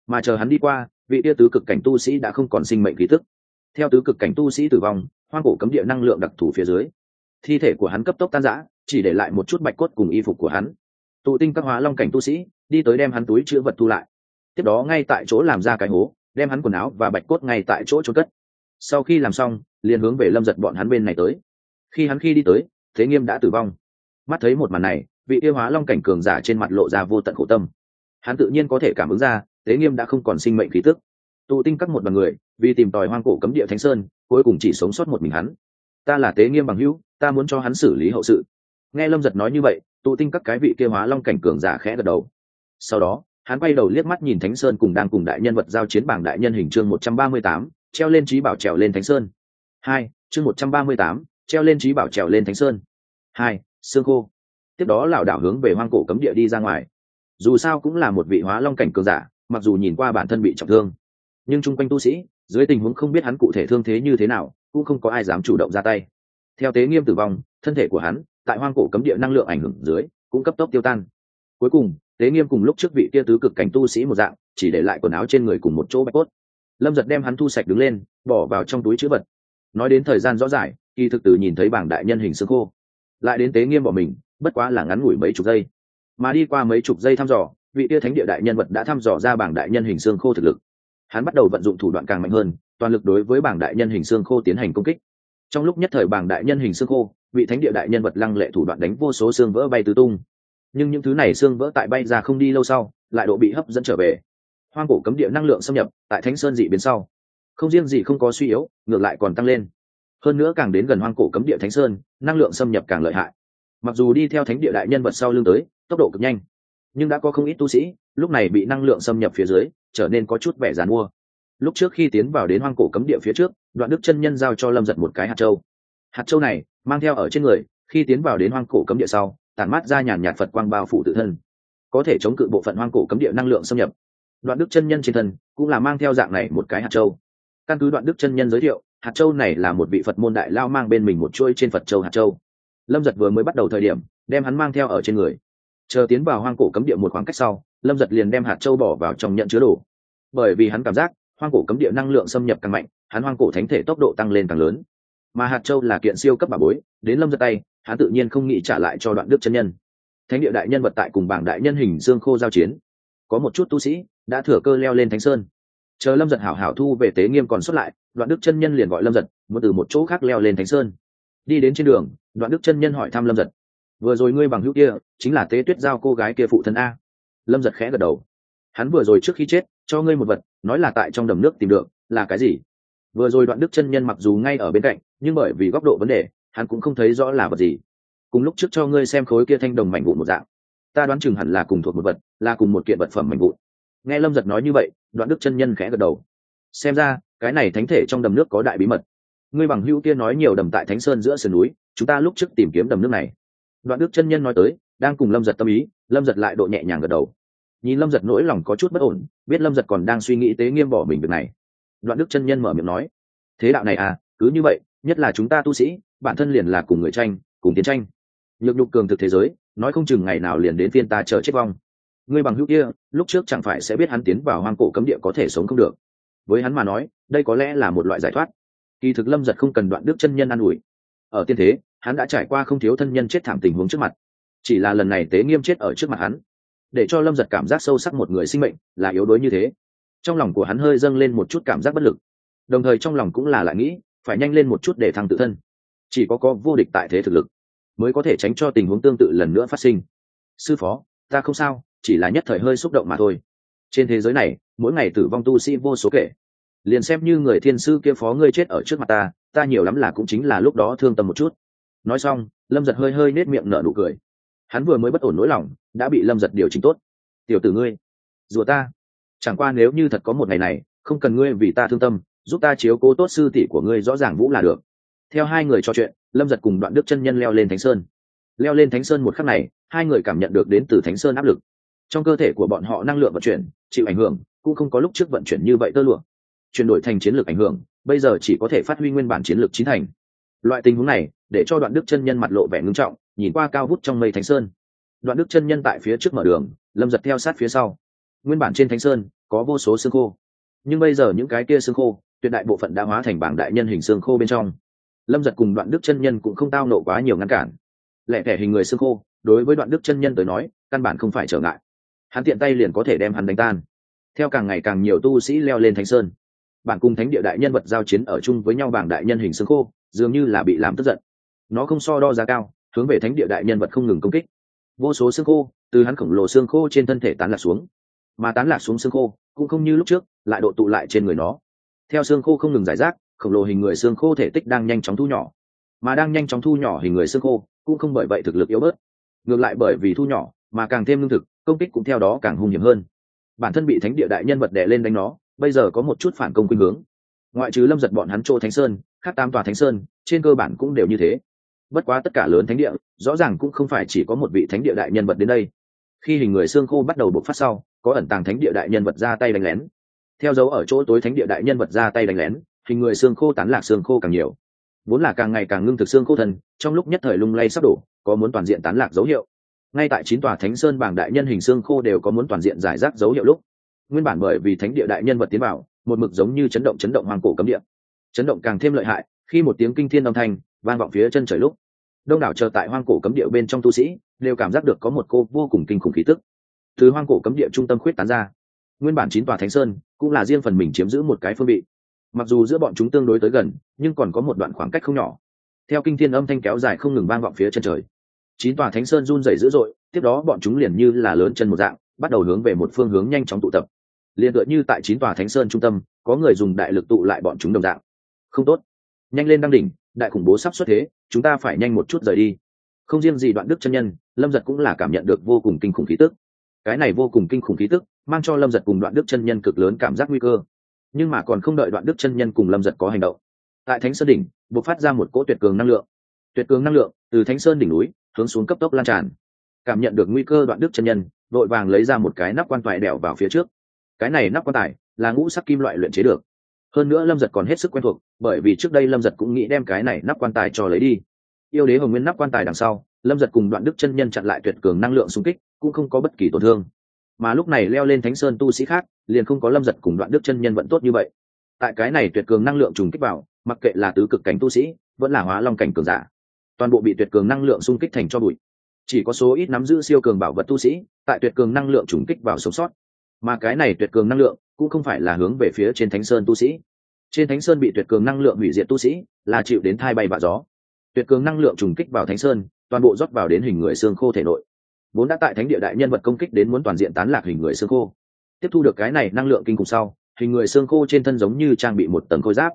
mà chờ hắn đi qua, vị tia tứ cực cảnh tu sĩ đã không còn sinh mệnh khí tức theo tứ cực cảnh tu sĩ tử vong, hoang cổ cấm địa năng lượng đặc thù phía dưới, thi thể của hắn cấp tốc tan rã, chỉ để lại một chút bạch cốt cùng y phục của hắn. Tụ tinh các hóa long cảnh tu sĩ đi tới đem hắn túi chữ vật thu lại. Tiếp đó ngay tại chỗ làm ra cái hố, đem hắn quần áo và bạch cốt ngay tại chỗ trốn cất. Sau khi làm xong, liền hướng về lâm giật bọn hắn bên này tới. Khi hắn khi đi tới, thế nghiêm đã tử vong. Mắt thấy một màn này, vị yêu hóa long cảnh cường giả trên mặt lộ ra vô tận khổ tâm. Hắn tự nhiên có thể cảm ứng ra Tế nghiêm đã không còn sinh mệnh khí tức. Tụ tinh các một bằng người, vì tìm tòi hoang cổ cấm địa thánh sơn, cuối cùng chỉ sống sót một mình hắn. Ta là tế nghiêm bằng hữu, ta muốn cho hắn xử lý hậu sự. Nghe lâm giật nói như vậy, tụ tinh các cái vị kia hóa long cảnh cường giả khẽ gật đầu. Sau đó, hắn quay đầu liếc mắt nhìn thánh sơn cùng đang cùng đại nhân vật giao chiến bảng đại nhân hình chương một trăm ba mươi tám, treo lên trí bảo trèo lên thánh sơn. Hai, chương một trăm ba mươi tám, treo lên trí bảo trèo lên thánh sơn. Hai, xương khô. Tiếp đó lảo đảo hướng về hoang cổ cấm địa đi ra ngoài. Dù sao cũng là một vị hóa long cảnh cường giả mặc dù nhìn qua bản thân bị trọng thương, nhưng chung quanh tu sĩ, dưới tình huống không biết hắn cụ thể thương thế như thế nào, cũng không có ai dám chủ động ra tay. Theo tế nghiêm tử vong, thân thể của hắn, tại hoang cổ cấm địa năng lượng ảnh hưởng dưới, cũng cấp tốc tiêu tan. Cuối cùng, tế nghiêm cùng lúc trước vị kia tứ cực cảnh tu sĩ một dạng, chỉ để lại quần áo trên người cùng một chỗ bạch cốt. Lâm giật đem hắn thu sạch đứng lên, bỏ vào trong túi chữ vật. Nói đến thời gian rõ rải, kỳ thực từ nhìn thấy bảng đại nhân hình xương khô. Lại đến tế nghiêm bỏ mình, bất quá là ngắn ngủi mấy chục giây. Mà đi qua mấy chục giây thăm dò vị tia thánh địa đại nhân vật đã thăm dò ra bảng đại nhân hình xương khô thực lực. Hắn bắt đầu vận dụng thủ đoạn càng mạnh hơn, toàn lực đối với bảng đại nhân hình xương khô tiến hành công kích. Trong lúc nhất thời bảng đại nhân hình xương khô, vị thánh địa đại nhân vật lăng lệ thủ đoạn đánh vô số xương vỡ bay tứ tung. Nhưng những thứ này xương vỡ tại bay ra không đi lâu sau, lại độ bị hấp dẫn trở về. Hoang cổ cấm địa năng lượng xâm nhập, tại thánh sơn dị biến sau. Không riêng gì không có suy yếu, ngược lại còn tăng lên. Hơn nữa càng đến gần hoang cổ cấm địa thánh sơn, năng lượng xâm nhập càng lợi hại. Mặc dù đi theo thánh địa đại nhân vật sau lưng tới, tốc độ cực nhanh nhưng đã có không ít tu sĩ, lúc này bị năng lượng xâm nhập phía dưới, trở nên có chút vẻ dàn mua. Lúc trước khi tiến vào đến hoang cổ cấm địa phía trước, đoạn đức chân nhân giao cho lâm giật một cái hạt châu. Hạt châu này, mang theo ở trên người, khi tiến vào đến hoang cổ cấm địa sau, tản mát ra nhàn nhạt phật quang bao phủ tự thân. Có thể chống cự bộ phận hoang cổ cấm địa năng lượng xâm nhập. Đoạn đức chân nhân trên thân, cũng là mang theo dạng này một cái hạt châu. Căn cứ đoạn đức chân nhân giới thiệu, hạt châu này là một vị phật môn đại lao mang bên mình một chuôi trên phật châu hạt châu. Lâm giật vừa mới bắt đầu thời điểm, đem hắn mang theo ở trên người chờ tiến vào hoang cổ cấm địa một khoảng cách sau, lâm giật liền đem hạt châu bỏ vào trong nhận chứa đồ. Bởi vì hắn cảm giác, hoang cổ cấm địa năng lượng xâm nhập càng mạnh, hắn hoang cổ thánh thể tốc độ tăng lên càng lớn. Mà hạt châu là kiện siêu cấp bà bối, đến lâm giật tay, hắn tự nhiên không nghĩ trả lại cho đoạn đức chân nhân. Thánh địa đại nhân vật tại cùng bảng đại nhân hình dương khô giao chiến. Có một chút tu sĩ đã thừa cơ leo lên thánh sơn. Chờ lâm giật hảo hảo thu về tế nghiêm còn xuất lại, đoạn đức chân nhân liền gọi lâm giật, muốn từ một chỗ khác leo lên thánh sơn. Đi đến trên đường, đoạn đức chân nhân hỏi thăm lâm giật vừa rồi ngươi bằng hữu kia chính là tế tuyết giao cô gái kia phụ thân a. Lâm giật khẽ gật đầu. Hắn vừa rồi trước khi chết, cho ngươi một vật, nói là tại trong đầm nước tìm được, là cái gì? Vừa rồi đoạn đức chân nhân mặc dù ngay ở bên cạnh, nhưng bởi vì góc độ vấn đề, hắn cũng không thấy rõ là vật gì. Cùng lúc trước cho ngươi xem khối kia thanh đồng mảnh vụn một dạng. Ta đoán chừng hẳn là cùng thuộc một vật, là cùng một kiện vật phẩm mảnh vụn. Nghe lâm giật nói như vậy, đoạn đức chân nhân khẽ gật đầu. Xem ra, cái này thánh thể trong đầm nước có đại bí mật. Ngươi bằng hữu kia nói nhiều đầm tại thánh sơn giữa sườn núi, chúng ta lúc trước tìm kiếm đầm nước này đoạn đức chân nhân nói tới, đang cùng lâm giật tâm ý, lâm giật lại độ nhẹ nhàng gật đầu. Nhìn lâm giật nỗi lòng có chút bất ổn, biết lâm giật còn đang suy nghĩ tế nghiêm bỏ mình việc này. Đoạn đức chân nhân mở miệng nói, thế đạo này à cứ như vậy, nhất là chúng ta tu sĩ, bản thân liền là cùng người tranh, cùng tiến tranh. Nhược nhục cường thực thế giới, nói không chừng ngày nào liền đến phiên ta chờ chết vong. Ngươi bằng hữu kia, lúc trước chẳng phải sẽ biết hắn tiến vào hoang cổ cấm địa có thể sống không được. Với hắn mà nói, đây có lẽ là một loại giải thoát. Kỳ thực lâm giật không cần đoạn đức chân nhân an ủi. Ở tiên thế hắn đã trải qua không thiếu thân nhân chết thảm tình huống trước mặt. Chỉ là lần này tế nghiêm chết ở trước mặt hắn, để cho lâm giật cảm giác sâu sắc một người sinh mệnh là yếu đuối như thế. Trong lòng của hắn hơi dâng lên một chút cảm giác bất lực, đồng thời trong lòng cũng là lại nghĩ, phải nhanh lên một chút để thăng tự thân. Chỉ có có vô địch tại thế thực lực, mới có thể tránh cho tình huống tương tự lần nữa phát sinh. Sư phó, ta không sao, chỉ là nhất thời hơi xúc động mà thôi. Trên thế giới này, mỗi ngày tử vong tu sĩ vô số kể. Liền xem như người thiên sư kia phó ngươi chết ở trước mặt ta ta nhiều lắm là cũng chính là lúc đó thương tâm một chút nói xong, lâm giật hơi hơi nết miệng nở nụ cười. Hắn vừa mới bất ổn nỗi lòng, đã bị lâm giật điều chỉnh tốt. Tiểu tử ngươi, rùa ta. Chẳng qua nếu như thật có một ngày này, không cần ngươi vì ta thương tâm, giúp ta chiếu cố tốt sư tỷ của ngươi rõ ràng vũ là được. Theo hai người trò chuyện, lâm giật cùng đoạn đức chân nhân leo lên thánh sơn. Leo lên thánh sơn một khắc này, hai người cảm nhận được đến từ thánh sơn áp lực. Trong cơ thể của bọn họ năng lượng vận chuyển, chịu ảnh hưởng, cũng không có lúc trước vận chuyển như vậy tơ lụa. Chuyển đổi thành chiến lược ảnh hưởng, bây giờ chỉ có thể phát huy nguyên bản chiến lược chín thành. Loại tình huống này để cho đoạn đức chân nhân mặt lộ vẻ ngưng trọng, nhìn qua cao vút trong mây thánh sơn. Đoạn đức chân nhân tại phía trước mở đường, lâm giật theo sát phía sau. Nguyên bản trên thánh sơn, có vô số xương khô. Nhưng bây giờ những cái kia xương khô, tuyệt đại bộ phận đã hóa thành bảng đại nhân hình xương khô bên trong. Lâm giật cùng đoạn đức chân nhân cũng không tao nộ quá nhiều ngăn cản. Lẻ thẻ hình người xương khô, đối với đoạn đức chân nhân tới nói, căn bản không phải trở ngại. Hắn tiện tay liền có thể đem hắn đánh tan. Theo càng ngày càng nhiều tu sĩ leo lên thánh sơn, bản cung thánh địa đại nhân vật giao chiến ở chung với nhau bảng đại nhân hình xương khô, dường như là bị làm tức giận nó không so đo giá cao, hướng về thánh địa đại nhân vật không ngừng công kích. Vô số xương khô, từ hắn khổng lồ xương khô trên thân thể tán lạc xuống. Mà tán lạc xuống xương khô, cũng không như lúc trước, lại độ tụ lại trên người nó. Theo xương khô không ngừng giải rác, khổng lồ hình người xương khô thể tích đang nhanh chóng thu nhỏ. Mà đang nhanh chóng thu nhỏ hình người xương khô, cũng không bởi vậy thực lực yếu bớt. Ngược lại bởi vì thu nhỏ, mà càng thêm lương thực, công kích cũng theo đó càng hung hiểm hơn. Bản thân bị thánh địa đại nhân vật đè lên đánh nó, bây giờ có một chút phản công khuynh hướng. Ngoại trừ lâm giật bọn hắn chỗ thánh sơn, khác tam tòa thánh sơn, trên cơ bản cũng đều như thế bất quá tất cả lớn thánh địa, rõ ràng cũng không phải chỉ có một vị thánh địa đại nhân vật đến đây. Khi hình người xương khô bắt đầu bộc phát sau, có ẩn tàng thánh địa đại nhân vật ra tay đánh lén. Theo dấu ở chỗ tối thánh địa đại nhân vật ra tay đánh lén, hình người xương khô tán lạc xương khô càng nhiều. Vốn là càng ngày càng ngưng thực xương khô thần trong lúc nhất thời lung lay sắp đổ, có muốn toàn diện tán lạc dấu hiệu. Ngay tại chín tòa thánh sơn bảng đại nhân hình xương khô đều có muốn toàn diện giải rác dấu hiệu lúc, nguyên bản bởi vì thánh địa đại nhân vật tiến vào, một mực giống như chấn động chấn động hoàng cổ cấm địa. Chấn động càng thêm lợi hại, khi một tiếng kinh thiên âm thanh vang vọng phía chân trời lúc, đông đảo chờ tại hoang cổ cấm địa bên trong tu sĩ đều cảm giác được có một cô vô cùng kinh khủng khí tức. Từ hoang cổ cấm địa trung tâm khuyết tán ra, nguyên bản chín tòa thánh sơn cũng là riêng phần mình chiếm giữ một cái phương vị. Mặc dù giữa bọn chúng tương đối tới gần, nhưng còn có một đoạn khoảng cách không nhỏ. Theo kinh thiên âm thanh kéo dài không ngừng vang vọng phía chân trời, chín tòa thánh sơn run rẩy dữ dội, tiếp đó bọn chúng liền như là lớn chân một dạng, bắt đầu hướng về một phương hướng nhanh chóng tụ tập. Liền tựa như tại chín tòa thánh sơn trung tâm, có người dùng đại lực tụ lại bọn chúng đồng dạng. Không tốt. Nhanh lên đăng đỉnh đại khủng bố sắp xuất thế, chúng ta phải nhanh một chút rời đi. Không riêng gì đoạn đức chân nhân, lâm giật cũng là cảm nhận được vô cùng kinh khủng khí tức. Cái này vô cùng kinh khủng khí tức, mang cho lâm giật cùng đoạn đức chân nhân cực lớn cảm giác nguy cơ. Nhưng mà còn không đợi đoạn đức chân nhân cùng lâm giật có hành động. Tại thánh sơn đỉnh b ộ c phát ra một cỗ tuyệt cường năng lượng. Tuyệt cường năng lượng, từ thánh sơn đỉnh núi, hướng xuống cấp tốc lan tràn. Cảm nhận được nguy cơ đoạn đức chân nhân, vội vàng lấy ra một cái nắp quan tài đèo vào phía trước. Cái này nắp quan tài là ngũ sắc kim loại luyện chế được hơn nữa lâm giật còn hết sức quen thuộc, bởi vì trước đây lâm giật cũng nghĩ đem cái này nắp quan tài cho lấy đi. Yêu đế hồng nguyên nắp quan tài đằng sau, lâm giật cùng đoạn đức chân nhân chặn lại tuyệt cường năng lượng xung kích, cũng không có bất kỳ tổn thương. Mà lúc này leo lên thánh sơn tu sĩ khác, liền không có lâm giật cùng đoạn đức chân nhân vẫn tốt như vậy. Tại cái này tuyệt cường năng lượng trùng kích vào, mặc kệ là tứ cực cảnh tu sĩ, vẫn là hóa long cảnh cường giả, toàn bộ bị tuyệt cường năng lượng xung kích thành cho bụi. Chỉ có số ít nắm giữ siêu cường bảo vật tu sĩ, tại tuyệt cường năng lượng trùng kích vào sống sót. Mà cái này tuyệt cường năng lượng cũng không phải là hướng về phía trên thánh sơn tu sĩ. Trên thánh sơn bị tuyệt cường năng lượng hủy diệt tu sĩ, là chịu đến thai bay và gió. Tuyệt cường năng lượng trùng kích vào thánh sơn, toàn bộ rót vào đến hình người xương khô thể nội. Vốn đã tại thánh địa đại nhân vật công kích đến muốn toàn diện tán lạc hình người xương khô. Tiếp thu được cái này năng lượng kinh khủng sau, hình người xương khô trên thân giống như trang bị một tầng khôi giáp.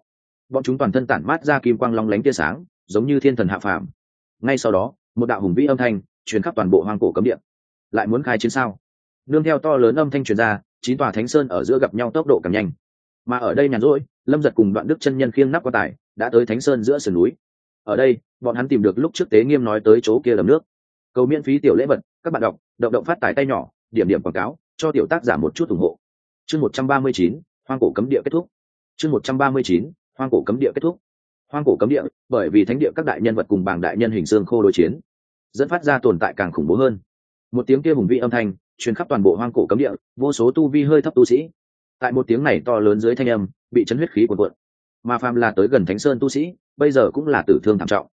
Bọn chúng toàn thân tản mát ra kim quang long lánh tia sáng, giống như thiên thần hạ phàm. Ngay sau đó, một đạo hùng vĩ âm thanh truyền khắp toàn bộ hoang cổ cấm địa. Lại muốn khai chiến sao? Nương theo to lớn âm thanh truyền ra chín tòa thánh sơn ở giữa gặp nhau tốc độ càng nhanh. Mà ở đây nhàn rỗi, lâm giật cùng đoạn đức chân nhân khiêng nắp qua tài, đã tới thánh sơn giữa sườn núi. Ở đây, bọn hắn tìm được lúc trước tế nghiêm nói tới chỗ kia đầm nước. Cầu miễn phí tiểu lễ vật, các bạn đọc, động động phát tài tay nhỏ, điểm điểm quảng cáo, cho tiểu tác giả một chút ủng hộ. Chương một trăm ba mươi chín, hoang cổ cấm địa kết thúc. Chương một trăm ba mươi chín, hoang cổ cấm địa kết thúc. Hoang cổ cấm địa, bởi vì thánh địa các đại nhân vật cùng bảng đại nhân hình xương khô đối chiến, dẫn phát ra tồn tại càng khủng bố hơn. Một tiếng kia hùng vị âm thanh truyền khắp toàn bộ hoang cổ cấm địa, vô số tu vi hơi thấp tu sĩ. Tại một tiếng này to lớn dưới thanh âm, bị chấn huyết khí cuồn cuộn. Mà phàm là tới gần thánh sơn tu sĩ, bây giờ cũng là tử thương thảm trọng.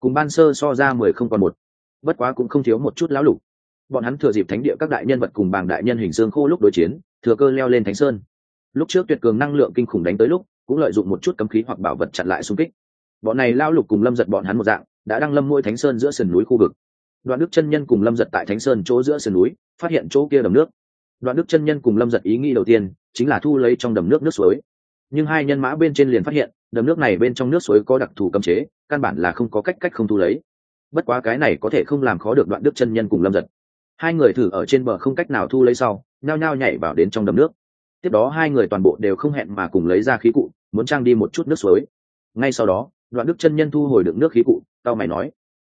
Cùng ban sơ so ra mười không còn một. Bất quá cũng không thiếu một chút lão lục. Bọn hắn thừa dịp thánh địa các đại nhân vật cùng bảng đại nhân hình xương khô lúc đối chiến, thừa cơ leo lên thánh sơn. Lúc trước tuyệt cường năng lượng kinh khủng đánh tới lúc, cũng lợi dụng một chút cấm khí hoặc bảo vật chặn lại xung kích. Bọn này lao lục cùng lâm giật bọn hắn một dạng, đã đăng lâm mỗi thánh sơn giữa sườn núi khu vực đoạn đức chân nhân cùng lâm giật tại thánh sơn chỗ giữa sườn núi, phát hiện chỗ kia đầm nước. Đoạn đức chân nhân cùng lâm giật ý nghĩ đầu tiên chính là thu lấy trong đầm nước nước suối. Nhưng hai nhân mã bên trên liền phát hiện, đầm nước này bên trong nước suối có đặc thù cấm chế, căn bản là không có cách cách không thu lấy. Bất quá cái này có thể không làm khó được đoạn đức chân nhân cùng lâm giật. Hai người thử ở trên bờ không cách nào thu lấy sau, nhao nhao nhảy vào đến trong đầm nước. Tiếp đó hai người toàn bộ đều không hẹn mà cùng lấy ra khí cụ, muốn trang đi một chút nước suối. Ngay sau đó, đoạn đức chân nhân thu hồi đựng nước khí cụ tao mày nói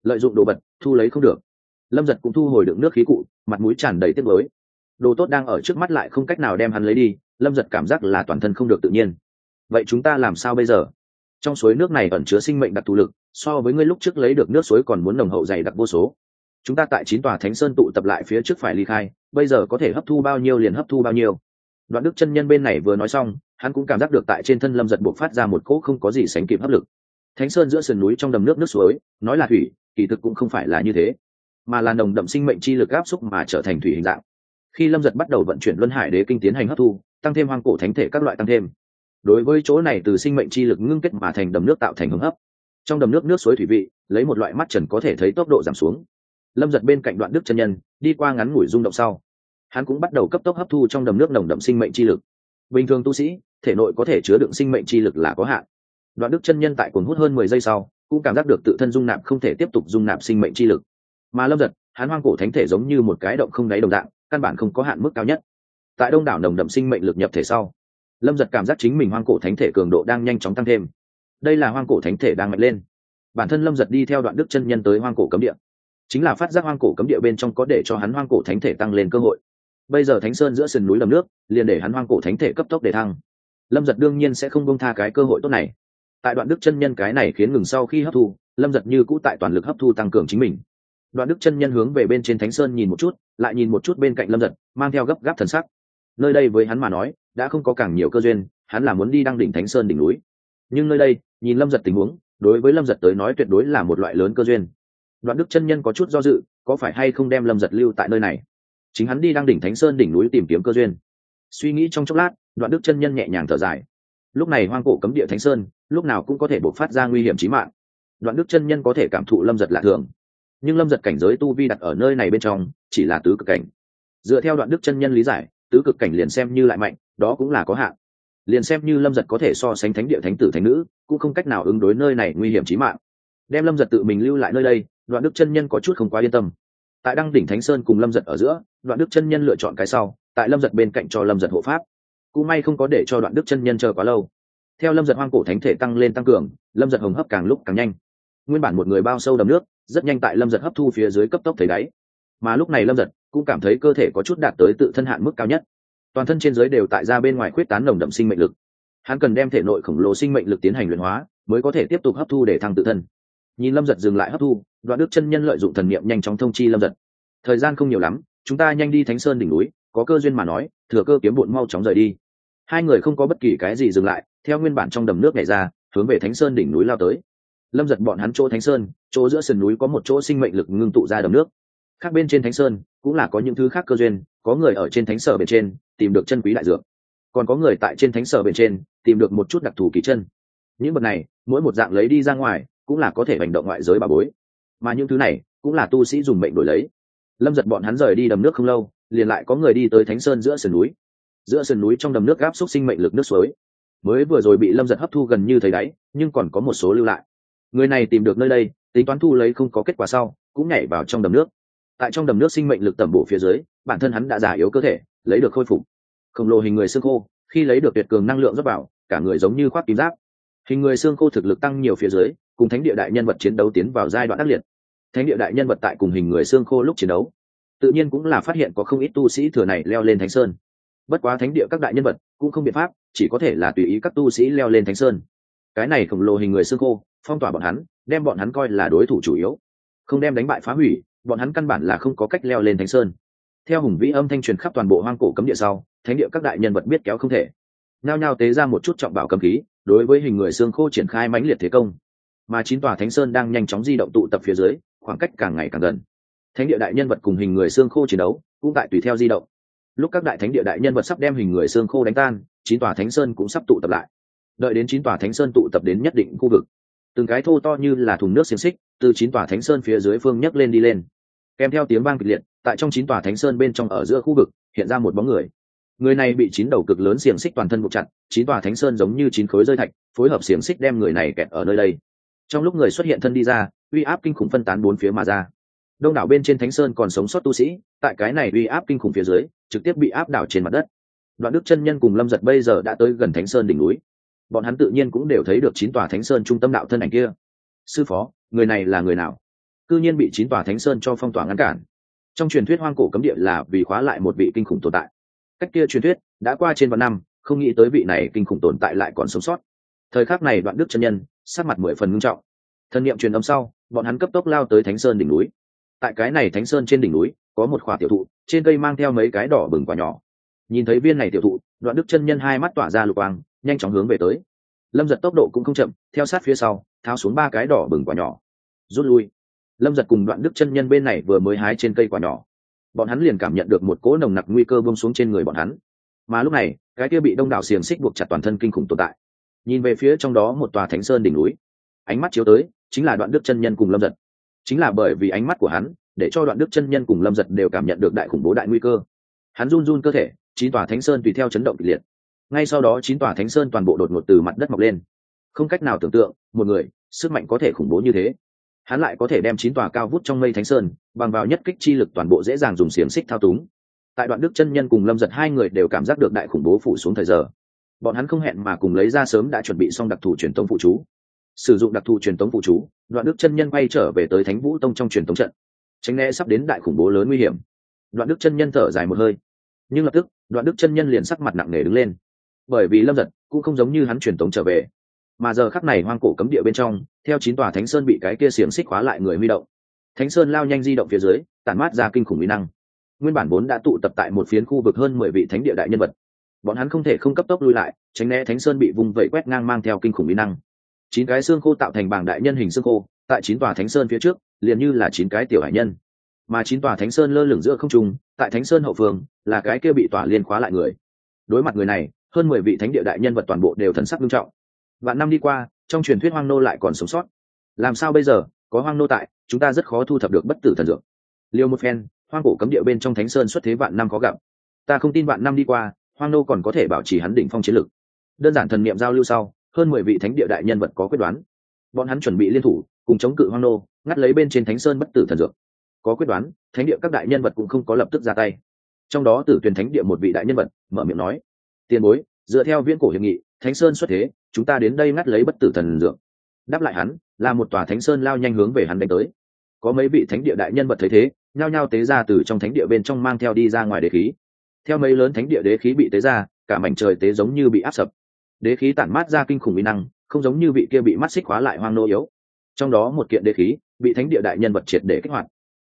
lợi dụng đồ vật, thu lấy không được. Lâm giật cũng thu hồi đựng nước khí cụ, mặt mũi tràn đầy tiếc mới đồ tốt đang ở trước mắt lại không cách nào đem hắn lấy đi, lâm giật cảm giác là toàn thân không được tự nhiên. Vậy chúng ta làm sao bây giờ? Trong suối nước này ẩn chứa sinh mệnh đặc thù lực, so với ngươi lúc trước lấy được nước suối còn muốn nồng hậu dày đặc vô số. Chúng ta tại chín tòa thánh sơn tụ tập lại phía trước phải ly khai, bây giờ có thể hấp thu bao nhiêu liền hấp thu bao nhiêu. Đoạn đức chân nhân bên này vừa nói xong, hắn cũng cảm giác được tại trên thân lâm giật buộc phát ra một cỗ không có gì sánh kịp hấp lực. Thánh sơn giữa sườn núi trong đầm nước nước suối, nói là thủy kỳ thực cũng không phải là như thế, mà là nồng đậm sinh mệnh chi lực áp xúc mà trở thành thủy hình dạng. Khi lâm giật bắt đầu vận chuyển luân hải đế kinh tiến hành hấp thu, tăng thêm hoang cổ thánh thể các loại tăng thêm. Đối với chỗ này từ sinh mệnh chi lực ngưng kết mà thành đầm nước tạo thành hứng hấp trong đầm nước nước suối thủy vị, lấy một loại mắt trần có thể thấy tốc độ giảm xuống. Lâm giật bên cạnh đoạn đức chân nhân, đi qua ngắn ngủi rung động sau, hắn cũng bắt đầu cấp tốc hấp thu trong đầm nước nồng đậm sinh mệnh chi lực. Bình thường tu sĩ, thể nội có thể chứa đựng sinh mệnh chi lực là có hạn. Đoạn đức chân nhân tại cuốn hút hơn mười giây sau cũng cảm giác được tự thân dung nạp không thể tiếp tục dung nạp sinh mệnh chi lực. Mà lâm giật, hắn hoang cổ thánh thể giống như một cái động không đáy đồng dạng, căn bản không có hạn mức cao nhất. Tại đông đảo nồng đậm sinh mệnh lực nhập thể sau, lâm giật cảm giác chính mình hoang cổ thánh thể cường độ đang nhanh chóng tăng thêm. Đây là hoang cổ thánh thể đang mạnh lên. Bản thân lâm giật đi theo đoạn đức chân nhân tới hoang cổ cấm địa. Chính là phát giác hoang cổ cấm địa bên trong có để cho hắn hoang cổ thánh thể tăng lên cơ hội. Bây giờ thánh sơn giữa sườn núi lầm nước, liền để hắn hoang cổ thánh thể cấp tốc để thăng. Lâm giật đương nhiên sẽ không bông tha cái cơ hội tốt này tại đoạn đức chân nhân cái này khiến ngừng sau khi hấp thu, lâm giật như cũ tại toàn lực hấp thu tăng cường chính mình. Đoạn đức chân nhân hướng về bên trên thánh sơn nhìn một chút, lại nhìn một chút bên cạnh lâm giật, mang theo gấp gáp thần sắc. Nơi đây với hắn mà nói, đã không có càng nhiều cơ duyên, hắn là muốn đi đăng đỉnh thánh sơn đỉnh núi. Nhưng nơi đây, nhìn lâm giật tình huống, đối với lâm giật tới nói tuyệt đối là một loại lớn cơ duyên. Đoạn đức chân nhân có chút do dự, có phải hay không đem lâm giật lưu tại nơi này? Chính hắn đi đăng đỉnh thánh sơn đỉnh núi tìm kiếm cơ duyên. Suy nghĩ trong chốc lát, đoạn đức chân nhân nhẹ nhàng thở dài lúc này hoang cổ cấm địa thánh sơn, lúc nào cũng có thể bộc phát ra nguy hiểm trí mạng. Đoạn đức chân nhân có thể cảm thụ lâm giật lạ thường. Nhưng lâm giật cảnh giới tu vi đặt ở nơi này bên trong, chỉ là tứ cực cảnh. Dựa theo đoạn đức chân nhân lý giải, tứ cực cảnh liền xem như lại mạnh, đó cũng là có hạn. Liền xem như lâm giật có thể so sánh thánh địa thánh tử thánh nữ, cũng không cách nào ứng đối nơi này nguy hiểm trí mạng. Đem lâm giật tự mình lưu lại nơi đây, đoạn đức chân nhân có chút không quá yên tâm. Tại đăng đỉnh thánh sơn cùng lâm giật ở giữa, đoạn đức chân nhân lựa chọn cái sau, tại lâm giật bên cạnh cho lâm giật hộ pháp cũng may không có để cho đoạn đức chân nhân chờ quá lâu. Theo lâm giật hoang cổ thánh thể tăng lên tăng cường, lâm giật hồng hấp càng lúc càng nhanh. Nguyên bản một người bao sâu đầm nước, rất nhanh tại lâm giật hấp thu phía dưới cấp tốc thấy đáy. Mà lúc này lâm giật cũng cảm thấy cơ thể có chút đạt tới tự thân hạn mức cao nhất. Toàn thân trên giới đều tại ra bên ngoài khuyết tán nồng đậm sinh mệnh lực. Hắn cần đem thể nội khổng lồ sinh mệnh lực tiến hành luyện hóa, mới có thể tiếp tục hấp thu để thăng tự thân. Nhìn lâm giật dừng lại hấp thu, đoạn đức chân nhân lợi dụng thần niệm nhanh chóng thông chi lâm giật. Thời gian không nhiều lắm, chúng ta nhanh đi thánh sơn đỉnh núi có cơ duyên mà nói, thừa cơ kiếm bụn mau chóng rời đi. Hai người không có bất kỳ cái gì dừng lại, theo nguyên bản trong đầm nước này ra, hướng về thánh sơn đỉnh núi lao tới. Lâm giật bọn hắn chỗ thánh sơn, chỗ giữa sườn núi có một chỗ sinh mệnh lực ngưng tụ ra đầm nước. Khác bên trên thánh sơn, cũng là có những thứ khác cơ duyên, có người ở trên thánh sở bên trên, tìm được chân quý đại dược. Còn có người tại trên thánh sở bên trên, tìm được một chút đặc thù kỳ chân. Những vật này, mỗi một dạng lấy đi ra ngoài, cũng là có thể hành động ngoại giới bà bối. Mà những thứ này, cũng là tu sĩ dùng mệnh đổi lấy. Lâm giật bọn hắn rời đi đầm nước không lâu liền lại có người đi tới thánh sơn giữa sườn núi. Giữa sườn núi trong đầm nước gáp xúc sinh mệnh lực nước suối. Mới vừa rồi bị lâm giật hấp thu gần như thấy đáy, nhưng còn có một số lưu lại. Người này tìm được nơi đây, tính toán thu lấy không có kết quả sau, cũng nhảy vào trong đầm nước. Tại trong đầm nước sinh mệnh lực tẩm bổ phía dưới, bản thân hắn đã giả yếu cơ thể, lấy được khôi phục. Khổng lồ hình người xương khô, khi lấy được tuyệt cường năng lượng rót vào, cả người giống như khoác kim giáp. Hình người xương khô thực lực tăng nhiều phía dưới, cùng thánh địa đại nhân vật chiến đấu tiến vào giai đoạn ác liệt. Thánh địa đại nhân vật tại cùng hình người xương khô lúc chiến đấu tự nhiên cũng là phát hiện có không ít tu sĩ thừa này leo lên thánh sơn. Bất quá thánh địa các đại nhân vật cũng không biện pháp, chỉ có thể là tùy ý các tu sĩ leo lên thánh sơn. Cái này khổng lồ hình người xương khô, phong tỏa bọn hắn, đem bọn hắn coi là đối thủ chủ yếu. Không đem đánh bại phá hủy, bọn hắn căn bản là không có cách leo lên thánh sơn. Theo hùng vĩ âm thanh truyền khắp toàn bộ hoang cổ cấm địa sau, thánh địa các đại nhân vật biết kéo không thể. Nao nhao tế ra một chút trọng bảo cầm khí, đối với hình người xương khô triển khai mãnh liệt thế công. Mà chín tòa thánh sơn đang nhanh chóng di động tụ tập phía dưới, khoảng cách càng ngày càng gần thánh địa đại nhân vật cùng hình người xương khô chiến đấu cũng tại tùy theo di động. Lúc các đại thánh địa đại nhân vật sắp đem hình người xương khô đánh tan, chín tòa thánh sơn cũng sắp tụ tập lại. Đợi đến chín tòa thánh sơn tụ tập đến nhất định khu vực, từng cái thô to như là thùng nước xiềng xích từ chín tòa thánh sơn phía dưới phương nhấc lên đi lên. Kèm theo tiếng vang kịch liệt, tại trong chín tòa thánh sơn bên trong ở giữa khu vực, hiện ra một bóng người. Người này bị chín đầu cực lớn xiềng xích toàn thân buộc chặt, chín tòa thánh sơn giống như chín khối rơi thạch, phối hợp xiềng xích đem người này kẹt ở nơi đây. Trong lúc người xuất hiện thân đi ra, uy áp kinh khủng phân tán bốn phía mà ra đông đảo bên trên thánh sơn còn sống sót tu sĩ, tại cái này uy áp kinh khủng phía dưới, trực tiếp bị áp đảo trên mặt đất. Đoạn đức chân nhân cùng lâm giật bây giờ đã tới gần thánh sơn đỉnh núi. Bọn hắn tự nhiên cũng đều thấy được chín tòa thánh sơn trung tâm đạo thân ảnh kia. Sư phó, người này là người nào? Cư nhiên bị chín tòa thánh sơn cho phong tỏa ngăn cản. Trong truyền thuyết hoang cổ cấm địa là vì khóa lại một vị kinh khủng tồn tại. Cách kia truyền thuyết đã qua trên vạn năm, không nghĩ tới vị này kinh khủng tồn tại lại còn sống sót. Thời khắc này đoạn đức chân nhân sát mặt mười phần ngưng trọng. Thân nhiệm truyền âm sau, bọn hắn cấp tốc lao tới thánh sơn đỉnh núi tại cái này thánh sơn trên đỉnh núi, có một khoả tiểu thụ, trên cây mang theo mấy cái đỏ bừng quả nhỏ. Nhìn thấy viên này tiểu thụ, đoạn đức chân nhân hai mắt tỏa ra lục quang, nhanh chóng hướng về tới. Lâm giật tốc độ cũng không chậm, theo sát phía sau, tháo xuống ba cái đỏ bừng quả nhỏ. Rút lui. Lâm giật cùng đoạn đức chân nhân bên này vừa mới hái trên cây quả nhỏ. Bọn hắn liền cảm nhận được một cỗ nồng nặc nguy cơ bông xuống trên người bọn hắn. Mà lúc này, cái kia bị đông đảo xiềng xích buộc chặt toàn thân kinh khủng tồn tại. Nhìn về phía trong đó một tòa thánh sơn đỉnh núi. Ánh mắt chiếu tới, chính là đoạn đức chân nhân cùng lâm giật chính là bởi vì ánh mắt của hắn, để cho đoạn đức chân nhân cùng lâm giật đều cảm nhận được đại khủng bố đại nguy cơ. Hắn run run cơ thể, chín tòa thánh sơn tùy theo chấn động kịch liệt. Ngay sau đó chín tòa thánh sơn toàn bộ đột ngột từ mặt đất mọc lên. Không cách nào tưởng tượng, một người, sức mạnh có thể khủng bố như thế. Hắn lại có thể đem chín tòa cao vút trong mây thánh sơn, bằng vào nhất kích chi lực toàn bộ dễ dàng dùng xiềng xích thao túng. Tại đoạn đức chân nhân cùng lâm giật hai người đều cảm giác được đại khủng bố phủ xuống thời giờ. Bọn hắn không hẹn mà cùng lấy ra sớm đã chuẩn bị xong đặc thù truyền thống phụ chú sử dụng đặc thù truyền tống phụ chú, đoạn đức chân nhân quay trở về tới thánh vũ tông trong truyền tống trận. Tránh né sắp đến đại khủng bố lớn nguy hiểm. Đoạn đức chân nhân thở dài một hơi. Nhưng lập tức, đoạn đức chân nhân liền sắc mặt nặng nề đứng lên. Bởi vì lâm giật cũng không giống như hắn truyền tống trở về. Mà giờ khắc này hoang cổ cấm địa bên trong, theo chín tòa thánh sơn bị cái kia xiềng xích khóa lại người huy động. Thánh sơn lao nhanh di động phía dưới, tản mát ra kinh khủng mỹ năng. Nguyên bản vốn đã tụ tập tại một phiến khu vực hơn mười vị thánh địa đại nhân vật. Bọn hắn không thể không cấp tốc lui lại, tránh né thánh sơn bị vùng vẫy quét ngang mang theo kinh khủng mỹ năng chín cái xương khô tạo thành bảng đại nhân hình xương khô, tại chín tòa thánh sơn phía trước, liền như là chín cái tiểu hải nhân. Mà chín tòa thánh sơn lơ lửng giữa không trung, tại thánh sơn hậu phương, là cái kia bị tòa liên khóa lại người. Đối mặt người này, hơn mười vị thánh địa đại nhân vật toàn bộ đều thần sắc nghiêm trọng. Vạn năm đi qua, trong truyền thuyết hoang nô lại còn sống sót. Làm sao bây giờ? Có hoang nô tại, chúng ta rất khó thu thập được bất tử thần dược. Liêu một phen, hoang cổ cấm địa bên trong thánh sơn xuất thế vạn năm có gặp. Ta không tin vạn năm đi qua, hoang nô còn có thể bảo trì hắn đỉnh phong chiến lực. Đơn giản thần niệm giao lưu sau hơn mười vị thánh địa đại nhân vật có quyết đoán. Bọn hắn chuẩn bị liên thủ, cùng chống cự hoang nô, ngắt lấy bên trên thánh sơn bất tử thần dược. Có quyết đoán, thánh địa các đại nhân vật cũng không có lập tức ra tay. Trong đó tử tuyển thánh địa một vị đại nhân vật, mở miệng nói, tiền bối, dựa theo viễn cổ hiệp nghị, thánh sơn xuất thế, chúng ta đến đây ngắt lấy bất tử thần dược. Đáp lại hắn, là một tòa thánh sơn lao nhanh hướng về hắn đánh tới. Có mấy vị thánh địa đại nhân vật thấy thế, nhao nhao tế ra từ trong thánh địa bên trong mang theo đi ra ngoài đế khí. Theo mấy lớn thánh địa đế khí bị tế ra, cả mảnh trời tế giống như bị áp sập đế khí tản mát ra kinh khủng mỹ năng, không giống như vị kia bị mắt xích hóa lại hoang nô yếu. Trong đó một kiện đế khí, bị thánh địa đại nhân vật triệt để kích hoạt.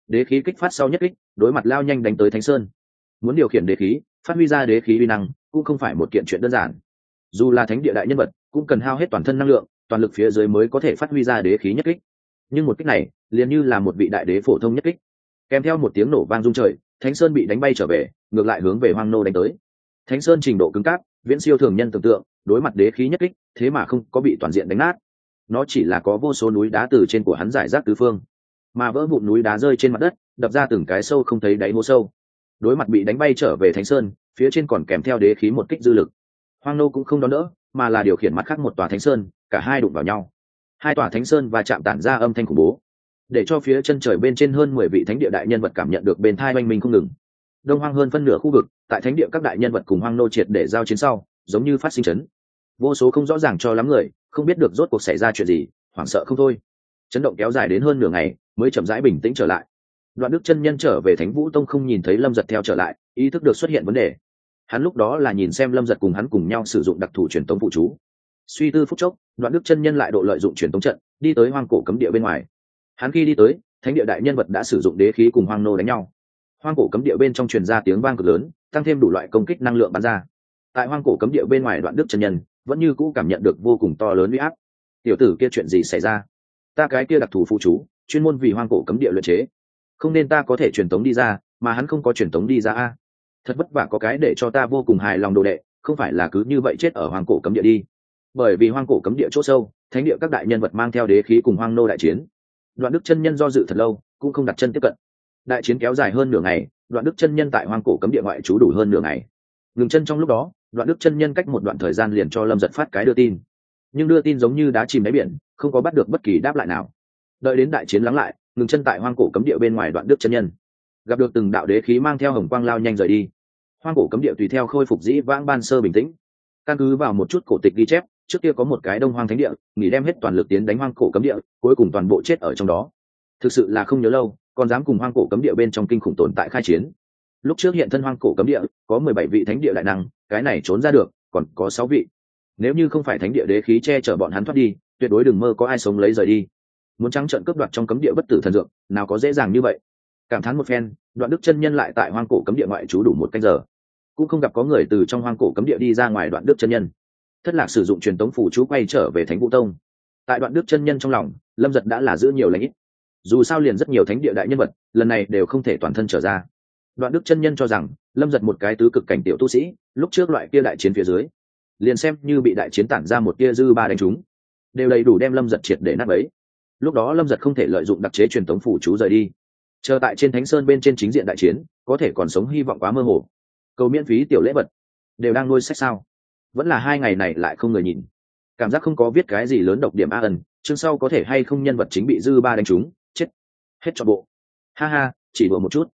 Đế khí kích phát sau nhất kích, đối mặt lao nhanh đánh tới thánh sơn. Muốn điều khiển đế khí, phát huy ra đế khí uy năng, cũng không phải một kiện chuyện đơn giản. Dù là thánh địa đại nhân vật, cũng cần hao hết toàn thân năng lượng, toàn lực phía dưới mới có thể phát huy ra đế khí nhất kích. Nhưng một kích này, liền như là một vị đại đế phổ thông nhất kích. Kèm theo một tiếng nổ vang rung trời, thánh sơn bị đánh bay trở về, ngược lại hướng về hoang nô đánh tới. Thánh sơn trình độ cứng cáp viễn siêu thường nhân tưởng tượng, đối mặt đế khí nhất kích, thế mà không có bị toàn diện đánh nát. Nó chỉ là có vô số núi đá từ trên của hắn giải rác tứ phương, mà vỡ vụn núi đá rơi trên mặt đất, đập ra từng cái sâu không thấy đáy hố sâu. Đối mặt bị đánh bay trở về thánh sơn, phía trên còn kèm theo đế khí một kích dư lực. Hoang nô cũng không đón đỡ, mà là điều khiển mắt khác một tòa thánh sơn, cả hai đụng vào nhau. Hai tòa thánh sơn và chạm tản ra âm thanh khủng bố, để cho phía chân trời bên trên hơn mười vị thánh địa đại nhân vật cảm nhận được bên thai oanh minh không ngừng đông hoang hơn phân nửa khu vực, tại thánh địa các đại nhân vật cùng hoang nô triệt để giao chiến sau, giống như phát sinh chấn. Vô số không rõ ràng cho lắm người, không biết được rốt cuộc xảy ra chuyện gì, hoảng sợ không thôi. Chấn động kéo dài đến hơn nửa ngày, mới chậm rãi bình tĩnh trở lại. Đoạn đức chân nhân trở về thánh vũ tông không nhìn thấy lâm giật theo trở lại, ý thức được xuất hiện vấn đề. Hắn lúc đó là nhìn xem lâm giật cùng hắn cùng nhau sử dụng đặc thù truyền tống phụ trú suy tư phúc chốc, đoạn đức chân nhân lại độ lợi dụng truyền tống trận, đi tới hoang cổ cấm địa bên ngoài. Hắn khi đi tới, thánh địa đại nhân vật đã sử dụng đế khí cùng hoang nô đánh nhau hoang cổ cấm địa bên trong truyền ra tiếng vang cực lớn, tăng thêm đủ loại công kích năng lượng bắn ra. Tại hoang cổ cấm địa bên ngoài đoạn đức chân nhân, vẫn như cũ cảm nhận được vô cùng to lớn uy áp. Tiểu tử kia chuyện gì xảy ra? Ta cái kia đặc thù phụ chú, chuyên môn vì hoang cổ cấm địa luyện chế. Không nên ta có thể truyền tống đi ra, mà hắn không có truyền tống đi ra a. Thật vất vả có cái để cho ta vô cùng hài lòng đồ đệ, không phải là cứ như vậy chết ở hoang cổ cấm địa đi. Bởi vì hoang cổ cấm địa chỗ sâu, thánh địa các đại nhân vật mang theo đế khí cùng hoang nô đại chiến. Đoạn đức chân nhân do dự thật lâu, cũng không đặt chân tiếp cận đại chiến kéo dài hơn nửa ngày, đoạn đức chân nhân tại hoang cổ cấm địa ngoại trú đủ hơn nửa ngày. Ngừng chân trong lúc đó, đoạn đức chân nhân cách một đoạn thời gian liền cho lâm giật phát cái đưa tin. Nhưng đưa tin giống như đá chìm đáy biển, không có bắt được bất kỳ đáp lại nào. Đợi đến đại chiến lắng lại, ngừng chân tại hoang cổ cấm địa bên ngoài đoạn đức chân nhân. Gặp được từng đạo đế khí mang theo hồng quang lao nhanh rời đi. Hoang cổ cấm địa tùy theo khôi phục dĩ vãng ban sơ bình tĩnh. Căn cứ vào một chút cổ tịch ghi chép, trước kia có một cái đông hoang thánh địa, nghỉ đem hết toàn lực tiến đánh hoang cổ cấm địa, cuối cùng toàn bộ chết ở trong đó. Thực sự là không nhớ lâu còn dám cùng hoang cổ cấm địa bên trong kinh khủng tồn tại khai chiến. Lúc trước hiện thân hoang cổ cấm địa, có mười bảy vị thánh địa đại năng, cái này trốn ra được, còn có sáu vị. Nếu như không phải thánh địa đế khí che chở bọn hắn thoát đi, tuyệt đối đừng mơ có ai sống lấy rời đi. Muốn trắng trận cướp đoạt trong cấm địa bất tử thần dược, nào có dễ dàng như vậy. Cảm thán một phen, đoạn đức chân nhân lại tại hoang cổ cấm địa ngoại trú đủ một canh giờ. Cũng không gặp có người từ trong hoang cổ cấm địa đi ra ngoài đoạn đức chân nhân. Thất lạc sử dụng truyền tống phủ chú quay trở về thánh vũ tông. Tại đoạn đức chân nhân trong lòng, lâm giật đã là giữ nhiều lãnh ít dù sao liền rất nhiều thánh địa đại nhân vật, lần này đều không thể toàn thân trở ra. Đoạn đức chân nhân cho rằng, lâm giật một cái tứ cực cảnh tiểu tu sĩ, lúc trước loại kia đại chiến phía dưới, liền xem như bị đại chiến tản ra một kia dư ba đánh trúng, đều đầy đủ đem lâm giật triệt để nát ấy lúc đó lâm giật không thể lợi dụng đặc chế truyền thống phủ chú rời đi. Chờ tại trên thánh sơn bên trên chính diện đại chiến, có thể còn sống hy vọng quá mơ hồ. Cầu miễn phí tiểu lễ vật, đều đang nuôi sách sao? Vẫn là hai ngày này lại không người nhìn. Cảm giác không có viết cái gì lớn độc điểm a ẩn chương sau có thể hay không nhân vật chính bị dư ba đánh trúng hết cho bộ. Ha ha chỉ đùa một chút.